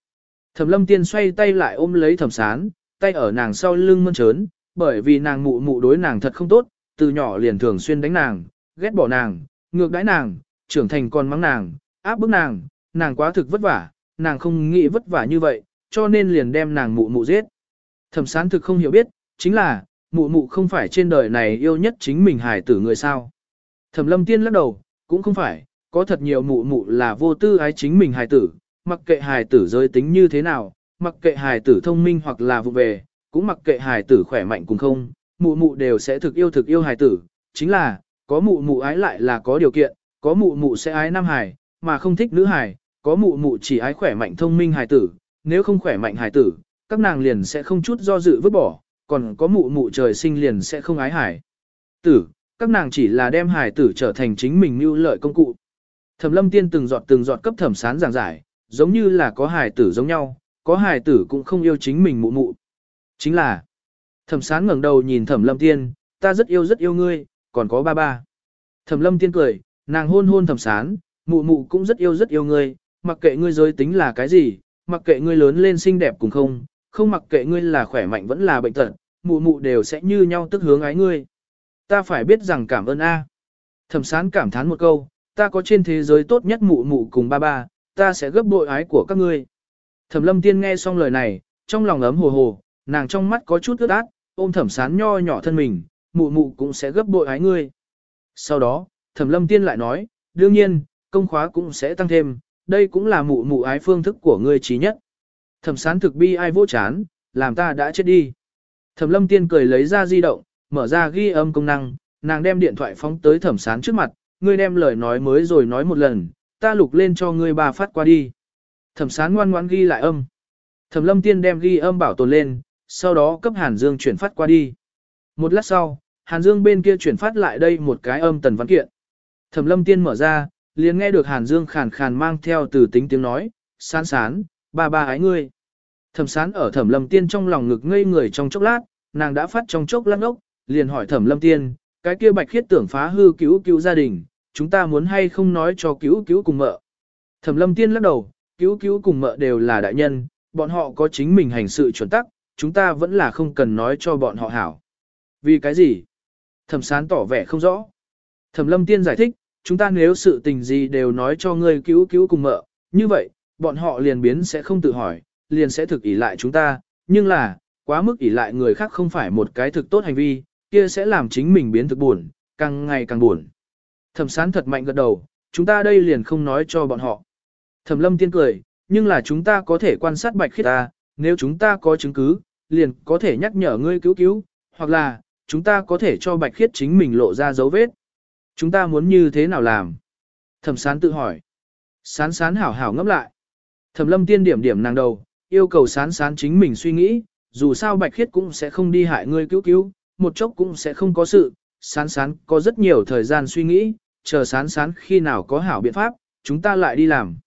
Thẩm lâm tiên xoay tay lại ôm lấy thẩm sán, tay ở nàng sau lưng mơn trớn, bởi vì nàng mụ mụ đối nàng thật không tốt, từ nhỏ liền thường xuyên đánh nàng, ghét bỏ nàng, ngược đãi nàng, trưởng thành còn mắng nàng, áp bức nàng, nàng quá thực vất vả, nàng không nghĩ vất vả như vậy, cho nên liền đem nàng mụ mụ giết. Thẩm sán thực không hiểu biết, chính là, mụ mụ không phải trên đời này yêu nhất chính mình hài tử người sao. Thẩm lâm tiên lắc đầu, cũng không phải, có thật nhiều mụ mụ là vô tư ái chính mình hài tử, mặc kệ hài tử giới tính như thế nào, mặc kệ hài tử thông minh hoặc là vụ về, cũng mặc kệ hài tử khỏe mạnh cùng không, mụ mụ đều sẽ thực yêu thực yêu hài tử, chính là, có mụ mụ ái lại là có điều kiện, có mụ mụ sẽ ái nam hài, mà không thích nữ hài, có mụ mụ chỉ ái khỏe mạnh thông minh hài tử, nếu không khỏe mạnh hài tử, các nàng liền sẽ không chút do dự vứt bỏ, còn có mụ mụ trời sinh liền sẽ không ái hải tử, các nàng chỉ là đem hải tử trở thành chính mình mưu lợi công cụ. Thẩm lâm tiên từng giọt từng giọt cấp thẩm sán giảng giải, giống như là có hải tử giống nhau, có hải tử cũng không yêu chính mình mụ mụ. Chính là, thẩm sán ngẩng đầu nhìn thẩm lâm tiên, ta rất yêu rất yêu ngươi, còn có ba ba. Thẩm lâm tiên cười, nàng hôn hôn thẩm sán, mụ mụ cũng rất yêu rất yêu ngươi, mặc kệ ngươi giới tính là cái gì, mặc kệ ngươi lớn lên xinh đẹp cũng không, không mặc kệ ngươi là khỏe mạnh vẫn là bệnh tật, mụ mụ đều sẽ như nhau tức hướng ái ngươi. Ta phải biết rằng cảm ơn A. Thẩm sán cảm thán một câu, ta có trên thế giới tốt nhất mụ mụ cùng ba ba, ta sẽ gấp bội ái của các ngươi. Thẩm lâm tiên nghe xong lời này, trong lòng ấm hồ hồ, nàng trong mắt có chút ướt át, ôm thẩm sán nho nhỏ thân mình, mụ mụ cũng sẽ gấp bội ái ngươi. Sau đó, thẩm lâm tiên lại nói, đương nhiên, công khóa cũng sẽ tăng thêm, đây cũng là mụ mụ ái phương thức của ngươi trí nhất. Thẩm sán thực bi ai vô chán, làm ta đã chết đi. Thẩm lâm tiên cười lấy ra di động, mở ra ghi âm công năng, nàng đem điện thoại phóng tới thẩm sán trước mặt, ngươi đem lời nói mới rồi nói một lần, ta lục lên cho ngươi ba phát qua đi. Thẩm sán ngoan ngoãn ghi lại âm. Thẩm lâm tiên đem ghi âm bảo tồn lên, sau đó cấp Hàn Dương chuyển phát qua đi. Một lát sau, Hàn Dương bên kia chuyển phát lại đây một cái âm tần văn kiện. Thẩm lâm tiên mở ra, liền nghe được Hàn Dương khàn khàn mang theo từ tính tiếng nói, sán sán, ba ba ái ngươi. Thẩm sán ở thẩm lâm tiên trong lòng ngực ngây người trong chốc lát, nàng đã phát trong chốc lát ốc, liền hỏi thẩm lâm tiên, cái kia bạch khiết tưởng phá hư cứu cứu gia đình, chúng ta muốn hay không nói cho cứu cứu cùng mợ. Thẩm lâm tiên lắc đầu, cứu cứu cùng mợ đều là đại nhân, bọn họ có chính mình hành sự chuẩn tắc, chúng ta vẫn là không cần nói cho bọn họ hảo. Vì cái gì? Thẩm sán tỏ vẻ không rõ. Thẩm lâm tiên giải thích, chúng ta nếu sự tình gì đều nói cho ngươi cứu cứu cùng mợ, như vậy, bọn họ liền biến sẽ không tự hỏi, liền sẽ thực ỷ lại chúng ta, nhưng là, quá mức ỷ lại người khác không phải một cái thực tốt hành vi, kia sẽ làm chính mình biến thực buồn, càng ngày càng buồn. Thẩm sán thật mạnh gật đầu, chúng ta đây liền không nói cho bọn họ. Thẩm lâm tiên cười, nhưng là chúng ta có thể quan sát bạch khiết ta, nếu chúng ta có chứng cứ, liền có thể nhắc nhở ngươi cứu cứu, Hoặc là, chúng ta có thể cho bạch khiết chính mình lộ ra dấu vết. Chúng ta muốn như thế nào làm? Thẩm sán tự hỏi. Sán sán hảo hảo ngẫm lại. Thẩm lâm tiên điểm điểm nàng đầu, yêu cầu sán sán chính mình suy nghĩ, dù sao bạch khiết cũng sẽ không đi hại ngươi cứu cứu, một chốc cũng sẽ không có sự, sán sán có rất nhiều thời gian suy nghĩ, chờ sán sán khi nào có hảo biện pháp, chúng ta lại đi làm.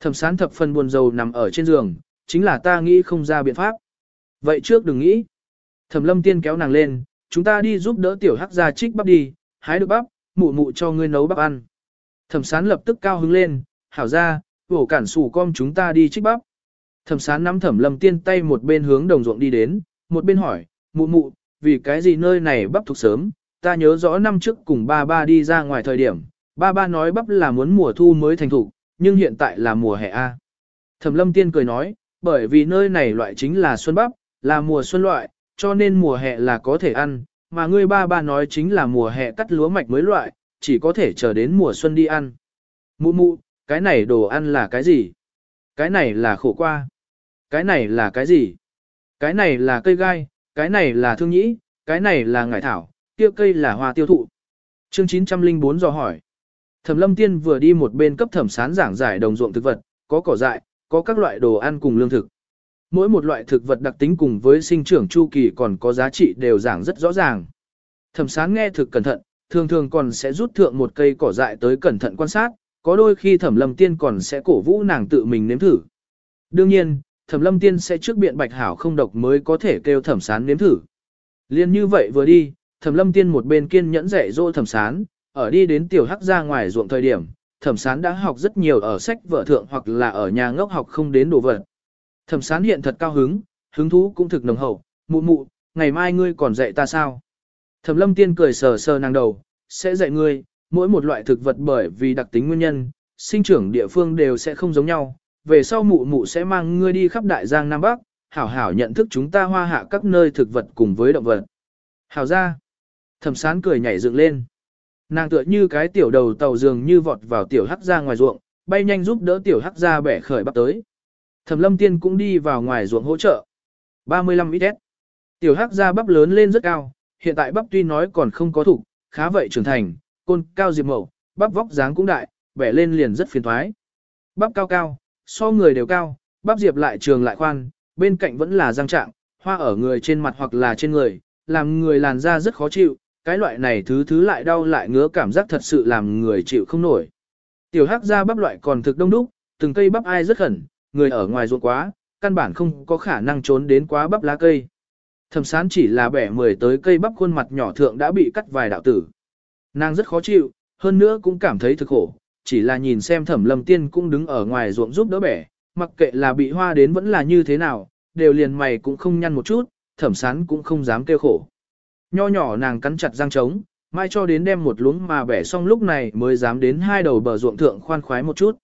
Thẩm sán thập phần buồn rầu nằm ở trên giường, chính là ta nghĩ không ra biện pháp. Vậy trước đừng nghĩ. Thẩm lâm tiên kéo nàng lên, chúng ta đi giúp đỡ tiểu hắc ra trích bắp đi, hái được bắp, mụ mụ cho ngươi nấu bắp ăn. Thẩm sán lập tức cao hứng lên, hảo ra, vổ cản sủ com chúng ta đi trích bắp. Thẩm sán nắm thẩm lâm tiên tay một bên hướng đồng ruộng đi đến, một bên hỏi, mụ mụ, vì cái gì nơi này bắp thuộc sớm, ta nhớ rõ năm trước cùng ba ba đi ra ngoài thời điểm, ba ba nói bắp là muốn mùa thu mới thành thủ, nhưng hiện tại là mùa hè A. Thẩm lâm tiên cười nói, bởi vì nơi này loại chính là xuân bắp, là mùa xuân loại, cho nên mùa hè là có thể ăn, mà ngươi ba ba nói chính là mùa hè cắt lúa mạch mới loại, chỉ có thể chờ đến mùa xuân đi ăn. Mụ mụ, cái này đồ ăn là cái gì? Cái này là khổ qua. Cái này là cái gì? Cái này là cây gai, cái này là thương nhĩ, cái này là ngải thảo, kia cây là hoa tiêu thụ. Chương 904 dò hỏi. Thẩm lâm tiên vừa đi một bên cấp thẩm sán giảng giải đồng ruộng thực vật, có cỏ dại, có các loại đồ ăn cùng lương thực. Mỗi một loại thực vật đặc tính cùng với sinh trưởng chu kỳ còn có giá trị đều giảng rất rõ ràng. Thẩm sán nghe thực cẩn thận, thường thường còn sẽ rút thượng một cây cỏ dại tới cẩn thận quan sát, có đôi khi thẩm lâm tiên còn sẽ cổ vũ nàng tự mình nếm thử. Đương nhiên, thẩm lâm tiên sẽ trước biện bạch hảo không độc mới có thể kêu thẩm sán nếm thử. Liên như vậy vừa đi, thẩm lâm tiên một bên kiên nhẫn dạy dỗ thẩm sán, ở đi đến tiểu hắc ra ngoài ruộng thời điểm, thẩm sán đã học rất nhiều ở sách vợ thượng hoặc là ở nhà ngốc học không đến đồ vật. Thẩm sán hiện thật cao hứng, hứng thú cũng thực nồng hậu, mụ mụ, ngày mai ngươi còn dạy ta sao? Thẩm lâm tiên cười sờ sờ nàng đầu, sẽ dạy ngươi, mỗi một loại thực vật bởi vì đặc tính nguyên nhân, sinh trưởng địa phương đều sẽ không giống nhau. Về sau mụ mụ sẽ mang ngươi đi khắp đại giang Nam Bắc, hảo hảo nhận thức chúng ta hoa hạ các nơi thực vật cùng với động vật. Hảo ra. Thẩm sán cười nhảy dựng lên. Nàng tựa như cái tiểu đầu tàu dường như vọt vào tiểu hắc ra ngoài ruộng, bay nhanh giúp đỡ tiểu hắc ra bẻ khởi bắp tới. Thẩm lâm tiên cũng đi vào ngoài ruộng hỗ trợ. 35 ít Tiểu hắc ra bắp lớn lên rất cao, hiện tại bắp tuy nói còn không có thủ, khá vậy trưởng thành, côn cao diệp mậu, bắp vóc dáng cũng đại, bẻ lên liền rất phiền thoái. Bắp cao cao, so người đều cao, bắp diệp lại trường lại khoan, bên cạnh vẫn là răng trạng, hoa ở người trên mặt hoặc là trên người, làm người làn da rất khó chịu, cái loại này thứ thứ lại đau lại ngứa cảm giác thật sự làm người chịu không nổi. Tiểu hắc da bắp loại còn thực đông đúc, từng cây bắp ai rất khẩn, người ở ngoài ruộng quá, căn bản không có khả năng trốn đến quá bắp lá cây. Thẩm sán chỉ là bẻ mười tới cây bắp khuôn mặt nhỏ thượng đã bị cắt vài đạo tử. Nàng rất khó chịu, hơn nữa cũng cảm thấy thực khổ, chỉ là nhìn xem thẩm lâm tiên cũng đứng ở ngoài ruộng giúp đỡ bẻ, mặc kệ là bị hoa đến vẫn là như thế nào, đều liền mày cũng không nhăn một chút, thẩm sán cũng không dám kêu khổ. Nho nhỏ nàng cắn chặt răng trống, mai cho đến đem một luống mà bẻ xong lúc này mới dám đến hai đầu bờ ruộng thượng khoan khoái một chút.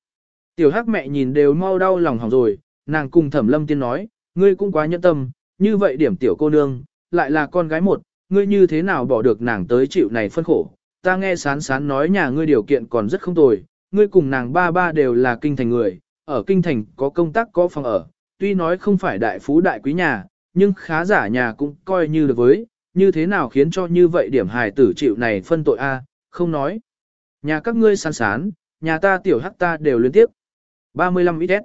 Tiểu hắc mẹ nhìn đều mau đau lòng hỏng rồi, nàng cùng thẩm lâm tiên nói, ngươi cũng quá nhẫn tâm, như vậy điểm tiểu cô nương, lại là con gái một, ngươi như thế nào bỏ được nàng tới chịu này phân khổ. Ta nghe sán sán nói nhà ngươi điều kiện còn rất không tồi, ngươi cùng nàng ba ba đều là kinh thành người, ở kinh thành có công tác có phòng ở, tuy nói không phải đại phú đại quý nhà, nhưng khá giả nhà cũng coi như được với, như thế nào khiến cho như vậy điểm hài tử chịu này phân tội a không nói. Nhà các ngươi sán sán, nhà ta tiểu hắc ta đều liên tiếp. 35 ít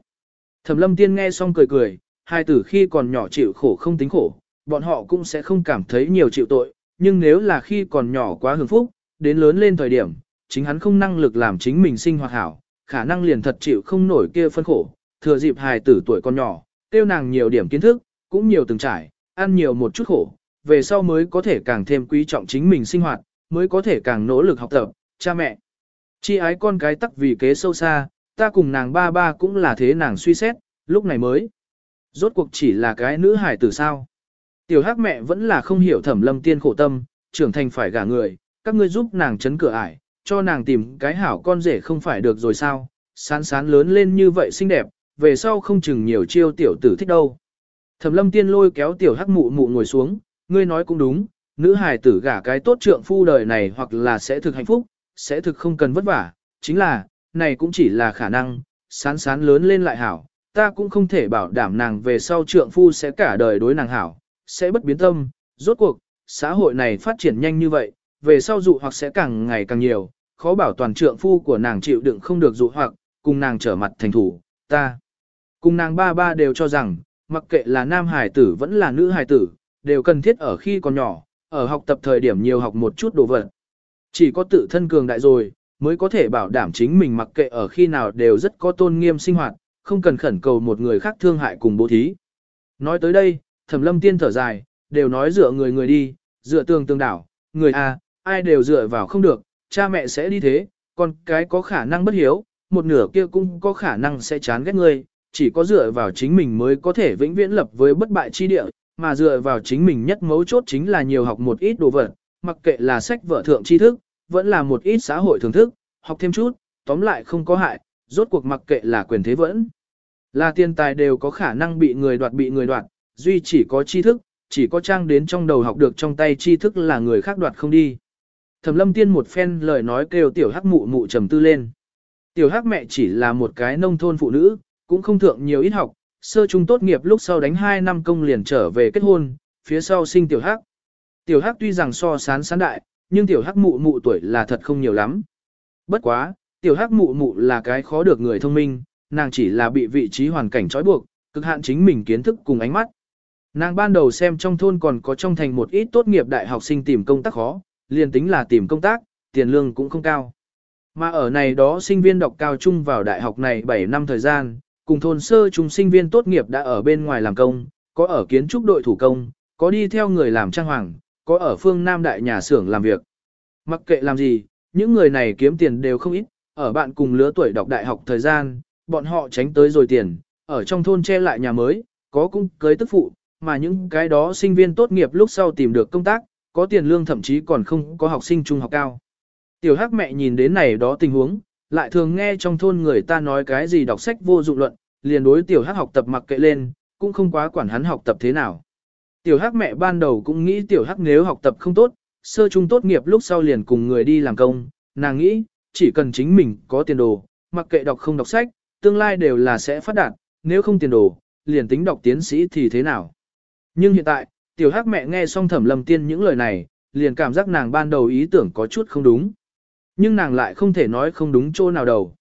Thẩm lâm tiên nghe xong cười cười, hài tử khi còn nhỏ chịu khổ không tính khổ, bọn họ cũng sẽ không cảm thấy nhiều chịu tội, nhưng nếu là khi còn nhỏ quá hưởng phúc, đến lớn lên thời điểm, chính hắn không năng lực làm chính mình sinh hoạt hảo, khả năng liền thật chịu không nổi kia phân khổ, thừa dịp hài tử tuổi còn nhỏ, tiêu nàng nhiều điểm kiến thức, cũng nhiều từng trải, ăn nhiều một chút khổ, về sau mới có thể càng thêm quý trọng chính mình sinh hoạt, mới có thể càng nỗ lực học tập, cha mẹ. Chi ái con cái tắc vì kế sâu xa, ta cùng nàng ba ba cũng là thế nàng suy xét, lúc này mới. Rốt cuộc chỉ là cái nữ hải tử sao. Tiểu hắc mẹ vẫn là không hiểu thẩm lâm tiên khổ tâm, trưởng thành phải gả người, các ngươi giúp nàng chấn cửa ải, cho nàng tìm cái hảo con rể không phải được rồi sao, sán sán lớn lên như vậy xinh đẹp, về sau không chừng nhiều chiêu tiểu tử thích đâu. Thẩm lâm tiên lôi kéo tiểu hắc mụ mụ ngồi xuống, ngươi nói cũng đúng, nữ hài tử gả cái tốt trượng phu đời này hoặc là sẽ thực hạnh phúc, sẽ thực không cần vất vả, chính là, này cũng chỉ là khả năng, sán sán lớn lên lại hảo, ta cũng không thể bảo đảm nàng về sau trượng phu sẽ cả đời đối nàng hảo, sẽ bất biến tâm, rốt cuộc, xã hội này phát triển nhanh như vậy, về sau dụ hoặc sẽ càng ngày càng nhiều, khó bảo toàn trượng phu của nàng chịu đựng không được dụ hoặc, cùng nàng trở mặt thành thủ, ta. Cùng nàng ba ba đều cho rằng, mặc kệ là nam hài tử vẫn là nữ hài tử, đều cần thiết ở khi còn nhỏ, ở học tập thời điểm nhiều học một chút đồ vật. Chỉ có tự thân cường đại rồi, mới có thể bảo đảm chính mình mặc kệ ở khi nào đều rất có tôn nghiêm sinh hoạt, không cần khẩn cầu một người khác thương hại cùng bố thí. Nói tới đây, thẩm lâm tiên thở dài, đều nói dựa người người đi, dựa tường tường đảo, người a, ai đều dựa vào không được, cha mẹ sẽ đi thế, còn cái có khả năng bất hiếu, một nửa kia cũng có khả năng sẽ chán ghét người, chỉ có dựa vào chính mình mới có thể vĩnh viễn lập với bất bại chi địa, mà dựa vào chính mình nhất mấu chốt chính là nhiều học một ít đồ vật, mặc kệ là sách vở thượng tri thức, vẫn là một ít xã hội thưởng thức, học thêm chút, tóm lại không có hại, rốt cuộc mặc kệ là quyền thế vẫn. Là tiền tài đều có khả năng bị người đoạt bị người đoạt, duy chỉ có tri thức, chỉ có trang đến trong đầu học được trong tay tri thức là người khác đoạt không đi. Thẩm lâm tiên một phen lời nói kêu tiểu hắc mụ mụ trầm tư lên. Tiểu hắc mẹ chỉ là một cái nông thôn phụ nữ, cũng không thượng nhiều ít học, sơ trung tốt nghiệp lúc sau đánh 2 năm công liền trở về kết hôn, phía sau sinh tiểu hắc. Tiểu hắc tuy rằng so sán sán đại, nhưng tiểu hắc mụ mụ tuổi là thật không nhiều lắm. Bất quá, tiểu hắc mụ mụ là cái khó được người thông minh, nàng chỉ là bị vị trí hoàn cảnh trói buộc, cực hạn chính mình kiến thức cùng ánh mắt. Nàng ban đầu xem trong thôn còn có trong thành một ít tốt nghiệp đại học sinh tìm công tác khó, liền tính là tìm công tác, tiền lương cũng không cao. Mà ở này đó sinh viên đọc cao trung vào đại học này 7 năm thời gian, cùng thôn sơ trung sinh viên tốt nghiệp đã ở bên ngoài làm công, có ở kiến trúc đội thủ công, có đi theo người làm trang hoàng, có ở phương Nam đại nhà xưởng làm việc. Mặc kệ làm gì, những người này kiếm tiền đều không ít, ở bạn cùng lứa tuổi đọc đại học thời gian, bọn họ tránh tới rồi tiền, ở trong thôn che lại nhà mới, có cũng cưới tức phụ, mà những cái đó sinh viên tốt nghiệp lúc sau tìm được công tác, có tiền lương thậm chí còn không có học sinh trung học cao. Tiểu hắc mẹ nhìn đến này đó tình huống, lại thường nghe trong thôn người ta nói cái gì đọc sách vô dụng luận, liền đối tiểu hắc học tập mặc kệ lên, cũng không quá quản hắn học tập thế nào. Tiểu hắc mẹ ban đầu cũng nghĩ tiểu hắc nếu học tập không tốt, sơ trung tốt nghiệp lúc sau liền cùng người đi làm công, nàng nghĩ, chỉ cần chính mình có tiền đồ, mặc kệ đọc không đọc sách, tương lai đều là sẽ phát đạt, nếu không tiền đồ, liền tính đọc tiến sĩ thì thế nào. Nhưng hiện tại, tiểu hắc mẹ nghe xong thẩm lâm tiên những lời này, liền cảm giác nàng ban đầu ý tưởng có chút không đúng. Nhưng nàng lại không thể nói không đúng chỗ nào đầu.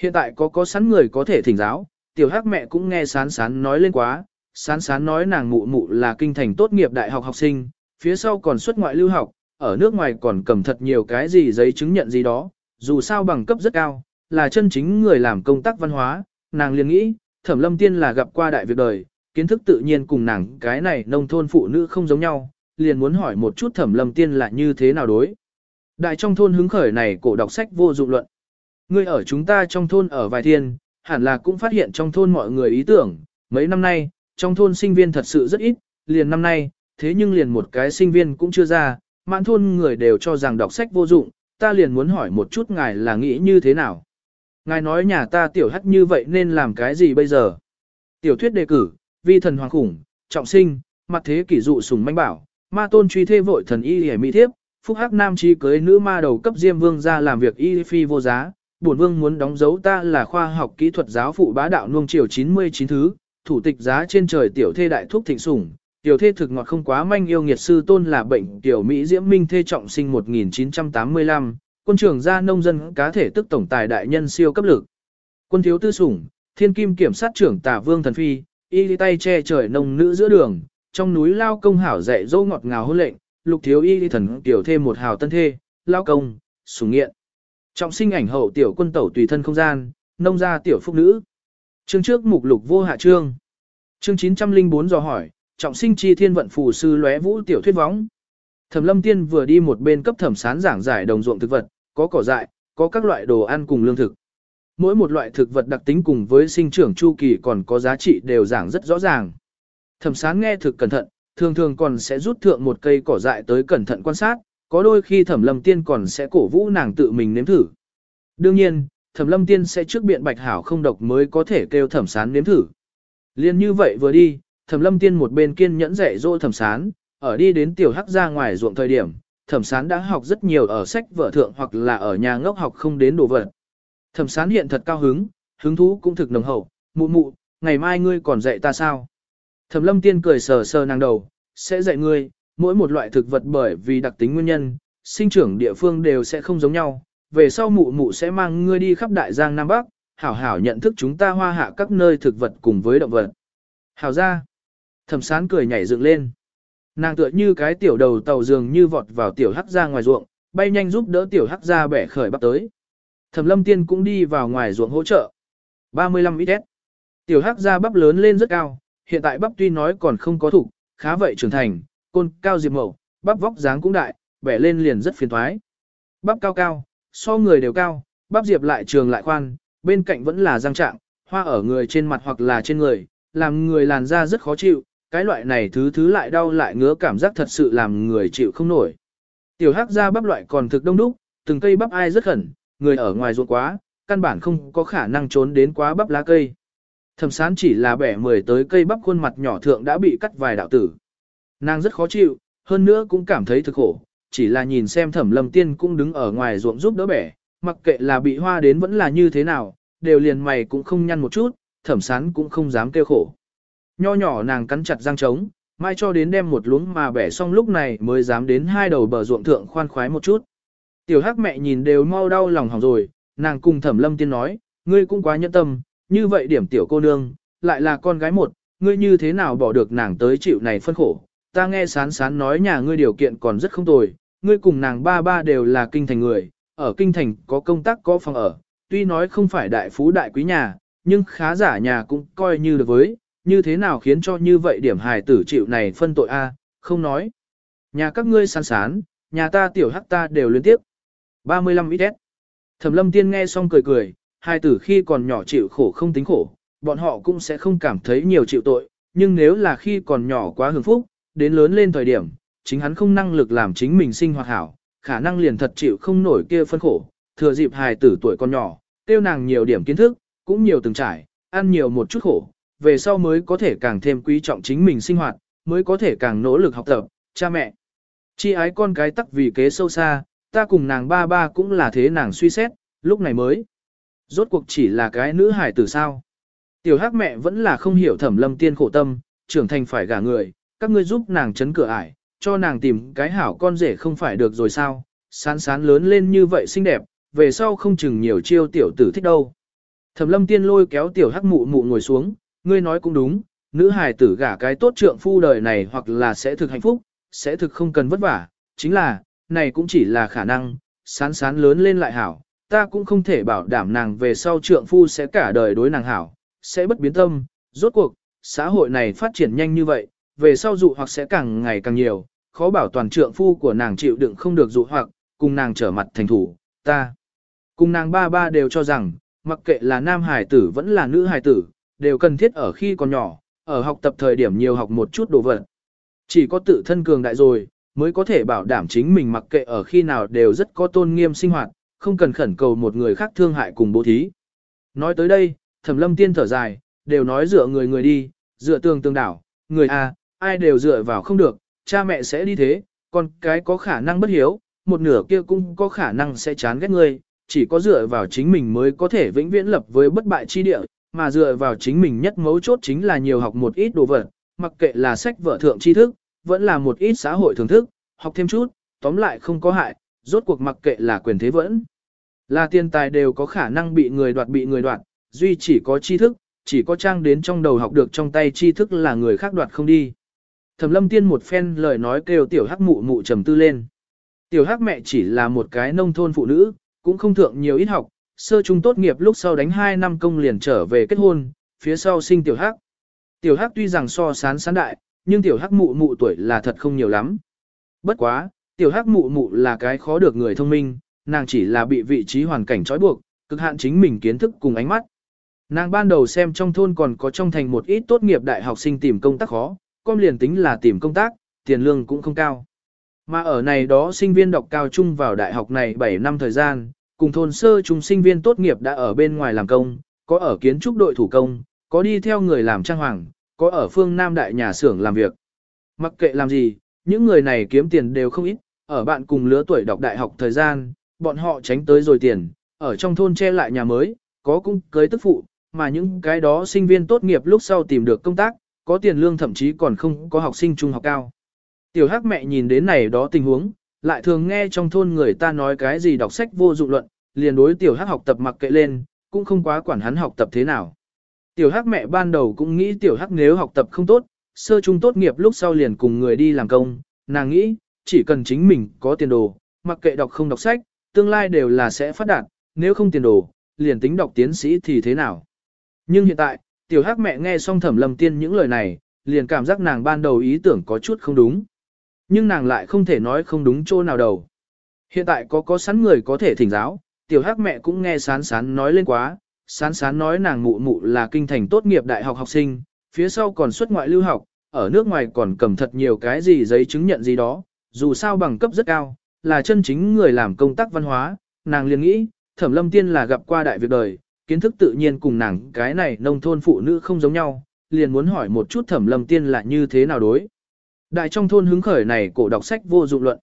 Hiện tại có có sẵn người có thể thỉnh giáo, tiểu hắc mẹ cũng nghe sán sán nói lên quá, sán sán nói nàng mụ mụ là kinh thành tốt nghiệp đại học học sinh, phía sau còn xuất ngoại lưu học, ở nước ngoài còn cầm thật nhiều cái gì giấy chứng nhận gì đó, dù sao bằng cấp rất cao, là chân chính người làm công tác văn hóa, nàng liền nghĩ, thẩm lâm tiên là gặp qua đại việc đời, kiến thức tự nhiên cùng nàng cái này nông thôn phụ nữ không giống nhau, liền muốn hỏi một chút thẩm lâm tiên là như thế nào đối. Đại trong thôn hứng khởi này cổ đọc sách vô dụng luận. Ngươi ở chúng ta trong thôn ở vài thiên, hẳn là cũng phát hiện trong thôn mọi người ý tưởng, mấy năm nay, trong thôn sinh viên thật sự rất ít, liền năm nay, thế nhưng liền một cái sinh viên cũng chưa ra, mãn thôn người đều cho rằng đọc sách vô dụng, ta liền muốn hỏi một chút ngài là nghĩ như thế nào. Ngài nói nhà ta tiểu hắc như vậy nên làm cái gì bây giờ? Tiểu thuyết đề cử, vi thần hoàng khủng, trọng sinh, mặt thế kỷ dụ sùng manh bảo, ma tôn truy thê vội thần y hề mỹ thiếp, phúc hắc nam chi cưới nữ ma đầu cấp diêm vương ra làm việc y phi vô giá, bổn vương muốn đóng dấu ta là khoa học kỹ thuật giáo phụ bá đạo nuông chiều 99 thứ, thủ tịch giá trên trời tiểu thê đại thúc thịnh sủng, tiểu thê thực ngọt không quá manh yêu nghiệt sư tôn là bệnh tiểu Mỹ diễm minh thê trọng sinh 1985, quân trưởng gia nông dân cá thể tức tổng tài đại nhân siêu cấp lực. Quân thiếu tư sủng, thiên kim kiểm sát trưởng tả vương thần phi, y tay che trời nông nữ giữa đường, trong núi lao công hảo dạy dỗ ngọt ngào hôn lệnh, lục thiếu y thần tiểu thêm một hào tân thê, lao công, sủng nghiện. Trọng sinh ảnh hậu tiểu quân tẩu tùy thân không gian, nông gia tiểu phúc nữ. Chương trước mục lục vô hạ chương. Chương 904 dò hỏi, trọng sinh chi thiên vận phù sư lóe vũ tiểu thuyết võng. Thẩm lâm tiên vừa đi một bên cấp thẩm sán giảng giải đồng ruộng thực vật, có cỏ dại, có các loại đồ ăn cùng lương thực. Mỗi một loại thực vật đặc tính cùng với sinh trưởng chu kỳ còn có giá trị đều giảng rất rõ ràng. Thẩm sán nghe thực cẩn thận, thường thường còn sẽ rút thượng một cây cỏ dại tới cẩn thận quan sát, có đôi khi thẩm lâm tiên còn sẽ cổ vũ nàng tự mình nếm thử. Đương nhiên, thẩm lâm tiên sẽ trước biện bạch hảo không độc mới có thể kêu thẩm sán nếm thử. Liên như vậy vừa đi, thẩm lâm tiên một bên kiên nhẫn dạy dỗ thẩm sán, ở đi đến tiểu hắc ra ngoài ruộng thời điểm, thẩm sán đã học rất nhiều ở sách vở thượng hoặc là ở nhà ngốc học không đến đồ vật. Thẩm sán hiện thật cao hứng, hứng thú cũng thực nồng hậu, mụ mụ, ngày mai ngươi còn dạy ta sao? Thẩm lâm tiên cười sờ sờ nàng đầu, sẽ dạy ngươi, mỗi một loại thực vật bởi vì đặc tính nguyên nhân, sinh trưởng địa phương đều sẽ không giống nhau. Về sau mụ mụ sẽ mang ngươi đi khắp đại giang Nam Bắc, hảo hảo nhận thức chúng ta hoa hạ các nơi thực vật cùng với động vật. Hảo ra. Thẩm sán cười nhảy dựng lên. Nàng tựa như cái tiểu đầu tàu dường như vọt vào tiểu hắc ra ngoài ruộng, bay nhanh giúp đỡ tiểu hắc ra bẻ khởi bắt tới. Thẩm lâm tiên cũng đi vào ngoài ruộng hỗ trợ. 35 ít Tiểu hắc ra bắp lớn lên rất cao, hiện tại bắp tuy nói còn không có thủ, khá vậy trưởng thành, côn cao diệp mẫu, bắp vóc dáng cũng đại, bẻ lên liền rất phiền thoái. Bắp cao cao, so người đều cao, bắp diệp lại trường lại khoan, bên cạnh vẫn là răng trạng, hoa ở người trên mặt hoặc là trên người, làm người làn da rất khó chịu, cái loại này thứ thứ lại đau lại ngứa cảm giác thật sự làm người chịu không nổi. Tiểu hắc ra bắp loại còn thực đông đúc, từng cây bắp ai rất khẩn, người ở ngoài ruộng quá, căn bản không có khả năng trốn đến quá bắp lá cây. Thẩm sán chỉ là bẻ mười tới cây bắp khuôn mặt nhỏ thượng đã bị cắt vài đạo tử. Nàng rất khó chịu, hơn nữa cũng cảm thấy thực khổ, chỉ là nhìn xem thẩm lâm tiên cũng đứng ở ngoài ruộng giúp đỡ bẻ, mặc kệ là bị hoa đến vẫn là như thế nào, đều liền mày cũng không nhăn một chút, thẩm sán cũng không dám kêu khổ. Nho nhỏ nàng cắn chặt răng trống, mai cho đến đem một luống mà bẻ xong lúc này mới dám đến hai đầu bờ ruộng thượng khoan khoái một chút. Tiểu hắc mẹ nhìn đều mau đau lòng hỏng rồi, nàng cùng thẩm lâm tiên nói, ngươi cũng quá nhẫn tâm, như vậy điểm tiểu cô nương, lại là con gái một, ngươi như thế nào bỏ được nàng tới chịu này phân khổ. Ta nghe sán sán nói nhà ngươi điều kiện còn rất không tồi, ngươi cùng nàng ba ba đều là kinh thành người, ở kinh thành có công tác có phòng ở, tuy nói không phải đại phú đại quý nhà, nhưng khá giả nhà cũng coi như được với, như thế nào khiến cho như vậy điểm hài tử chịu này phân tội a không nói. Nhà các ngươi sán sán, nhà ta tiểu hắc ta đều liên tiếp. 35 ít Thẩm lâm tiên nghe xong cười cười, hai tử khi còn nhỏ chịu khổ không tính khổ, bọn họ cũng sẽ không cảm thấy nhiều chịu tội, nhưng nếu là khi còn nhỏ quá hưởng phúc, đến lớn lên thời điểm, chính hắn không năng lực làm chính mình sinh hoạt hảo, khả năng liền thật chịu không nổi kia phân khổ, thừa dịp hài tử tuổi còn nhỏ, tiêu nàng nhiều điểm kiến thức, cũng nhiều từng trải, ăn nhiều một chút khổ, về sau mới có thể càng thêm quý trọng chính mình sinh hoạt, mới có thể càng nỗ lực học tập, cha mẹ. Chi ái con cái tắc vì kế sâu xa, ta cùng nàng ba ba cũng là thế nàng suy xét, lúc này mới. Rốt cuộc chỉ là cái nữ hải tử sao. Tiểu hắc mẹ vẫn là không hiểu thẩm lâm tiên khổ tâm, trưởng thành phải gả người, các ngươi giúp nàng chấn cửa ải, cho nàng tìm cái hảo con rể không phải được rồi sao, sán sán lớn lên như vậy xinh đẹp, về sau không chừng nhiều chiêu tiểu tử thích đâu. Thẩm lâm tiên lôi kéo tiểu hắc mụ mụ ngồi xuống, ngươi nói cũng đúng, nữ hài tử gả cái tốt trượng phu đời này hoặc là sẽ thực hạnh phúc, sẽ thực không cần vất vả, chính là, này cũng chỉ là khả năng, sán sán lớn lên lại hảo, ta cũng không thể bảo đảm nàng về sau trượng phu sẽ cả đời đối nàng hảo, sẽ bất biến tâm, rốt cuộc, xã hội này phát triển nhanh như vậy, về sau dụ hoặc sẽ càng ngày càng nhiều, khó bảo toàn trượng phu của nàng chịu đựng không được dụ hoặc, cùng nàng trở mặt thành thủ, ta. Cùng nàng ba ba đều cho rằng, mặc kệ là nam hài tử vẫn là nữ hài tử, đều cần thiết ở khi còn nhỏ, ở học tập thời điểm nhiều học một chút đồ vật. Chỉ có tự thân cường đại rồi, mới có thể bảo đảm chính mình mặc kệ ở khi nào đều rất có tôn nghiêm sinh hoạt, không cần khẩn cầu một người khác thương hại cùng bố thí. Nói tới đây, thẩm lâm tiên thở dài, đều nói dựa người người đi, dựa tường tường đảo, người à, ai đều dựa vào không được, cha mẹ sẽ đi thế, còn cái có khả năng bất hiếu, một nửa kia cũng có khả năng sẽ chán ghét người, chỉ có dựa vào chính mình mới có thể vĩnh viễn lập với bất bại chi địa, mà dựa vào chính mình nhất mấu chốt chính là nhiều học một ít đồ vật, mặc kệ là sách vở thượng tri thức, vẫn là một ít xã hội thưởng thức, học thêm chút, tóm lại không có hại, rốt cuộc mặc kệ là quyền thế vẫn. Là tiền tài đều có khả năng bị người đoạt bị người đoạt, duy chỉ có tri thức, chỉ có trang đến trong đầu học được trong tay tri thức là người khác đoạt không đi. Thẩm lâm tiên một phen lời nói kêu tiểu hắc mụ mụ trầm tư lên. Tiểu hắc mẹ chỉ là một cái nông thôn phụ nữ, cũng không thượng nhiều ít học, sơ trung tốt nghiệp lúc sau đánh 2 năm công liền trở về kết hôn, phía sau sinh tiểu hắc. Tiểu hắc tuy rằng so sán sán đại, nhưng tiểu hắc mụ mụ tuổi là thật không nhiều lắm. Bất quá, tiểu hắc mụ mụ là cái khó được người thông minh, nàng chỉ là bị vị trí hoàn cảnh trói buộc, cực hạn chính mình kiến thức cùng ánh mắt. Nàng ban đầu xem trong thôn còn có trong thành một ít tốt nghiệp đại học sinh tìm công tác khó, con liền tính là tìm công tác, tiền lương cũng không cao. Mà ở này đó sinh viên đọc cao trung vào đại học này 7 năm thời gian, cùng thôn sơ chúng sinh viên tốt nghiệp đã ở bên ngoài làm công, có ở kiến trúc đội thủ công, có đi theo người làm trang hoàng, có ở phương Nam đại nhà xưởng làm việc. Mặc kệ làm gì, những người này kiếm tiền đều không ít, ở bạn cùng lứa tuổi đọc đại học thời gian, bọn họ tránh tới rồi tiền, ở trong thôn che lại nhà mới, có cũng cưới tức phụ, mà những cái đó sinh viên tốt nghiệp lúc sau tìm được công tác, có tiền lương thậm chí còn không có học sinh trung học cao. Tiểu hắc mẹ nhìn đến này đó tình huống, lại thường nghe trong thôn người ta nói cái gì đọc sách vô dụng luận, liền đối tiểu hắc học tập mặc kệ lên, cũng không quá quản hắn học tập thế nào. Tiểu hắc mẹ ban đầu cũng nghĩ tiểu hắc nếu học tập không tốt, sơ trung tốt nghiệp lúc sau liền cùng người đi làm công, nàng nghĩ, chỉ cần chính mình có tiền đồ, mặc kệ đọc không đọc sách, tương lai đều là sẽ phát đạt, nếu không tiền đồ, liền tính đọc tiến sĩ thì thế nào. Nhưng hiện tại, tiểu hắc mẹ nghe xong thẩm lâm tiên những lời này, liền cảm giác nàng ban đầu ý tưởng có chút không đúng. Nhưng nàng lại không thể nói không đúng chỗ nào đầu. Hiện tại có có sẵn người có thể thỉnh giáo, tiểu hắc mẹ cũng nghe sán sán nói lên quá, sán sán nói nàng mụ mụ là kinh thành tốt nghiệp đại học học sinh, phía sau còn xuất ngoại lưu học, ở nước ngoài còn cầm thật nhiều cái gì giấy chứng nhận gì đó, dù sao bằng cấp rất cao, là chân chính người làm công tác văn hóa, nàng liền nghĩ, thẩm lâm tiên là gặp qua đại việc đời, kiến thức tự nhiên cùng nàng cái này nông thôn phụ nữ không giống nhau, liền muốn hỏi một chút thẩm lâm tiên là như thế nào đối. Đại trong thôn hứng khởi này cổ đọc sách vô dụng luận.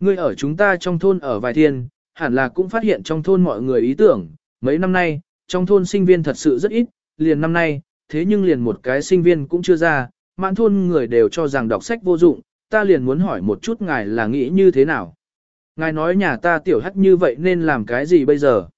Ngươi ở chúng ta trong thôn ở vài thiên, hẳn là cũng phát hiện trong thôn mọi người ý tưởng, mấy năm nay, trong thôn sinh viên thật sự rất ít, liền năm nay, thế nhưng liền một cái sinh viên cũng chưa ra, mãn thôn người đều cho rằng đọc sách vô dụng, ta liền muốn hỏi một chút ngài là nghĩ như thế nào. Ngài nói nhà ta tiểu hắc như vậy nên làm cái gì bây giờ?